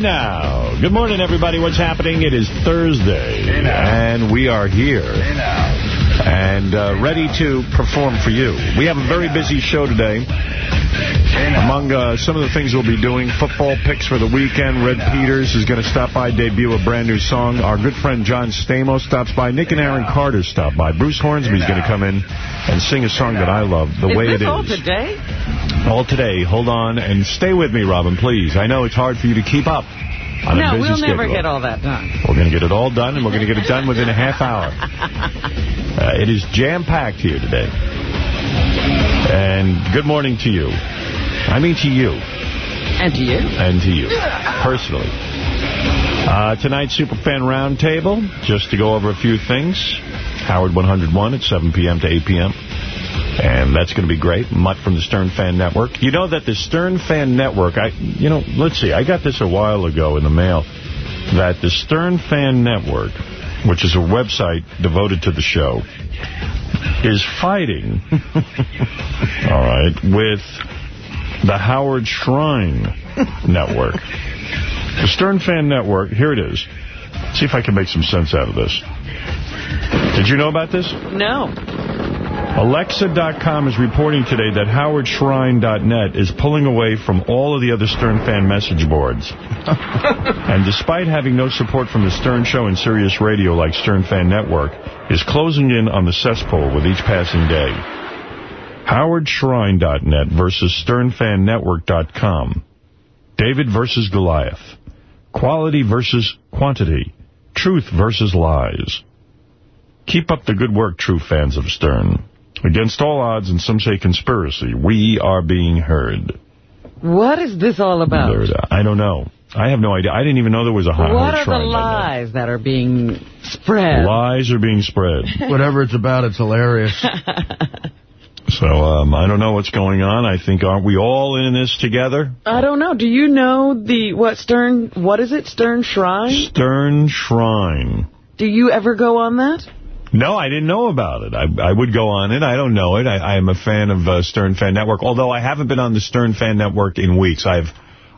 Hey now. Good morning, everybody. What's happening? It is Thursday. Hey and we are here. Hey now. And uh, ready to perform for you. We have a very busy show today. Among uh, some of the things we'll be doing, football picks for the weekend. Red Peters is going to stop by, debut a brand new song. Our good friend John Stamos stops by. Nick and Aaron Carter stop by. Bruce Hornsby is going to come in and sing a song that I love, The is Way It Is. all today? All today. Hold on and stay with me, Robin, please. I know it's hard for you to keep up. On no, we'll schedule. never get all that done. We're going to get it all done, and we're going to get it done within a half hour. Uh, it is jam-packed here today. And good morning to you. I mean to you. And to you. And to you, personally. Uh, tonight's Superfan Roundtable, just to go over a few things. Howard 101 at 7 p.m. to 8 p.m. And that's going to be great. Mutt from the Stern Fan Network. You know that the Stern Fan Network, I, you know, let's see, I got this a while ago in the mail, that the Stern Fan Network, which is a website devoted to the show, is fighting, all right, with the Howard Shrine Network. The Stern Fan Network, here it is. See if I can make some sense out of this. Did you know about this? No. Alexa.com is reporting today that HowardShrine.net is pulling away from all of the other Stern fan message boards. and despite having no support from the Stern Show and Sirius Radio like Stern Fan Network, is closing in on the cesspool with each passing day. HowardShrine.net versus SternFanNetwork.com. David versus Goliath. Quality versus quantity. Truth versus lies. Keep up the good work, true fans of Stern. Against all odds, and some say conspiracy, we are being heard. What is this all about? I don't know. I have no idea. I didn't even know there was a Howard What are the lies that are being spread? Lies are being spread. Whatever it's about, it's hilarious. so um, I don't know what's going on. I think, aren't we all in this together? I don't know. Do you know the, what Stern, what is it, Stern Shrine? Stern Shrine. Do you ever go on that? No, I didn't know about it. I, I would go on it. I don't know it. I, I am a fan of uh, Stern Fan Network, although I haven't been on the Stern Fan Network in weeks. I've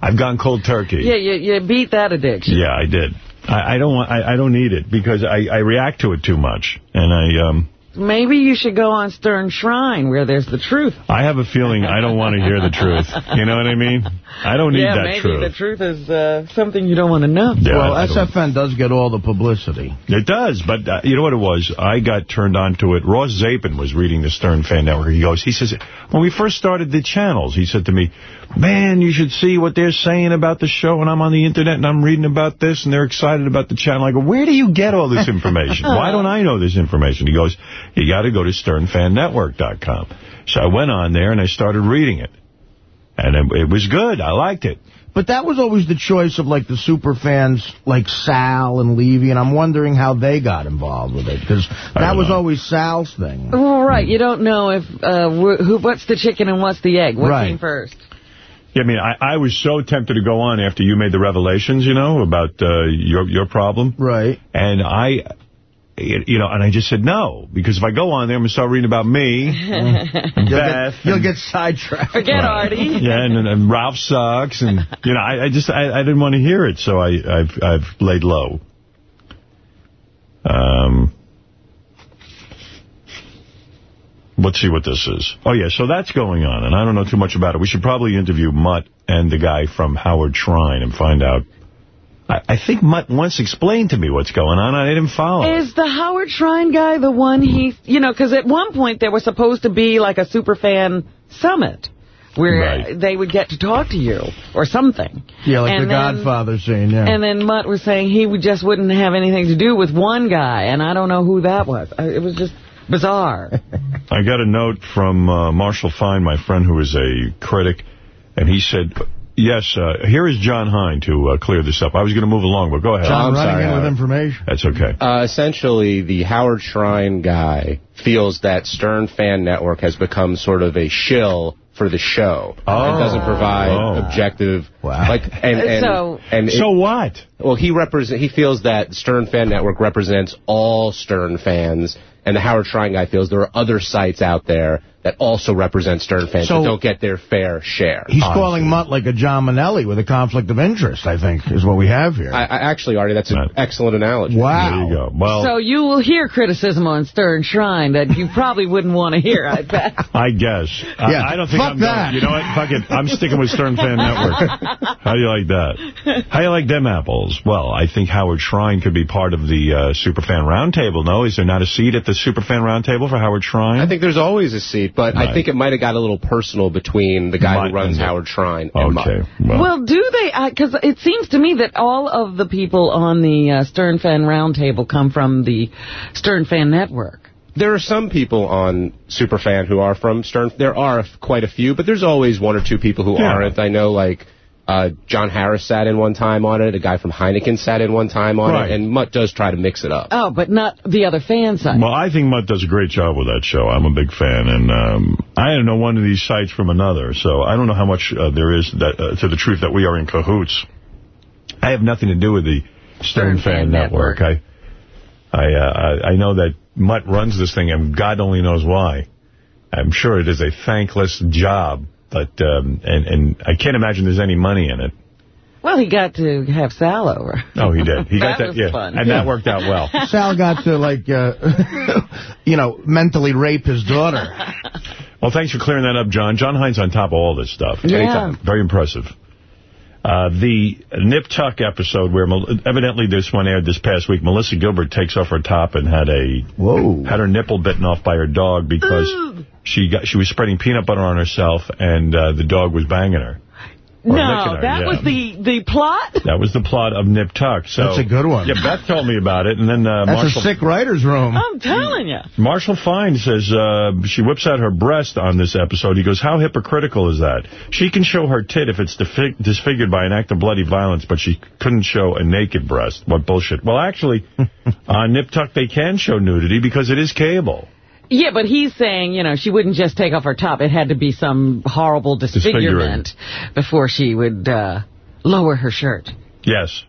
I've gone cold turkey. Yeah, you, you beat that addiction. Yeah, I did. I, I don't want. I, I, don't need it because I, I react to it too much, and I um. Maybe you should go on Stern Shrine where there's the truth. I have a feeling I don't want to hear the truth. You know what I mean? I don't need yeah, that maybe truth. the truth is uh, something you don't want to know. Yeah, well, I don't- SFN does get all the publicity. It does, but uh, you know what it was? I got turned on to it. Ross Zapin was reading the Stern Fan Network. He goes, he says, when we first started the channels, he said to me, man, you should see what they're saying about the show, and I'm on the Internet, and I'm reading about this, and they're excited about the channel. I go, where do you get all this information? Why don't I know this information? He goes, you got to go to sternfannetwork.com. So I went on there, and I started reading it. And it, it was good. I liked it. But that was always the choice of, like, the super fans, like Sal and Levy, and I'm wondering how they got involved with it, because that was know. always Sal's thing. Well, right. You don't know if uh, who, what's the chicken and what's the egg. What Right. came first? Yeah, I mean, I, I was so tempted to go on after you made the revelations, you know, about uh, your your problem. Right. And I, you know, and I just said no, because if I go on there, I'm going to start reading about me, and You'll Beth. get, you'll and- get sidetracked. Forget Artie. Yeah, and, and Ralph sucks, and, you know, I, I just, I, I didn't want to hear it, so I, I've, I've laid low. Um, let's see what this is. Oh, yeah, so that's going on, and I don't know too much about it. We should probably interview Mutt and the guy from Howard Shrine and find out. I, I think Mutt once explained to me what's going on, I didn't follow it. Is the Howard Shrine guy the one he, you know, because at one point there was supposed to be like a super fan summit where Right. they would get to talk to you or something. Yeah, like And the then- Godfather scene, yeah. And then Mutt was saying he would just wouldn't have anything to do with one guy, and I don't know who that was. It was just bizarre. I got a note from uh, Marshall Fine, my friend who is a critic, and he said, yes, uh, here is John Hein to uh, clear this up. I was going to move along, but go ahead. John I'm running sorry, in with information. That's okay. Uh, essentially, the Howard Shrine guy feels that Stern Fan Network has become sort of a shill for the show. Oh. It doesn't provide Oh. objective, Wow. like, and and So- and it- so what? well, he represent he feels that Stern Fan Network represents all Stern fans, And the Howard Shrine guy feels there are other sites out there that also represent Stern fans So- that don't get their fair share. He's calling Mutt like a John Manelli with a conflict of interest, I think, is what we have here. I, I actually, Artie, that's an Right. excellent analogy. wow. There you go. Well, So you will hear criticism on Stern Shrine that you probably wouldn't want to hear, I bet. I guess. I- Yeah, I, don't think fuck I'm that. Going, you know what? Fuck it. I'm sticking with Stern Fan Network. How do you like that? How do you like them apples? Well, I think Howard Shrine could be part of the uh, Superfan Roundtable. No, is there not a seat at the Superfan Roundtable for Howard Shrine? I think there's always a seat, but Right. I think it might have got a little personal between the guy Mutt who runs Howard Shrine and Mutt. Okay. Well, Well, do they? Because it seems to me that all of the people on the uh, Stern Fan Roundtable come from the Stern Fan Network. There are some people on Superfan who are from Stern. There are quite a few, but there's always one or two people who Yeah. aren't. I know, like, uh, John Harris sat in one time on it. A guy from Heineken sat in one time on Right. it. And Mutt does try to mix it up. Oh, but not the other fan site. well, I think Mutt does a great job with that show. I'm a big fan, and um, I don't know one of these sites from another, so I don't know how much uh, there is that, uh, to the truth that we are in cahoots. I have nothing to do with the Stern, Stern Fan, Fan Network. Network. I I, uh, I I know that Mutt runs this thing, and God only knows why. I'm sure it is a thankless job, but um, and and I can't imagine there's any money in it. well, he got to have Sal over. Oh, he did. He got That that, was yeah, fun. and that worked out well. Sal got to, like, uh, you know, mentally rape his daughter. Well, thanks for clearing that up, John. John Hein's on top of all this stuff. Yeah. Anytime. Very impressive. Uh, the Nip Tuck episode where evidently this one aired this past week, Melissa Gilbert takes off her top and had a Whoa. had her nipple bitten off by her dog because she got she was spreading peanut butter on herself and uh, the dog was banging her. Or No, her, that yeah. was the, the plot? That was the plot of Nip Tuck. So That's a good one. Yeah, Beth told me about it, and then uh, That's Marshall a sick writer's room. I'm telling you. Marshall Fine says uh, she whips out her breast on this episode. He goes, how hypocritical is that? She can show her tit if it's disfigured by an act of bloody violence, but she couldn't show a naked breast. What bullshit. Well, actually, on Nip Tuck, they can show nudity because it is cable. Yeah, but he's saying, you know, she wouldn't just take off her top. It had to be some horrible disfigurement before she would uh, lower her shirt. Yes.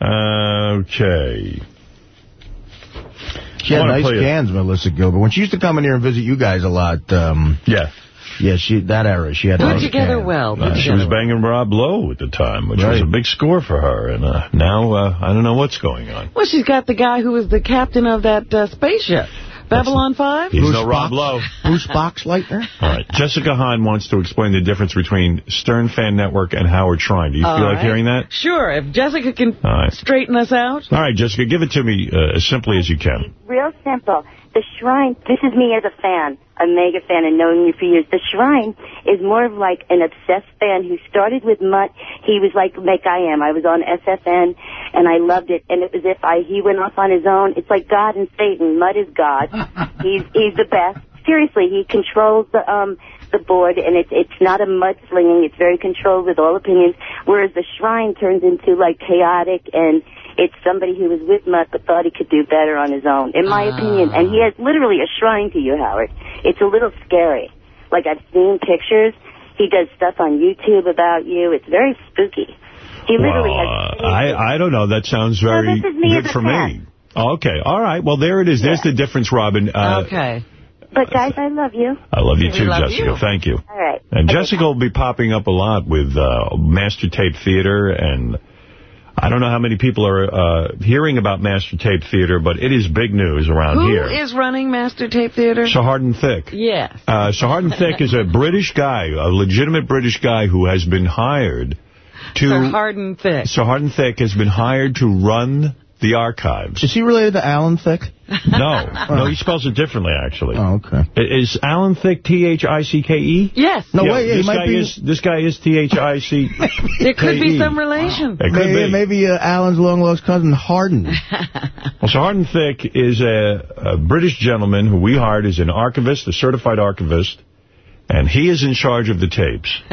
Okay. She had nice play it. cans, Melissa Gilbert. When she used to come in here and visit you guys a lot, um, Yeah. yeah, she that era, she had Put nice together cans. well. Put Uh, she was well. banging Rob Lowe at the time, which was a big score for her. And uh, now, uh, I don't know what's going on. Well, she's got the guy who was the captain of that uh, spaceship. Babylon 5? He's Bruce no Rob Box- Lowe. Bruce Boxleitner? All right. Jessica Hahn wants to explain the difference between Stern Fan Network and Howard Shrine. Do you All feel like hearing that? Sure, if Jessica can All right. straighten us out. All right, Jessica, give it to me uh, as simply as you can. Real simple. The shrine, this is me as a fan, a mega fan and knowing you for years. The shrine is more of like an obsessed fan who started with Mutt. He was like, like I am. I was on SFN and I loved it. And it was if I, he went off on his own. It's like God and Satan. Mutt is God. he's, he's the best. Seriously, he controls the, um, the board and it's, it's not a mudslinging. It's very controlled with all opinions. Whereas the shrine turns into like chaotic and it's somebody who was with Mutt but thought he could do better on his own, in my opinion. And he has literally a shrine to you, Howard. It's a little scary. Like I've seen pictures. He does stuff on YouTube about you. It's very spooky. He literally Well, has. uh, I, I don't know. That sounds very this is me good as a for fan. me. Okay. All right. Well, there it is. There's the difference, Robin. Uh, okay. But guys, I love you. I love you too, love Jessica. you. Thank you. All right. And Okay, Jessica will be popping up a lot with uh, Master Tape Theater, and I don't know how many people are uh, hearing about Master Tape Theater, but it is big news around Who here. is running Master Tape Theater? Shahard and Thick. Yes. Uh, Shahard and Thick is a British guy, a legitimate British guy who has been hired to... Sir Harden Thick. Shahard and Thick has been hired to run the archives. Is he related to Alan Thicke? No, no, he spells it differently, actually. Oh, okay. Is Alan Thicke T-H-I-C-K-E? Yes. No, Yeah, wait, it this might guy be... is this guy is T H I C. There could be some relation. It could Maybe, be. maybe uh, Alan's long-lost cousin, Harden. Well, so Hardin Thick is a, a British gentleman who we hired as an archivist, a certified archivist, and he is in charge of the tapes.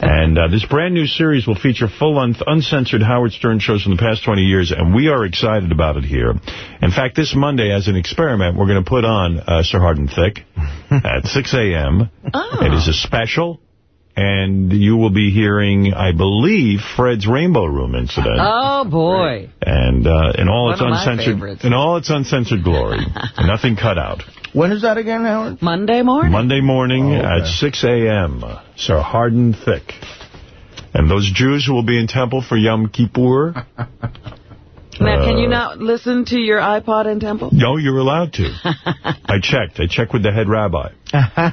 and uh, this brand new series will feature full un uncensored Howard Stern shows from the past 20 years, and we are excited about it here. In fact, this Monday, as an experiment, we're going to put on uh, Sir Hardin Thick at 6 a.m. Oh. It is a special. and you will be hearing, I believe, Fred's Rainbow Room incident. Oh, boy. And uh, in all One its uncensored in all its uncensored glory. Nothing cut out. When is that again, Howard? Monday morning? Monday morning Oh, okay. at 6 a.m. Sir Hardin Thick. And those Jews who will be in temple for Yom Kippur, Now, can you Uh, not listen to your iPod in temple? no, you're allowed to. I checked. I checked with the head rabbi.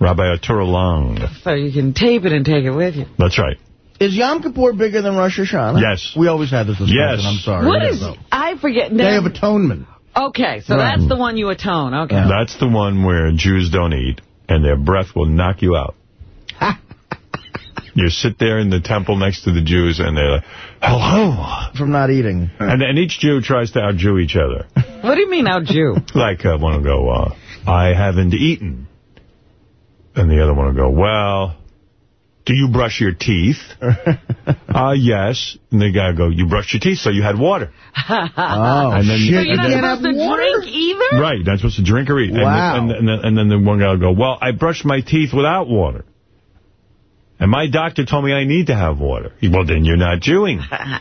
Rabbi Arturo Long. So you can tape it and take it with you. That's right. Is Yom Kippur bigger than Rosh Hashanah? Yes. We always had this discussion. Yes. I'm sorry. What It is... though. I forget. Day Now- of Atonement. Okay, so Right. that's the one you atone. Okay. That's the one where Jews don't eat, and their breath will knock you out. you sit there in the temple next to the Jews, and they're like, hello. From not eating. And, and each Jew tries to out-Jew each other. What do you mean, out Jew? Like uh, one will go, uh, I haven't eaten. And the other one will go, well, do you brush your teeth? uh, yes. And the guy go, you brushed your teeth, so you had water. Oh, And then- shit. So you're not you can't supposed to water? drink either? Right, not supposed to drink or eat. Wow. And, the, and, the, and, the, and then the one guy will go, well, I brushed my teeth without water. And my doctor told me I need to have water. Well, then you're not Jewing.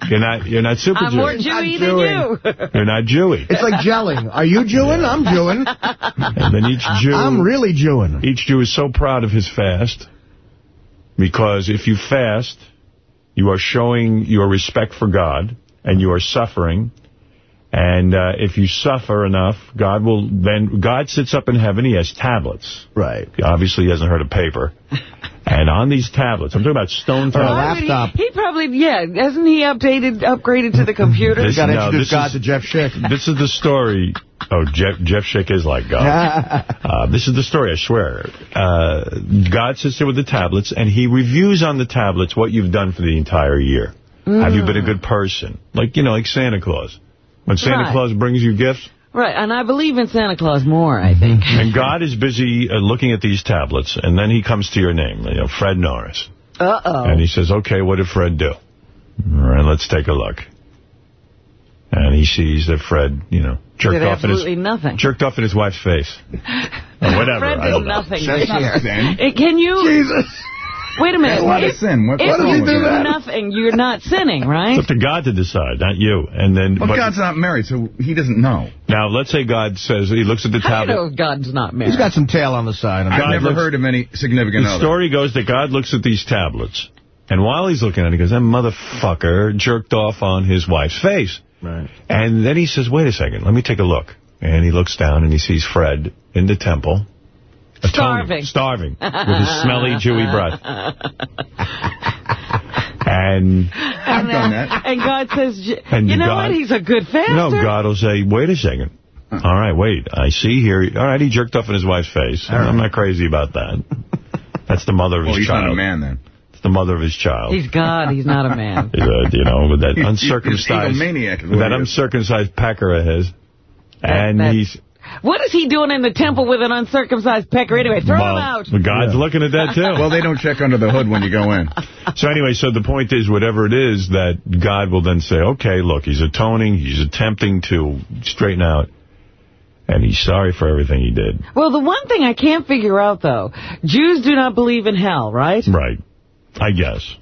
You're not You're not super I'm more Jewy Not than you. You're not Jewy. It's like gelling. Are you Jewing? I'm Jewing. And then each Jew... I'm really Jewing. Each Jew is so proud of his fast because if you fast, you are showing your respect for God and you are suffering. And uh, if you suffer enough, God will then, God sits up in heaven, he has tablets. Right. Obviously, he hasn't heard of paper. and on these tablets, I'm talking about stone tablets. Why would he- laptop. He, probably, yeah, hasn't he updated, upgraded to the computer? This- Got to no, introduce God is- to Jeff Schick. This is the story. Oh, Jeff, Jeff Schick is like God. Uh, this is the story, I swear. Uh, God sits there with the tablets, and he reviews on the tablets what you've done for the entire year. Have you been a good person? Like, you know, like Santa Claus. When Santa Right. Claus brings you gifts, Right, and I believe in Santa Claus more, I think. and God is busy uh, looking at these tablets, and then he comes to your name, you know, Fred Norris. Uh-oh. And he says, okay, what did Fred do? All right, let's take a look. And he sees that Fred, you know, jerked Did off in his nothing. jerked off in his wife's face. Or whatever. Fred did don't know. nothing. That's not. Can you... Jesus. Wait a minute. What If- is sin? What, If what's you do that? nothing, you're not sinning, right? It's up to God to decide, not you. And then, Well, but God's not married, so he doesn't know. now let's say God says he looks at the tablet. I know tablet. God's not married. He's got some tail on the side. I've never looks- heard of any significant The other. story goes that God looks at these tablets, and while he's looking at it, he goes, "That motherfucker jerked off on his wife's face." Right. And then he says, "Wait a second, let me take a look." And he looks down and he sees Fred in the temple. Atoning, Starving. starving, with his smelly, Jewy breath. And I've done that. Uh, and God says, And you know God- what? He's a good faster. No, God will say, wait a second. All right, wait. I see here. All right, he jerked off in his wife's face. I'm not crazy about that. That's the mother of Well, his he's child. not a man then. It's the mother of his child. He's God. He's not a man. He's a- you know, with that uncircumcised, he's a maniac is with what that uncircumcised pecker of his. And that- he's What is he doing in the temple with an uncircumcised pecker? Anyway, throw well, him out. God's looking at that too. Well, they don't check under the hood when you go in. So anyway, so the point is, whatever it is, that God will then say, okay, look, he's atoning, he's attempting to straighten out, and he's sorry for everything he did. Well, the one thing I can't figure out, though, Jews do not believe in hell, right? Right. I guess.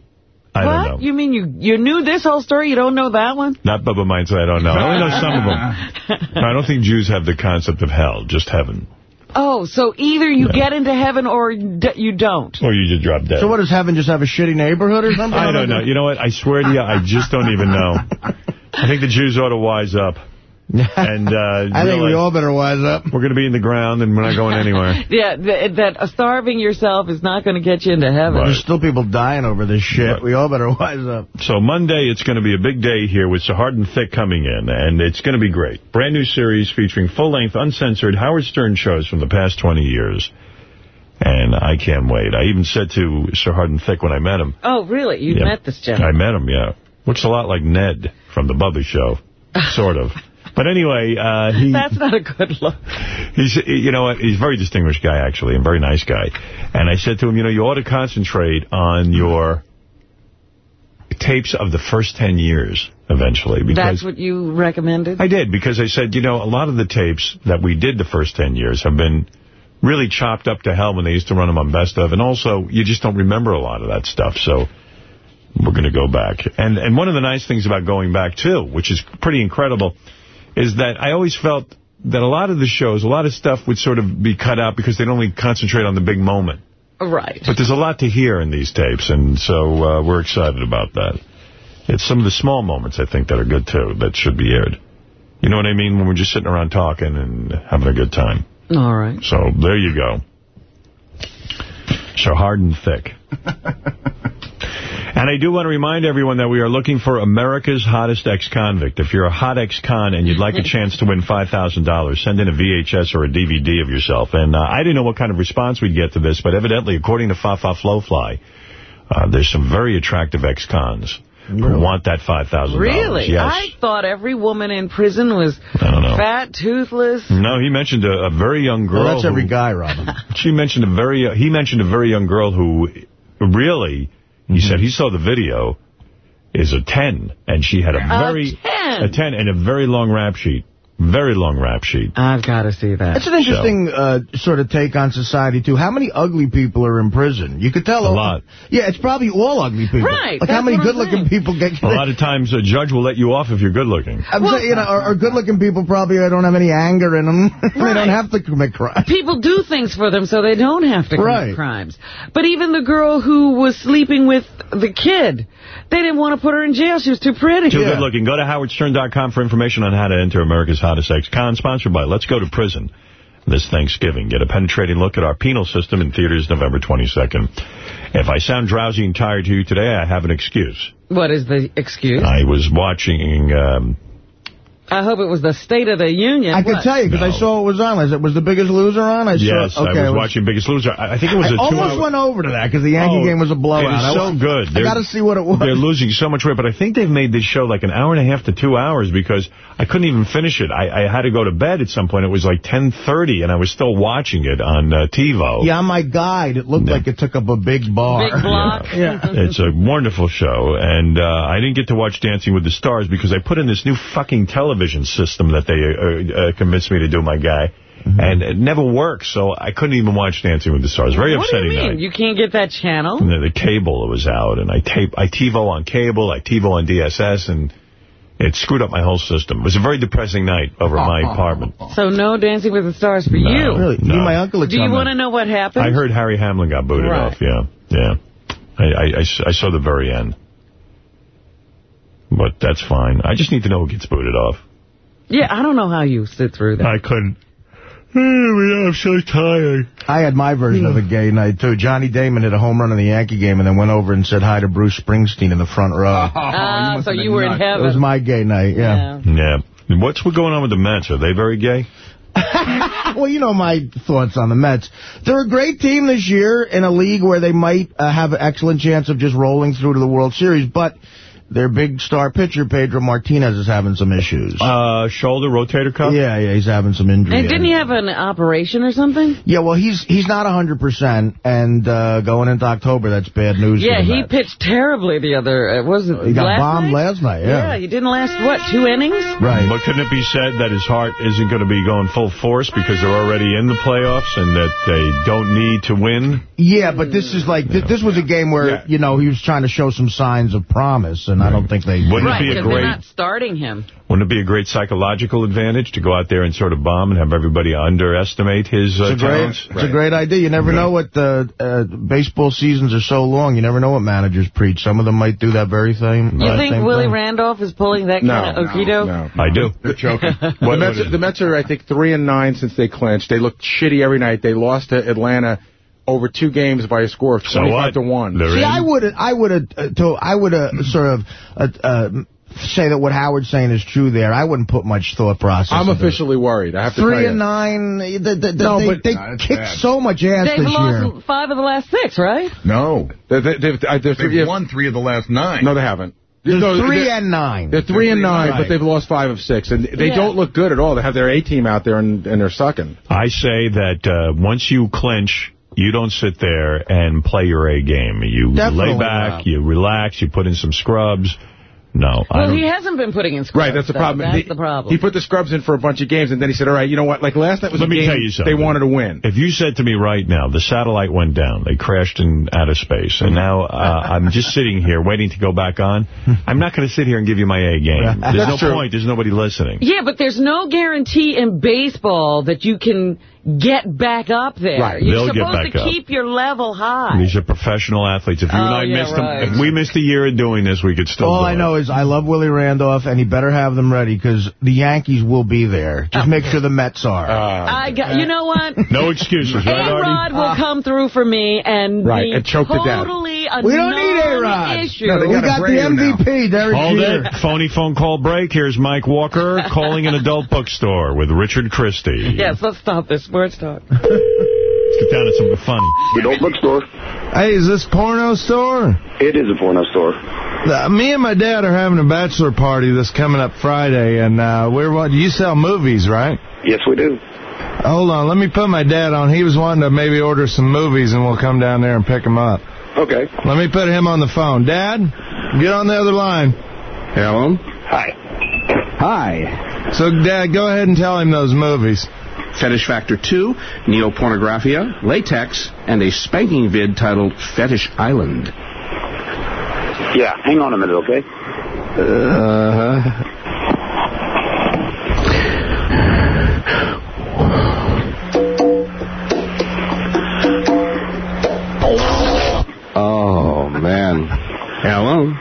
I what? don't know. You mean you you knew this whole story? You don't know that one? Not Bubba might say I don't know. I only know some of them. No, I don't think Jews have the concept of hell, just heaven. Oh, so either you No. get into heaven or d- you don't. Or you just drop dead. So what, does heaven just have a shitty neighborhood or something? I don't know. You know what? I swear to you, I just don't even know. I think the Jews ought to wise up. And uh, I think we all better wise up. we're going to be in the ground and we're not going anywhere. Yeah, th that starving yourself is not going to get you into heaven. Right. There's still people dying over this shit. Right. We all better wise up. So Monday, it's going to be a big day here with Sahard and Thick coming in, and it's going to be great. Brand new series featuring full-length, uncensored Howard Stern shows from the past 20 years. And I can't wait. I even said to Sir Hardin Thick when I met him. Oh, really? You Yeah. met this gentleman? I met him, yeah. Looks a lot like Ned from The Bubba Show, sort of. But anyway, uh, he... That's not a good look. He's, you know what, he's a very distinguished guy, actually, and very nice guy. And I said to him, you know, you ought to concentrate on your tapes of the first 10 years, eventually. Because That's what you recommended? I did, because I said, you know, a lot of the tapes that we did the first 10 years have been really chopped up to hell when they used to run them on Best of. And also, you just don't remember a lot of that stuff. So we're going to go back. And and one of the nice things about going back, too, which is pretty incredible, is that I always felt that a lot of the shows, a lot of stuff would sort of be cut out because they'd only concentrate on the big moment. Right. But there's a lot to hear in these tapes, and so uh, we're excited about that. It's some of the small moments, I think, that are good, too, that should be aired. You know what I mean? When we're just sitting around talking and having a good time. All right. So there you go. So hard and thick. And I do want to remind everyone that we are looking for America's hottest ex-convict. If you're a hot ex-con and you'd like a chance to win $5,000, send in a VHS or a DVD of yourself. And uh, I didn't know what kind of response we'd get to this, but evidently, according to Fafa Flowfly, uh, there's some very attractive ex-cons who want that $5,000. Really? Yes. I thought every woman in prison was I don't know. fat, toothless. No, he mentioned a, a very young girl. Well, that's every guy, Robin. She mentioned a very, he mentioned a very young girl who really, he said mm-hmm. he saw the video, is a 10. And she had a very, 10? a 10 and a very long rap sheet. Very long rap sheet. I've got to see that. It's an interesting uh, sort of take on society, too. How many ugly people are in prison? You could tell. A lot. Yeah, it's probably all ugly people. Right, Like, how many good-looking people get... A lot of times a judge will let you off if you're good looking. I'm saying, you know, are, are good-looking people probably don't have any anger in them. they don't have to commit crimes. People do things for them so they don't have to commit Right. crimes. But even the girl who was sleeping with the kid, they didn't want to put her in jail. She was too pretty. Too Yeah. good looking. Go to howardstern.com for information on how to enter America's Hottest Ex-Con, sponsored by Let's Go to Prison this Thanksgiving. Get a penetrating look at our penal system in theaters November 22nd. If I sound drowsy and tired to you today, I have an excuse. What is the excuse? I was watching... Um, I hope it was the State of the Union. I could What? tell you, because No. I saw it was on. Is it was The Biggest Loser on? I yes, saw, okay, I it was watching Biggest Loser. I I think it was I a almost went over to that, because the Yankee Oh, game was a blowout. It is so wa- good. I They're- got to see what it was. They're losing so much weight, but I think they've made this show like an hour and a half to two hours because I couldn't even finish it. I, I had to go to bed at some point. It was like 10.30, and I was still watching it on uh, TiVo. Yeah, on my guide, it looked Yeah. like it took up a big bar. Big block. Yeah. It's a wonderful show, and uh, I didn't get to watch Dancing with the Stars because I put in this new fucking television system that they uh, uh, convinced me to do, my guy, and it never works, so I couldn't even watch Dancing with the Stars. Very What do you upsetting mean? night. You can't get that channel? And the cable was out, and I tape I TiVo on cable, I TiVo on DSS, and it screwed up my whole system. It was a very depressing night over at my apartment. So no Dancing with the Stars for No. you. Really? No. Me my uncle Do you want to know what happened? I heard Harry Hamlin got booted Right. off, yeah, yeah. I, I, I s- I saw the very end. But that's fine. I just need to know who gets booted off. Yeah, I don't know how you sit through that. I couldn't. I'm so tired. I had my version of a gay night, too. Johnny Damon hit a home run in the Yankee game and then went over and said hi to Bruce Springsteen in the front row. Ah, must so you been were in heaven. It was my gay night, yeah. Yeah. Yeah. What's going on with the Mets? Are they very gay? Well, you know my thoughts on the Mets. They're a great team this year in a league where they might uh, have an excellent chance of just rolling through to the World Series, but their big star pitcher, Pedro Martinez, is having some issues. Uh, shoulder rotator cuff? yeah, yeah, he's having some injury. And didn't he have an operation or something? Yeah, well, he's he's not 100%, and uh, going into October, that's bad news Yeah, for he Mets. pitched terribly the other, uh, was it He got last bombed night? last night, yeah. Yeah, he didn't last, what, two innings? Right. But couldn't it be said that his heart isn't going to be going full force because they're already in the playoffs and that they don't need to win? Yeah, but this is like, th- this was a game where, Yeah. you know, he was trying to show some signs of promise, and I don't think they... Wouldn't Right, it be a because they're great not starting him. wouldn't it be a great psychological advantage to go out there and sort of bomb and have everybody underestimate his uh, It's a great, talents? it's a great idea. You never know what the uh, baseball seasons are so long. You never know what managers preach. Some of them might do that very thing. You uh, think same Willie thing. Randolph is pulling that No, kind of no, okie no. I do. They're choking. What- the, Mets, is the Mets are, I think, three and nine since they clinched. They looked shitty every night. They lost to Atlanta over two games by a score of So 25 what? to one. They're See, in? I would, I would, uh, I would uh, sort of uh, uh, say that what Howard's saying is true. There, I wouldn't put much thought process. I'm into it. officially worried. I have to three and nine. They, they, they, No, they, but- they Nah, kicked bad. so much ass They've this lost five of the last six, right? No. They, they, they've, I- they're They've three, won three of the last nine. No, they haven't. They're No, three they're- and nine. They're three and three and nine, nine. but they've lost five of six, and they Yeah. don't look good at all. They have their A team out there, and, and they're sucking. I say that uh, once you clinch, you don't sit there and play your A game. You Definitely lay back, not. you relax, you put in some scrubs, no. Well, he hasn't been putting in scrubs. Right, that's the though. problem. That's he, the problem. He put the scrubs in for a bunch of games, and then he said, all right, you know what? Like last night was Let a me game tell you something. they wanted to win. If you said to me right now, the satellite went down, they crashed in outer space, and now uh, I'm just sitting here waiting to go back on, I'm not going to sit here and give you my A game. There's no true. point. There's nobody listening. Yeah, but there's no guarantee in baseball that you can get back up there. Right, You're they'll get supposed back to up. keep your level high. These are professional athletes. If you and Oh, I yeah, missed right. them, if we missed a year of doing this, we could still All do I it. know is I love Willie Randolph, and he better have them ready, because the Yankees will be there. Just make sure the Mets are. Uh, I got, you know what? No excuses, right, A-Rod will come through for me and Right, be and choke to death. totally a we don't need A-Rod. issue. No, we got the. MVP, Derek Hold Jeter. it. Phony phone call break. Here's Mike Walker calling an adult bookstore with Richard Christy. Yes, let's stop this sports talk. Let's get down to something funny. Adult bookstore. Hey, is this porno store? It is a porno store. Uh, me and my dad are having a bachelor party this coming up Friday, and uh, we're what? You sell movies, right? Yes, we do. Hold on, let me put my dad on. He was wanting to maybe order some movies, and we'll come down there and pick them up. Okay. Let me put him on the phone. Dad, get on the other line. Hello? Hi. Hi. So, Dad, go ahead and tell him those movies. Fetish Factor 2, Neopornographia, Latex, and a spanking vid titled Fetish Island. Yeah, hang on a minute, okay? Uh-huh. Oh, man. Hello?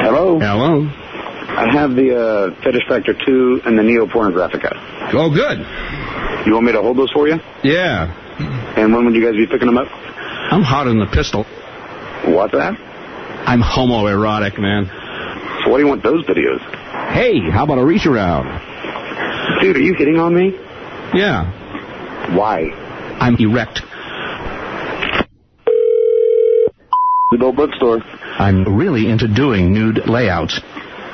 Hello? Hello? I have the uh, Fetish Factor 2 and the Neo Pornographica. Oh, good. You want me to hold those for you? Yeah. And when would you guys be picking them up? I'm hot in the pistol. What's that? I'm homoerotic, man. So what do you want those videos? Hey, how about a reach around? Dude, are you hitting on me? Yeah. Why? I'm erect. Adult bookstore. I'm really into doing nude layouts.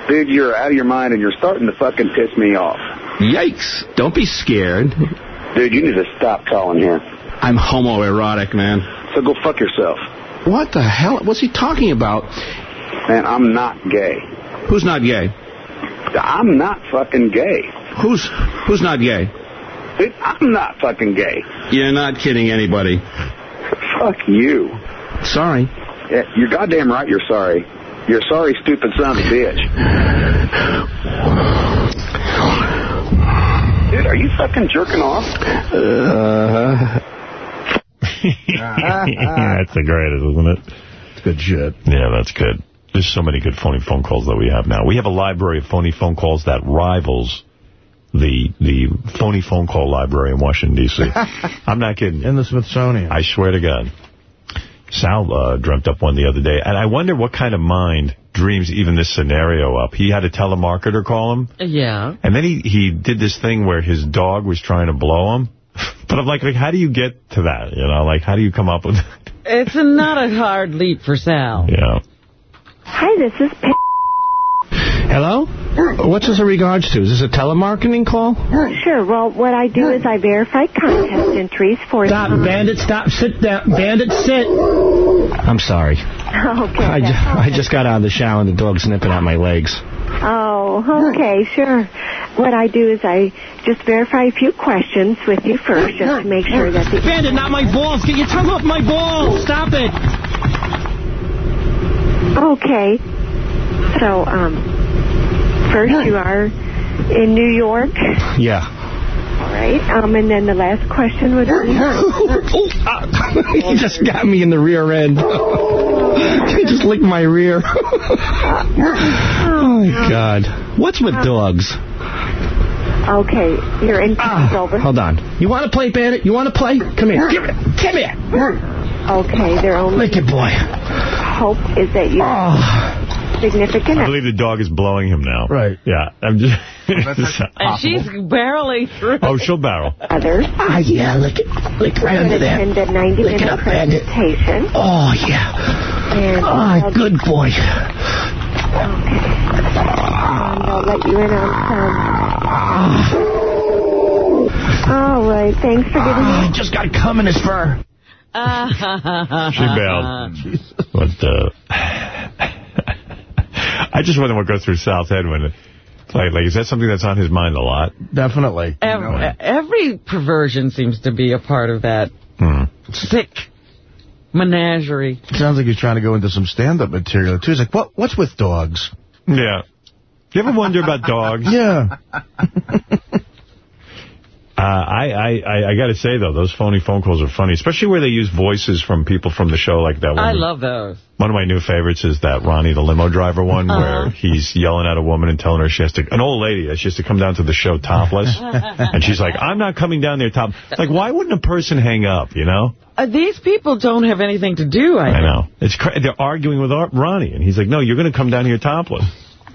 Dude, you're out of your mind and you're starting to fucking piss me off. Yikes. Don't be scared. Dude, you need to stop calling here. I'm homoerotic, man. So go fuck yourself. What the hell? What's he talking about? Man, I'm not gay. Who's not gay? I'm not fucking gay. Who's who's not gay? Dude, I'm not fucking gay. You're not kidding anybody. Fuck you. Sorry. Yeah, you're goddamn right you're sorry. You're sorry, stupid son of a bitch. Dude, are you fucking jerking off? Uh-huh. that's the greatest, isn't it? It's good shit. Yeah, that's good. There's so many good phony phone calls that we have now. We have a library of phony phone calls that rivals the the phony phone call library in Washington, D.C. I'm not kidding. In the Smithsonian. I swear to God. Sal uh, dreamt up one the other day, and I wonder what kind of mind dreams even this scenario up. He had a telemarketer call him, Yeah. and then he, he did this thing where his dog was trying to blow him. But I'm like, like, how do you get to that? You know, like, how do you come up with It's not a hard leap for Sal. Yeah. Hi, this is Pam. Hello? What's this in regards to? Is this a telemarketing call? Sure. Well, what I do is I verify contest entries for. Stop, Bandit, stop. Sit down. Bandit, sit. I'm sorry. Okay. I, ju- I just got out of the shower and the dog's nipping at my legs. Oh, okay, sure. What I do is I just verify a few questions with you first, just to make sure that the. Bandit, not my balls. Get your tongue off my balls. Stop it. Okay. So, um, first you are in New York, Yeah. all right? Um, and then the last question would be. he just got me in the rear end. he just licked my rear. oh, my God. What's with dogs? Okay, you're in Ah, Silver. hold on. You want to play, Bandit? You want to play? Come here. Give it. Come here. Okay, they're only Lick it, boy. Hope is that you Oh. significant I believe the dog is blowing him now. Right. Yeah. I'm just. And she's barreling through. oh, she'll barrel. others. Ah, yeah. Lick it. Lick right under there. Attend a 90 Lick it minute up, Bandit. presentation. Oh, yeah. And Ah, I'll, good boy. and I'll let you in on Ah. some. All right, thanks for giving Ah, me. he just got cum in his fur. She bailed. But, uh, I just wonder what goes through South End when, like, like, is that something that's on his mind a lot? Definitely. Every, every perversion seems to be a part of that Hmm. sick menagerie. Sounds like he's trying to go into some stand-up material, too. He's like, what? what's with dogs? Yeah. You ever wonder about dogs? Yeah. Uh, I, I, I, I got to say, though, those phony phone calls are funny, especially where they use voices from people from the show like that one. I love those. One of my new favorites is that Ronnie the limo driver one Uh-huh. where he's yelling at a woman and telling her she has to, an old lady, that she has to come down to the show topless. and she's like, I'm not coming down there top. Like, why wouldn't a person hang up, you know? Uh, these people don't have anything to do, I, I know. It's cra They're arguing with Ar Ronnie, and he's like, no, you're going to come down here topless.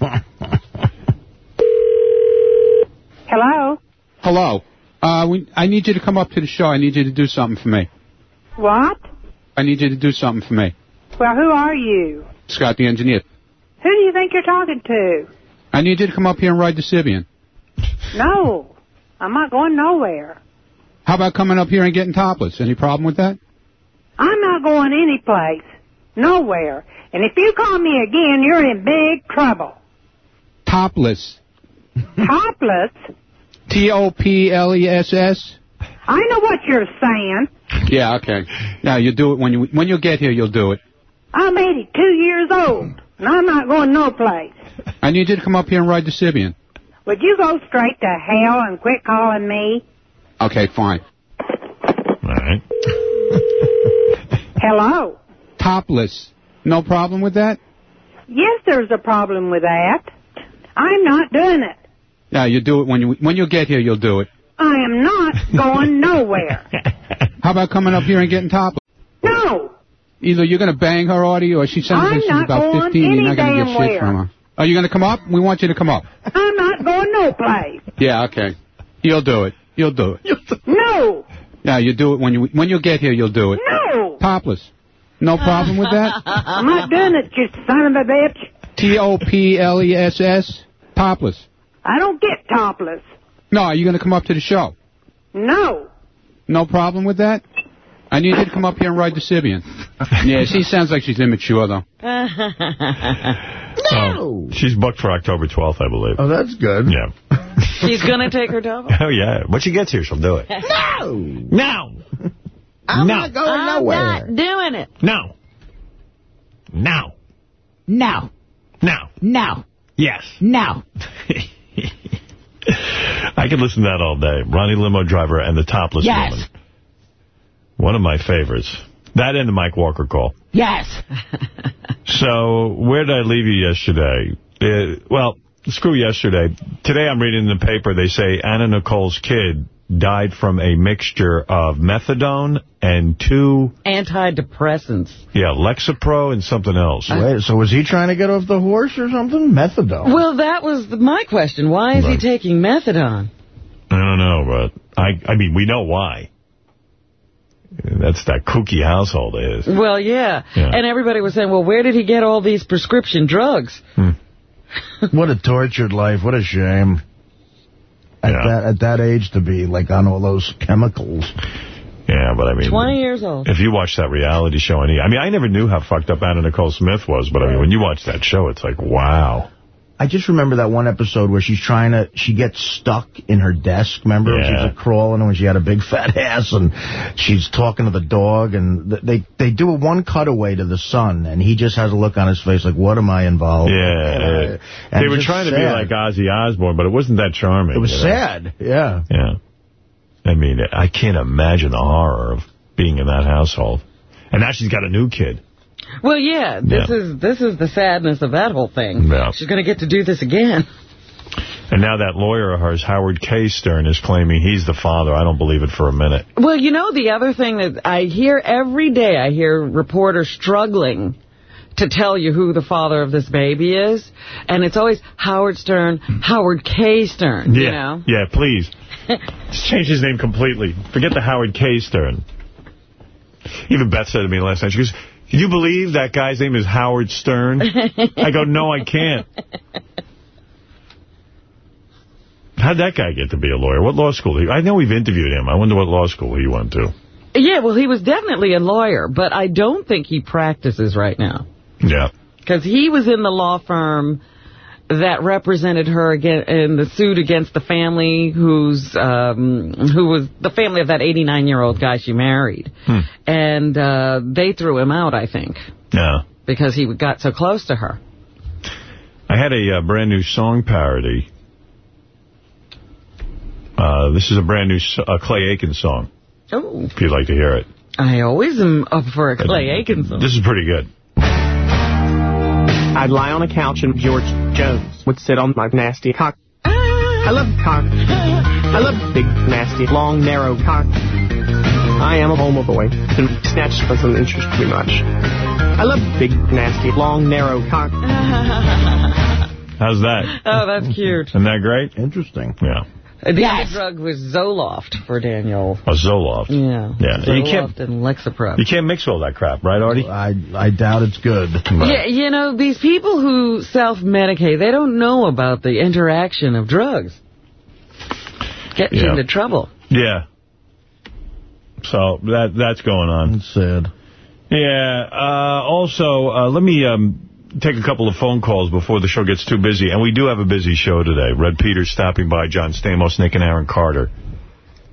Hello? Hello. Uh, we, I need you to come up to the show. I need you to do something for me. What? I need you to do something for me. Well, who are you? Scott, the engineer. Who do you think you're talking to? I need you to come up here and ride the Sybian. No, I'm not going nowhere. How about coming up here and getting topless? Any problem with that? I'm not going any place. Nowhere. And if you call me again, you're in big trouble. Topless. Topless? T-O-P-L-E-S-S? I know what you're saying. Yeah, okay. Now, you do it when you when you get here, you'll do it. I'm 82 years old, and I'm not going no place. I need you to come up here and ride the Sybian. Would you go straight to hell and quit calling me? Okay, fine. All right. Hello? Topless. No problem with that? Yes, there's a problem with that. I'm not doing it. Yeah, you do it when you when you get here, you'll do it. I am not going nowhere. How about coming up here and getting topless? No. Either you're going to bang her already, or she sounds I'm like she's about 15. You're not going to get shit where. from her. Are you going to come up? We want you to come up. I'm not going no place. Yeah, okay. You'll do it. You'll do it. No. Yeah, you do it when you when you get here. You'll do it. No. Topless. No problem with that. I'm not doing it, you son of a bitch. T O P L E S S. Topless. I don't get topless. No, are you going to come up to the show? No. No problem with that. I need you to come up here and ride the Sybian. Yeah, she sounds like she's immature though. No. Oh. she's booked for October 12th, I believe. Oh, that's good. Yeah. She's going to take her double. Oh, yeah. When she gets here, she'll do it. No. No. I'm No. not going I'm nowhere. not doing it. No. No. No. No. No. Yes. No. I could listen to that all day. Ronnie Limo Driver and the Topless Yes. Woman. One of my favorites. That and the Mike Walker call. Yes. So, where did I leave you yesterday? Uh, well, screw yesterday. Today I'm reading in the paper, they say Anna Nicole's kid died from a mixture of methadone and two, Antidepressants. yeah, Lexapro and something else. Wait, so was he trying to get off the horse or something? Methadone. Well, that was the- my question. Why is Right. he taking methadone? I don't know, but I, I mean, we know why. That's that kooky household is. Well, yeah. Yeah. And everybody was saying, well, where did he get all these prescription drugs? Hmm. what a tortured life. What a shame. At Yeah. that at that age to be like on all those chemicals. Yeah, but I mean... 20 years old. If you watch that reality show, any, I mean, I never knew how fucked up Anna Nicole Smith was, but I mean, when you watch that show, it's like, wow. I just remember that one episode where she's trying to, she gets stuck in her desk, remember? Yeah. She's like crawling when she had a big fat ass and she's talking to the dog and they, they do a one cutaway to the son and he just has a look on his face like, what am I involved? Yeah. And they were trying to be like Ozzy Osbourne, but it wasn't that charming. It was you know? sad, yeah. Yeah. I mean, I can't imagine the horror of being in that household. And now she's got a new kid. Well, yeah, this Yeah. is this is the sadness of that whole thing. Yeah. She's going to get to do this again. And now that lawyer of hers, Howard K. Stern, is claiming he's the father. I don't believe it for a minute. Well, you know, the other thing that I hear every day, I hear reporters struggling to tell you who the father of this baby is. And it's always Howard Stern, Howard K. Stern, yeah. you know? Yeah, please. Just change his name completely. Forget the Howard K. Stern. Even Beth said to me last night, she goes, can you believe that guy's name is Howard Stern? I go, no, I can't. How'd that guy get to be a lawyer? What law school? He, I know we've interviewed him. I wonder what law school he went to. Yeah, well, he was definitely a lawyer, but I don't think he practices right now. Yeah. Because he was in the law firm that represented her again in the suit against the family who's um, who was the family of that 89-year-old guy she married. Hmm. And uh, they threw him out, I think, Yeah. because he got so close to her. I had a uh, brand new song parody. Uh, this is a brand new uh, Clay Aiken song, Oh, if you'd like to hear it. I always am up for a Clay Aiken song. This is pretty good. I'd lie on a couch and George Jones would sit on my nasty cock. I love cock. I love big, nasty, long, narrow cock. I am a homo boy, and snatch doesn't interest me much. I love big, nasty, long, narrow cock. How's that? Oh, that's cute. Isn't that great? Interesting. Yeah. The other drug was Zoloft for Daniel. A Zoloft. Yeah. Yeah. You can't, Zoloft and Lexapro. you can't mix all that crap, right, Artie? I I doubt it's good. Yeah, you know, these people who self-medicate, they don't know about the interaction of drugs. Get you into trouble. Yeah. So that that's going on. It's sad. Yeah. Uh, also, uh, let me um, take a couple of phone calls before the show gets too busy. And we do have a busy show today. Red Peters stopping by, John Stamos, Nick and Aaron Carter.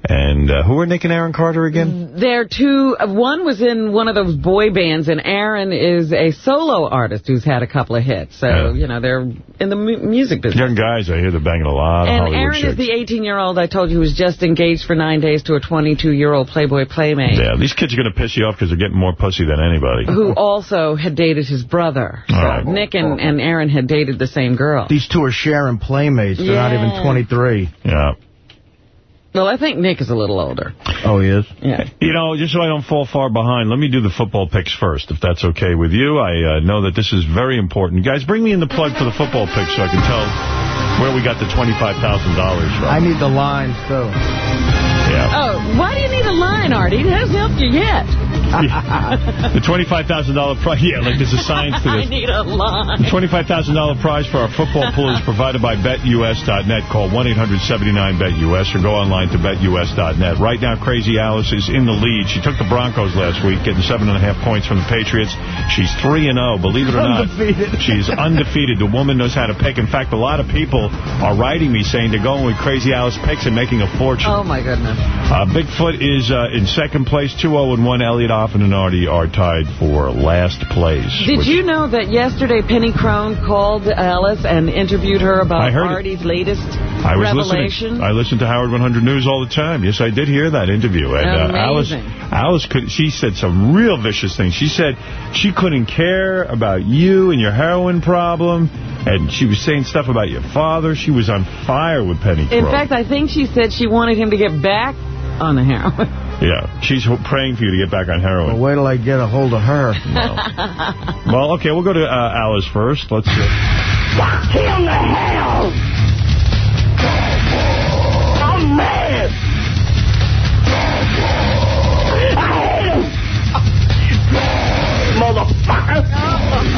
And uh, who are Nick and Aaron Carter again? They're two, uh, one was in one of those boy bands, and Aaron is a solo artist who's had a couple of hits. So, Yeah. you know, they're in the mu music business. Young guys, I hear they're banging a lot of And Hollywood Aaron chicks. is the 18-year-old I told you who was just engaged for nine days to a 22-year-old Playboy playmate. Yeah, these kids are going to piss you off because they're getting more pussy than anybody. Who also had dated his brother. So All right. Nick and, and Aaron had dated the same girl. These two are sharing playmates. They're not even 23. Yeah. Well, I think Nick is a little older. Oh, he is? Yeah. You know, just so I don't fall far behind, let me do the football picks first, if that's okay with you. I uh, know that this is very important. Guys, bring me in the plug for the football picks so I can tell where we got the $25,000 from. I need the lines, too. Yeah. Oh, why do you need a line, Artie? It hasn't helped you yet. the $25,000 prize. Yeah, like there's a science to this. I need a line. The $25,000 prize for our football pool is provided by BetUS.net. Call 1-800-79-BET-US or go online to BetUS.net. Right now, Crazy Alice is in the lead. She took the Broncos last week, getting seven and a half points from the Patriots. She's 3-0, believe it or not. Undefeated. She's undefeated. The woman knows how to pick. In fact, a lot of people are writing me saying they're going with Crazy Alice picks and making a fortune. Oh, my goodness. Uh, Bigfoot is uh, in second place, 2-0 and 1. Elliot Offen and Artie are tied for last place. Did you know that yesterday Penny Crone called Alice and interviewed her about heard it. Artie's latest I was revelation? listening. I listen to Howard 100 News all the time. Yes, I did hear that interview. And uh, Alice. Alice could. She said some real vicious things. She said she couldn't care about you and your heroin problem, and she was saying stuff about your father. She was on fire with Penny In fact, I think she said she wanted him to get back on the heroin. yeah, she's praying for you to get back on heroin. Well, wait till I get a hold of her. Well, okay, we'll go to uh, Alice first. Let's see. Him to hell! I'm mad! I hate him! Motherfucker!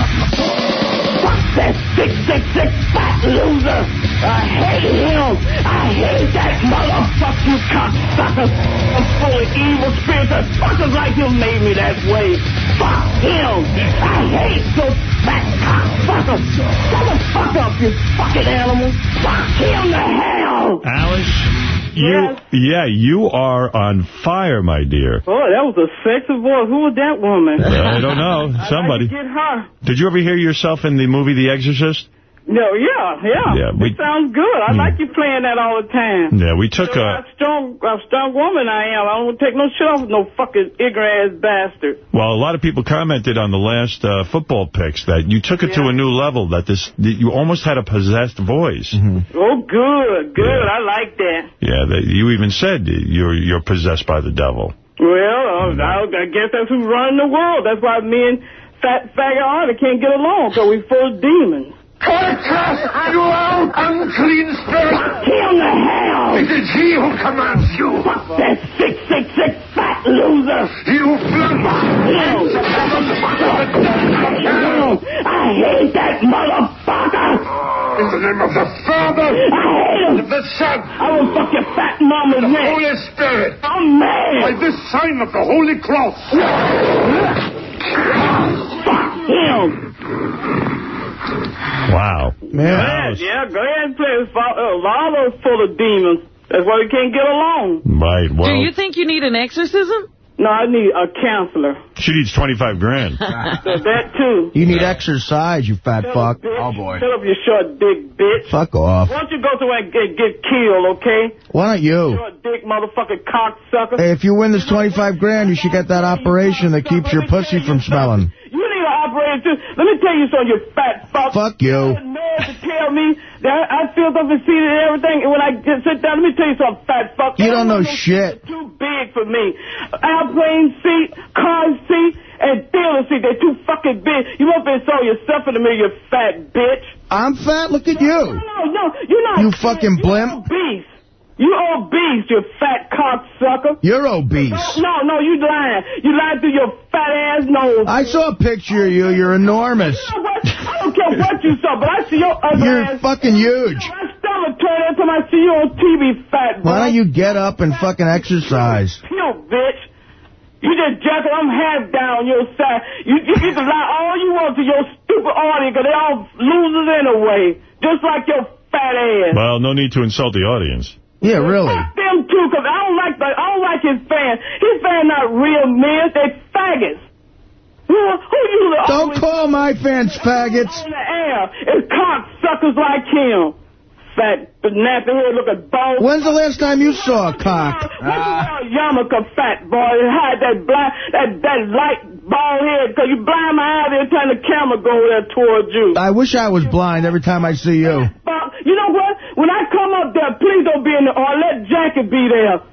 That sick, sick, sick fat loser! I hate him! I hate that motherfucking cocksucker! I'm full of evil spirits and fuckers like him made me that way! Fuck him! I hate those fat cocksuckers! Shut the fuck up, you fucking animal! Fuck him to hell! Alice, you, yeah, you are on fire, my dear. Oh, that was a sexy voice. Who was that woman? I don't know. Somebody. Like get her. Did you ever hear yourself in the movie The Exorcist? No, yeah, yeah. Yeah, we- it sounds good. I like you playing that all the time. Yeah, we took So a... a strong, a strong woman I am. I don't take no shit off no fucking ignorant ass bastard. Well, a lot of people commented on the last uh, football picks that you took it to a new level, that this that you almost had a possessed voice. Oh, good, good. I like that. Yeah, that you even said you're you're possessed by the devil. Well, uh, I, I guess that's who's running the world. That's why me and Fat Faggot Artie can't get along, because we're full of demons. You out unclean spirit! Him to hell! It is he who commands you! Fuck that sick, sick, sick fat loser! You I hate that motherfucker! In the name of the Father! I hate him! Of the Son! I will fuck your fat mama's the neck! Holy Spirit! I'm mad! By this sign of the Holy Cross! fuck him! Wow. Go ahead, yeah, go ahead and play. It's full- uh, Lalo's full of demons. That's why we can't get along. Right, well, Do you think you need an exorcism? No, I need a counselor. she needs 25 grand. So that too. You need exercise, you fat fuck. Oh, boy. Shut up, you short dick bitch. Fuck off. Why don't you go somewhere and get, get killed, okay? Why don't you? Short dick motherfucking cocksucker. Hey, if you win this 25 grand, you should get that operation that keeps your pussy from smelling. You need operator too. Let me tell you something, you fat fuck. Fuck you. You have nerve to tell me that I feel up and see and everything. And when I get, sit down, let me tell you something, fat fuck. You don't know shit. Too big for me. Airplane seat, car seat, and theater seat. They're too fucking big. You won't be so yourself in the mirror, you fat bitch. I'm fat? Look at you. No, no, no. you're not. You fucking blimp. obese. You obese, you fat cocksucker. You're obese. No, no, you lying. You lying through your fat ass nose. I saw a picture of you. You're enormous. You know? I don't care what you saw, but I see your ugly You're ass. fucking huge. My stomach turn every time I see you on TV, fat boy. Why don't you get up and fucking exercise? You bitch. You just jack I'm half down your side. You, you, you can lie all you want to your stupid audience, because they all losers anyway. Just like your fat ass. Well, no need to insult the audience. Yeah, really. Fuck them too, because I don't like the, I don't like his fans. His fans not real men, they faggots. Who, who you Don't call my fans faggots. on the air is cocksuckers like him. Fat, nappy head looking bone. When's the last time you saw a cock? Ah. Yarmulke fat boy, hide that black, that, that light bald head, because you blind my eye every time the camera go there towards you. I wish I was blind every time I see you. But you know what? When I come up there, please don't be in the, or let Jackie be there.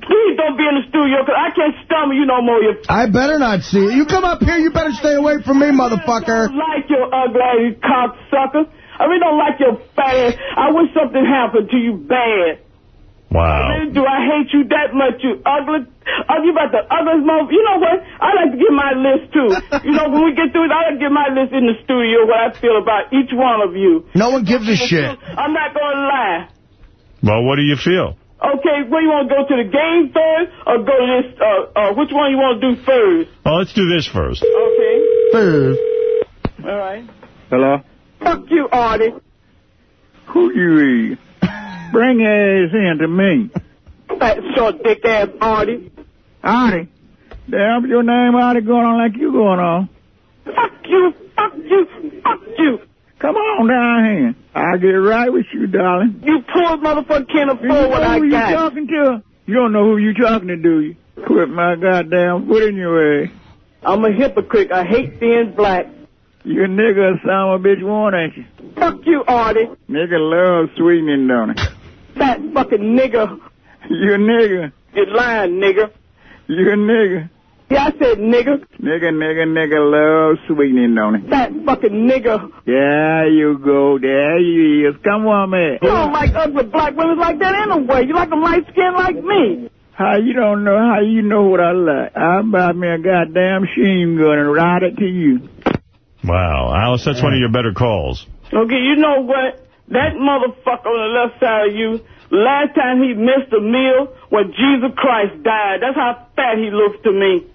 Please don't be in the studio, because I can't stomach you no more, you I better not see it. You come up here, you better stay away from me, motherfucker. I don't like your ugly cocksucker. I really don't like your fat ass. I wish something happened to you bad. I Wow. really do. I hate you that much, you ugly. Ugly about the ugliest mother. You know what? I like to get my list, too. you know, when we get through it, I like to get my list in the studio, what I feel about each one of you. No one gives a shit. I'm not going to lie. Well, what do you feel? Okay, where you want to go to the game first, or go to this, uh, uh, which one you want to do first? Well, let's do this first. Okay. First. All right. Hello? Fuck you, Artie. Who you is? Bring ass in to me. Fat short dick ass Artie. Artie. Damn, your name Artie going on like you going on. Fuck you, fuck you, fuck you. Come on down here. I'll get right with you, darling. You poor motherfucker can't You afford what know I who you talking to? You don't know who you talking to, do you? Put my goddamn foot in your ass. I'm a hypocrite. I hate being black. You a nigga son of a bitch one, ain't you? Fuck you, Artie. Nigga love sweetening, don't he? Fat fucking nigger. You a nigga. You lying, nigger. You a nigga. Yeah, I said nigger. Nigger, nigger, nigga love sweetening, don't he? Fat fucking nigger. There you go. There you is. Come on, man. You don't like ugly black women like that anyway. You like them light skinned like me. How you don't know? How you know what I like? I buy me a goddamn machine gun and ride it to you. Wow. Alice, that's one of your better calls. Okay, you know what? That motherfucker on the left side of you, last time he missed a meal when Jesus Christ died. That's how fat he looks to me.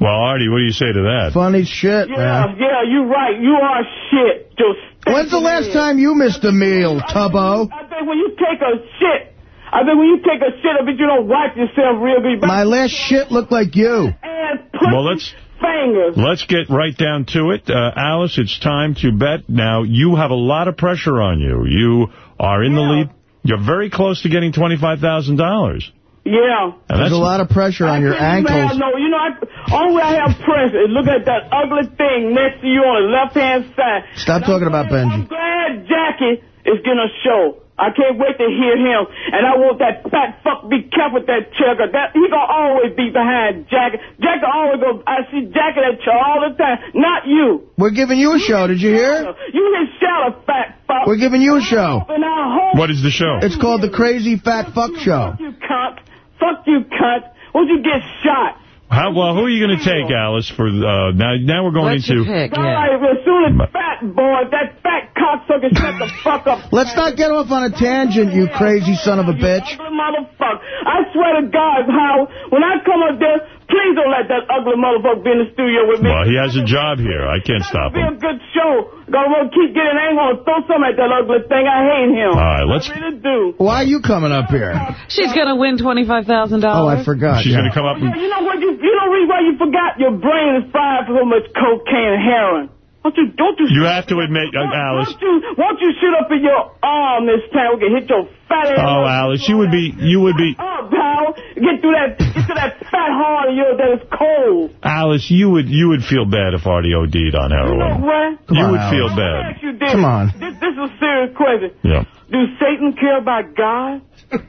Well, Artie, what do you say to that? Funny shit, Yeah, man. yeah, you're right. You are shit. Just When's the last time you missed a meal, Tubbo? I think when you take a shit, I think when you take a shit, I bet you don't wipe yourself real good. My last shit looked like you. Ass, pussy, Well, let's fingers. let's get right down to it. Uh, Alice, it's time to bet. Now, you have a lot of pressure on you. You are in the lead. You're very close to getting $25,000. Yeah. And There's that's a lot of pressure on your You have, ankles. no, you know, I, only I have pressure is look at that ugly thing next to you on the left-hand side. Stop talking about Benji. I'm Benji. glad Jackie is going to show. I can't wait to hear him. And I want that fat fuck be careful with that chair, 'cause that, he going to always be behind Jackie. Jackie always go, I see Jackie that chair all the time. Not you. We're giving you a show. Did you hear? You his shadow, fat fuck. We're giving you a show. And I hope What is the show? It's called the Crazy Fat Fuck Show. Fuck you cunt. Fuck you, cunt. Won't you get shot? How, well, who are you going to take, Alice, for, uh, now, now we're going What's into... your pick? All Yeah. right, as soon as fat boy, that fat cocksucker shut the fuck up. Let's not get off on a tangent, you crazy son of a bitch. Ugly motherfucker. I swear to God, how when I come up there, please don't let that ugly motherfucker be in the studio with me. Well, he has a job here. I can't stop Be a good show. Gonna keep getting angry. Gonna throw something at that ugly thing. I hate him. All right, let's- I really do. Why are you coming up here? She's going to win $25,000. Oh, I forgot. She's yeah. going to come up and... You know what? You, you know reason why you forgot? Your brain is fried for so much cocaine and heroin. Don't you, don't you... You have to admit, uh, Alice. Won't you, won't you sit up in your arm this time? We can hit your fat ass. Oh, Alice, you would be, you would be, Oh, pal. Get through that, get to that fat heart of yours that is cold. Alice, you would, you would feel bad if Artie OD'd on heroin. You know heroin. what? You on, would feel bad. You did. Come on. This, this is a serious question. Yeah. Do Satan care about God?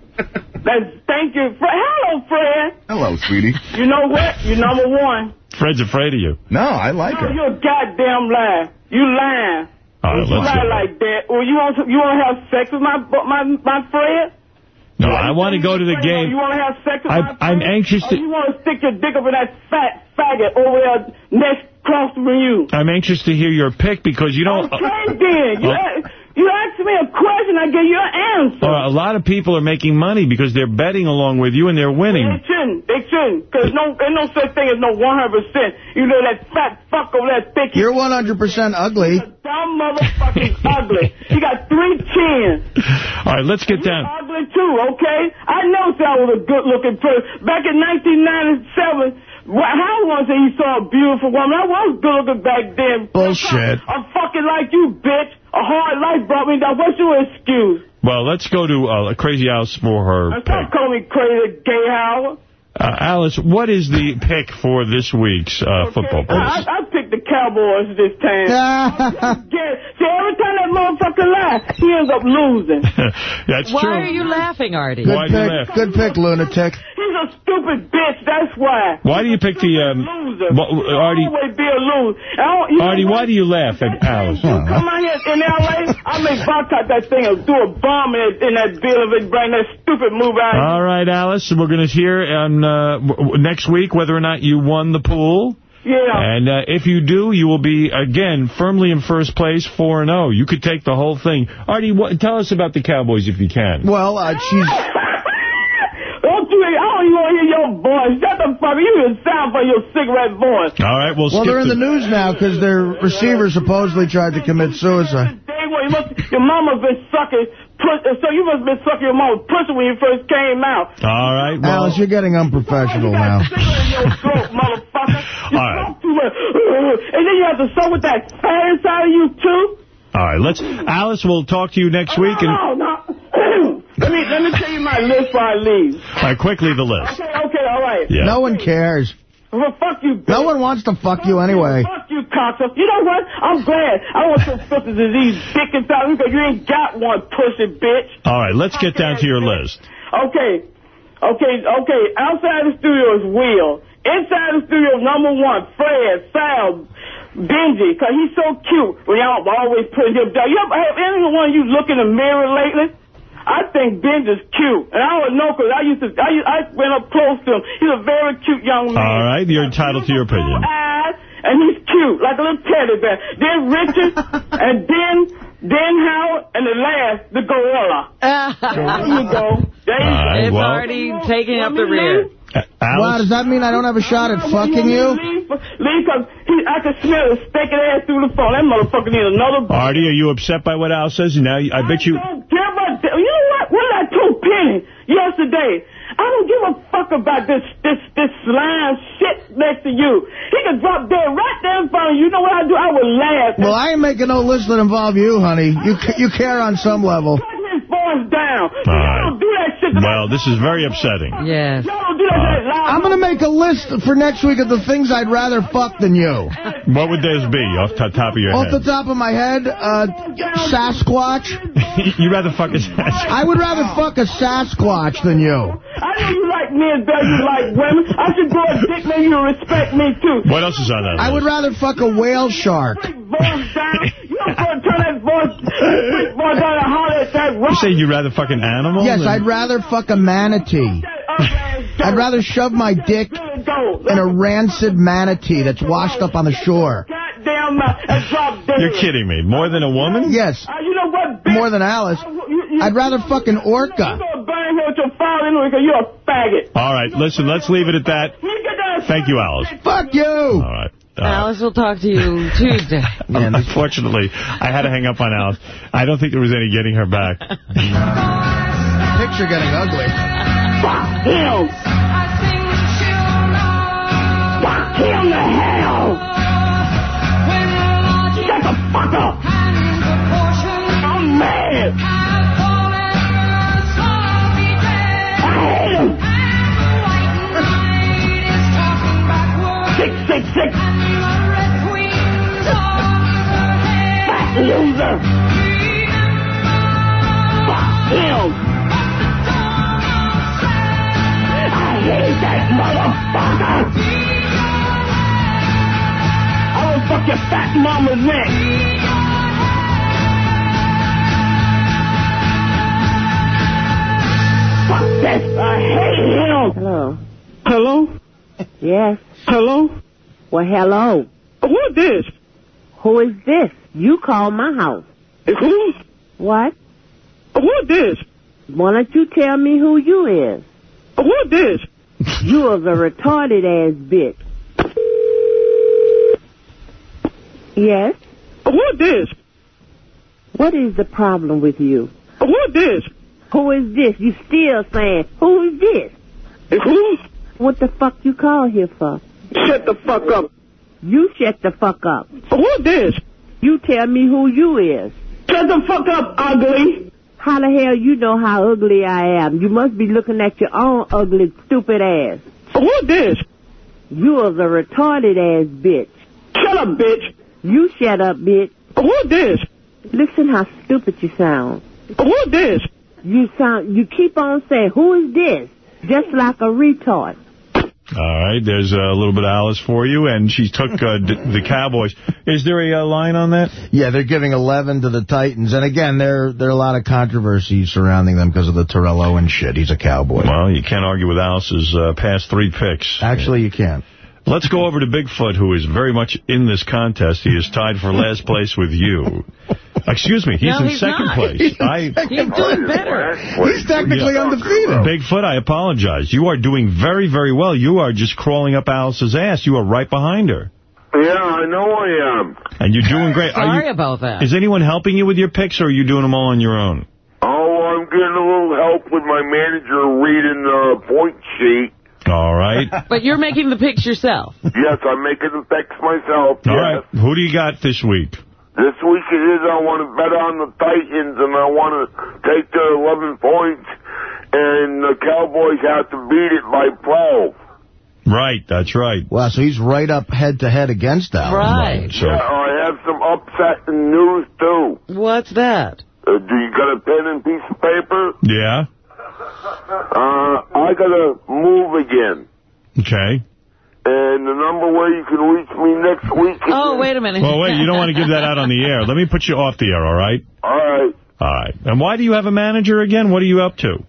That's, thank you. Fred. Hello, Fred. Hello, sweetie. You know what? You're number one. Fred's afraid of you. No, I like No, her. you're a goddamn liar. You lying. All right, you let's lie like that. Well, you want to, you want to have sex with my my my Fred? No, I want to go to the game. You want to have sex with I- my I'm Fred? anxious Or to- oh, you want to stick your dick up in that fat faggot over there next across from you? I'm anxious to hear your pick because you know, Okay, then. You, Oh. a- you asked me a question, I give you an answer. uh, a lot of people are making money because they're betting along with you and they're They winning. shouldn't. They shouldn't. Because no, there's no such thing as no 100%. You know that fat fuck over there thick. You're 100% ugly. Dumb motherfucking ugly. He got three chins. All right, let's get down. ugly too, okay? I know I was a good-looking person. Back in 1997, wh- how was it he saw a beautiful woman? I was good-looking back then. Bullshit. I'm fucking like you, bitch. A hard life brought me down. What's your excuse? Well, let's go to uh, Crazy Alice for her Stop calling me crazy, gay Howard. Uh, Alice, what is the pick for this week's uh, football I. I picked the Cowboys this time. yeah. See, every time that motherfucker lies, he ends up losing. That's Why true. are you laughing, Artie? Good Why do you laugh? Good pick, lunatic. He's a stupid bitch, that's why. Why do you pick the... Um, Loser. wha- He'll Artie, always be a loser. I know Artie, what? why do you laugh at Alice? You come out here in L.A., I may boycott that thing and do a bomb in, in that bill if it bring that stupid movie out. All right, Alice, we're going to hear on uh, w- w- next week whether or not you won the pool. Yeah. And uh, if you do, you will be, again, firmly in first place, 4-0. You could take the whole thing. Artie, what, tell us about the Cowboys if you can. Well, uh, she's... Don't you, I don't even want to hear your voice. Shut the fuck up. You even sound for your cigarette voice. All right, we'll Well, they're in the the- news now because their receiver supposedly tried to commit suicide. Day one, you must, your mama's been sucking, puss, uh, so you must have been sucking your mama's pussy when you first came out. All right, well, Alice, you're getting unprofessional now. Cigarette throat, motherfucker. You All right. smoke too much. And then you have to suck with that fat inside of you, too? all right, let's, Alice, we'll talk to you next oh, week. And, No, no. let me let me tell you my list before I leave. all right, quickly, the list. Okay, okay, all right. Yeah. No one cares. Well, fuck you, bitch. No one wants to fuck you anyway. Fuck you, cocksucker. You know what? I'm glad. I don't want your filthy disease dick inside you because you ain't got one, pussy bitch. All right, let's get down to your list. Okay. Okay, okay. Outside the studio is Will. Inside the studio, number one, Fred, Sal, Benji, because he's so cute. When y'all always putting him down. You ever have anyone you look in the mirror lately? I think Benji's cute. And I don't know because I used to, I, used, I went up close to him. He's a very cute young man. All right, you're entitled to your opinion. eyes, and he's cute, like a little teddy bear. Then Richard, and then then Howard, and the last, the gorilla. There you go. There you All right, It's well- already taking up the rear. Uh, Wow, does that mean I don't have a shot at fucking you? Leave, leave, cause he, I can smell his stinking ass through the phone. That motherfucker needs another. Artie, are you upset by what Al says? Now, I bet you... don't give a damn. You know what? What did I told Penny yesterday? I don't give a fuck about this this this slime shit next to you. He could drop dead right there in front of you. You know what I do? I would laugh. Well, I ain't making no list that involve you, honey. You you care on some level. Put down. All right. Y'all don't do that shit. to Well, this is very upsetting. Yes. Y'all don't do that shit loud. I'm going to make a list for next week of the things I'd rather fuck than you. What would those be off the top of your head? Off the top of my head, uh, Sasquatch. You'd rather fuck a I would rather fuck a Sasquatch than you. I know you like men better than you like women. I should go and dick maybe you respect me too. What else is on that I would rather fuck a whale shark. Voice down. You don't go and turn that voice, voice down and holler at that rock. You say you'd rather fuck an animal? Yes, than- I'd rather fuck a manatee. I'd rather shove my dick in a rancid manatee that's washed up on the shore. Goddamn mouth and drop dead. You're kidding me. More than a woman? Yes, Uh, you know what, bitch? more than Alice. I'd rather fuck an orca. gonna burn here with your father anyway because you're a faggot. All right, listen, let's leave it at that. That Thank you, Alice. Fuck you! All right. Uh, Alice will talk to you Tuesday. Unfortunately, I had to hang up on Alice. I don't think there was any getting her back. Picture getting ugly. Fuck him! Fuck him to hell! Shut the fuck up! I'm mad! I hate him! Six, six, six! Loser! Fuck him! I hate that motherfucker! I will fuck your fat mama's neck! Fuck this! I hate him! Hello. Hello? Yes. Hello? Well, hello. Who is this? Who is this? You call my house. Who? What? Who is this? Why don't you tell me who you is? Who is this? You is a retarded ass bitch. Yes? Who is this? What is the problem with you? Who is this? Who is this? You still saying, who is this? Who? What the fuck you call here for? Shut the fuck up. You shut the fuck up. Who this? You tell me who you is. Shut the fuck up, ugly. How the hell you know how ugly I am? You must be looking at your own ugly, stupid ass. Who this? You is a retarded ass bitch. Shut up, bitch. You shut up, bitch. Who this? Listen how stupid you sound. Who this? You sound, you keep on saying, who is this? Just like a retard. All right, there's a little bit of Alice for you, and she took uh, d the Cowboys. Is there a uh, line on that? Yeah, they're giving 11 to the Titans. And again, there there are a lot of controversies surrounding them because of the Terrell Owens shit. He's a cowboy. Well, you can't argue with Alice's uh, past three picks. Actually, you can't. Let's go over to Bigfoot, who is very much in this contest. He is tied for last place with you. Excuse me, he's No, in he's second not. place. I, He's doing better. He's technically Yeah. undefeated. Bigfoot, I apologize. You are doing very, very well. You are just crawling up Alice's ass. You are right behind her. Yeah, I know I am. And you're doing great. Are Sorry you, about that. Is anyone helping you with your picks, or are you doing them all on your own? Oh, I'm getting a little help with my manager reading the point sheet. All right. But you're making the picks yourself. Yes, I'm making the picks myself. All yes. right. Who do you got this week? This week it is I want to bet on the Titans and I want to take their 11 points and the Cowboys have to beat it by 12. Right, that's right. Wow, so he's right up head-to-head against Alice. Right. So, Yeah, I have some upsetting news too. What's that? Uh, do you got a pen and piece of paper? yeah. Uh, I gotta move again. Okay. And the number where you can reach me next week is... Oh, wait a minute. Well, wait, you don't want to give that out on the air. Let me put you off the air, all right? All right. All right. And why do you have a manager again? What are you up to?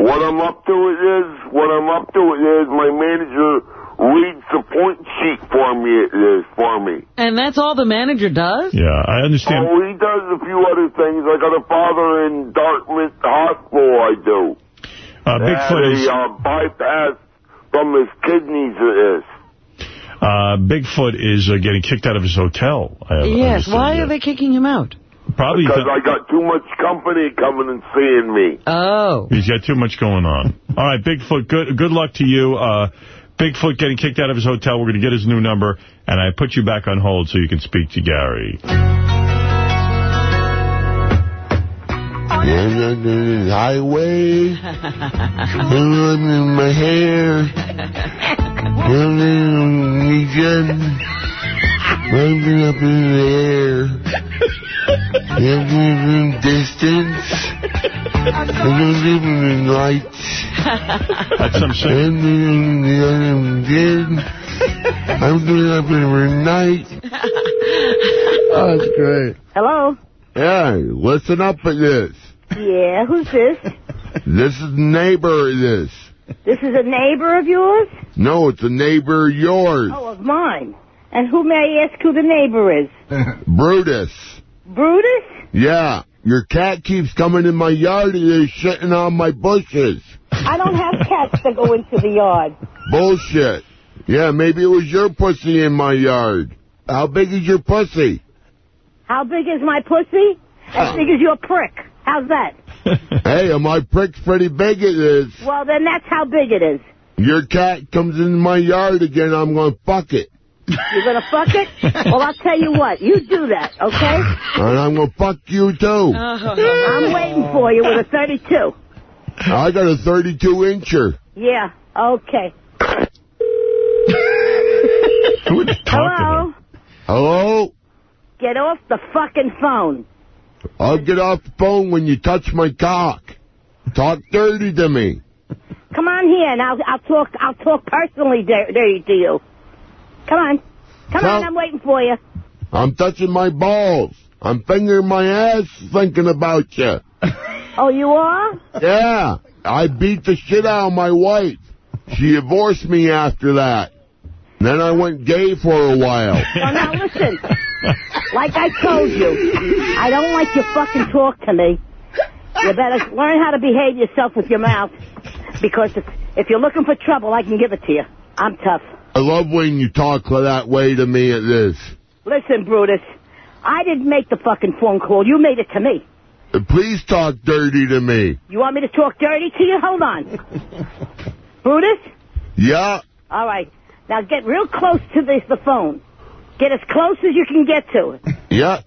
What I'm up to is, what I'm up to is my manager reads the point sheet for me, it is, for me. And that's all the manager does? Yeah, I understand. Oh, he does a few other things. I got a father in Dartmouth Hospital, I do. Uh, Bigfoot is a uh, bypass from his kidneys, it is. uh, Bigfoot is uh, getting kicked out of his hotel. I Yes. understood, Why yeah. are they kicking him out? Probably Because I got too much company coming and seeing me. Oh. he's got too much going on. All right, Bigfoot, good good luck to you. Uh, Bigfoot getting kicked out of his hotel. We're going to get his new number, and I put you back on hold so you can speak to Gary. Highway, in my hair, Running up in the air. Living in distance. I'm living in lights. That's some shit. And then the other I'm doing up every night. Oh, that's great. Hello? Hey, listen up at this. Yeah, who's this? This is neighbor of this. This is a neighbor of yours? No, it's a neighbor of yours. Oh, of mine. And who may I ask who the neighbor is? Brutus. Brutus? Yeah, your cat keeps coming in my yard and is shitting on my bushes. I don't have cats that go into the yard. Bullshit. Yeah, maybe it was your pussy in my yard. How big is your pussy? How big is my pussy? As big as your prick. How's that? hey, uh, my prick's pretty big it is. Well, then that's how big it is. Your cat comes in my yard again, I'm going to fuck it. You're going to fuck it? Well, I'll tell you what. You do that, okay? And I'm going to fuck you, too. I'm waiting for you with a 32. I got a 32-incher. Yeah, okay. Who would talk Hello? Hello? Get off the fucking phone. I'll get off the phone when you touch my cock. Talk dirty to me. Come on here, and I'll, I'll talk. I'll talk personally there, there to you. Come on, come on. I'm waiting for you. I'm touching my balls. I'm fingering my ass thinking about you. Oh, you are? Yeah, I beat the shit out of my wife. She divorced me after that. Then I went gay for a while. Well, now listen. Like I told you, I don't like you fucking talk to me. You better learn how to behave yourself with your mouth. Because if, if you're looking for trouble, I can give it to you. I'm tough. I love when you talk that way to me at this. Listen, Brutus. I didn't make the fucking phone call. You made it to me. Uh, please talk dirty to me. You want me to talk dirty to you? Hold on. Brutus? Yeah, All right. Now get real close to this, the phone. Get as close as you can get to it. yeah.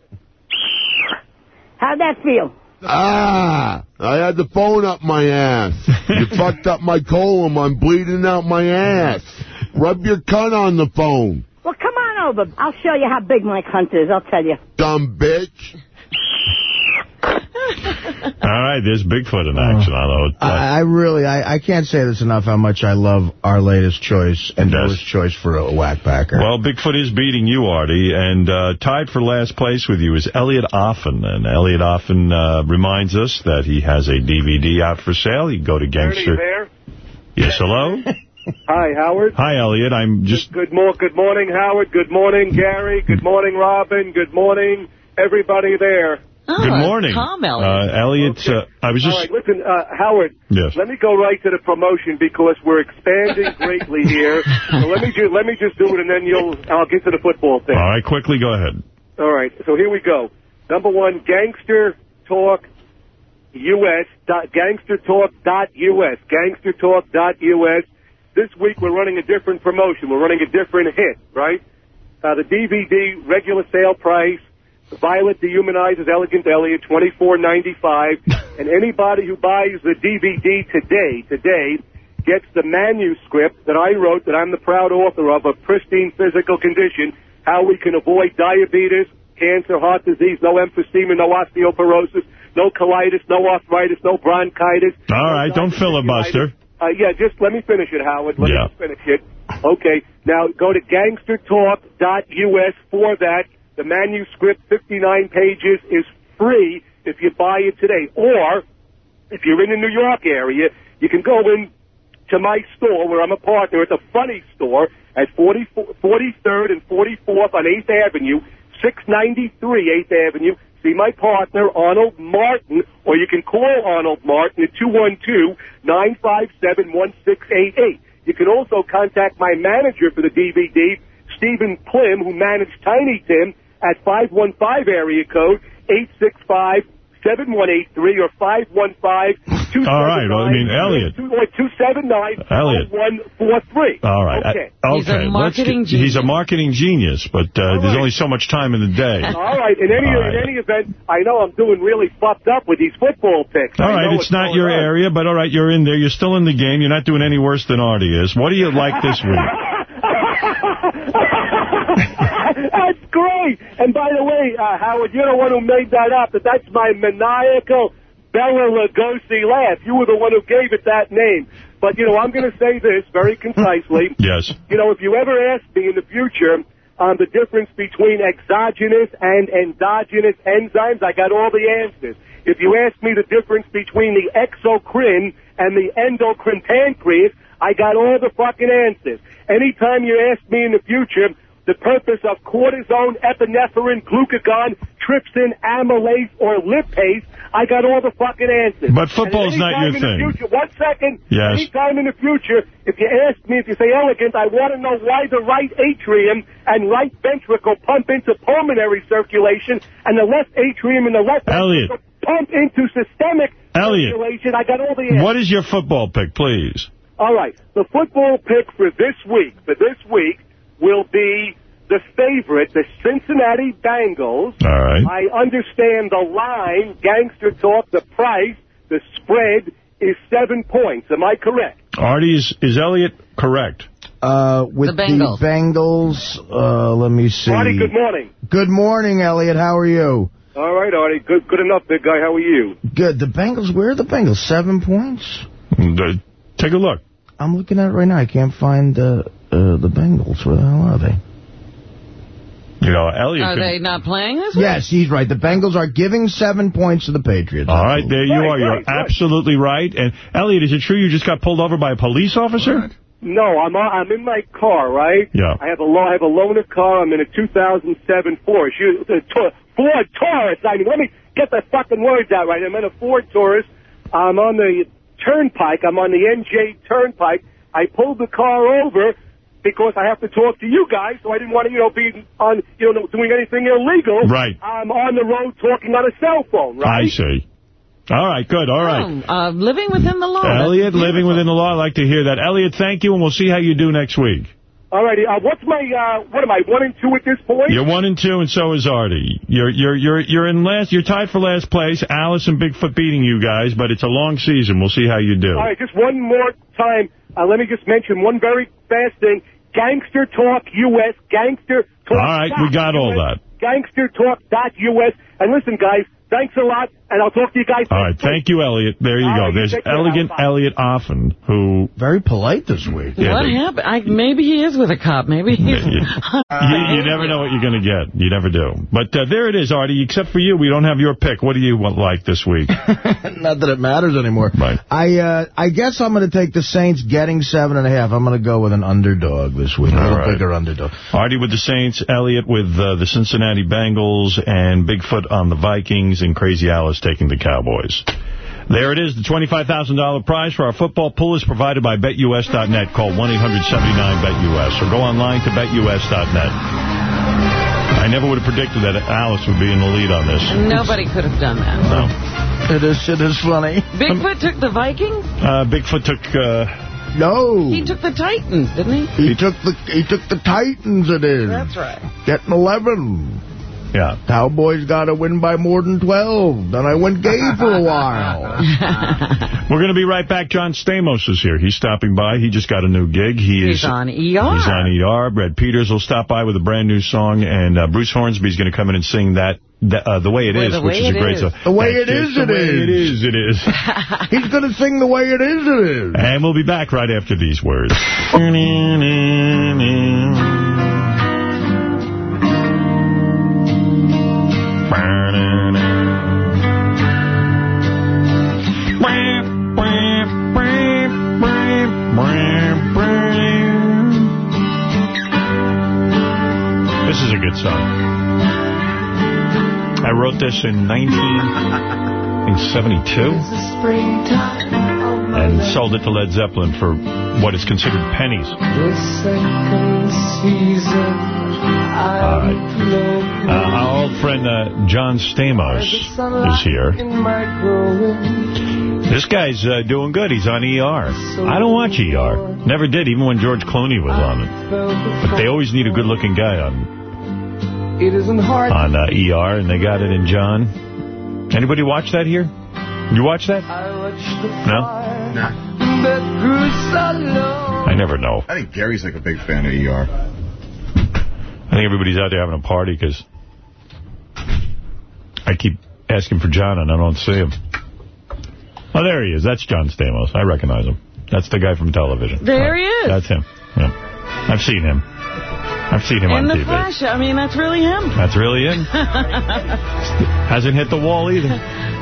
How'd that feel? Ah, I had the phone up my ass. You fucked up my colon. I'm bleeding out my ass. Rub your cunt on the phone, Well, come on over. I'll show you how big my cunt is. I'll tell you. dumb bitch. All right, there's Bigfoot in action. I don't know. I, I really, I, I can't say this enough how much I love our latest choice and newest choice for a whack packer. Well, Bigfoot is beating you, Artie, and uh, tied for last place with you is Elliot Offen. And Elliot Offen uh, reminds us that he has a DVD out for sale. You can go to Gangster. there? Yes, hello? Hi, Howard. Hi, Elliot. I'm just... Good, mo- good morning, Howard. Good morning, Gary. Good morning, Robin. Good morning, everybody there. Good morning. Calm, Uh, Elliot, uh, I was just... All right, listen, uh, Howard. Yes. Let me go right to the promotion because we're expanding greatly here. So let me ju- let me just do it, and then you'll I'll get to the football thing. All right, quickly, go ahead. All right, so here we go. Number one, Gangster Talk US, dot, gangstertalk.us, gangstertalk.us. This week we're running a different promotion. We're running a different hit, right? Uh, the DVD regular sale price, Violet Dehumanizes Elegant Elliot, twenty four ninety five, and anybody who buys the DVD today, today, gets the manuscript that I wrote, that I'm the proud author of, of pristine physical condition, how we can avoid diabetes, cancer, heart disease, no emphysema, no osteoporosis, no colitis, no arthritis, no bronchitis. All right, don't filibuster. Uh, yeah, just let me finish it, Howard. Let Yeah. me finish it. Okay, now go to gangstertalk.us for that. The manuscript, 59 pages, is free if you buy it today. Or, if you're in the New York area, you can go in to my store where I'm a partner. It's a funny store at 40, 43rd and 44th on 8th Avenue, 693 8th Avenue. See my partner, Arnold Martin, or you can call Arnold Martin at 212-957-1688. You can also contact my manager for the DVD, Stephen Plim, who managed Tiny Tim, at 515 area code 865 7183 or 515 All right, well, I mean, Elliot. 279 Elliot. 0143. All right. Okay. I- okay. let's get- He's a marketing genius, but uh, there's only so much time in the day. All right. In any All right. in any event, I know I'm doing really fucked up with these football picks. All I right, it's not your on. area, but all right, you're in there. You're still in the game. You're not doing any worse than Artie is. What do you like this week? that's great. And by the way, uh, Howard, you're the one who made that up. That that's my maniacal Bela Lugosi laugh. You were the one who gave it that name. But, you know, I'm going to say this very concisely. Yes. You know, if you ever ask me in the future on the difference between exogenous and endogenous enzymes, I got all the answers. If you ask me the difference between the exocrine and the endocrine pancreas, I got all the fucking answers. Anytime you ask me in the future the purpose of cortisone, epinephrine, glucagon, trypsin, amylase, or lipase, I got all the fucking answers. But football's not your in the thing. Future, one second. Yes. Anytime in the future, if you ask me, if you say elegant, I want to know why the right atrium and right ventricle pump into pulmonary circulation and the left atrium and the left Elliot. ventricle pump into systemic Elliot. circulation. I got all the answers. What is your football pick, please? All right. The football pick for this week, for this week, will be the favorite, the Cincinnati Bengals. All right. I understand the line, gangster talk, the price, the spread is seven points. Am I correct? Artie, is, is Elliot correct? Uh, with The Bengals. the Bengals, uh, let me see. Artie, good morning. Good morning, Elliot. How are you? All right, Artie. Good, good enough, big guy. How are you? Good. The Bengals, where are the Bengals? Seven points? Take a look. I'm looking at it right now. I can't find uh, uh, the Bengals. Where the hell are they? You know, Elliot. Are could- they not playing this week? Yes, he's right. The Bengals are giving seven points to the Patriots. All right, there you Right, are. You're right, right. absolutely right. And Elliot, is it true you just got pulled over by a police officer? No, I'm uh, I'm in my car, right? Yeah. I have a lo- I have a loaner car. I'm in a 2007 Ford. You, the Tor- Ford Taurus. I mean, let me get the fucking words out right. I'm in a Ford Taurus. I'm on the Turnpike. I'm on the NJ Turnpike. I pulled the car over because I have to talk to you guys, so I didn't want to, you know, be on, you know, doing anything illegal. Right. I'm on the road talking on a cell phone, right? I see. All right, good. All right. Oh, uh, living within the law. Elliot, living within the law. I'd like to hear that. Elliot, thank you, and we'll see how you do next week. All righty. Uh, what's my, uh, what am I, one and two at this point? You're one and two, and so is Artie. You're you're you're you're in last. You're tied for last place. Alice and Bigfoot beating you guys, but it's a long season. We'll see how you do. All right, just one more time. Uh, let me just mention one very fast thing. Gangster Talk US, Gangster Talk. All right, we got all that. GangsterTalk.us. And listen, guys, thanks a lot, and I'll talk to you guys. All right, thank you, Elliot. There you All go. right, There's take care. elegant Elliot Offen, who very polite this week. Yeah, what they- happened? I, maybe he is with a cop. Maybe he's... you, you never know what you're going to get. You never do. But uh, there it is, Artie. Except for you, we don't have your pick. What do you want like this week? Not that it matters anymore. Right. I uh, I guess I'm going to take the Saints getting seven and a half. I'm going to go with an underdog this week. A All little right. bigger underdog. Artie with the Saints, Elliot with uh, the Cincinnati Bengals, and Bigfoot on the Vikings, and Crazy Alice taking the Cowboys. There it is. The $25,000 prize for our football pool is provided by BetUS.net. Call 1-800-79-BETUS or go online to BetUS.net. I never would have predicted that Alice would be in the lead on this. Nobody could have done that. No. It is, it is funny. Bigfoot took the Vikings? Uh, Bigfoot took... Uh, No. He took the Titans, didn't he? He took the he took the Titans. It is. That's right. Getting 11. Yeah. Cowboys got to win by more than 12. Then I went gay for a while. We're going to be right back. John Stamos is here. He's stopping by. He just got a new gig. He He's is on ER. He's on ER. Red Peters will stop by with a brand new song, and uh, Bruce Hornsby's going to come in and sing that. The, uh, the way it Well, is, the which is a great is. song. The way That's It Is, it is. The Way It Is, it is. He's going to sing the way it is. It is. and we'll be back right after these words. This is a good song. I wrote this in 1972 and sold it to Led Zeppelin for what is considered pennies. All right. Uh, our old friend uh, John Stamos is here. This guy's uh, doing good. He's on ER. I don't watch ER. Never did, even when George Clooney was on it. But they always need a good-looking guy on It isn't hard. on uh, ER, and they got it in John. Anybody watch that here? You watch that? No? that grew so low. I never know. I think Gary's like a big fan of ER. I think everybody's out there having a party because I keep asking for John and I don't see him. Oh, there he is. That's John Stamos. I recognize him. That's the guy from television. There he is. That's him. Yeah. I've seen him. I've seen him In on the TV. flesh. I mean, that's really him. That's really it. Hasn't hit the wall either.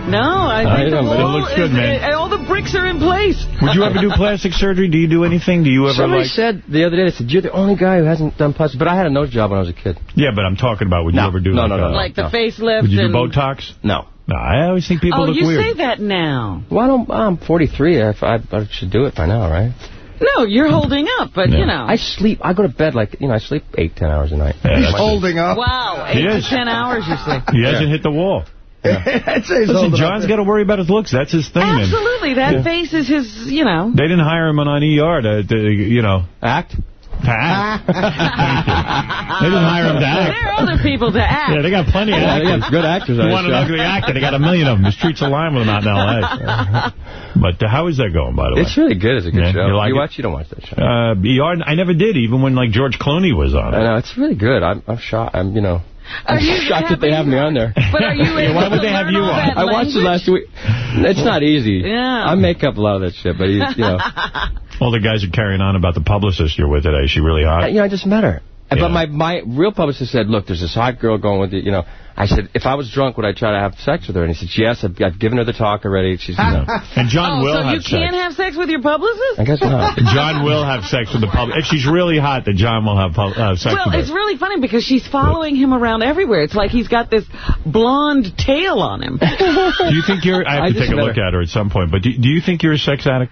No, I I think the know, it looks good, is, man. uh, all the bricks are in place. Would you ever do plastic surgery? Do you do anything? Do you ever Somebody like... said the other day, they said, you're the only guy who hasn't done plastic. But I had a nose job when I was a kid. Yeah, but I'm talking about, would you ever do No, like no, no, a- no. Like the facelift Would you do and... Botox? No. No, I always think people oh, look you say that now. Well, I don't, I'm 43. I, I, I should do it by now, right? No, you're holding up, but, you know. I sleep. I go to bed like, you know, I sleep eight, ten hours a night. Yeah, that's- holding up. Wow, He eight to ten hours you sleep. He hasn't hit the wall. I'd say he's Listen, John's got to worry about his looks. That's his thing. and Absolutely, that Yeah. face is his, you know. They didn't hire him on ER to, to you know... Act? Act. They didn't hire him to act. There are other people to act. Yeah, they got plenty of Yeah, actors. got good actors You want an ugly actor, they got a million of them. The streets are lined with them out in L.A. But uh, how is that going, by the way? It's really good. It's a good Yeah, show. you like it? watch? You don't watch that show. Uh, ER, I never did, even when, like, George Clooney was on it. I know it's really good. I'm, I'm shocked. I'm, you know, I'm you shocked that they have me on there. But are you Yeah, why would they have you on? I watched it last week. It's not easy. Yeah. I make up a lot of that shit, but you, you know, All the guys are carrying on about the publicist you're with today. Is she really hot? I, you know, I just met her. Yeah. But my my real publicist said, look, there's this hot girl going with you. You know, I said, if I was drunk, would I try to have sex with her? And he said, yes, I've, I've given her the talk already. She's, you know, And John oh, will so have you can't have sex with your publicist? I guess not. John will have sex with the public. If she's really hot, then John will have uh, sex Well, with her. Well, it's really funny because she's following him around everywhere. It's like he's got this blonde tail on him. Do you think you're... I have I to take a look her. at her at some point, but do, do you think you're a sex addict?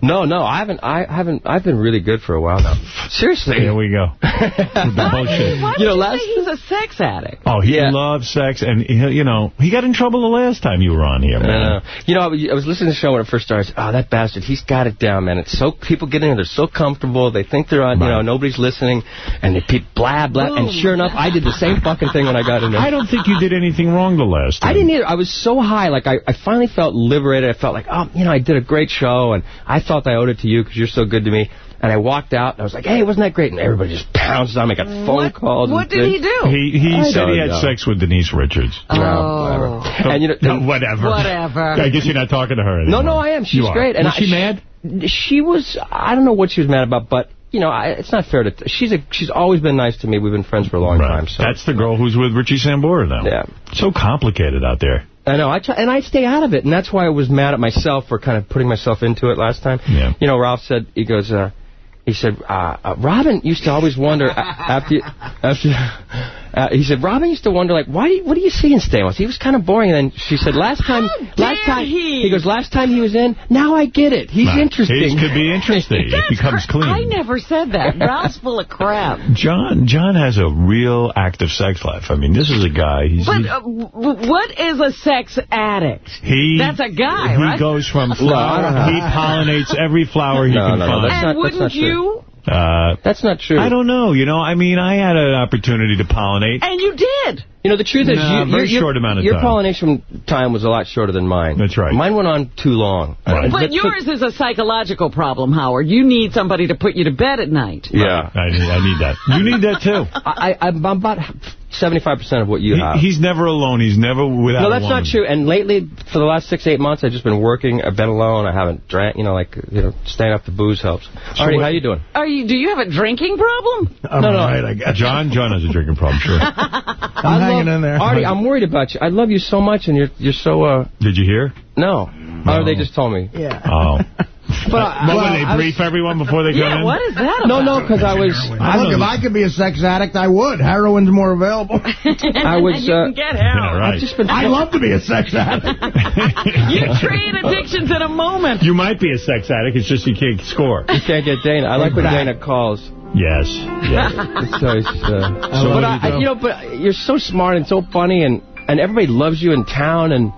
No, no, I haven't. I haven't. I've been really good for a while now. Seriously. Here we go. With the bullshit. Why You know, last- say he's a sex addict? Oh, he Yeah. loves sex, and, he, you know, he got in trouble the last time you were on here, man. Uh, you know, I was, I was listening to the show when it first started. Oh, that bastard, he's got it down, man. It's so people get in there, they're so comfortable. They think they're on, you know, nobody's listening, and they pe- blah blah. And sure enough, I did the same fucking thing when I got in there. I don't think you did anything wrong the last time. I didn't either. I was so high. Like, I, I finally felt liberated. I felt like, oh, you know, I did a great show, and I felt I owed it to you because you're so good to me. And I walked out, and I was like, hey, wasn't that great? And everybody just pounced on me. I got phone What- calls. what and did he do? He he I said he had know. sex with Denise Richards. Oh. No, whatever. And, you know, No, whatever. Whatever. I guess you're not talking to her No, anymore. no, no, I am. She's You are. great. And Was I- she mad? She was. I don't know what she was mad about, but you know, I, it's not fair to. She's a. She's always been nice to me. We've been friends for a long Right. time. So That's the girl who's with Richie Sambora now. Yeah. So complicated out there. I know. I try, and I stay out of it, and that's why I was mad at myself for kind of putting myself into it last time. Yeah. You know, Ralph said he goes. uh he said, uh, uh, Robin used to always wonder after, you- after, uh, he said, Robin used to wonder, like, why, do you, what do you see in Stamos? He was kind of boring. And then she said, last time, last time, he? goes, last time he was in, now I get it. He's Right. interesting. He could be interesting. it becomes clean. I never said that. Ralph's full of crap. John John has a real active sex life. I mean, this is a guy. He's, But uh, w- w- what is a sex addict? he That's a guy, he right? goes from flower. I don't know. he pollinates every flower he No, can no, no, find. that's and not- wouldn't not true. you? Uh, That's not true. I don't know. You know, I mean, I had an opportunity to pollinate. And you did. You know, the truth is, Nah, you, very your, your- short amount of your time. pollination time was a lot shorter than mine. That's right. Mine went on too long. Right. But That took- yours is a psychological problem, Howard. You need somebody to put you to bed at night. Yeah. I need, I need that. You need that, too. I, I, I'm about 75% of what you He, have. he's never alone. He's never without no, a that's woman. not true. And lately, for the last six, eight months, I've just been working. I've been alone. I haven't drank. You know, like, you know, staying off the booze helps. Artie, what- how you doing? Are you? Do you have a drinking problem? I'm No, no. all right, I guess. John, John has a drinking problem, sure. I'm hanging love, in there. Artie, I'm worried about you. I love you so much, and you're you're so, uh, Did you hear? no. No. Or they just told me. Yeah. Oh. But I, well, when they I was- brief everyone before they come Yeah, in? what is that No, about? no, no, because I was... I Look, if I could be a sex addict, I would. Heroin's more available. I was, you uh, can get Yeah, heroin. right. I've just been... I'd love to be a sex addict. You trade addictions in a moment. You might be a sex addict. It's just you can't score. You can't get Dana. I like when Dana calls. Yes. yes. It's always, uh, So but I, you? I, you know, but you're so smart and so funny, and and everybody loves you in town, and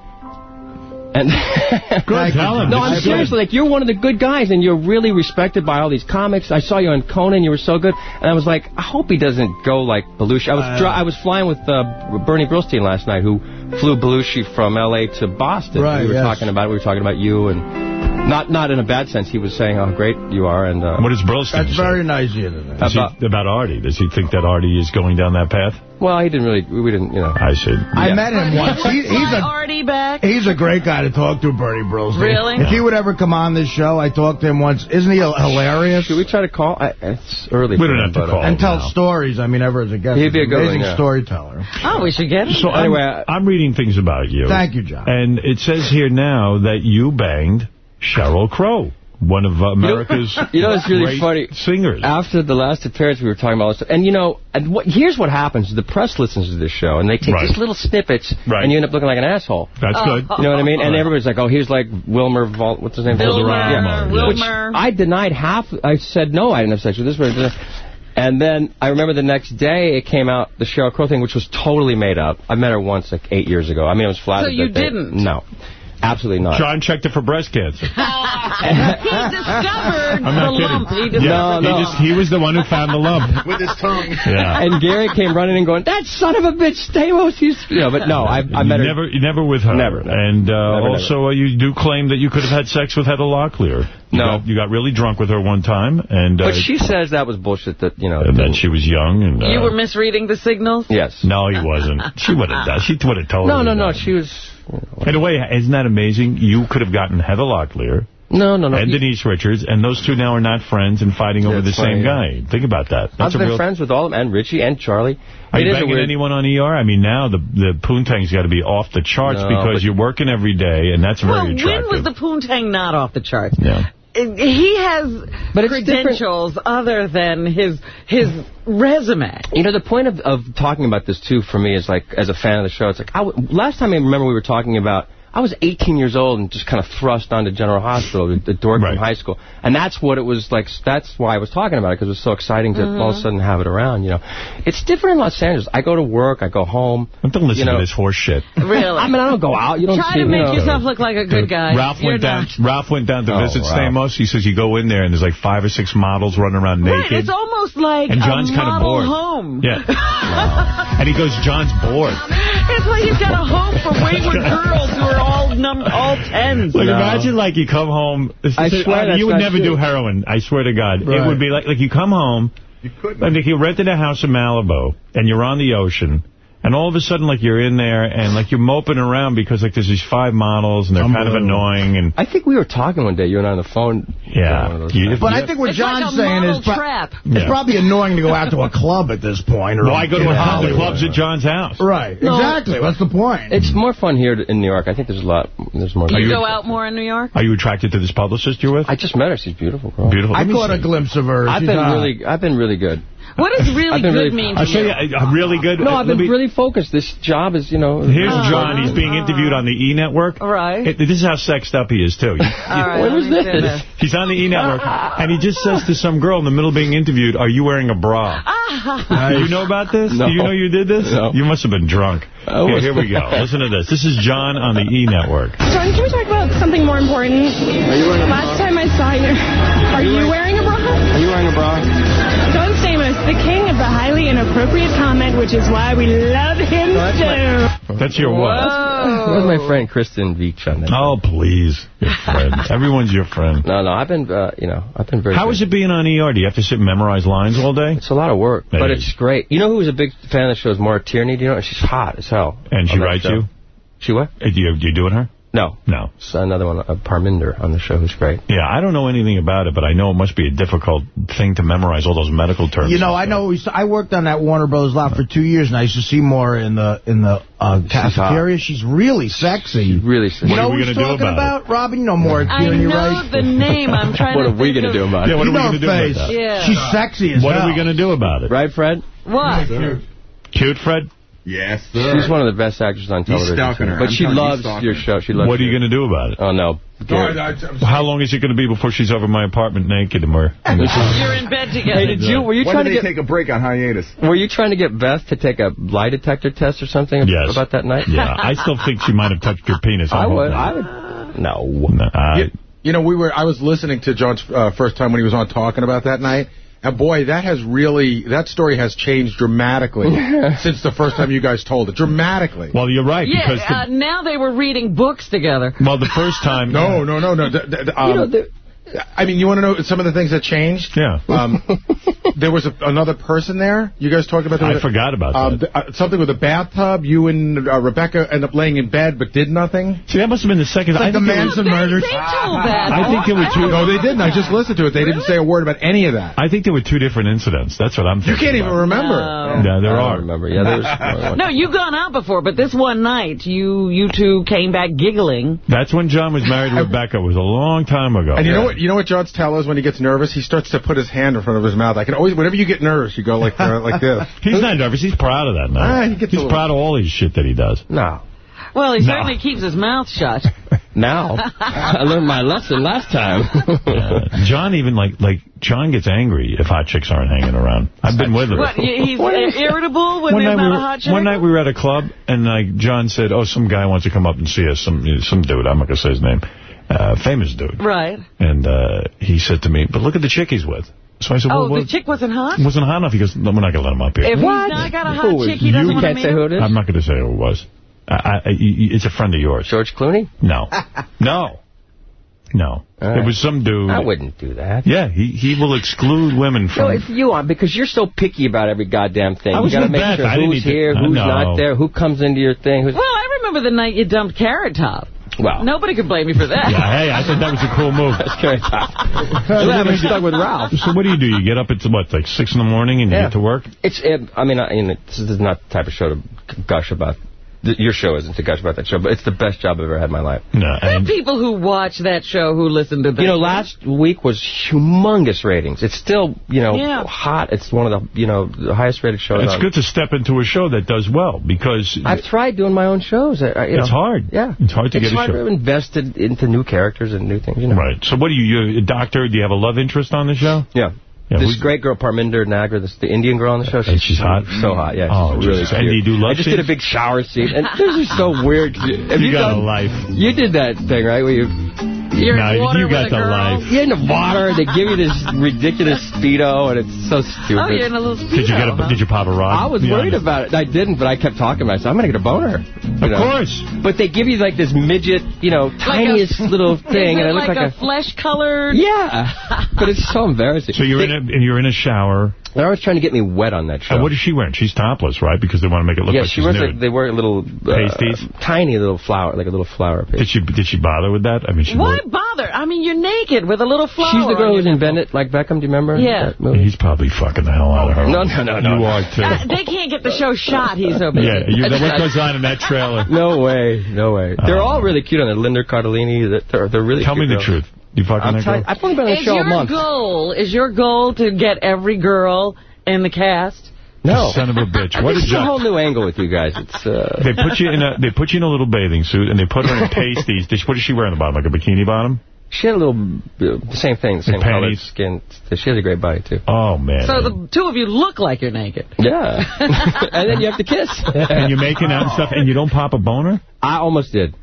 and Good, no, I'm seriously like you're one of the good guys, and you're really respected by all these comics. I saw you on Conan, you were so good, and I was like, I hope he doesn't go like Belushi. I was Uh, I was flying with uh, Bernie Brillstein last night, who flew Belushi from L.A. to Boston. Right, we were yes. talking about we were talking about you, and not not in a bad sense. He was saying how great you are, and uh, What does Brillstein That's say? very nice of you. to do. He- about- about Artie. Does he think that Artie is going down that path? well, he didn't really. We didn't, you know. I see. I Yeah. met him once. He, he's a Artie back. He's a great guy to talk to, Bernie Brillstein. Really? If he would ever come on this show, I talked to him once. Isn't he hilarious? Should we try to call? I, it's early. We don't him, have to uh, call. and tell now. stories. I mean, ever as a guest. He'd be a He's good an one, amazing yeah. storyteller. Oh, we should get him. So Anyway, I'm, I'm reading things about you. Thank you, John. And it says here now that you banged Sheryl Crow, one of America's You know, it's really great funny. singers. After the last appearance, we were talking about all this. And, you know, and what, here's what happens. The press listens to this show, and they take Right. these little snippets, Right. and you end up looking like an asshole. That's oh. good. You know what I mean? And Right. everybody's like, oh, here's like Wilmer, Vol what's his name? Valderrama, Yeah. Wilmer. Which I denied half. I said, no, I didn't have sex with this person. And then I remember the next day it came out, the Sheryl Crow thing, which was totally made up. I met her once, like, eight years ago. I mean, I was flattered. So you that they- didn't? No. Absolutely not. John checked it for breast cancer. he discovered I'm not the kidding. lump. He Yeah, discovered No, no. He, just, he was the one who found the lump. With his tongue. Yeah. And Gary came running and going, that son of a bitch, Stamos. He's, you know, but no, I, I met her. never, you never with her. Never, never. And uh, Never, never. also, uh, you do claim that you could have had sex with Heather Locklear. You No. Got, you got really drunk with her one time. and uh, But she says that was bullshit that, you know. and then she was young. and uh, You were misreading the signals? Yes. No, he wasn't. She would have done. She would have told No, you no, no. that. She was. By the way, isn't that amazing? You could have gotten Heather Locklear No, no, no. and Denise Richards, and those two now are not friends and fighting over the funny, same yeah. guy. Think about that. That's I've been real. friends with all of them, and Richie and Charlie. Are It you banging weird- anyone on ER? I mean, now the the poontang's got to be off the charts No, because but- you're working every day, and that's Well, very when was the poontang not off the charts? yeah. He has But it's credentials other than his his resume. You know, the point of, of talking about this, too, for me, is like, as a fan of the show, it's like, I w last time I remember we were talking about, I was 18 years old and just kind of thrust onto General Hospital, the, the dork from high school. And that's what it was like, that's why I was talking about it, because it was so exciting to all of a mm-hmm. sudden have it around, you know. It's different in Los Angeles. I go to work, I go home. Don't listen you know, to this horse shit. Really? I mean, I don't go out. You don't Try see to make you know, yourself look like a good guy. Ralph You're went down. not. Ralph went down to Oh, visit Ralph. Stamos. He says you go in there and there's like five or six models running around Right, naked. it's almost like and John's a kind of model bored. home. Yeah. and he goes, John's bored. It's like you've got a home for wayward girls who are all num all tens. Like imagine like you come home. I swear you would never true. do heroin. I swear to God, it would be like like you come home. You could. And like you rented a house in Malibu, and you're on the ocean, and all of a sudden, like, you're in there, and, like, you're moping around because, like, there's these five models, and they're kind of annoying, and, I think we were talking one day, you and I on the phone. yeah. One of You- But I think what It's like John's saying model is pro- trap. it's Yeah. probably annoying to go out to a club at this point. Or Why go to a club? The club's at John's house. Right, No. exactly. What's the point. It's more fun here in New York. I think there's a lot, there's more. You you- go out more in New York? Are you attracted to this publicist you're with? I just met her. She's beautiful, girl. Beautiful. I caught a glimpse of her. I've She's been hot. really, I've been really good. What does really good really- mean to I'll show you? you uh, really good. No, uh, I've been me- really focused. This job is, you know. Here's Oh. John. He's being interviewed on the E! Network. Right. It- this is how sexed up he is, too. All right, When let was me see this? this. He's on the E! Network, and he just says to some girl in the middle of being interviewed, are you wearing a bra? Do you know about this? No. Do you know you did this? No. You must have been drunk. I Here, here we go. Listen to this. This is John on the E! Network. John, can we talk about something more important? Last time I saw you, are you wearing a bra? Are you wearing a bra? Highly inappropriate comment, which is why we love him so. That's your what? Where's my friend Kristen Veitch on that? Oh, please. Your friend. Everyone's your friend. No, no, I've been, uh, you know, I've been very. How good. is it being on ER? Do you have to sit and memorize lines all day? It's a lot of work, It but is. it's great. You know who was a big fan of the show is Maura Tierney. Do you know? She's hot as hell. And she writes show. you? She what? Uh, Do you, do you doing her? No. No. It's another one, uh, Parminder on the show who's great. Yeah, I don't know anything about it, but I know it must be a difficult thing to memorize all those medical terms. You know, I know. we s- I worked on that Warner Brothers lot for two years, and I used to see Maura in the in the uh, cafeteria. She's really sexy. Really You sexy. What know are we gonna do talking about about, Robin? You know Maura I Tierney, know right? the name. I'm trying What to What are we going to do about Yeah, it? what you are we going to do face. about that? Yeah. She's sexy as What hell. are we going to do about it? Right, Fred? What? Cute, Fred? Yes, sir. She's one of the best actors on television. stalking her. But I'm she telling you, he's loves your show. She loves What are you going to do about it? Oh, no. Gary. How long is it going to be before she's over my apartment naked and we're... You're in bed together. Hey, did you, were you When trying did to get... take a break on hiatus? Were you trying to get Beth to take a lie detector test or something Yes. about that night? Yeah, I still think she might have touched your penis. I on would. I would. No. No, I- You, you know, we were. I was listening to John's uh, first time when he was on talking about that night. And boy, that has really, that story has changed dramatically since the first time you guys told it. Dramatically. Well, you're right, Yeah, because... uh, now they were reading books together. well, the first time... No, no, no, no. D- d- d- You know, um, the, I mean, you want to know some of the things that changed? Yeah. Um, there was a, another person there. You guys talked about that. I forgot about um, th- uh, something with a bathtub. You and uh, Rebecca end up laying in bed but did nothing. See, that must have been the second. It's like I the think it was- Manson murders. I think there were two. No, they didn't. I just listened to it. They didn't say a word about any of that. I think there were two different incidents. That's what I'm You can't even about. remember. Yeah, there I don't are. remember. Yeah, there was. No, you've gone out before, but this one night, you you two came back giggling. That's when John was married to Rebecca. It was a long time ago. And you know what? You know what John's tell is when he gets nervous, he starts to put his hand in front of his mouth. I can always, whenever you get nervous, you go like uh, like this. He's not nervous. He's proud of that now. Ah, he He's little- proud of all his shit that he does. No. Well, he No. certainly keeps his mouth shut. Now. I learned my lesson last time. Yeah. John even like like John gets angry if hot chicks aren't hanging around. I've been with him. What, he- he's irritable when one there's not we a hot chick? one night we were at a club, and like John said, oh, some guy wants to come up and see us, some some dude, I'm not going to say his name, uh, famous dude. Right. And uh, he said to me, but look at the chick he's with. So I said, Oh, well, the chick wasn't hot? wasn't hot enough. He goes, no, we're not going to let him up here. If he's not got a hot chick, he doesn't want to meet her? I'm not going to say who it was. I, I, I- it's a friend of yours. George Clooney? No. no. No. It was some dude. I wouldn't do that. Yeah, he, he will exclude women No, from... if you are, because you're so picky about every goddamn thing. I You was got to make sure I didn't who's need to- here, who's know. not there, who comes into your thing. Who's, Well, I remember the night you dumped Carrot Top. Well. Nobody could blame you for that. Yeah, hey, I said that was a cool move. That's Carrot Top. So I'm what do you stuck do- with Ralph. So what do you do? You get up at, what, like 6 in the morning and you Yeah. get to work? It's, it, I mean, I, you know, this is not the type of show to gush about. Th- Your show isn't to gush about that show, but it's the best job I've ever had in my life. No, There are people who watch that show who listen to this. You know, last week was humongous ratings. It's still, you know, Yeah. hot. It's one of the, you know, the highest rated shows. It's on. good to step into a show that does well because I've tried doing my own shows. I, I- you it's know, hard. Yeah. It's hard to it's get a hard show. to invest in- into new characters and new things, you know. Right. So what do you, you a doctor? Do you have a love interest on the show? Yeah. Yeah, this great girl, Parminder Nagra, this the Indian girl on the show. And she's hot? So hot, yeah. Oh, she's really. And do you do love I just did a big shower scene. And this is so weird. Have You got a life. You did that thing, right? Where you... You're No, in water you got with a the girl. life. You're in the water, they give you this ridiculous Speedo, and it's so stupid. Oh, you're in a little speedo, Did you get a, huh? did you pop a rod? I was worried honest. about it. I didn't, but I kept talking to myself. I'm going to get a boner. you Of know. course. But they give you like this midget, you know, tiniest little thing, and it it looks like, like, a, flesh-colored? Yeah, but it's so embarrassing. So you're in a you're in a shower. They're always trying to get me wet on that show. And what is she wearing? She's topless, right? Because they want to make it look yeah, like she she's wears nude. like they wear little uh, Pasties? tiny little flower, like a little flower Did she did she bother with that? I mean, she Why bother? I mean, you're naked with a little flower. She's the girl on who's your in Bend It, like Beckham. Do you remember? Yeah. that movie? He's probably fucking the hell out of her. No, no, no, no, You no. are too. Uh, they can't get the show shot. He's so busy. yeah, you, what goes on in that trailer? No way, no way. They're all really cute on there. Linda Cardellini, they're, they're really Tell me the girls. truth. You fucking I'm that girl? I've only been on the Is show a your goal is your goal to get every girl in the cast? No. Son of a bitch. What this is a John... whole new angle with you guys. It's uh, They put you in a they put you in a little bathing suit and they put her in pasties. What does she wear on the bottom? Like a bikini bottom? she had a little uh, same thing, the same colored panties? skin. She has a great body too. Oh man. So the two of you look like you're naked. Yeah, and then you have to kiss. and you're making out and stuff, and you don't pop a boner? I almost did.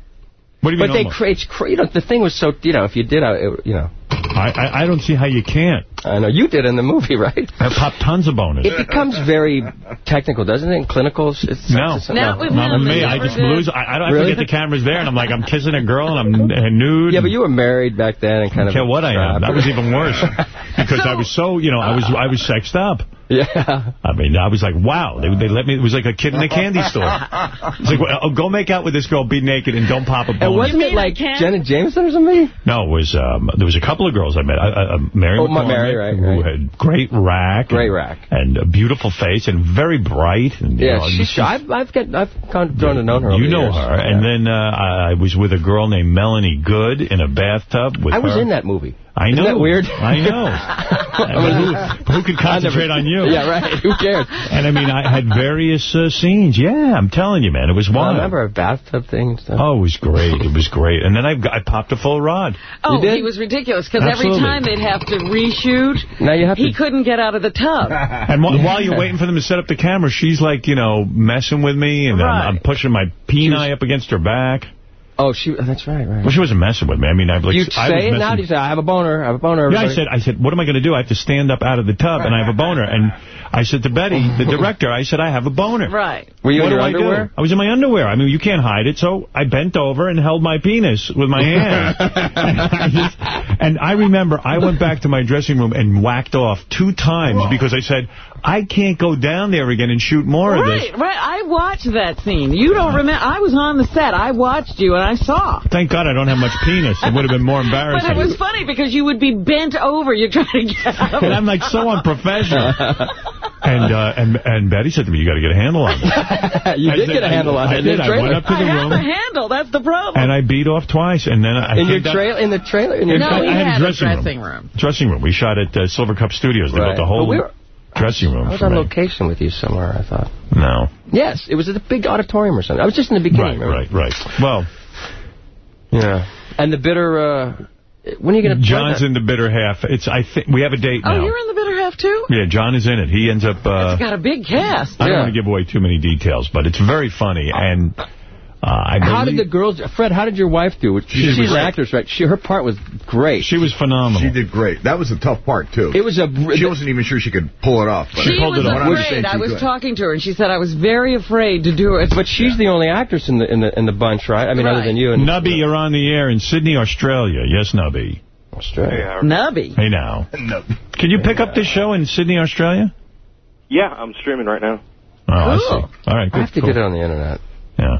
What do you But mean? they almost? cra it's cra you know, the thing was so, you know, if you did, I, it, you know. I, I I don't see how you can't. I know, you did in the movie, right? I popped tons of boners. It becomes very technical, doesn't it, in clinicals? It's, No, it's, Not with not him, me. I just did. lose. I, I don't. I Really? forget the camera's there, and I'm like, I'm kissing a girl, and I'm and nude. Yeah, but you were married back then and kind I don't care of... what I am. trapped. That was even worse because I was so, you know, I was I was sexed up. Yeah. I mean, I was like, wow. They they let me. It was like a kid in a candy store. It's like, well, oh, go make out with this girl, be naked, and don't pop a And boner. wasn't it like Jenna Jameson or something? No, it was um, there was a couple of girls I met. I, I, Mary Oh, my McCormack, Mary, right, who right. had great rack, Great and, rack. and a beautiful face, and very bright. And, you Yeah, know, she's, I've, I've, got, I've kind of grown to know her You know years. her, and then uh, I was with a girl named Melanie Good in a bathtub with I was her. in that movie. I know. Isn't know. that weird? I know. I mean, who, who could concentrate on you? Yeah, right. Who cares? And I mean, I had various uh, scenes. Yeah, I'm telling you, man, it was wild. I remember a bathtub thing and stuff. Oh, it was great. It was great. And then I, I popped a full rod. Oh, did? he was ridiculous because every time they'd have to reshoot, Now you have he to... couldn't get out of the tub. And wh- while you're waiting for them to set up the camera, she's like, you know, messing with me, and Right. I'm, I'm pushing my peni up against her back. Oh, she. That's right, right. Well, she wasn't messing with me. I mean, I've like you I say was it messing- now? Do you say, I have a boner, I have a boner, Yeah, I said, I said, what am I going to do? I have to stand up out of the tub, and I have a boner. And I said to Betty, the director, I said, I have a boner. Right. Were you what in your do I do? underwear? I was in my underwear. I mean, you can't hide it. So I bent over and held my penis with my hand. and, I just- and I remember I went back to my dressing room and whacked off two times because I said, I can't go down there again and shoot more of this. Right, right. I watched that scene. You don't remember. I was on the set. I watched you, and I saw. Thank God I don't have much penis. It would have been more embarrassing. But it was funny because you would be bent over. You're trying to get out. and I'm like so unprofessional. and uh, and and Betty said to me, "You got to get a handle on this." you I did said- get a handle on it. I did. I went up to the I have room a handle. That's the problem. and I beat off twice, and then I in your trailer, in the trailer, in your no, trailer. we I had a had a dressing room. dressing room. dressing room. We shot at uh, Silvercup Studios. They Right. built the whole But we were- dressing room I was for on me. location with you somewhere, I thought. No, Yes, it was at a big auditorium or something. I was just in the beginning. right, right, right. Well, Yeah. And the bitter, uh, when are you going to John's in the bitter half. It's I think we have a date now. Oh, you're in the bitter half, too? Yeah, John is in it. He ends up. Uh, It's got a big cast. I don't Yeah. want to give away too many details, but it's very funny and. Uh, I How did the girls, Fred, how did your wife do? She, She she's was an actress, right? She, her part was great. She was phenomenal. She did great. That was a tough part, too. It was a... She wasn't even sure she could pull it off. But She pulled was it off. What I'm afraid. I was could. talking to her, and she said I was very afraid to do it. But she's the only actress in the in the in the bunch, right? I mean, other than you. And Nubby, you're on the air in Sydney, Australia. Yes, Nubby. Australia. Nubby. Hey, now. Nubby. Can you pick up this show in Sydney, Australia? Yeah, I'm streaming right now. Oh, I see. Cool. All right, I good. have to cool. get it on the internet. Yeah.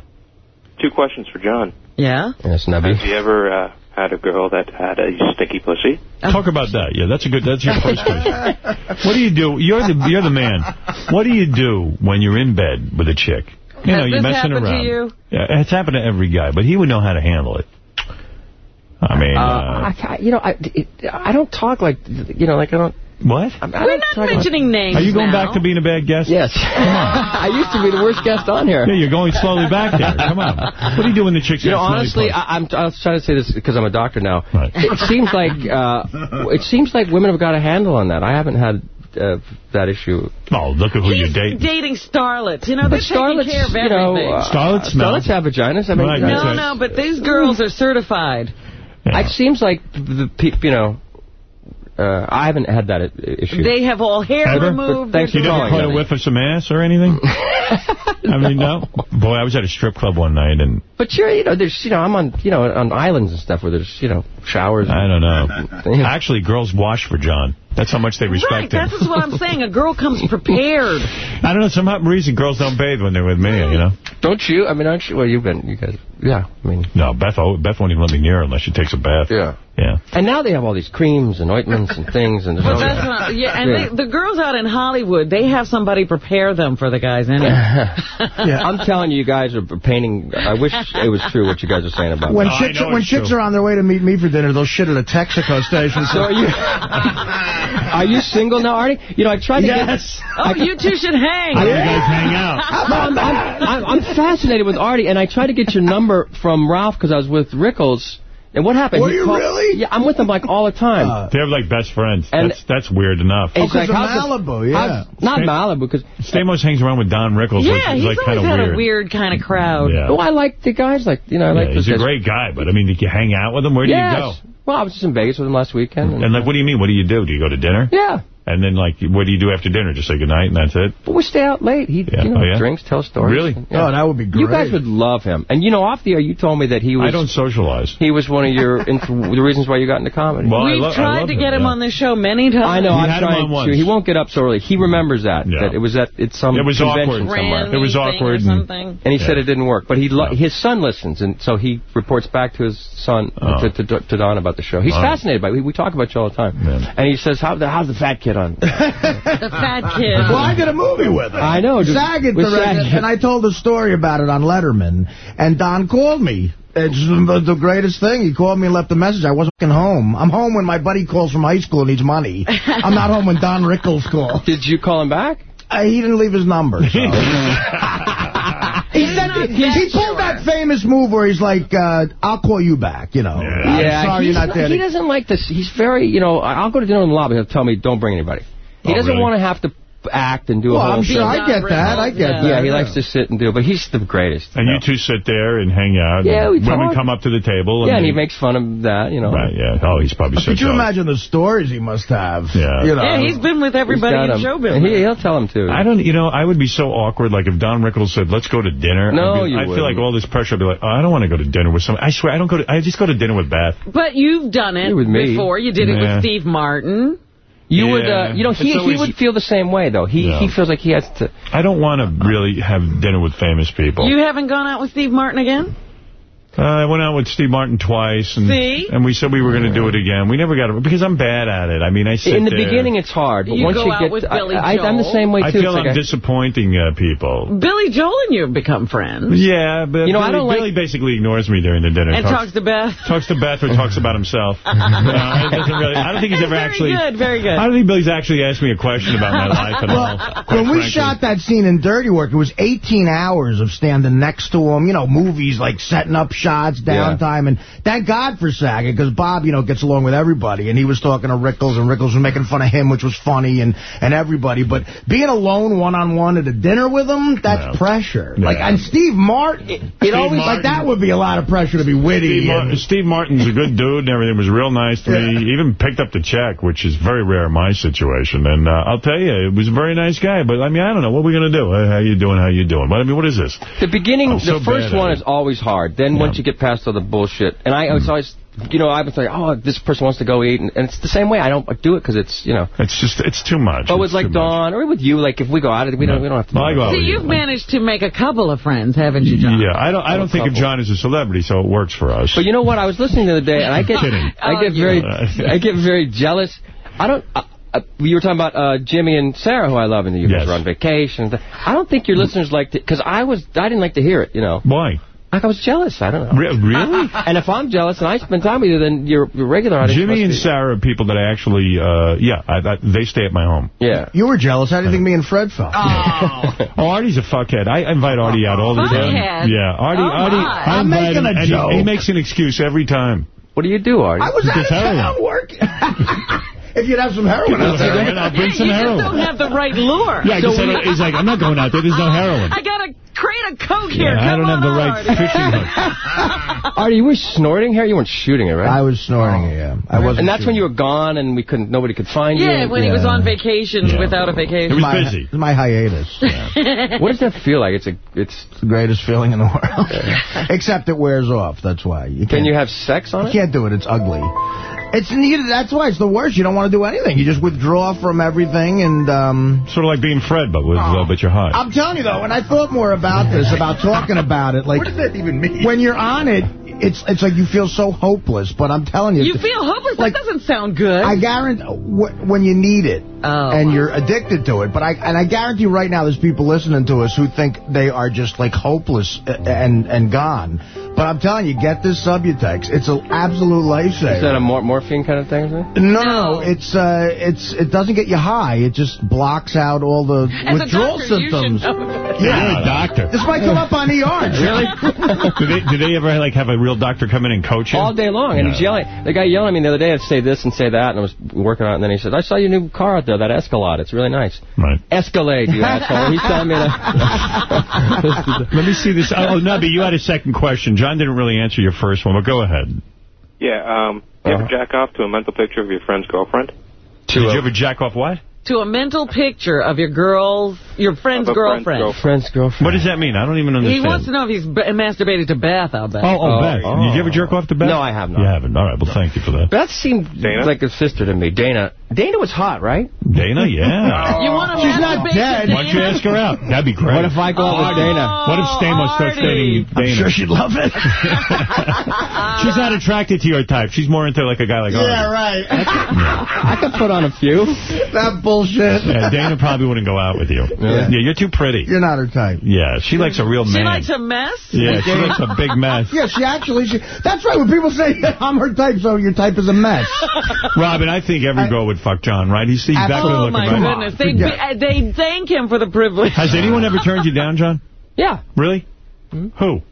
Two questions for John. Yeah? Yes, Have you ever uh, had a girl that had a sticky pussy? Talk about that. Yeah, that's a good. That's your first question. What do you do? You're the you're the man. What do you do when you're in bed with a chick? You know, you're messing happened to around. you? Yeah, it's happened to every guy, but he would know how to handle it. I mean, Uh, uh, I, I- you know, I, I don't talk like, you know, like I don't. What? I, I We're don't not talk mentioning names Are you going now. back to being a bad guest? Yes. I used to be the worst guest on here. Yeah, you're going slowly back there. Come on. What are you doing the chicks You know, honestly, I, I'm, I was trying to say this because I'm a doctor now. Right. It seems like uh, it seems like women have got a handle on that. I haven't had uh, that issue. Oh, look at who you're dating. dating starlets. You know, they're But taking care of you know, everything. uh, Starlets smell. starlets have vaginas. I mean, Right, you know, that's no, right. no, but these girls are certified. Yeah. it seems like the people, you know, uh, I haven't had that issue. They have all hair Ever? removed. But thanks You for they're never calling, caught a whiff of some ass or anything? I mean, no. Boy, I was at a strip club one night, and But you're, you know, there's, you know, I'm on, you know, on islands and stuff where there's, you know, showers. I don't know. Actually, girls wash for John. That's how much they respect Right, him. that's what I'm saying. A girl comes prepared. I don't know, some reason girls don't bathe when they're with me, you know? Don't you? I mean, aren't you? Well, you've been, you guys, yeah. I mean, No, Beth, oh, Beth won't even let me near her unless she takes a bath. yeah. Yeah. And now they have all these creams and ointments and things, and there's But all that's not, yeah, and Yeah. They, the girls out in Hollywood, they have somebody prepare them for the guys anyway. yeah. I'm telling you, you guys are painting. I wish it was true what you guys are saying about When me. chicks, when chicks are on their way to meet me for dinner, they'll shit at a Texaco station. So are you? Are you single now, Artie? You know, I tried to Yes. Oh, you two should hang. How do you guys hang out? I'm, I'm, I'm, I'm fascinated with Artie, and I tried to get your number from Ralph because I was with Rickles. And what happened? Were He you called- really? Yeah, I'm with them like all the time. Uh, They're like best friends. And- that's that's weird enough. Oh, and he's Oh, 'cause of how's Malibu, yeah. how's- not Stay- Malibu, because Stamos hangs around with Don Rickles, Yeah, which is he's like kind always of had weird. a weird kind of crowd. Yeah. oh, I like the guys. Like you know, I like Yeah, those he's a guys. great guy, but I mean, did you hang out with him? Where do yes. you go? Well, I was just in Vegas with him last weekend. And, And like, what do you mean? What do you do? Do you go to dinner? yeah, And then like, what do you do after dinner? Just say goodnight and that's it? but we stay out late. He, Yeah. you know, Oh, yeah? drinks, tells stories. Really? Yeah. Oh, that would be great. You guys would love him. And you know, off the air, you told me that he was. I don't socialize. He was one of your the reasons why you got into comedy. Well, I We've tried to him, get him yeah. on the show many times. I know. You I'm had him on once. to. He won't get up so early. He remembers that. Yeah. That it was at it's some It was convention awkward. somewhere. Randy It was awkward and- something. And he said it didn't work. But he lo- his son listens, and so he reports back to his son Oh. to, to, to Don about the show. He's Oh. fascinated by it. We, we talk about you all the time. And he says, "How the how's the fat kid on?" The fat kid. Well, I did a movie with him. I know, just- Saget with directed, Saget. and I told a story about it on Letterman, and Don called me. It's the the greatest thing. He called me and left a message. I wasn't fucking home. I'm home when my buddy calls from high school and needs money. I'm not home when Don Rickles calls. Did you call him back? Uh, he didn't leave his number. So. he he, pulled sure. that famous move where he's like, uh, "I'll call you back." You know. Yeah. I'm sorry you're not there. He doesn't like this. He's very, you know, I- I'll go to dinner in the lobby. He'll tell me, don't bring anybody. He Oh, doesn't really? want to have to act and do Well, a whole I'm sure. I get that. I get yeah, that. he likes to sit and do, but he's the greatest. And you two sit there and hang out. Yeah, and we Women talk. come up to the table. Yeah, and they- he makes fun of that, you know. Right, yeah. Oh, he's probably so Could you jealous. imagine the stories he must have? Yeah. You know. Yeah, he's been with everybody in him. show business. He, he'll tell him too. I don't, you know, I would be so awkward. Like if Don Rickles said, "Let's go to dinner." No, I'd be, you I feel wouldn't. like all this pressure. I'd be like, oh, I don't want to go to dinner with someone. I swear, I don't go to. I just go to dinner with Beth. But you've done it with me. before. You did it with Steve Martin. You would, uh, you know, he always- he would feel the same way though. He No. he feels like he has to. I don't want to really have dinner with famous people. You haven't gone out with Steve Martin again? Uh, I went out with Steve Martin twice, and See? and we said we were going to do it again. We never got it because I'm bad at it. I mean, I sit In the there. beginning, it's hard, but You once go you out get, with I, Billy I, I'm the same way I too. feel It's I'm like I- disappointing uh, people. Billy Joel and you have become friends. Yeah, but You know, Billy, I don't like- Billy basically ignores me during the dinner. And talks to Beth. talks to Beth or talks about himself. no, really, I don't think he's ever Very actually. good, very good. I don't think Billy's actually asked me a question about my life at all. quite When we frankly. shot that scene in Dirty Work, it was 18 hours of standing next to him, you know, movies like setting up shots, downtime, and thank God for Saget, because Bob, you know, gets along with everybody, and he was talking to Rickles, and Rickles was making fun of him, which was funny, and, and everybody, but being alone one-on-one at a dinner with him, that's pressure. Yeah. Like, and Steve Martin, it, Steve always, Martin- like, that would be a lot of pressure to be witty. Steve, Martin, and- Steve Martin's a good dude and everything. Was real nice to me. He even picked up the check, which is very rare in my situation. And uh, I'll tell you, it was a very nice guy. But, I mean, I don't know. What we're we going to do? Uh, how you doing? How you doing? But, I mean, what is this? The beginning, so the first one it. is always hard. Then once you get past all the bullshit, and I was always, you know, I was like, oh, this person wants to go eat, and, and it's the same way. I don't do it because it's, you know. It's just, it's too much. But with It's like too Don or with you, like if we go out, we don't, we don't have to. Well, I go out See, with you. you've managed to make a couple of friends, haven't you, John? Yeah, I don't. I don't think of John as a celebrity, so it works for us. But you know what? I was listening the other day, and I get, I Oh, get you- very, I get very jealous. I don't. Uh, uh, you were talking about uh, Jimmy and Sarah, who I love, and you guys were on vacation. I don't think your listeners liked it because I was, I didn't like to hear it. You know, Why? Like I was jealous. I don't know. Re- really? And if I'm jealous and I spend time with you, then your, your regular audience. Jimmy must and be- Sarah are people that I actually, uh, yeah, I, I, they stay at my home. Yeah. you were jealous. How do you think me and Fred felt? Oh, Artie's a fuckhead. I invite Artie out all the time. Fuckhead? Yeah, Artie, Oh, Artie. I I'm making a and he- joke. He, makes an excuse every time. What do you do, Artie? I was He out of gets town working. if you'd have some heroin out there. Heroin, I'll bring you some just heroin. don't have the right lure. Yeah, I just said, he's like, I'm not going out there. There's no heroin. I got a crate of Coke here. Yeah, I don't have the right Artie. fishing hook. Artie, you were snorting here. You weren't shooting it, right? I was snorting it, yeah. I wasn't and that's when you were gone, and we couldn't. Nobody could find you. Yeah, when he was on vacation Yeah. without a It vacation. was my, busy. My hiatus. What does that feel like? It's a. It's. It's the greatest feeling in the world. Except it wears off. That's why. You Can you have sex on you it? can't do it. It's ugly. It's you, That's why it's the worst. You don't want to do anything. You just withdraw from everything. And um, Sort of like being Fred, but with uh, but you're hot. I'm telling you, though, when I thought more about this, about talking about it, like What does that even mean? when you're on it, it's it's like you feel so hopeless. But I'm telling you, You feel hopeless? Like- that doesn't sound good. I guarantee when you need it Oh. and you're addicted to it. But I and I guarantee right now, there's people listening to us who think they are just like hopeless uh, and and gone. But I'm telling you, get this Subutex. It's an absolute lifesaver. Is that lifesaver. a mor morphine kind of thing? Is? No, no, No. no. It's uh, it's it doesn't get you high. It just blocks out all the As a withdrawal doctor, symptoms. know that. Yeah, you're a doctor. This might come up on ER. Really? do they do they ever like have a real doctor come in and coach you? All day long, and Yeah. he's yelling. The guy yelling at me the other day, I'd say this and say that, and I was working on it, and then he said, I saw your new car out there, that Escalade. It's really nice. Right. Escalade, you asshole. He's telling me to... Let me see this. Oh, Nubby, you had a second question. John didn't really answer your first one, but go ahead. Yeah, um, you ever Uh-huh. jack off to a mental picture of your friend's girlfriend? Did you ever jack off what? To a mental picture of your girl's, your friend's Of a friend's girlfriend. girlfriend. Friend's girlfriend. What does that mean? I don't even understand. He wants to know if he's b- masturbated to Beth, I'll bet. Oh, oh, Oh, Beth. oh. Did you ever oh. jerk off to Beth? No, I have not. You haven't. All right. Well, thank you for that. Beth seemed Dana? like a sister to me. Dana. Dana was hot, right? Dana, yeah. You want to She's not dead. Why don't you ask her out? That'd be great. What if I go out with Dana? What if Stamos oh, starts dating Dana? I'm sure she'd love it. She's not attracted to your type. She's more into like a guy like Artie. yeah, right. I could put on a few. that bullshit. Yeah, Dana probably wouldn't go out with you. Yeah, you're too pretty. You're not her type. Yeah, she likes a real She likes a mess? yeah, she likes a big mess. Yeah, she actually, she, that's right. When people say I'm her type, so your type is a mess. Robin, I think every girl would fuck John, right? He's, he's that good Oh, looking, my right? goodness. They, Yeah. they thank him for the privilege. Has anyone ever turned you down, John? Yeah. Really? Hmm? Who?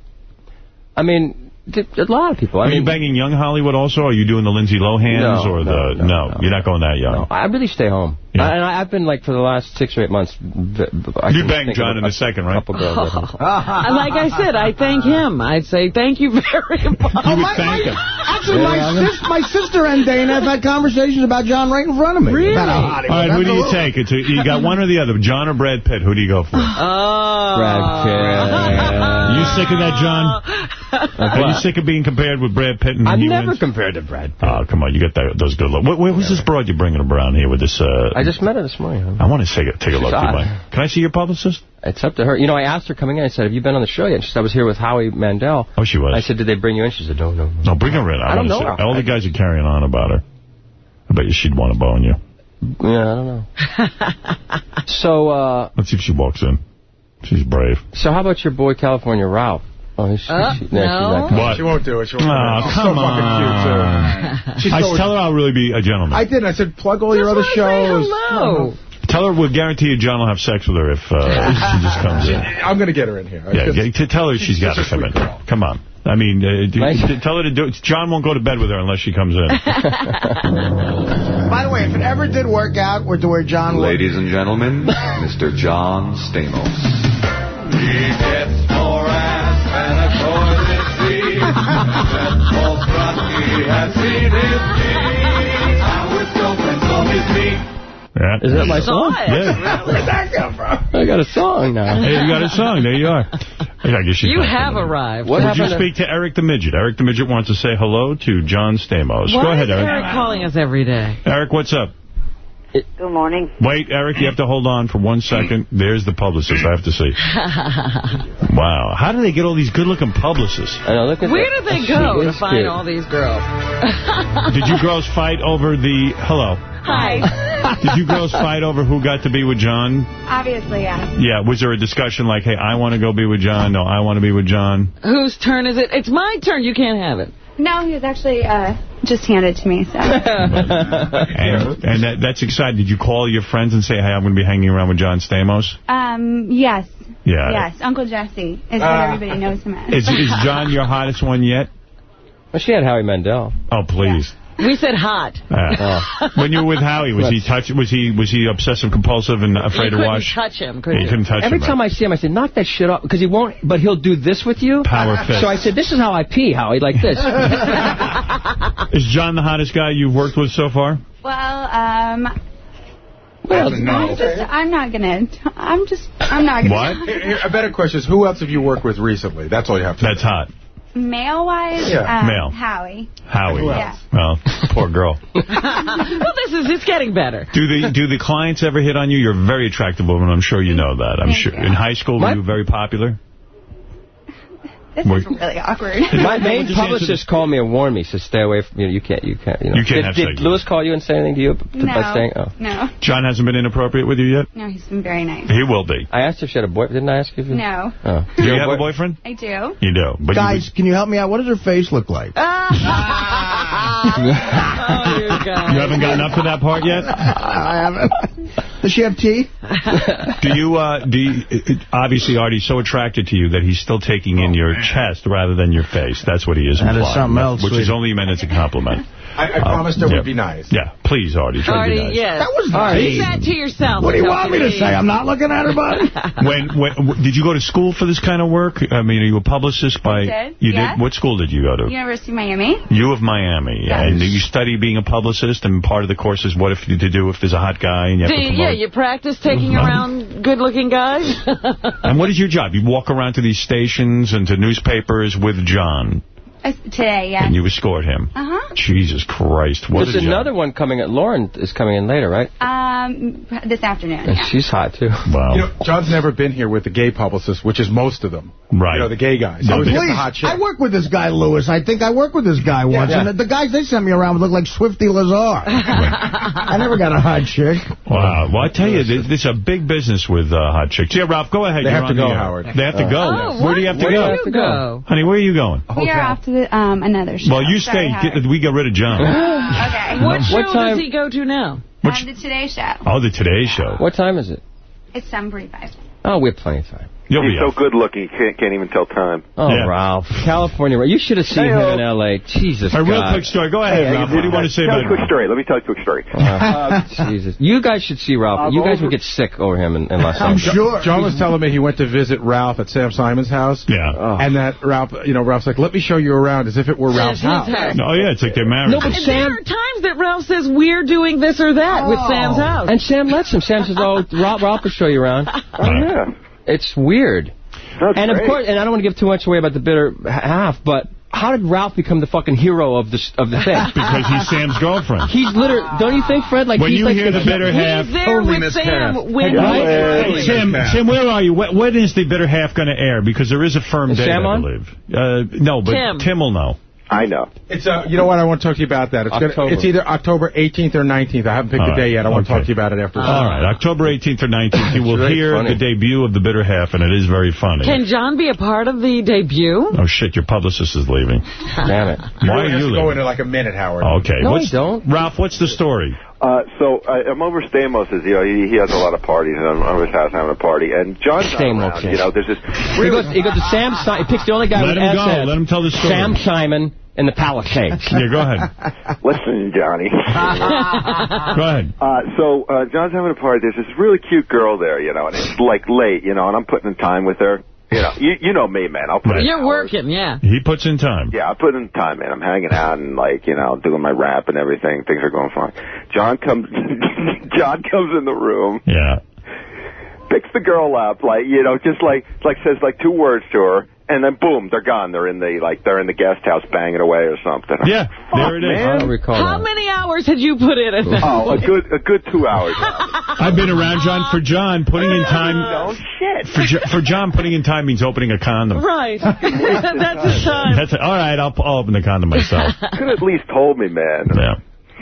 I mean, a lot of people. I Are you banging young Hollywood also? Are you doing the Lindsay Lohans No, or no, the no, You're not going that young. I really stay home. Yeah. And I, I've been like for the last six or eight months. v- v- I You can banged John of in a second, right? Couple girls. at. And like I said, I thank him. I'd say thank you very much. Oh, my, my, actually, my, Yeah, sis, my sister and Dana have had conversations about John right in front of me. Really? About how hot he All right, who do you take? It's a, you got one or the other, John or Brad Pitt. Who do you go for? Oh. Brad Pitt. you sick of that, John? Sick of being compared with Brad Pitt? And I'm never wins? compared to Brad Pitt. Oh, come on, you got that, those good looks. Where, where was this broad you're bringing around here with this? Uh, I just met her this morning. I want to take a, take a look. She's at hot. Can I see your publicist? It's up to her. You know, I asked her coming in. I said, "Have you been on the show yet?" She said, "I was here with Howie Mandel." Oh, she was. I said, "Did they bring you in?" She said, "No, no." No, bring her in. I, I don't know. All the guys are carrying on about her. I bet you she'd want to bone you. Yeah, I don't know. so, uh, Let's see if she walks in. She's brave. so how about your boy California Ralph? Oh, he's, Uh, she, no. she's not. What? She won't do it. She won't Oh, do it. She's come so fucking cute, too. She's I so- tell her I'll really be a gentleman. I did. I said, plug all your other shows. say hello. Tell her we'll guarantee you John will have sex with her if, uh, she just comes in. I'm going to get her in here. Yeah, Because- yeah, to tell her she's got to come in. girl. Come on. I mean, uh, d- Nice. tell her to do it. John won't go to bed with her unless she comes in. By the way, if it ever did work out we're to where John was, Ladies and gentlemen, Mr. John Stamos. Yeah. Is that my song? it. Yeah. where'd that come from? I got a song now. Hey, you got a song. There you are. I guess she You have come arrived. What Would you happened to- speak to Eric the Midget? Eric the Midget wants to say hello to John Stamos. Why Go ahead, is Eric. Eric calling us every day? Eric, what's up? Good morning. Wait, Eric, you have to hold on for one second. There's the publicist. I have to see. Wow. How do they get all these good-looking publicists? I know, look at Where that. do they She go to find cute. all these girls? Did you girls fight over the... Hello. Hi. Did you girls fight over who got to be with John? Obviously, yes. Yeah, was there a discussion like, hey, I want to go be with John. No, I want to be with John. Whose turn is it? It's my turn. You can't have it. No, he was actually uh, just handed to me. So And, and that, that's exciting. Did you call your friends and say, hey, I'm going to be hanging around with John Stamos? um, yes. Yeah. Yes, Uncle Jesse is what Ah. everybody knows him as. Is, is John your hottest one yet? Well, she had Howie Mandel. Oh, please. We said hot. Uh, when you were with Howie, was he touch? Was he was he obsessive compulsive and afraid to couldn't wash? touch him, could Yeah, you? you couldn't touch Every him. time I see him, I say, knock that shit off, because he won't, but he'll do this with you. Power fist. So I said, this is how I pee, Howie, like this. Is John the hottest guy you've worked with so far? Well, um, well, I'm just, I'm not gonna, I'm just, I'm not gonna. What? Here, here, A better question is, who else have you worked with recently? That's all you have to That's hot. Male-wise, Yeah. um, Male. Howie. Howie. Yeah. Well, poor girl. well, this is, it's getting better. Do the do the clients ever hit on you? You're a very attractive woman. I'm sure you know that. I'm Thank sure. you. In high school, were you very popular? This Were- is really awkward. My main Just publicist called me and warned me, said stay away from, you know, you can't, you can't, you know. You can't did, have did sex. Lewis call you and say anything to you no, by saying, oh. no, John hasn't been inappropriate with you yet. no, he's been very nice. He will be. I asked if she had a boy, didn't I ask you? if you- No, Oh. Do you Your have a boyfriend? I do. You do. But Guys, can you help me out? What does her face look like? oh, you you haven't gotten up to that part yet. I haven't. Does she have teeth? Do you, uh, do you, it- it- obviously Artie's so attracted to you that he's still taking in your chest rather than your face. That's what he is That is implying. something else, Which is only meant as a compliment. I, I Uh, promised her yeah. would be nice. Yeah, please, Artie, try to Artie, be nice. yes. That was Keep nice. that to yourself. What do you want me to say? I'm not looking at her, buddy. When, when did you go to school for this kind of work? I mean, are you a publicist by? did, You yeah. did. What school did you go to? University of Miami. You of Miami. Yes. And you study being a publicist, and part of the course is what if you to do if there's a hot guy and you have Do to promote. yeah, you practice taking around good-looking guys? And what is your job? You walk around to these stations and to newspapers with John, today, yeah. and you escort him. Uh-huh. Jesus Christ! What There's a job. another one coming at Lauren is coming in later, right? Um, this afternoon. Yeah. she's hot too. Wow. You know, John's never been here with the gay publicist, which is most of them. Right. You know, the gay guys. No, Always they- get the Please, hot. I work with this guy, Lewis. I think I worked with this guy once. yeah. And the guys they sent me around look like Swifty Lazar. I never got a hot chick. Wow. Well, I tell you, this, this is a big business with uh, hot chicks. Yeah, Ralph, go ahead. They You're have on to go. Howard. They have to Uh, go. Oh, Where do you have to where go? do you go? Honey, where are you going? We are off to the, um, another show. Well, you Sorry, stay. Get, we get rid of John. Okay. What show What time- does he go to now? Which- Um, the Today Show. Oh, the Today Show. What time is it? It's 7.45. Oh, we have plenty of time. You'll He's so good looking, he can't, can't even tell time. Oh, Ralph. California. You should have seen him in L.A. Jesus A real God. quick story. Go ahead, Hey, Ralph. What do you want to say tell about a quick story. Let me tell you a quick story. Uh, Jesus. You guys should see Ralph. I'm you guys over- would get sick over him in, in Los I'm Angeles. sure. John was telling me he went to visit Ralph at Sam Simon's house. Yeah. And that Ralph, you know, Ralph's like, let me show you around as if it were Ralph's house. house. Oh, yeah, it's like they're married. No, but And Sam... there are times that Ralph says, we're doing this or that with Sam's house. And Sam lets him. Sam says, oh, Ralph, Ralph will show you around. Oh, yeah. It's weird. That's and of course, and I don't want to give too much away about the bitter half, but how did Ralph become the fucking hero of the of the thing? Because he's Sam's girlfriend. He's literally. Don't you think, Fred? Like When he's you like hear the bitter half... He's there with Sam when Hey, Sam, Sam, where are you? When, when is the bitter half going to air? Because there is a firm Is date, Sam I believe. Uh, no, but Tim. Tim. will know. I know. It's uh, you know what? I want to talk to you about that. It's, gonna, it's either October 18th or 19th. I haven't picked All the right. day yet. I want to talk to you about it after. All right, October 18th or 19th, you will It's very hear funny. the debut of the bitter half, and it is very funny. Can John be a part of the debut? Oh, shit, your publicist is leaving. Damn it. Why It are has you to go leaving? into like a minute, Howard. Okay. No, what's, I don't. Ralph, what's the story? Uh, so uh, I'm over Stamos' you know, he, he has a lot of parties, and I'm over his house having a party, and John's not Stamos, around. yes. You know, there's this He goes, he goes to Sam Simon. He picks the only guy Let with him go. head. Let him tell the story. Sam Simon in the Palisades. Yeah, go ahead. Listen, Johnny. Go ahead. Uh, so uh, John's having a party. There's this really cute girl there, you know, and it's like late, you know, and I'm putting in time with her. You know, you, you know me, man. I'll put in You're hours. working, yeah. He puts in time. Yeah, I put in time, man. I'm hanging out and like, you know, doing my rap and everything. Things are going fine. John comes, John comes in the room, Yeah. picks the girl up, like, you know, just like, like says like two words to her, and then boom, they're gone. They're in the like, they're in the guest house banging away or something. Yeah, there it is. I don't recall How that. many hours had you put in at that Oh, a good, a good two hours. I've been around John for John. Putting in time Oh shit. for, Jo- for John. Putting in time means opening a condom. Right. That's his time. That's it. All right. I'll, I'll open the condom myself. Could at least told me, man. Yeah.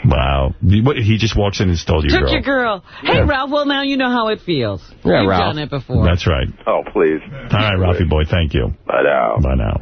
Wow. He, just walks in and stole your Took girl. your girl. Hey, Ralph, well, now you know how it feels. Yeah, You've Ralph. done it before. That's right. Oh, please. All right, Ralphie boy. Thank you. Bye now. Bye now.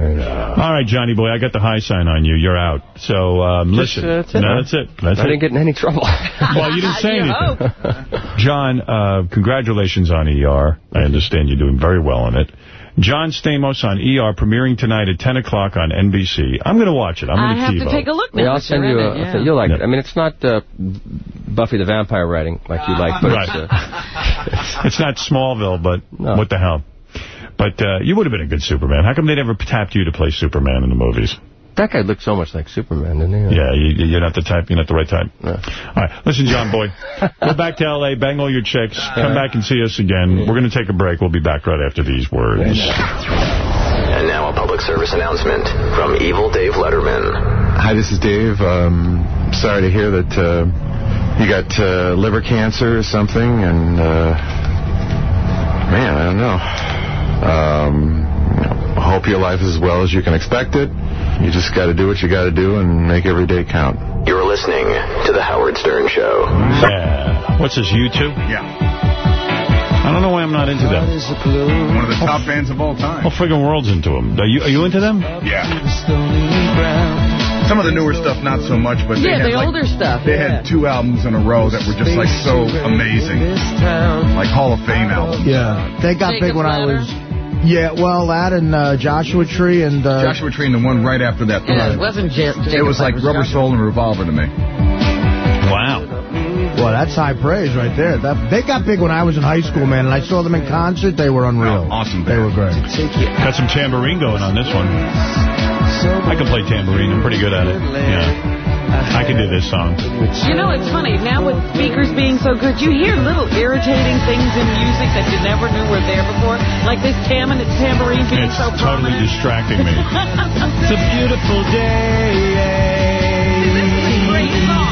All right, Johnny boy. I got the high sign on you. You're out. So um, Just, listen. uh, that's it. No, that's it. That's I it. didn't get in any trouble. Well, you didn't say You anything. John, uh, congratulations on ER. I understand you're doing very well in it. John Stamos on ER, premiering tonight at 10 o'clock on NBC. I'm going to watch it. I'm I going have TiVo. to take a look Yeah, now. I'll send you're you in a. it, I yeah. think You'll like Yeah. it. I mean, it's not uh, Buffy the Vampire writing like you like, but Right. it's. Uh, It's not Smallville, but No. what the hell. But uh, you would have been a good Superman. How come they never tapped you to play Superman in the movies? That guy looked so much like Superman, didn't he? Yeah, you, you're not the type. You're not the right type. No. All right, listen, John Boy. Go back to L.A., bang all your chicks, come back and see us again. We're going to take a break. We'll be back right after these words. And now a public service announcement from Evil Dave Letterman. Hi, this is Dave. Um, sorry to hear that uh, you got uh, liver cancer or something, and uh, man, I don't know. Um, I hope your life is as well as you can expect it. You just got to do what you got to do and make every day count. You're listening to The Howard Stern Show. Yeah. What's this, U2? Yeah. I don't know why I'm not into them. One of the top oh. bands of all time. Whole friggin' world's into them. Are you, are you into them? Yeah. Some of the newer stuff, not so much, but they Yeah, had the like, older stuff. They yeah. had two albums in a row that were just like so amazing, like Hall of Fame albums. Yeah, they got big Jacob's when I was. Yeah, well, that and uh, Joshua Tree and uh, Joshua Tree and the one right after that. Yeah, it wasn't J- It was like Rubber Soul and Revolver to me. Wow. Well, that's high praise right there. That, they got big when I was in high school, man, and I saw them in concert. They were unreal. Oh, awesome They were great. Got some tambourine going on this one. I can play tambourine. I'm pretty good at it. Yeah. I can do this song. You know, it's funny. Now with speakers being so good, you hear little irritating things in music that you never knew were there before. Like this tam and its tambourine being It's so totally prominent. distracting me. It's a beautiful day. This is a great song.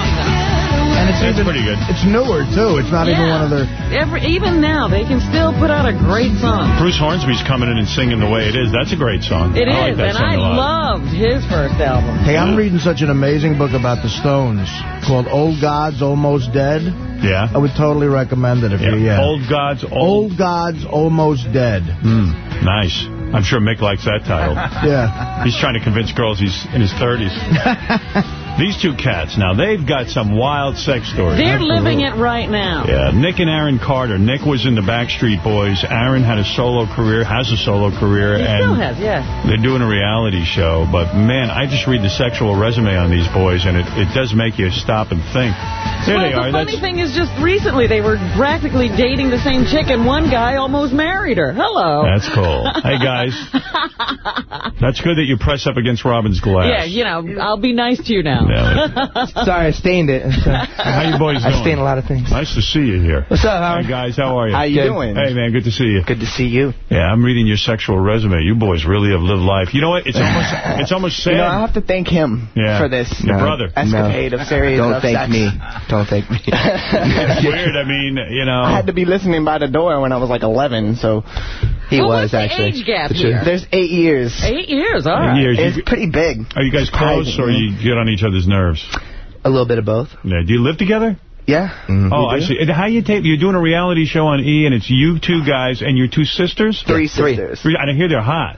And it's That's even, pretty good. It's newer too. It's not even one of their. Every, even now, they can still put out a great song. Bruce Hornsby's coming in and singing the way it is. That's a great song. It is, I like that and song I a lot. loved his first album. Hey, I'm reading such an amazing book about the Stones called Old Gods Almost Dead. Yeah. I would totally recommend it if you. Yeah. Old Gods, old. Old Gods Almost Dead. Mm, nice. I'm sure Mick likes that title. Yeah. He's trying to convince girls he's in his 30s. These two cats, now, they've got some wild sex stories. They're living it right now. Yeah, Nick and Aaron Carter. Nick was in the Backstreet Boys. Aaron had a solo career, has a solo career. He and still has, yeah. They're doing a reality show. But, man, I just read the sexual resume on these boys, and it, it does make you stop and think. There well, they the are. funny That's, thing is just recently they were practically dating the same chick, and one guy almost married her. Hello. that's cool. hey, guys. That's good that you press up against Robin's glass. Yeah, you know, I'll be nice to you now. Sorry, I stained it. How you boys doing? I doing? stained a lot of things. Nice to see you here. What's up, Howard? Hey, guys, how are you? How you doing? Hey, man, good to see you. Good to see you. Yeah, I'm reading your sexual resume. You boys really have lived life. You know what? It's almost it's almost sad. You know, I have to thank him Yeah. for this Your uh, brother. escapade of series Don't of thank sex. me. Don't thank me. It's weird. I mean, you know. I had to be listening by the door when I was like 11, so he Well, was what's the actually. age gap The here? there's eight years. Eight years, all Eight right. years. It's You- pretty big. Are you guys close, or you get on each other's nerves? A little bit of both. Yeah. Do you live together? Yeah. Mm-hmm. Oh, I see. And how you tape? You're doing a reality show on E, and it's you two guys and your two sisters. Three sisters. Three. And I hear they're hot.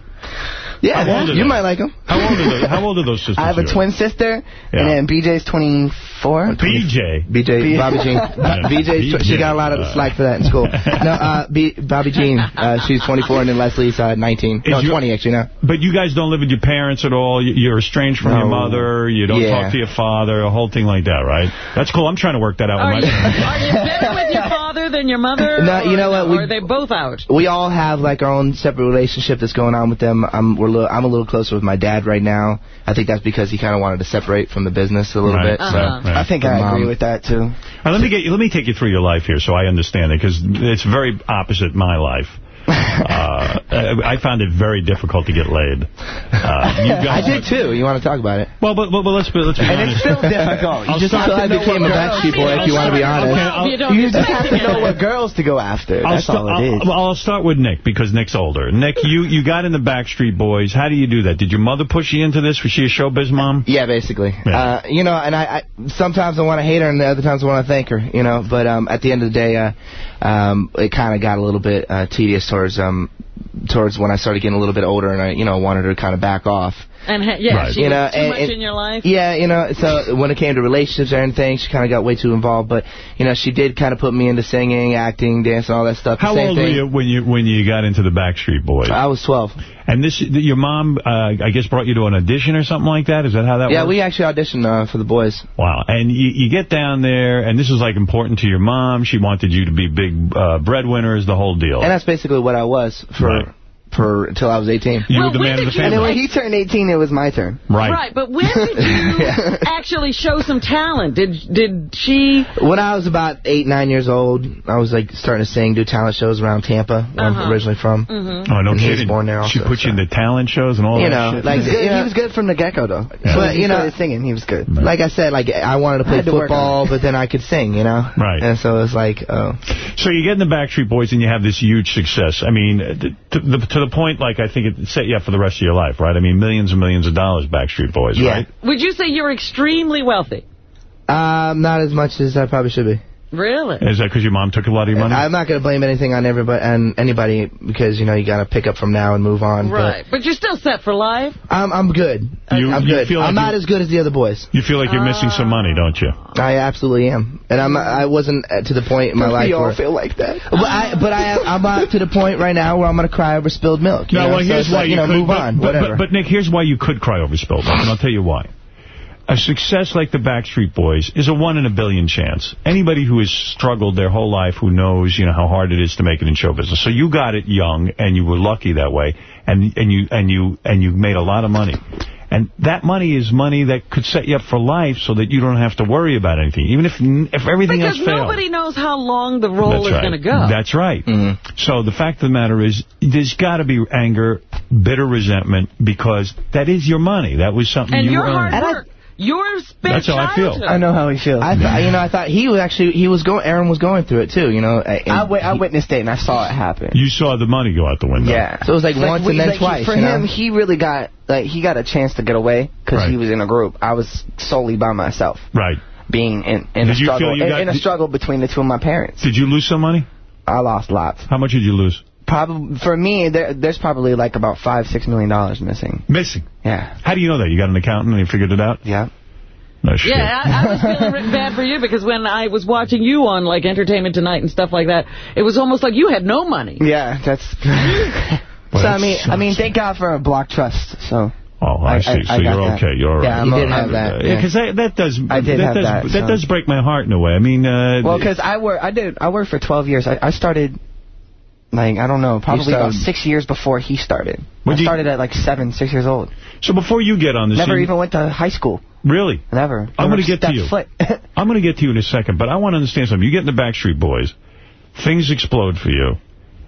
Yeah, How old you they? might like him. How old are those? How old are those sisters? I have a yours? twin sister, Yeah. and then BJ's 24. BJ. BJ, Bobby Jean. Yeah. BJ, she got a lot of Uh, slack for that in school. No, uh, B, Bobby Jean, uh, she's 24, and then Leslie's uh, 19. No, Is your- 20 actually now. But you guys don't live with your parents at all. You- You're estranged from your mother. You don't Yeah. talk to your father. A whole thing like that, right? That's cool. I'm trying to work that out Are with my parents. are you better with your father than your mother? No, you know what? We, are they both out? We all have like our own separate relationship that's going on with them. I'm we're a little, I'm a little closer with my dad right now. I think that's because he kind of wanted to separate from the business a little Right, bit. So right, right. I think But I Mom- agree with that, too. All right, let me get you, let me take you through your life here so I understand it because it's very opposite my life. Uh, I found it very difficult to get laid. Uh, you I did too. You want to talk about it? Well, but, but, but let's be let's be And honest. it's still difficult. You I'll just start- have to I became a girls- Backstreet Boy, if you want to be honest. Okay, You just have to know what girls to go after. I'll, That's all it is. I'll. I'll I'll start with Nick because Nick's older. Nick, you, you got in the Backstreet Boys. How do you do that? Did your mother push you into this? Was she a showbiz mom? Yeah, basically. Yeah. Uh, you know, and I, I sometimes I want to hate her, and the other times I want to thank her. You know, but um, at the end of the day, uh, um, it kind of got a little bit uh, tedious towards um, towards when I started getting a little bit older, and I, you know, wanted to kind of back off. And ha- yeah, Right. she You know, too and- much and- in your life. Yeah, you know, so when it came to relationships or anything, she kind of got way too involved. But you know, she did kind of put me into singing, acting, dancing, all that stuff. How same old thing. were you when you when you got into the Backstreet Boys? I was 12. And this, your mom, uh, I guess, brought you to an audition or something like that. Is that how that yeah, works? we actually auditioned uh, for the boys. Wow. And you, you get down there, and this is, like, important to your mom. She wanted you to be big uh, breadwinners, the whole deal. And that's basically what I was for Right. For until I was 18. you Well, were the man of the family. And then when he turned 18, it was my turn. Right. Right, but when did you actually show some talent? Did did she? When I was about eight, nine years old, I was like starting to sing, do talent shows around Tampa, where Uh-huh. I'm originally from. Mhm. Oh, no And he was kidding. born there she also, put you in the talent shows and all You that know, shit. like He was, good. you he was good from the get-go, though. Yeah. But, you know- started singing. He was good. like I said, like I wanted to play had to football, but then I could sing, you know. Right. And so it was like, oh, So you get in the Backstreet Boys and you have this huge success. I mean, to the, to the point, like, I think it set you up for the rest of your life, right? I mean, millions and millions of dollars, Backstreet Boys, Yeah. right? Would you say you're extremely wealthy? um, not as much as I probably should be. Really? Is that because your mom took a lot of your money? I'm not going to blame anything on everybody and anybody because you know you got to pick up from now and move on. Right, but you're still set for life. I'm I'm good. You- I'm you good. feel like I'm not as good as the other boys. You feel like you're missing some money, don't you? I absolutely am, and I'm I wasn't uh, to the point in my life we all where. feel like that. But I, but I, I'm up to the point right now where I'm going to cry over spilled milk. You No, know? well, So here's it's why like, you you know, could, move but, on, but, whatever. But, but, Nick, here's why you could cry over spilled milk, and I'll tell you why. A success like the Backstreet Boys is a one in a billion chance. Anybody who has struggled their whole life who knows, you know, how hard it is to make it in show business. So you got it young, and you were lucky that way, and and you and you and you made a lot of money. And that money is money that could set you up for life so that you don't have to worry about anything, even if if everything Because else fails. nobody knows how long the role That's is right. going to go. That's right. Mm-hmm. So the fact of the matter is, there's got to be anger, bitter resentment, because that is your money. That was something and you your earned. hard work. Your spent That's how I feel. I know how he feels. I th- you know, I thought he was actually he was going. Aaron was going through it too. You know, and I, I witnessed it and I saw it happen. You saw the money go out the window. Yeah. So it was like once and then like, twice, For you know? him, he really got like he got a chance to get away because Right. he was in a group. I was solely by myself, Right. being in, in Did a struggle you in, got- in a struggle between the two of my parents. Did you lose some money? I lost lots. How much did you lose? Probably for me, there, there's probably like about five, six million dollars missing. Missing. Yeah. How do you know that? You got an accountant and you figured it out? Yeah. No shit. Yeah, I, I was feeling bad for you because when I was watching you on like Entertainment Tonight and stuff like that, it was almost like you had no money. Yeah, that's. so I mean, I mean, thank God for a block trust. So. Oh, I, see. so I you're that. okay. You're all right. Yeah, I'm, You did have that, Yeah, because that, that does I did that have does, that, so. does break my heart in a way. I mean, uh, Well, because I work, I did, I worked for 12 years. I, I started, like, I don't know, probably about six years before he started. I you- started at like seven, six years old. so before you get on the Never even went to high school. really, Never. I'm going to get to you. I'm going to get to you in a second, but I want to understand something. You get in the Backstreet Boys, things explode for you,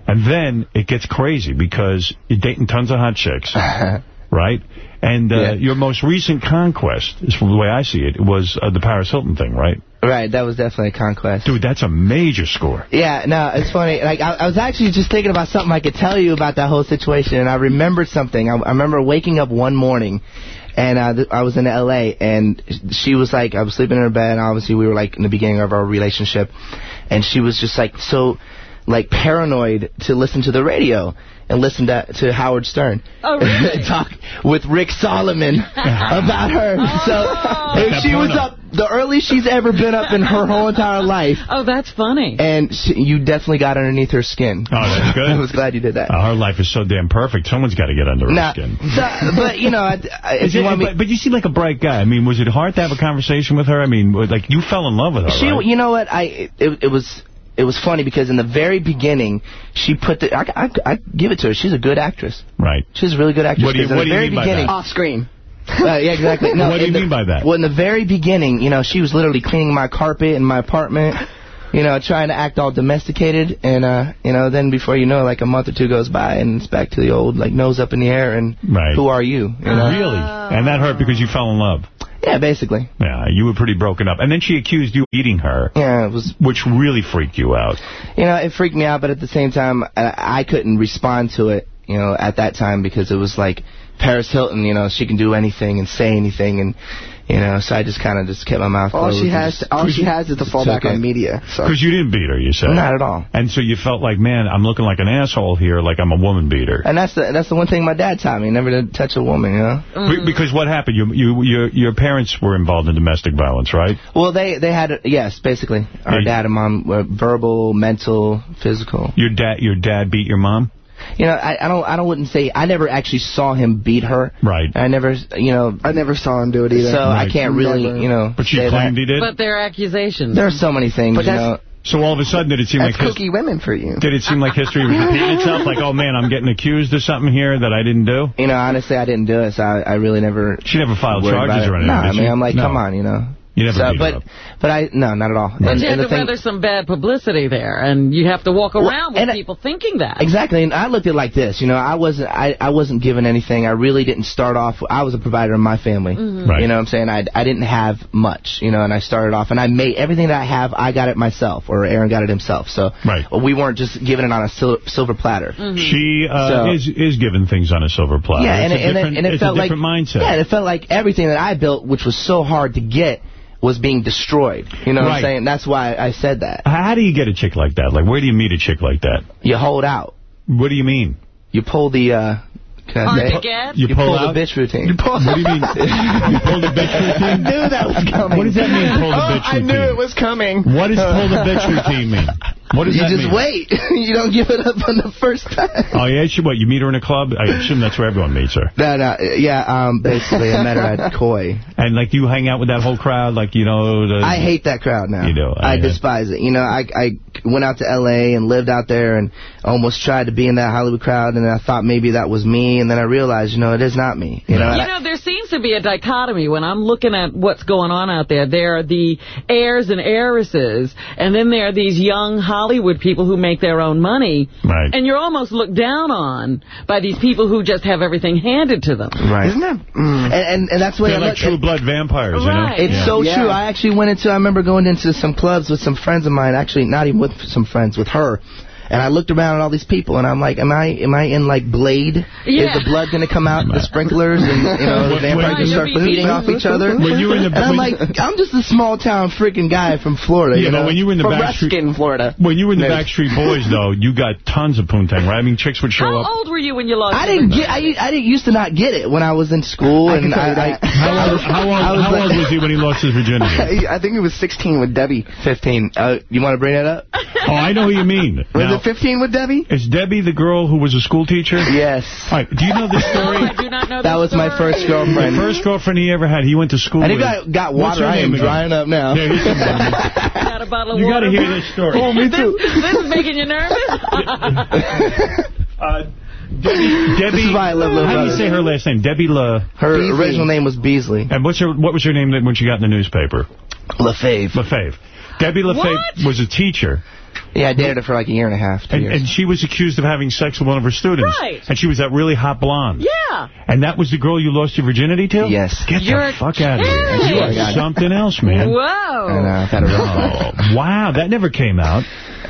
and then it gets crazy because you're dating tons of hot chicks, right? And uh, Yeah. your most recent conquest, is from the way I see it, was uh, the Paris Hilton thing, right? Right, that was definitely a conquest. Dude, that's a major score. Yeah, no, it's funny. Like I, I was actually just thinking about something I could tell you about that whole situation, and I remembered something. I, I remember waking up one morning, and uh, th- I was in L.A. and she was like, I was sleeping in her bed. And obviously, we were like in the beginning of our relationship, and she was just like so, like paranoid to listen to the radio and listen to to Howard Stern. Oh, really? Talk with Rick Solomon about her. So if she was up the earliest she's ever been up in her whole entire life. Oh, that's funny. And she, you definitely got underneath her skin. Oh, that's good. I was glad you did that. Uh, her life is so damn perfect. Someone's got to get under her Nah, skin. so, but you know, I, I, if Is you it- want me, but, but you seem like a bright guy. I mean, was it hard to have a conversation with her? I mean, like, you fell in love with her, she, right? you know what? I it, it was it was funny because in the very beginning, she put the I, I, I give it to her. She's a good actress. Right. She's a really good actress. What do you- 'cause in what the do you very mean by beginning, that? Off screen. Uh, yeah, exactly. No, What do you the- mean by that? Well, in the very beginning, you know, she was literally cleaning my carpet in my apartment. You know, trying to act all domesticated, and uh, you know, then before you know, like a month or two goes by, and it's back to the old, like nose up in the air, and Right. who are you? You know? Really? And that hurt because you fell in love. Yeah, basically. Yeah, you were pretty broken up. And then she accused you of eating her. Yeah, it was. Which really freaked you out. You know, it freaked me out, but at the same time, I, I couldn't respond to it. You know, at that time because it was like Paris Hilton. You know, she can do anything and say anything, and you know, so I just kind of just kept my mouth All closed. she has, just- all she has is to fall took back on it. media. So. Because you didn't beat her, you said. Not at all. And so you felt like, man, I'm looking like an asshole here, like I'm a woman beater. And that's the that's the one thing my dad taught me, never to touch a woman, you know. Be- mm. Because what happened? You, you, your, your parents were involved in domestic violence, right? Well, they they had yes, basically. Our Yeah. dad and mom were verbal, mental, physical. Your dad, your dad beat your mom. You know, I, I don't I don't wouldn't say I never actually saw him beat her. Right. I never, you know. I never saw him do it either. So I can't really, Never. you know. But she say claimed that. he did. But there are accusations. There are so many things, But you know. so all of a sudden, did it seem That's like his, cookie women for you. did it seem like history was repeating itself? Like, oh man, I'm getting accused of something here that I didn't do. You know, honestly, I didn't do it, so I, I really never. She never filed worried about charges it. or anything. No, did I mean, I'm like, No. come on, you know. You never So, beat but her up. but I no, not at all. But And, you had and the to thing, weather some bad publicity there, and you have to walk around with and I- people thinking that. Exactly, and I looked at it like this. You know, I wasn't, I, I wasn't given anything. I really didn't start off. I was a provider in my family. Mm-hmm. Right. You know, what I'm saying I, I didn't have much. You know, and I started off, and I made everything that I have. I got it myself, or Aaron got it himself. So Right. we weren't just given it on a sil- silver platter. Mm-hmm. She uh, So- is is given things on a silver platter. Yeah, it's and a and, it, and it felt a like mindset. Yeah, and it felt like everything that I built, which was so hard to get, was being destroyed. You know what I'm saying? That's why I said that. How how do you get a chick like that? Like, where do you meet a chick like that? You hold out. What do you mean? You pull the. uh can I Hard say? to? You, You pull, pull out? the bitch routine. What do you mean? you pull the bitch routine? I knew that was coming. What does that mean, pull the Oh, bitch I knew it was coming. What does pull the bitch routine mean? What does you that just wait. you don't give it up on the first time. Oh, yeah? She, what, you meet her in a club? I assume that's where everyone meets her. That, uh, yeah, um, basically, I met her at Koi. And, like, you hang out with that whole crowd, like, you know... The, I hate that crowd now. You do, I- I, despise it. You know, I I went out to L.A. and lived out there and almost tried to be in that Hollywood crowd, and I thought maybe that was me, and then I realized, you know, it is not me. You know, You know, there seems to be a dichotomy when I'm looking at what's going on out there. There are the heirs and heiresses, and then there are these young Hollywood people who make their own money. Right. And you're almost looked down on by these people who just have everything handed to them. right. Isn't that? Mm. And, and and that's what They're I like look true blood vampires, you know? Right. It's Yeah. so Yeah. true. I actually went into, I remember going into some clubs with some friends of mine, actually not even with some friends, with her. And I looked around at all these people, and I'm like, am I am I in, like, Blade? Yeah. Is the blood going to come out the sprinklers, and, you know, the vampires going to start feeding off each other? When you were in the- and I'm like, I'm just a small-town freaking guy from Florida, Yeah, you but when you were in the from Backstreet- Ruskin, Florida. When you were in the Backstreet Boys, though, you got tons of poontang, right? I mean, chicks would show How up. How old were you when you lost I didn't get. I, I didn't used to not get it when I was in school, I and I. I, How old, how old, I was how like- was he when he lost his virginity? I think it was 16 with Debbie. 15. Uh, you want to bring that up? Oh, I know who you mean. Now, it 15 with Debbie? is Debbie the girl who was a school teacher? Yes. All right, do you know this No, story? I do not know That this was my first girlfriend. The first girlfriend he ever had, he went to school and it with. got, got What's water. her I am again? drying up now. Yeah, he's from Got a bottle of You got to hear this story. Oh, me too. This, this is making you nervous? Uh, Debbie, Debbie, This is why I love Little how do you say her last name? Debbie La. Her Beasley. original name was Beasley. And what's her? What was her name that when she got in the newspaper? LaFave. LaFave. Debbie LaFave was a teacher, Yeah, I dated her for like a year and a half, two and, years. and she was accused of having sex with one of her students. Right. And she was that really hot blonde. yeah. And that was the girl you lost your virginity to? Yes. Get You're the fuck out of here. You are something else, man. Whoa. and uh, I've had a. Oh, wow, that never came out.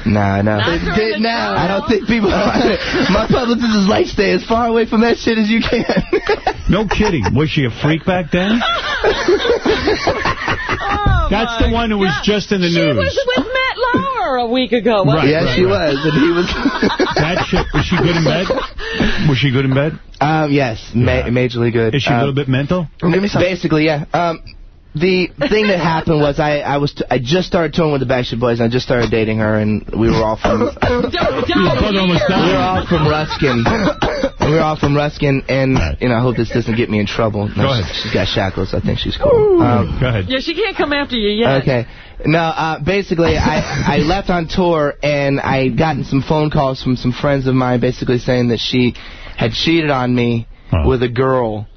Nah, no. Not during Did the now. I don't think people. my publicist is like, stay as far away from that shit as you can. No kidding. Was she a freak back then? Oh, That's the one who was just in the She news. Was with Matt Lauer a week ago. wasn't Right, yes, right, she right. was, and he was. That shit, was she good in bed? Was she good in bed? um, yes, ma majorly good. Is she a Um, little bit mental? Basically, yeah. Um, the thing that happened was I I was t I just started touring with the Backstreet Boys and I just started dating her and we were all from Don't, don't, brother almost we died. were all from Ruskin. we were all from Ruskin and you know I hope this doesn't get me in trouble. No, Go ahead. She's got shackles. I think she's cool. Um, Go ahead. Yeah, she can't come after you yet. Okay. No, uh, basically, I, I left on tour, and I had gotten some phone calls from some friends of mine basically saying that she had cheated on me Oh. with a girl.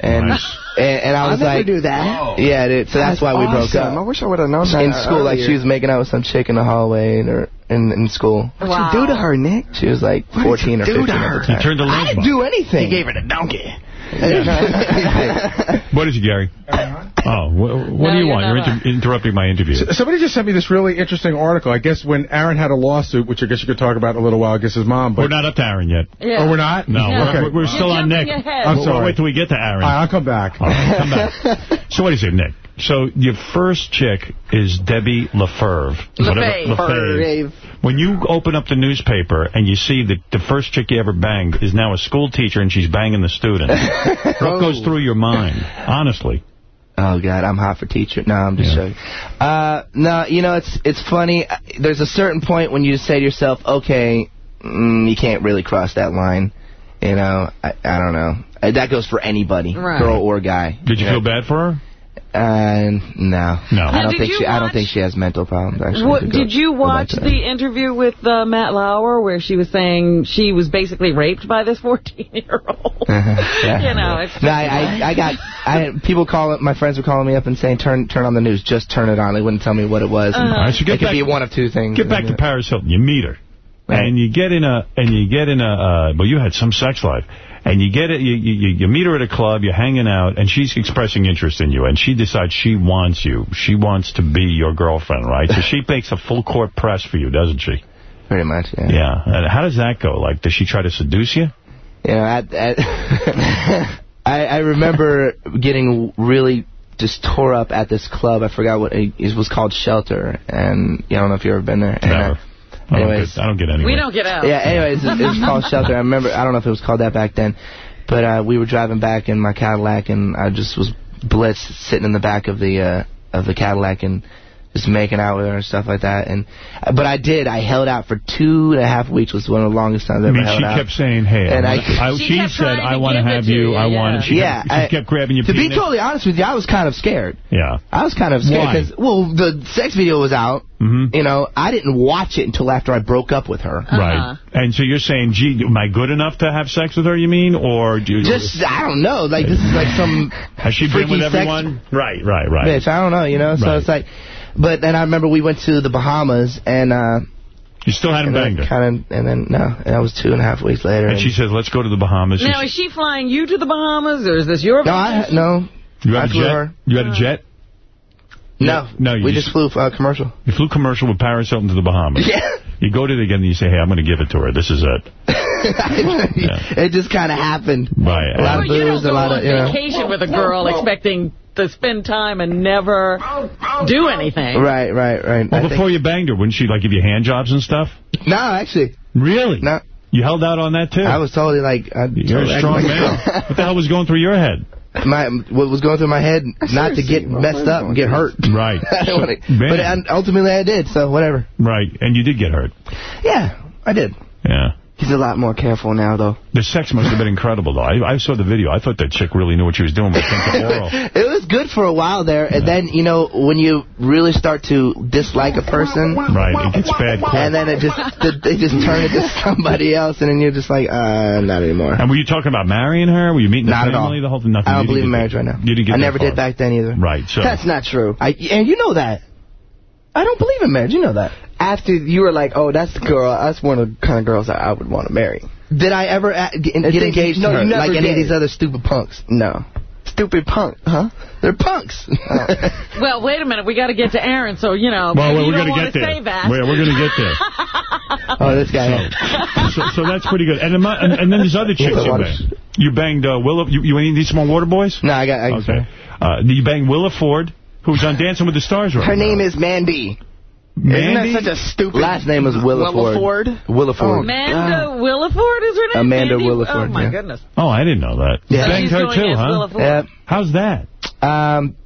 And, Nice. and and I I'll was never like, do that. yeah, dude, so that's, why we broke awesome. I wish I would have known that In school, like she was making out with some chick in the hallway or in in school. What'd you do to her, Nick? She was like What did 14 or do 15 to at her? the You time. turned a I didn't do anything. He gave her the donkey. What is it, Gary? Oh, wh- what No, do you you're want? You're not inter interrupting my interview. Somebody just sent me this really interesting article. I guess when Aaron had a lawsuit, which I guess you could talk about in a little while, I guess his mom. But We're not up to Aaron yet. Yeah. Oh, we're not? No, No. We're, we're still You're on Nick. jumping ahead. I'm We'll- sorry. We'll wait till we get to Aaron. All right, I'll come back. All right, come back. So what is it, Nick? So your first chick is Debbie LaFerve. LaFave. LaFave. When you open up the newspaper and you see that the first chick you ever banged is now a school teacher and she's banging the student, what goes through your mind? Honestly. Oh God, I'm hot for teacher. No, I'm just Yeah. joking. Uh, no, you know it's it's funny. There's a certain point when you just say to yourself, okay, mm, you can't really cross that line. You know, I, I don't know. Uh, That goes for anybody, Right. girl or guy. Did you feel bad for her? Uh, no. No. I don't think you she. I don't think she has mental problems. Actually, What, did you watch to that. the interview with uh, Matt Lauer where she was saying she was basically raped by this 14-year-old? Yeah. You know, it's No, I, I, I got. I people call it. My friends were calling me up and saying, "Turn, turn on the news. Just turn it on." They wouldn't tell me what it was. Uh-huh. And so get it could be one of two things. Get back to Paris Hilton. You meet her. Right. And you get in a, and you get in a, uh, well, you had some sex life. And you get it, you, you, you meet her at a club, you're hanging out, and she's expressing interest in you, and she decides she wants you. She wants to be your girlfriend, right? So she makes a full court press for you, doesn't she? Pretty much, yeah. Yeah. And how does that go? Like, does she try to seduce you? You know, at, at I, I remember getting really just tore up at this club. I forgot what it, was called, Shelter, and you know, I don't know if you've ever been there. And, uh, Never. I don't anyways, get- I don't get anywhere. We don't get out. yeah. Anyways, it, it was called Shelter. I remember. I don't know if it was called that back then, but uh, we were driving back in my Cadillac, and I just was blitzed sitting in the back of the uh, of the Cadillac and just making out with her and stuff like that. And but I did. I held out for two and a half weeks. Was one of the longest times I I ever mean, held she out. kept saying, hey, And I, I- She she, kept said, I want to have you, you, I yeah. want She, yeah, kept, she I- kept grabbing your To be totally honest with you, I was kind of scared. Yeah. I was kind of scared because, well, the sex video was out. Mhm. You know, I didn't watch it until after I broke up with her. Right. And so you're saying, gee, am I good enough to have sex with her, you mean? Or do you... Just, I don't know. Like, this is like some Has she been with everyone? Right, right, right. bitch. I don't know, you know? So Right. it's like, but then I remember we went to the Bahamas and, uh, You still hadn't banged her. kind of, and then, no, and that was two and a half weeks later. And she says, let's go to the Bahamas. Now, is she flying you to the Bahamas, or is this your no, I, vacation? no. you had I a jet? her. You had a jet? No, no. You we just flew uh, commercial. You flew commercial with Paris Hilton to the Bahamas. Yeah. You go to it again and you say, hey, I'm going to give it to her. This is it. It just kind of happened. Right. A lot of Well, you don't booze, a go lot of, you know. vacation with a girl expecting to spend time and never do anything. Right, right, right. Well, I before you banged her, wouldn't she like give you hand jobs and stuff? No, actually. Really? No. You held out on that, too? I was totally like... I You're a strong man. what the hell was going through your head? My What was going through my head, not to get messed up and get hurt. Right. I didn't wanna- but and ultimately I did, so whatever. Right. And you did get hurt. Yeah, I did. Yeah. He's a lot more careful now, though. The sex must have been incredible, though. I, I saw the video. I thought that chick really knew what she was doing when it came to oral. It was good for a while there, and then, you know, when you really start to dislike a person... Right, it gets bad quick. And then it just they just turn it to somebody else, and then you're just like, uh, not anymore. And were you talking about marrying her? Were you meeting the Not at all. The whole thing? Nothing. I don't You believe in marriage right now. You didn't get I never far. did back then either. Right, so... That's not true. I, and you know that. I don't believe in marriage. You know that. After you were like, oh, that's the girl, that's one of the kind of girls that I would want to marry. Did I ever a- get, get think- engaged no, to her you never like any of these other stupid punks? No. Stupid punk, huh? They're punks. Well, wait a minute. We got to get to Aaron, so, you know, Well, maybe we're going don't to want get to there. say that. We're, we're going to get there. oh, this guy. So, so that's pretty good. And, am I- and, and then there's other chicks you banged. You banged uh, Willa. You, you need some more water boys? No, I got. I Okay. Uh, you banged Willa Ford, who's on Dancing with the Stars right Her now. name is Mandy. Mandy? Isn't that such a stupid... Last name is Willa Willa Ford. Ford? Willa Ford. Amanda Williford is her name? Amanda Mandy? Williford, Oh, my yeah. goodness. Oh, I didn't know that. Yeah. You banged her too, huh? Willa Yeah. How's that? Um.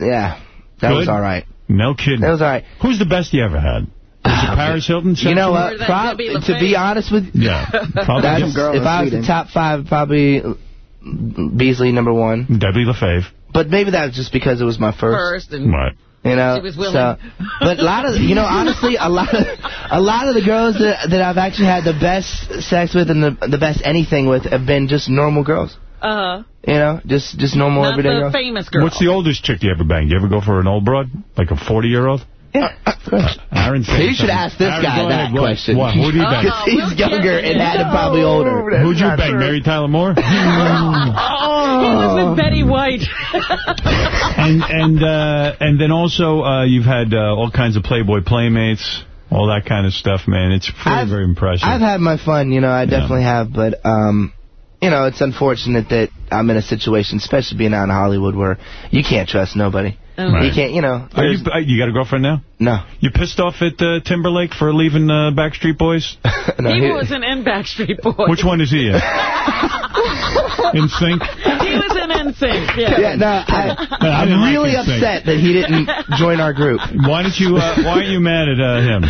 Yeah. That Good? was all right. No kidding. That was all right. Who's the best you ever had? Was it Paris Hilton? You know what? that Prob- Debbie to be honest with you, Yeah. Probably that's, girl if I was the top five, probably Beasley number one. Debbie LaFave. But maybe that was just because it was my first. First, and Right. You know, She was willing. so, but a lot of, you know, honestly, a lot of, a lot of the girls that that I've actually had the best sex with and the the best anything with have been just normal girls. uh-huh. You know, just just normal Not everyday the girls. famous girl. What's the oldest chick you ever banged? You ever go for an old broad? Like a 40-year-old? Yeah, of course. Aaron said You should ask this Aaron, guy that ahead, what? question. What? Who'd he bang? Uh-oh. He's younger and it. that probably older. Who'd you bang? Mary Tyler Moore? He was with Betty White. and and uh, and then also uh, you've had uh, all kinds of Playboy playmates, all that kind of stuff, man. It's very I've- very impressive. I've had my fun, you know, I definitely have, but um, you know, it's unfortunate that I'm in a situation, especially being out in Hollywood, where you can't trust nobody. Right. You can't, you know. Are you uh, you got a girlfriend now? No. You pissed off at uh, Timberlake for leaving uh, Backstreet Boys? no, he he- wasn't in Backstreet Boys. Which one is he in? NSYNC? He was in NSYNC, yeah. Yeah, no, I, I didn't I'm really NSYNC. upset that he didn't join our group. Why did you? Uh, why are you mad at uh, him?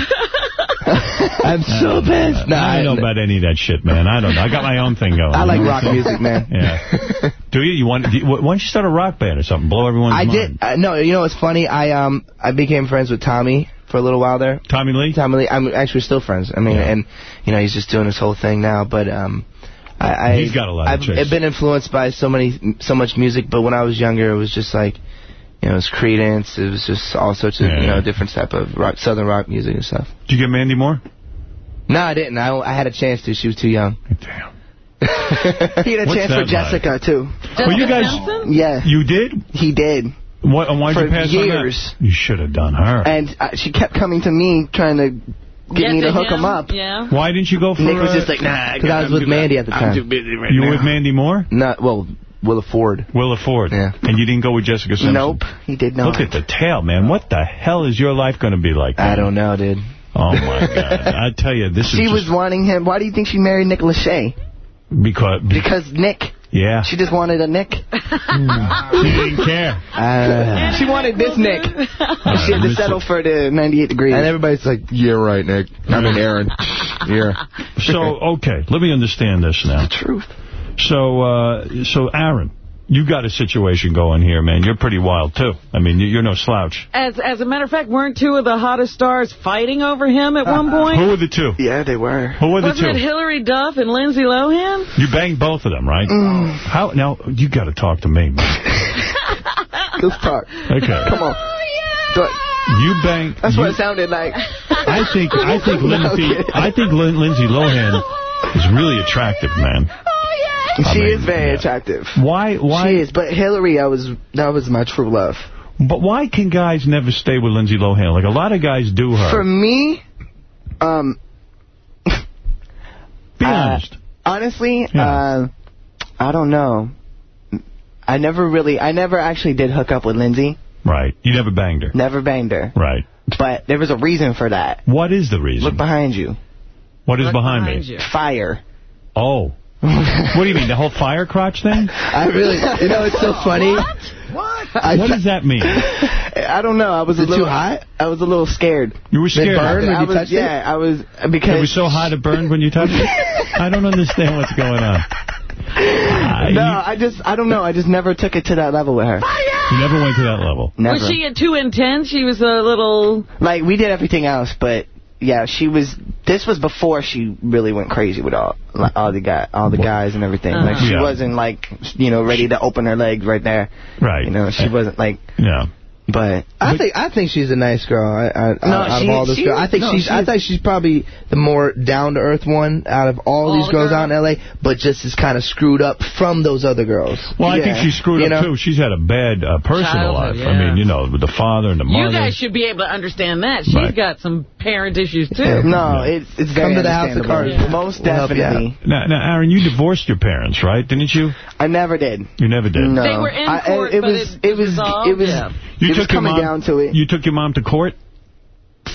I'm so pissed. No, I don't know about any of that shit, man. I don't know. I got my own thing going. I like rock music, man. Yeah. Do you? You want? Do you, why don't you start a rock band or something? Blow everyone's I mind. I did. Uh, no, you know what's funny? I um I became friends with Tommy for a little while there. Tommy Lee. Tommy Lee. I'm actually still friends. I mean, and you know he's just doing his whole thing now. But um, I, I He's got a lot of I've, chicks. I've been influenced by so many so much music. But when I was younger, it was just like. You know, it was Creedence. It was just all sorts of, Yeah, you know, yeah. different type of rock, southern rock music and stuff. Did you get Mandy Moore? No, I didn't. I, I had a chance to. She was too young. Damn. He had a What's chance for Jessica, too. Well, you guys, Yeah. you did. He did. What? And why'd For you pass years. on that? You should have done her. And uh, she kept coming to me trying to get, me to, hook him up. Yeah. Why didn't you go for? Nick was just like, nah, Because I was with Mandy at the time. I'm too busy right you were with Mandy Moore, Not well, Willa Ford. Willa Ford, Yeah. and you didn't go with Jessica Simpson. Nope, he did not. Look at the tail, man. What the hell is your life going to be like? I don't know, dude. Oh my God! I tell you, this She is was wanting him. Why do you think she married Nick Lachey? because Because Nick. yeah, She just wanted a Nick. she didn't care. Uh, She wanted this Nick. she had to settle for the 98 degrees. And everybody's like, yeah, right, Nick. I mean, Aaron. Yeah. So okay, let me understand this now. Truth. So uh, so Aaron, you got a situation going here, man. You're pretty wild too. I mean, you- you're no slouch. As as a matter of fact, weren't two of the hottest stars fighting over him at one point? Who were the two? Yeah, they were. Who were the Wasn't it? Hilary Duff and Lindsay Lohan? You banged both of them, right? Mm. How now? You got to talk to me, man. Let's talk. Okay. Come on. Do it. You bang. That's you, what it sounded like. I think I think Lindsay okay. I think Lin, Lindsay Lohan is really attractive, man. She I is very yeah. attractive. Why why She is, but Hilary, I was that was my true love. But why can guys never stay with Lindsay Lohan? Like, a lot of guys do her. For me, um... Be uh, honest. Honestly, uh, I don't know. I never really, I never actually did hook up with Lindsay. Right. You never banged her. Never banged her. Right. But there was a reason for that. What is the reason? Look behind you. What is behind, me? Fire. Oh. What do you mean, the whole fire crotch thing? I really, you know, it's so funny. What? what What does that mean? I don't know. I was a little hot. I was a little scared. You were scared? Burn when I was, yeah, I was because it was so hot it burned when you touched it. I don't understand what's going on. no, I just, I don't know. I just never took it to that level with her. Fire! You never went to that level. Never. Was she too intense? She was a little... Like, we did everything else, but yeah, she was. This was before she really went crazy with all like, all the guy, all the guys and everything. Like she Yeah. wasn't like you know ready to open her legs right there. Right. You know, she wasn't like. Yeah. But I think I think she's a nice girl. I, I, No, out she- of all this she- girl, I think no, she's. I think she's probably the more down to earth one out of all, All these girls girls? out in L.A. But just is kind of screwed up from those other girls. Well, I think she's screwed You up, know? too. She's had a bad uh, personal Childhood, life. I mean, you know, with the father and the mother. You guys should be able to understand that. She's Right. got some parent issues, too. No, it's it's very Come to the house of understandable. cards. Most We'll help you definitely. Now, now, Aaron, you divorced your parents, right? Didn't you? I never did. You never did. No. They were in I- court, it but was, it it was, it was, Yeah. You it was took your coming mom, down to it. You took your mom to court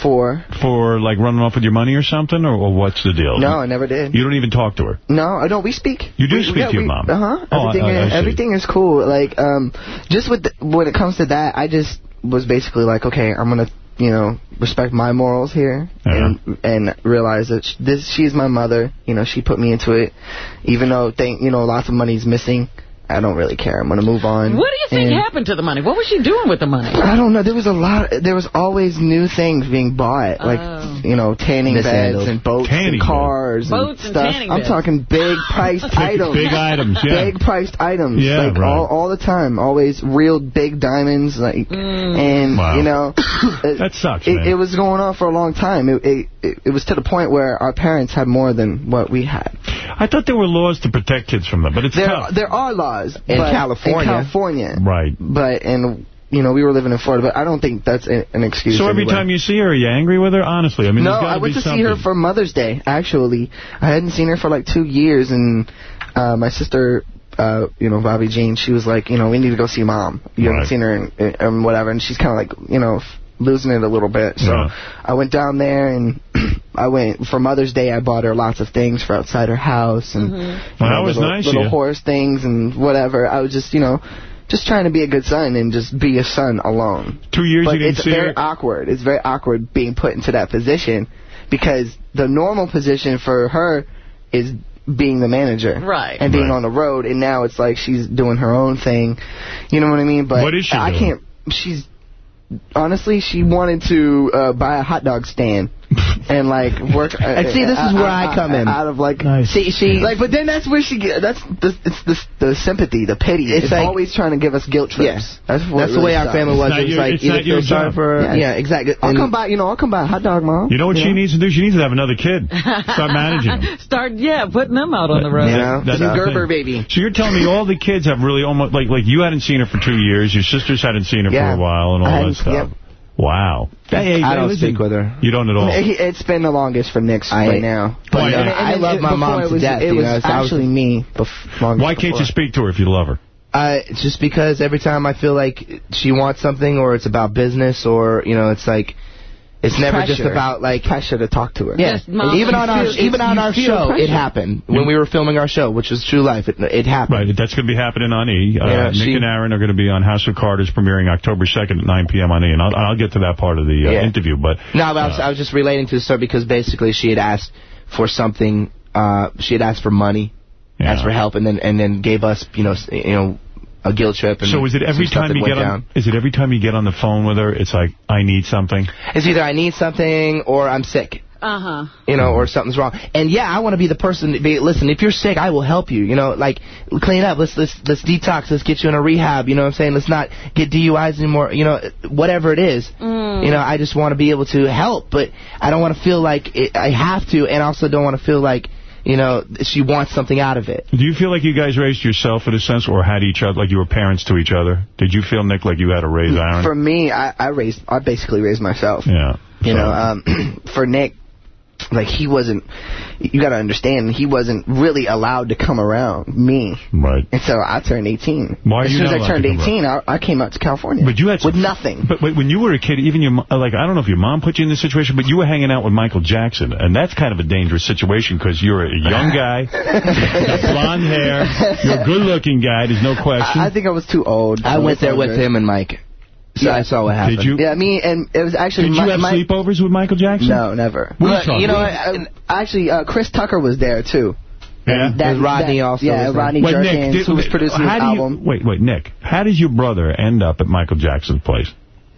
For for, like, running off with your money or something? Or, or what's the deal? no, I never did. You don't even talk to her? No, I don't. We speak. You do We- speak yeah, to your we- mom? Uh-huh. Oh, Everything, I- I is, everything is cool. Like, um, just with the, when it comes to that, I just was basically like, okay, I'm gonna, you know, respect my morals here and and realize that this she's my mother. You know, she put me into it, even though think you know lots of money's missing. I don't really care. I'm gonna move on. What do you think And- happened to the money? What was she doing with the money? I don't know. There was a lot. There was always new things being bought, oh. like Oh. you know, tanning Mishandled. beds and boats Tanning and cars Boats and and stuff. tanning I'm beds. talking big priced items. Big items, yeah. Big priced items. Yeah, like right. all all the time. Always real big diamonds. Like mm. and Wow. you know, it, That sucks, it, man. it was going on for a long time. It, it it it was to the point where our parents had more than what we had. I thought there were laws to protect kids from that, but it's There tough. there are laws In but- California. In California. Right. But and you know we were living in Florida, but I don't think that's an excuse. So every anyway. time you see her, are you angry with her? Honestly, I mean, no, there's I went be to something. see her for Mother's Day. Actually, I hadn't seen her for like two years, and uh, my sister, uh, you know, Bobby Jean, she was like, you know, we need to go see mom. You Right. haven't seen her and and whatever, and she's kind of like, you know, f- losing it a little bit. So Yeah. I went down there and. I went for Mother's Day. I bought her lots of things for outside her house and mm-hmm. Well, you that know, was little, nice little you. horse things and whatever. I was just, you know, just trying to be a good son and just be a son alone. Two years But you didn't it's very her? awkward. It's very awkward being put into that position because the normal position for her is being the manager. Right. And being Right. on the road and now it's like she's doing her own thing. You know what I mean? But What is she I doing? can't she's honestly she wanted to uh, buy a hot dog stand. And like work. Uh, And see, this is where I come in. Out of like, See, she like, but then that's where she get. That's the it's the the sympathy, the pity. It's It's, like- always trying to give us guilt trips. Yes. that's That's it the way really our family was. not It like it's either feel sorry for her. Yeah. Yeah, exactly. I'll And- come by. You know, I'll come by a hot dog, mom. You know what she needs to do? She needs to have another kid. Start managing them. Start, yeah, putting them out on the road. You know, That's the Gerber thing. baby. So you're telling me all the kids have really almost, like, like you hadn't seen her for two years, your sisters hadn't seen her Yeah. for a while and I all that hadn't- stuff. Yep. Wow. Hey, hey, I don't listen, speak with her. You don't at all. It, it's been the longest for Nick's I- right now. Why, and- yeah. and- I and love it- my mom to was, death, It you was know, so I was- actually me. Bef- Why can't before. you speak to her if you love her? Uh, just because every time I feel like she wants something or it's about business or, you know, it's like, it's never just about like, pressure to talk to her. Yes, Mom, even on our feel- even on our show, pressure. it happened when we were filming our show, which was True Life. It, it happened. Right, that's going to be happening on E. Uh, Yeah, Nick she- and Aaron are going to be on House of Carters premiering October 2nd at 9 p.m. on E, and I'll, I'll get to that part of the uh, Yeah. interview. But No, but I, was, I was just relating to the story because basically she had asked for something. Uh, she had asked for money, Yeah. asked for help, and then and then gave us, you know, you know, a guilt trip. And so is it every time you went get on? down. Is it every time you get on the phone with her? It's like I need something. It's either I need something or I'm sick. Uh-huh. you know, or something's wrong. And yeah, I want to be the person to be, listen, if you're sick, I will help you, you know, like, clean up, let's, let's, let's detox, let's get you in a rehab, you know what I'm saying? Let's not get DUIs anymore, you know, whatever it is. Mm. You know, I just want to be able to help, but I don't want to feel like it, I have to, and also don't want to feel like, you know, she wants something out of it. Do you feel like you guys raised yourself in a sense, or had each other, like you were parents to each other? Did you feel, Nick, like you had to raise Aaron? For me, I, I raised, I basically raised myself. yeah. You So- know, um, for Nick, like he wasn't. You got to understand, he wasn't really allowed to come around me. Right. And so I turned 18. Why as soon as I turned 18, I, I came out to California. But you had with nothing. But, but when you were a kid, even your mo- like I don't know if your mom put you in this situation, but you were hanging out with Michael Jackson, and that's kind of a dangerous situation because you're a young guy, blonde hair, you're a good-looking guy. There's no question. I, I think I was too old. I went there with him and Mike. So I saw what happened. Did you? Yeah, me and it was actually Did my, you have my, sleepovers with Michael Jackson? No, never. What are you you know. I, I, actually, uh, Chris Tucker was there too. Yeah. And that- Rodney that- also yeah, was. Rodney Wait, Nick, Jerkins, did- who was producing how his do you- album. Wait, wait, Nick. How did your brother end up at Michael Jackson's place?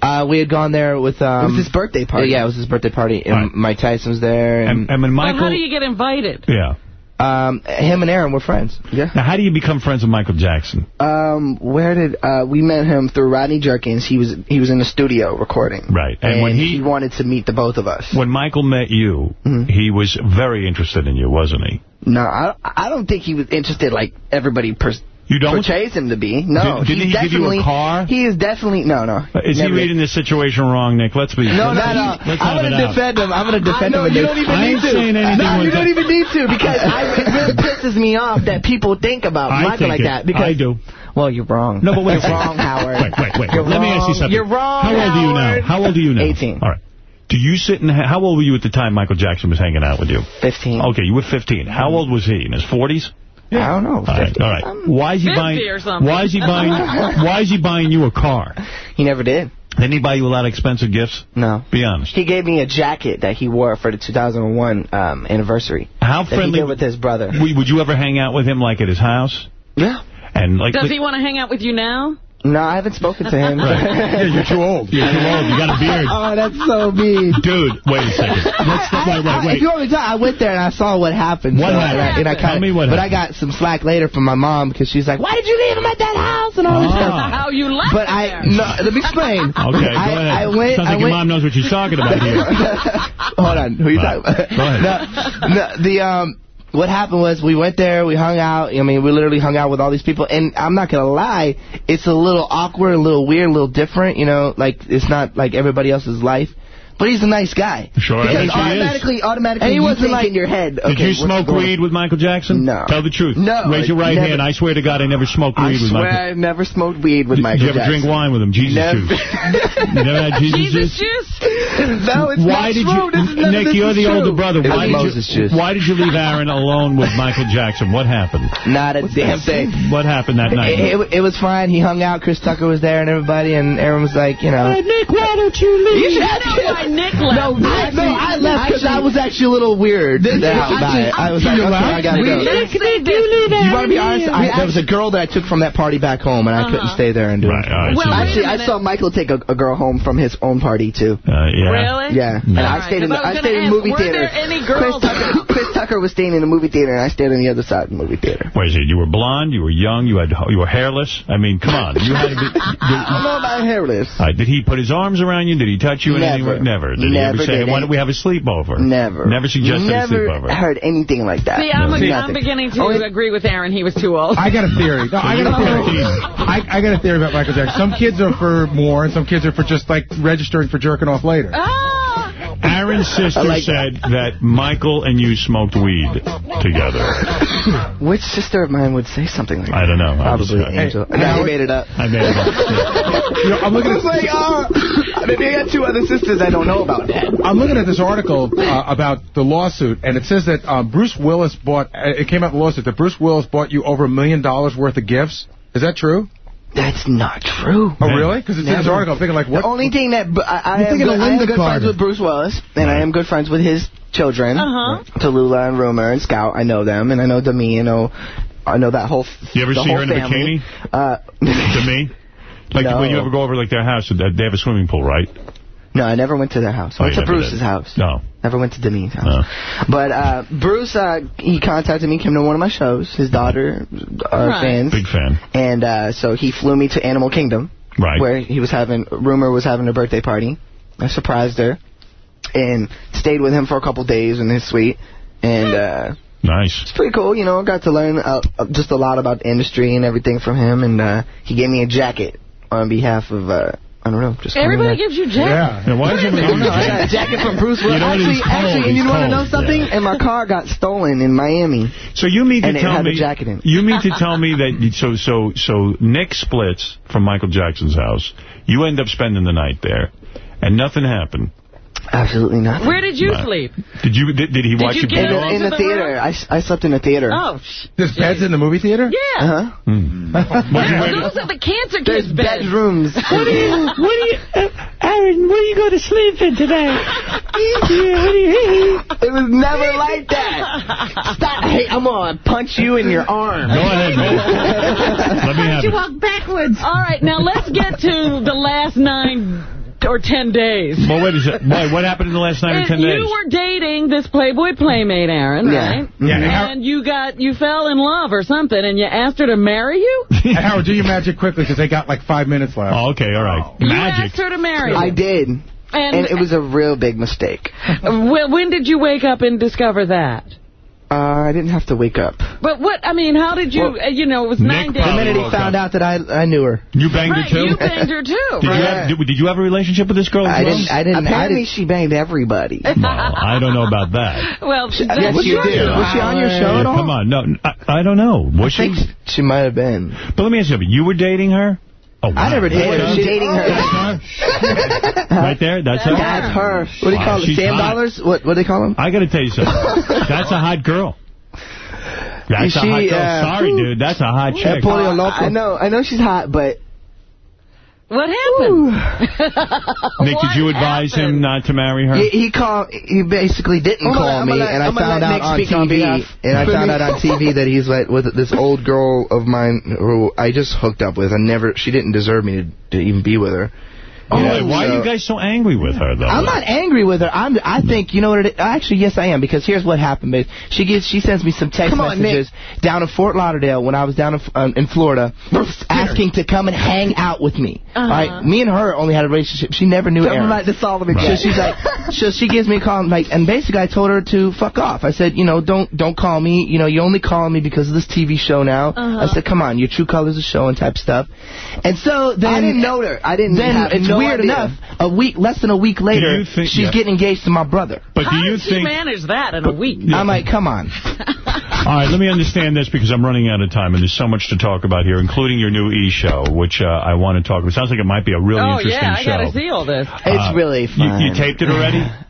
Uh, we had gone there with. Um, It was his birthday party. Yeah, it was his birthday party, and Right. Mike Tyson was there, and, And, and when But Michael... how do you get invited? Yeah. Um, him and Aaron were friends. Yeah. Now, how do you become friends with Michael Jackson? Um, where did uh, we met him through Rodney Jerkins? He was he was in the studio recording. Right. And And, when he- he wanted to meet the both of us. When Michael met you, Mm-hmm. he was very interested in you, wasn't he? No, I I don't think he was interested like everybody per You don't? portrays him to be. No, Did- didn't he give you a car? He is definitely no, no. Uh, is he reading this situation wrong, Nick? Let's be... No, no, no. I'm going to defend him. I'm going to defend I him. you don't even I need ain't to. saying anything No, you that. don't even need to because I, it really pisses me off that people think about I Michael like it. that. Because I do. Well, you're wrong. No, but wait. You're wrong, Howard. Wait, wait, wait. You're Let me ask you something. You're wrong, How old are you now? How old are you now? 18. All right. Do you sit and... How old were you at the time Michael Jackson was hanging out with you? 15. Okay, you were 15. How old was he? In his 40s? I don't know. All right. All right. Why is he buying? or something. Why is he buying? why is he buying you a car? He never did. Didn't he buy you a lot of expensive gifts? No. Be honest. He gave me a jacket that he wore for the 2001 um, anniversary. How that he friendly did with his brother. Would would you ever hang out with him, like at his house? Yeah. And like, Does he want to hang out with you now? No, I haven't spoken to him. yeah, you're too old. You're too old. You got a beard. oh, that's so mean. Dude, wait a second. Let's, wait, wait, I- wait. If you want me to tell, I went there and I saw what happened. What so, happened? I, and I Tell kinda, me what But happened. I got some slack later from my mom because she's like, why did you leave him at that house and all this Ah. stuff. How you left But I, no, let me explain. Okay, go I, ahead. I went, Sounds I like your mom knows what she's talking about here. Hold on, who you All talking about? go ahead. No, no, the um, what happened was we went there, we hung out. I mean, we literally hung out with all these people, and I'm not gonna lie, it's a little awkward, a little weird, a little different. You know, like it's not like everybody else's life. But he's a nice guy. Sure, I because think he is. automatically, automatically, And he you wasn't think like- in your head. Did you what's smoke going- weed with Michael Jackson? No. Tell the truth. No, Raise your right never- hand. I swear to God, I never smoked I weed with Michael. I never smoked weed with Did Michael you ever Jackson. drink wine with him? Jesus Never. juice. You never had Jesus, Jesus juice? juice? no, it's Why not did true. you, This is Nick? You're the true. older brother. It Why was did Moses you? juice. Why did you leave Aaron alone with Michael Jackson? What happened? Not a damn thing. What happened that night? It, it, it was fine. He hung out. Chris Tucker was there and everybody, and Aaron was like, you know. Nick, why don't you leave? You should I know why Nick left. No, I, no, I left because I was actually a little weird about it. I was like, okay. I gotta go. Nick said this. You want to be honest? I, there was a girl that I took from that party back home, and I couldn't stay there and do Right, it. all right, Well, so- wait a Actually, I saw Michael take a, a girl home from his own party too. Uh, yeah. Really? Yeah, and All I stayed in the 'cause I I stayed in the movie ask, were there any Chris girls- Tucker, Chris Tucker was staying in the movie theater, and I stayed on the other side of the movie theater. Wait a second. You were blonde. You were young. You had you were hairless. I mean, come on. You had to be. I don't know about hairless. All right, did he put his arms around you? Did he touch you in any Never. Way? Never. Did he Never ever say, did why any- don't we have a sleepover? Never. Never suggested Never a sleepover. heard anything like that. See, I'm, Nothing. I'm beginning to Oh, agree with Aaron. He was too old. I got a theory. No, I got a theory. I, I got a theory about Michael Jackson. Some kids are for more, and some kids are for just like registering for jerking off later. Ah! Aaron's sister like said that. Michael and you smoked weed together. Which sister of mine would say something like that? I don't know. I'm just- Probably Angel. Hey, no, Howard- made it up. I made it up. Yeah. You know, I'm looking I at was like, oh, maybe I got two other sisters I don't know about that. I'm looking at this article uh, about the lawsuit, and it says that uh, Bruce Willis bought. Uh, it came out in the lawsuit that Bruce Willis bought you over a million dollars worth of gifts. Is that true? That's not true. Oh, really? Because it's in this Never. article. I'm thinking like, what? The only thing that I, I, You're am, good, of I am good Carter. friends with Bruce Willis, and I am good friends with his children, Uh-huh. Tallulah and Rumor and Scout. I know them, and I know Demi. you know, I know that whole. f- You ever see her in a family. bikini? Uh, to me? Like No. when you ever go over like their house, they have a swimming pool, right? No, I never went to their house. I Oh, went you to Bruce's did. house. No. Never went to Demi's house. No. But uh, Bruce, uh, he contacted me, came to one of my shows. His daughter are Right. fans, Big fan. and uh, so he flew me to Animal Kingdom. Right. where he was having rumor was having a birthday party. I surprised her and stayed with him for a couple days in his suite. And uh, Nice. It's pretty cool. You know, I got to learn uh, uh, just a lot about the industry and everything from him, and uh, he gave me a jacket on behalf of. Uh, I don't know. Just Everybody gives you jackets. Yeah, why is I everybody know. A jacket from Bruce Willis. You know actually, cold, actually, and he's you want to know something? And my car got stolen in Miami. So you mean to and it tell had me jacket in. you mean to tell me that so so so Nick splits from Michael Jackson's house. You end up spending the night there, and nothing happened. Absolutely nothing. Where did you Right. sleep? Did you did, did he Did watch you you get beat him off? in the the theater. room? I, I slept in the theater. Oh, sh- There's beds in the movie theater? yeah. Uh-huh. Those are the cancer There's kids' beds. bedrooms. What do you, what do you, uh, Aaron, what are you going to sleep in today? yeah, what do you, It was never like that. Stop. Hey, I'm going to punch you in your arm. Go ahead, man. Let me have you it. walk backwards. All right, now let's get to the last nine or ten days. Well, wait a second. Wait, what happened in the last nine or ten you days? You were dating this Playboy playmate, Aaron, Yeah. right? Yeah, and you got you fell in love or something, and you asked her to marry you. And Howard, do your magic quickly because they got like five minutes left. Oh, okay, all right. You Magic. asked her to marry you. I did. And, And it was a real big mistake. Wh- when did you wake up and discover that? Uh, I didn't have to wake up. But what, I mean, how did you, Well, uh, you know, it was Nick nine days. The minute he found up. out that I I knew her. You banged Right, her too. you banged her too. Did you, have, did, did you have a relationship with this girl as I well? didn't. I didn't. Apparently, I didn't, she banged everybody. Well, I don't know about that. Well, Yes, that's you your did. Was she on your show Yeah, at all? come on, no, I, I don't know. Was I think she? she might have been. But let me ask you something. You were dating her? Oh, wow. I never dated her. That's dating her. her? right there? That's her? That's her. What do you Wow, call it? she's Sam hot. dollars? What What do they call them? I got to tell you something. That's a hot girl. That's a hot girl. uh, Sorry, dude. That's a hot chick. Uh, I know. I know she's hot, but What happened? Nick, did you advise him not to marry her? he, he called. He basically didn't I'm gonna- call me, gonna- and I I'm gonna found out on speak on TV. and I found out on TV that he's like with this old girl of mine who I just hooked up with. I never. She didn't deserve me to, to even be with her. Oh, You know, wait, why are you guys so angry with her, though? I'm not angry with her. I'm. I think you know what it is. Actually, yes, I am because here's what happened. Babe. She gets. She sends me some text on, messages down in Fort Lauderdale when I was down in, um, in Florida, asking to come and hang out with me. All right, me and her only had a relationship. She never knew Tell Aaron. them about the Solomon So guy. she's like, so she gives me a call, like, and basically I told her to fuck off. I said, you know, don't don't call me. You know, you only call me because of this TV show now. Uh-huh. I said, come on, your true colors are showing type stuff. And so then I didn't know her. I didn't Then have no weird idea. enough. A week, less than a week later, think- she's yeah. getting engaged to my brother. But do you did she think... manage that in a week? I'm like, come on. All right, let me understand this because I'm running out of time, and there's so much to talk about here, including your new E-show, which uh, I want to talk about. Sounds like it might be a really oh, interesting yeah, I show. got to see all this. Uh, You, you taped it already?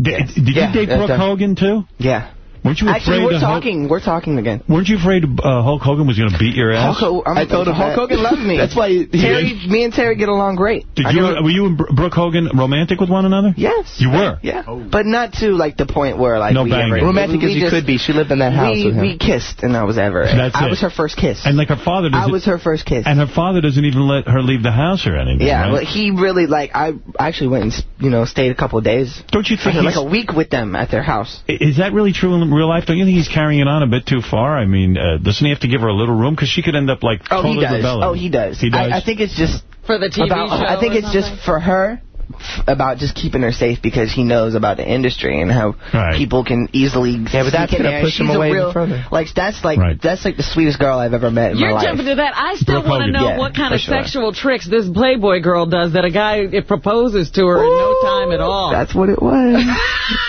Did, did Yeah, you date Brooke done. Hogan, too? Yeah. Weren't you Actually, afraid we're of Hulk- talking. We're talking again. Weren't you afraid uh, Hulk Hogan was going to beat your ass? Hulk, I told him Hulk Hogan loved me. That's why Terry, me and Terry get along great. Did I you? get- Were you and Brooke Hogan romantic with one another? Yes. You were? Yeah. But not to like the point where like No we banging. ever, Romantic we as you just- could be. She lived in that house we- with him. we We kissed and that was ever. That's I it. was her first kiss. And like her father I doesn't... was her first kiss. And her father doesn't even let her leave the house or anything, Yeah, right? but he really like I actually went and you know stayed a couple of days. Don't you think like a week with them at their house? Is that really true in real life? Don't you think he's carrying it on a bit too far? I mean, uh, doesn't he have to give her a little room? Because she could end up like Oh, he does. rebelling. Oh, he does. He does? I, I think it's just For the TV about, show I think or it's just for her about just keeping her safe because he knows about the industry and how Right. people can easily yeah, but that's sneak in gonna push him She's a away real, further. Like that's like Right. that's like the sweetest girl I've ever met in You're my life. jumping to that. I still want to know Yeah, what kind of sure. sexual tricks this Playboy girl does that a guy it proposes to her in no time at all. That's what it was.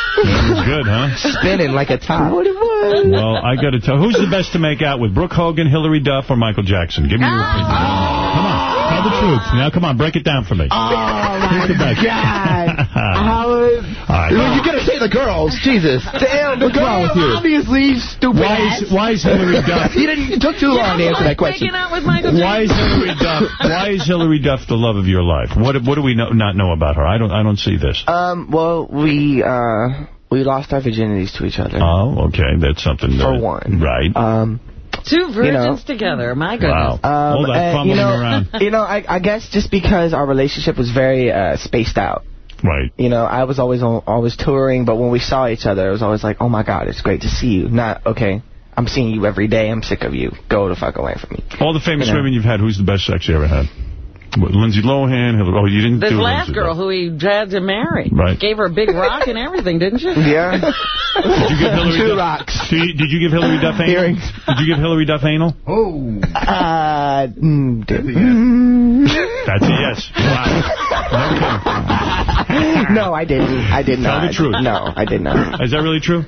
It was good, huh? Spinning like a top. What it was. Well, I got to tell. Who's the best to make out with, Brooke Hogan, Hilary Duff, or Michael Jackson? Give me your opinion. Come on, tell the truth. Now, come on, break it down for me. Oh my Who's the best? God! Howard, All right. you gotta say the girls. Jesus, damn, the What's wrong with you? Obviously, stupid. Why is, why is Hilary Duff? you didn't. It took too long to answer that question. Out with Michael Why is Jackson. Hilary Duff? Why is Hilary Duff the love of your life? What what do we know, not know about her? I don't I don't see this. Um. Well, we uh we lost our virginities to each other. Oh, okay, that's something. For that- one. right? Um. Two virgins You know. together. My goodness. Wow. All that fumbling you know, around. you know, I, I guess just because our relationship was very uh, spaced out. Right. You know, I was always on, always touring, but when we saw each other, it was always like, oh my God, it's great to see you. Not okay. I'm seeing you every day. I'm sick of you. Go the fuck away from me. All the famous You know. women you've had, who's the best sex you ever had? What, Lindsay Lohan. Oh, you didn't This do last Lindsay girl Lohan. who he had to marry. Right. Gave her a big rock and everything, didn't you? Yeah. Did you give Hilary Two Duff, rocks. Did you, did you give Hilary Duff anal? Earrings. Did you give Hilary Duff anal? Oh. Uh, mm, That's a yes. Wow. no, I didn't. I did Tell not. the truth. No, I did not. Is that really true?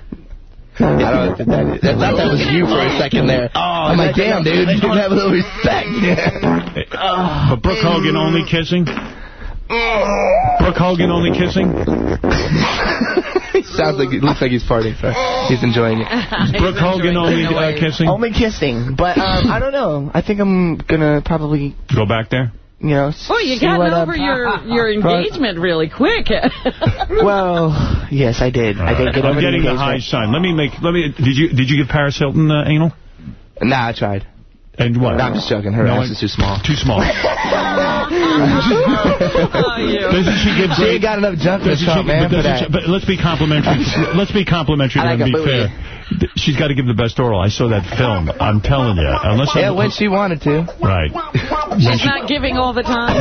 I don't know if that, I thought that was you for a second there. Oh, I'm like, damn, dude, you didn't have a little respect. But Brooke Hogan only kissing? Brooke Hogan only kissing? Sounds like it looks like he's partying. So he's enjoying it. Brooke Hogan only uh, kissing? Only kissing, but um, I don't know. I think I'm gonna probably, Go back there? You know. s- Well, you got what, over your your engagement really quick. Well, yes, I did. I did get I'm over getting the the high sign. Let me make. Let me. Did you Did you give Paris Hilton uh, anal? Nah, I tried. And what? No, I'm just joking. Her No, ass I- is too small. Too small. Doesn't she give She ain't got enough junk in the Doesn't trunk, she- man, but for that. she- But let's be complimentary. let's be complimentary I like and be fair. She's got to give the best oral. I saw that film. I'm telling you. Unless Yeah, I'm, when she wanted to. right. She's not giving all the time.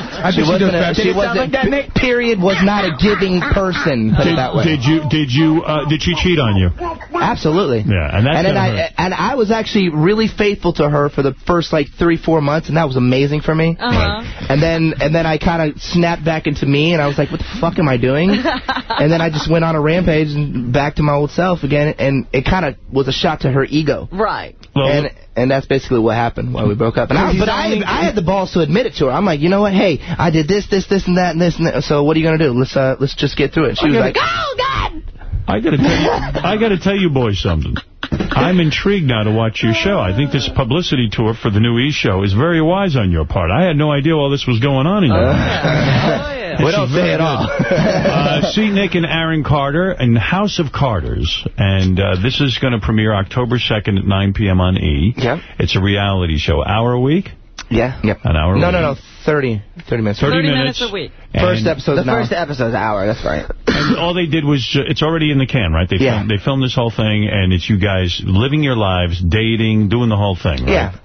She wasn't. A, she wasn't. pe- Period was not a giving person. Put it Did, that way. did you? Did you? Uh, did she cheat on you? Absolutely. Yeah, and that's and then I hurt. and I was actually really faithful to her for the first like three four months, and that was amazing for me. Uh-huh. And then and then I kind of snapped back into me, and I was like, "What the fuck am I doing?" and then I just went on a rampage and back to my old self again, and it kind of was a shot to her ego. Right. Well, and and that's basically what happened why we broke up. And I, but I I had the balls to admit it to her. I'm like, you know what? Hey, I did this, this, this, and that, and this, and that. So what are you gonna do? Let's uh let's just get through it. She was like, Oh God! I got to tell you. I got to tell you, boys, something. I'm intrigued now to watch your show. I think this publicity tour for the new E show is very wise on your part. I had no idea all this was going on in your life. we don't say it all. uh, see Nick and Aaron Carter in House of Carters. And uh, this is going to premiere October 2nd at 9 p.m. on E. Yep. It's a reality show. Hour a week? Yeah. Yep. An hour a No, week. no, no. 30, 30 minutes. 30 30 minutes. minutes a week. First episode. episode's the first episode's an hour. That's right. And all they did was, ju- it's already in the can, right? They, Yeah. filmed, they filmed this whole thing, and it's you guys living your lives, dating, doing the whole thing, right? Yeah.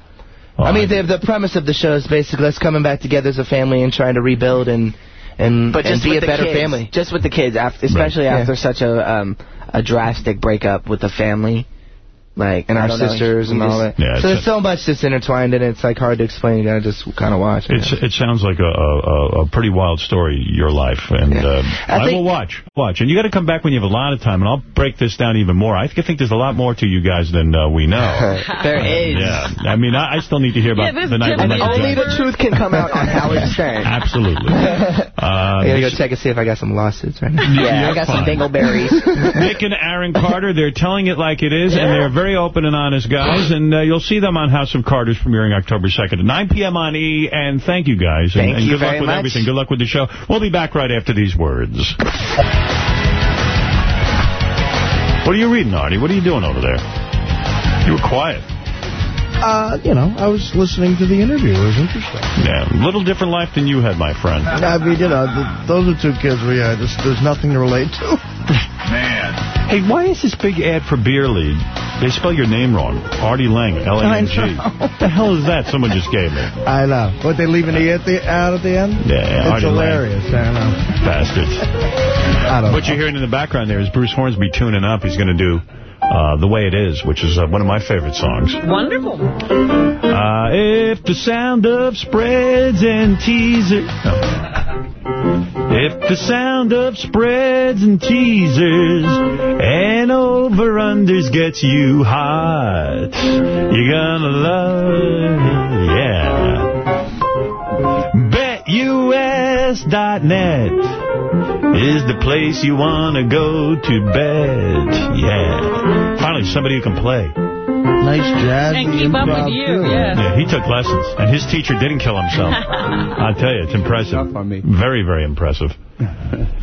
Oh, I mean, the, the premise of the show is basically us coming back together as a family and trying to rebuild and and, But and be with a better kids, family. Just with the kids, after, especially Right. after such a um, a drastic breakup with the family. Like And our don't know, sisters you and all that. Yeah, so it's there's so much that's intertwined in it. It's like hard to explain. You gotta just kind of watch. It's, it sounds like a, a, a pretty wild story, your life, and uh, I, think- will watch. Watch, and you got to come back when you have a lot of time, and I'll break this down even more. I think there's a lot more to you guys than uh, we know. There is. Yeah, I mean, I, I still need to hear about Yeah, the night Jimmy when And only Jackson. the truth can come out on Howard Stern. Absolutely. Uh, I gotta go check and see if I got some lawsuits right now. Yeah, You're I got some dingleberries. Nick and Aaron Carter, they're telling it like it is, and they're very open and honest guys, and uh, you'll see them on House of Carters premiering October 2nd at 9 p.m. on E, and thank you guys, and, Thank and you good luck with much. everything. Good luck with the show. We'll be back right after these words. What are you reading, Artie? What are you doing over there? You were quiet. Uh, you know, I was listening to the interview. It was interesting. Yeah, a little different life than you had, my friend. I mean, you know, th those are two kids we had. There's, there's nothing to relate to. Man. Hey, why is this big ad for Beer League? They spell your name wrong. Artie Lang, L-A-N-G. What the hell is that someone just gave me? I know. What, they leaving the, at the out at the end? Yeah, It's Artie Lang. hilarious. I know. Bastards. I don't What you're hearing in the background there is Bruce Hornsby tuning up. He's going to do uh, The Way It Is, which is uh, one of my favorite songs. Wonderful. Uh, if the sound of spreads and teasers... No. If the sound of spreads and teasers and over-unders gets you hot, you're gonna love, yeah. BetUS.net is the place you want to go to bet, yeah. Finally, somebody who can play. Nice jazz. And keep up with you, yeah. Yeah, he took lessons, and his teacher didn't kill himself. I'll tell you, it's impressive. Very, very impressive.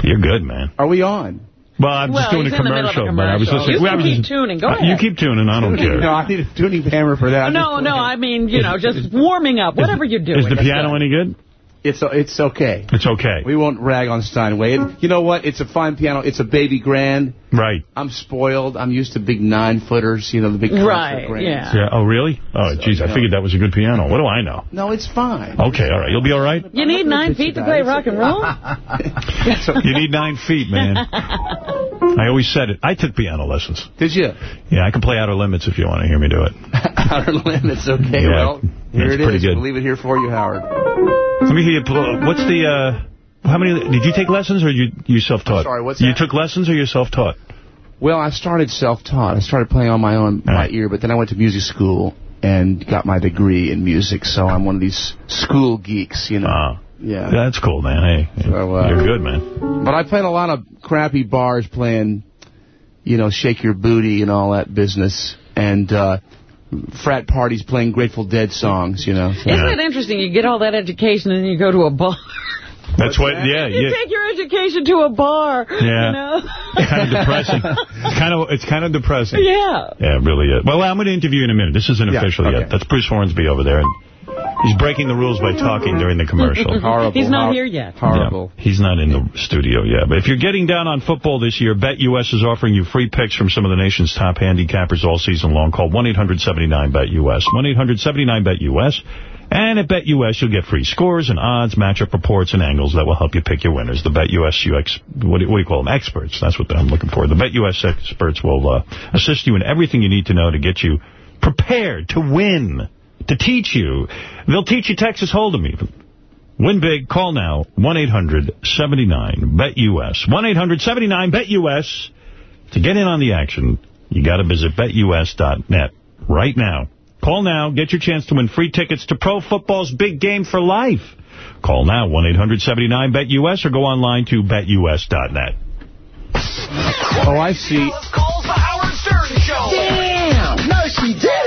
You're good, man. Are we on? Well, I'm Well, just doing a he's in the middle of a commercial, but I was listening. You well, I can was keep just- tuning. Go Uh, You keep tuning. I don't care. No, I need a tuning hammer for that. I'm No, no, I mean, you know, just warming up, whatever you're doing. Is the piano good. any good? It's it's okay. It's okay. We won't rag on Steinway. It, you know what? It's a fine piano. It's a baby grand. Right. I'm spoiled. I'm used to big nine footers. You know the big concert Right, grands. yeah. Yeah. Oh, really? Oh, So, geez, I know. figured that was a good piano. What do I know? No, it's fine. Okay, all right. You'll be all right? You need nine feet to play rock and roll? You need nine feet, man. I always said it. I took piano lessons. Did you? Yeah, I can play Outer Limits if you want to hear me do it. Outer limits. Okay. Yeah, well, here that's it pretty is. good. We'll leave it here for you, Howard. Let me hear you. pull- What's the, uh, how many, did you take lessons or you, you self-taught? sorry, what's You took lessons or you self-taught? Well, I started self-taught. I started playing on my own by ear, but then I went to music school and got my degree in music. So I'm one of these school geeks, you know. yeah. That's cool, man. Hey, So, uh, you're good, man. But I played a lot of crappy bars playing, you know, Shake Your Booty and all that business. And uh, frat parties playing Grateful Dead songs, you know. So- Isn't it interesting? You get all that education and you go to a bar. That's what, yeah, You yeah. take your education to a bar. Yeah. You know? kind of depressing. It's kind of, it's kind of depressing. Yeah. Yeah, it really is. Well, I'm going to interview you in a minute. This isn't Yeah, official okay. yet. That's Bruce Hornsby over there. And he's breaking the rules by talking during the commercial. Horrible. He's not hor- here yet. Horrible. Yeah, he's not in the studio yet. But if you're getting down on football this year, BetUS is offering you free picks from some of the nation's top handicappers all season long. Call 1-800-79-BET-US. 1-800-79-BET-US. And at BetUS, you'll get free scores and odds, matchup reports, and angles that will help you pick your winners. The BetUS UX, what do, what do you call them? Experts. That's what I'm looking for. The BetUS experts will uh, assist you in everything you need to know to get you prepared to win, to teach you. They'll teach you Texas Hold'em even. Win big. Call now. 1-800-79-BET-US. 1-800-79-BET-US. To get in on the action, you got to visit betus.net right now. Call now. Get your chance to win free tickets to pro football's big game for life. Call now. 1-800-79-BET-US or go online to betus.net. Oh, I see. Damn! No, she didn't!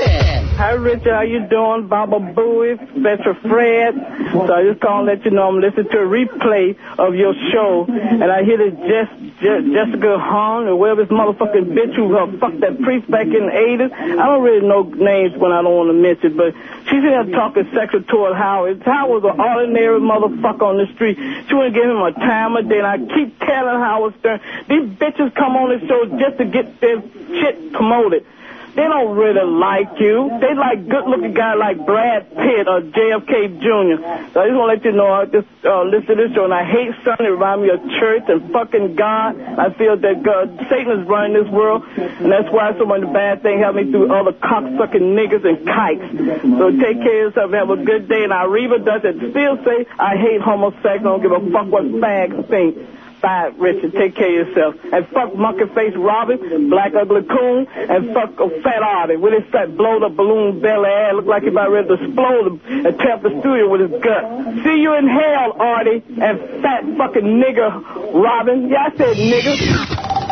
Hi, Richard. How you doing? Baba Booey, Special Fred. So I just calling to let you know I'm listening to a replay of your show, and I hear that Jess, Je- Jessica Hahn, or whatever this motherfucking bitch who uh, fucked that priest back in the 80s. I don't really know names when I don't want to mention, but she's in there talking sexual toward Howard. Howard was an ordinary motherfucker on the street. She wouldn't give him a time a day, and I keep telling Howard Stern, these bitches come on this show just to get their shit promoted. They don't really like you. They like good-looking guy like Brad Pitt or JFK Jr. So I just want to let you know, I just uh, listen to this show, and I hate Sunday. that reminds me of church and fucking God. I feel that God, Satan is running this world, and that's why so many bad things happen through other cocksucking niggas and kikes. So take care of yourself, have a good day, and Arriva does it. Still say, I hate homosexuals, I don't give a fuck what fags think. Bye, Richard. Take care of yourself. And fuck Monkey Face Robin, Black Ugly Coon, and fuck a Fat Artie with his fat blow up balloon belly ass. Look like he about ready to explode and tear up the studio with his gut. See you in hell, Artie, and fat fucking nigger Robin. Yeah, I said nigger.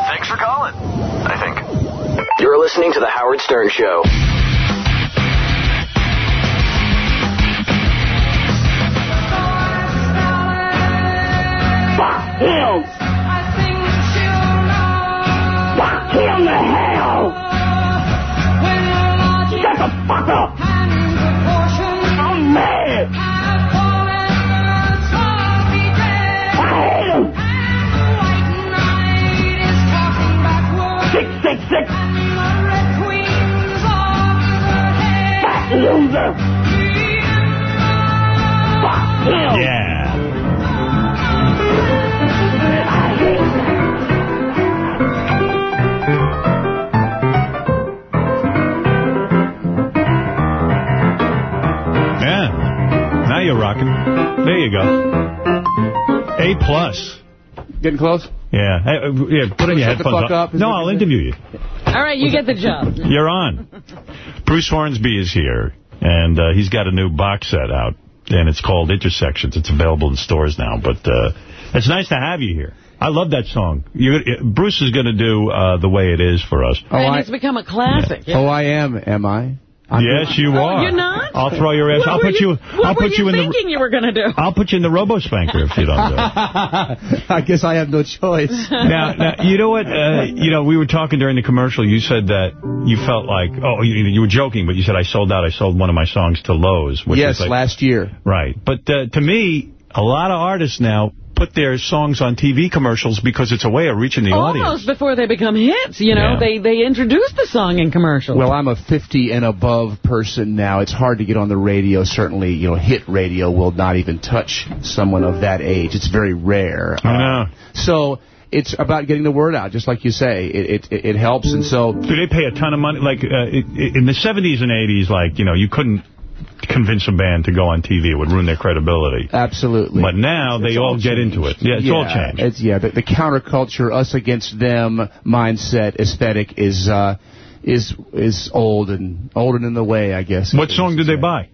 Thanks for calling, I think. You're listening to The Howard Stern Show. Fuck him! Fuck him to hell! Shut the fuck up! I'm mad! I hate him! Six, six, six! Fat loser! Fuck him! Yeah. Now you're rocking. There you go. A plus. Getting close? Yeah. Hey, uh, yeah. Put on your Shut the headphones. fuck up, No, I'll interview you. All right, you get the job. You're on. Bruce Hornsby is here, and uh, he's got a new box set out, and it's called Intersections. It's available in stores now, but uh, it's nice to have you here. I love that song. you Bruce is going to do uh, The Way It Is for us. and it's become a classic. Oh, I am, am I? I'm yes, you Oh, are. you're not? I'll throw your ass. What I'll put you. What I'll were put you, in the. thinking you were going to do? I'll put you in the robo spanker if you don't do it. I guess I have no choice. now, now, you know what? Uh, you know, we were talking during the commercial. You said that you felt like, oh, you, you were joking, but you said I sold out. I sold one of my songs to Lowe's. Which yes, like, last year. Right. But uh, to me, a lot of artists now put their songs on TV commercials because it's a way of reaching the Almost audience. before they become hits, you know. Yeah. They they introduce the song in commercials. Well, I'm a 50 and above person now. It's hard to get on the radio. Certainly, you know, hit radio will not even touch someone of that age. It's very rare. I know. Uh, so it's about getting the word out, just like you say. It it, it helps, and so... Do they pay a ton of money? Like, uh, i- i- in the 70s and 80s, like, you know, you couldn't convince a band to go on TV. It would ruin their credibility. Absolutely. But now they all, all get into it. Yeah, it's all changed. It's, yeah, the, the counterculture, us against them mindset, aesthetic is uh, is is old and old and in the way, I guess. What song did they buy?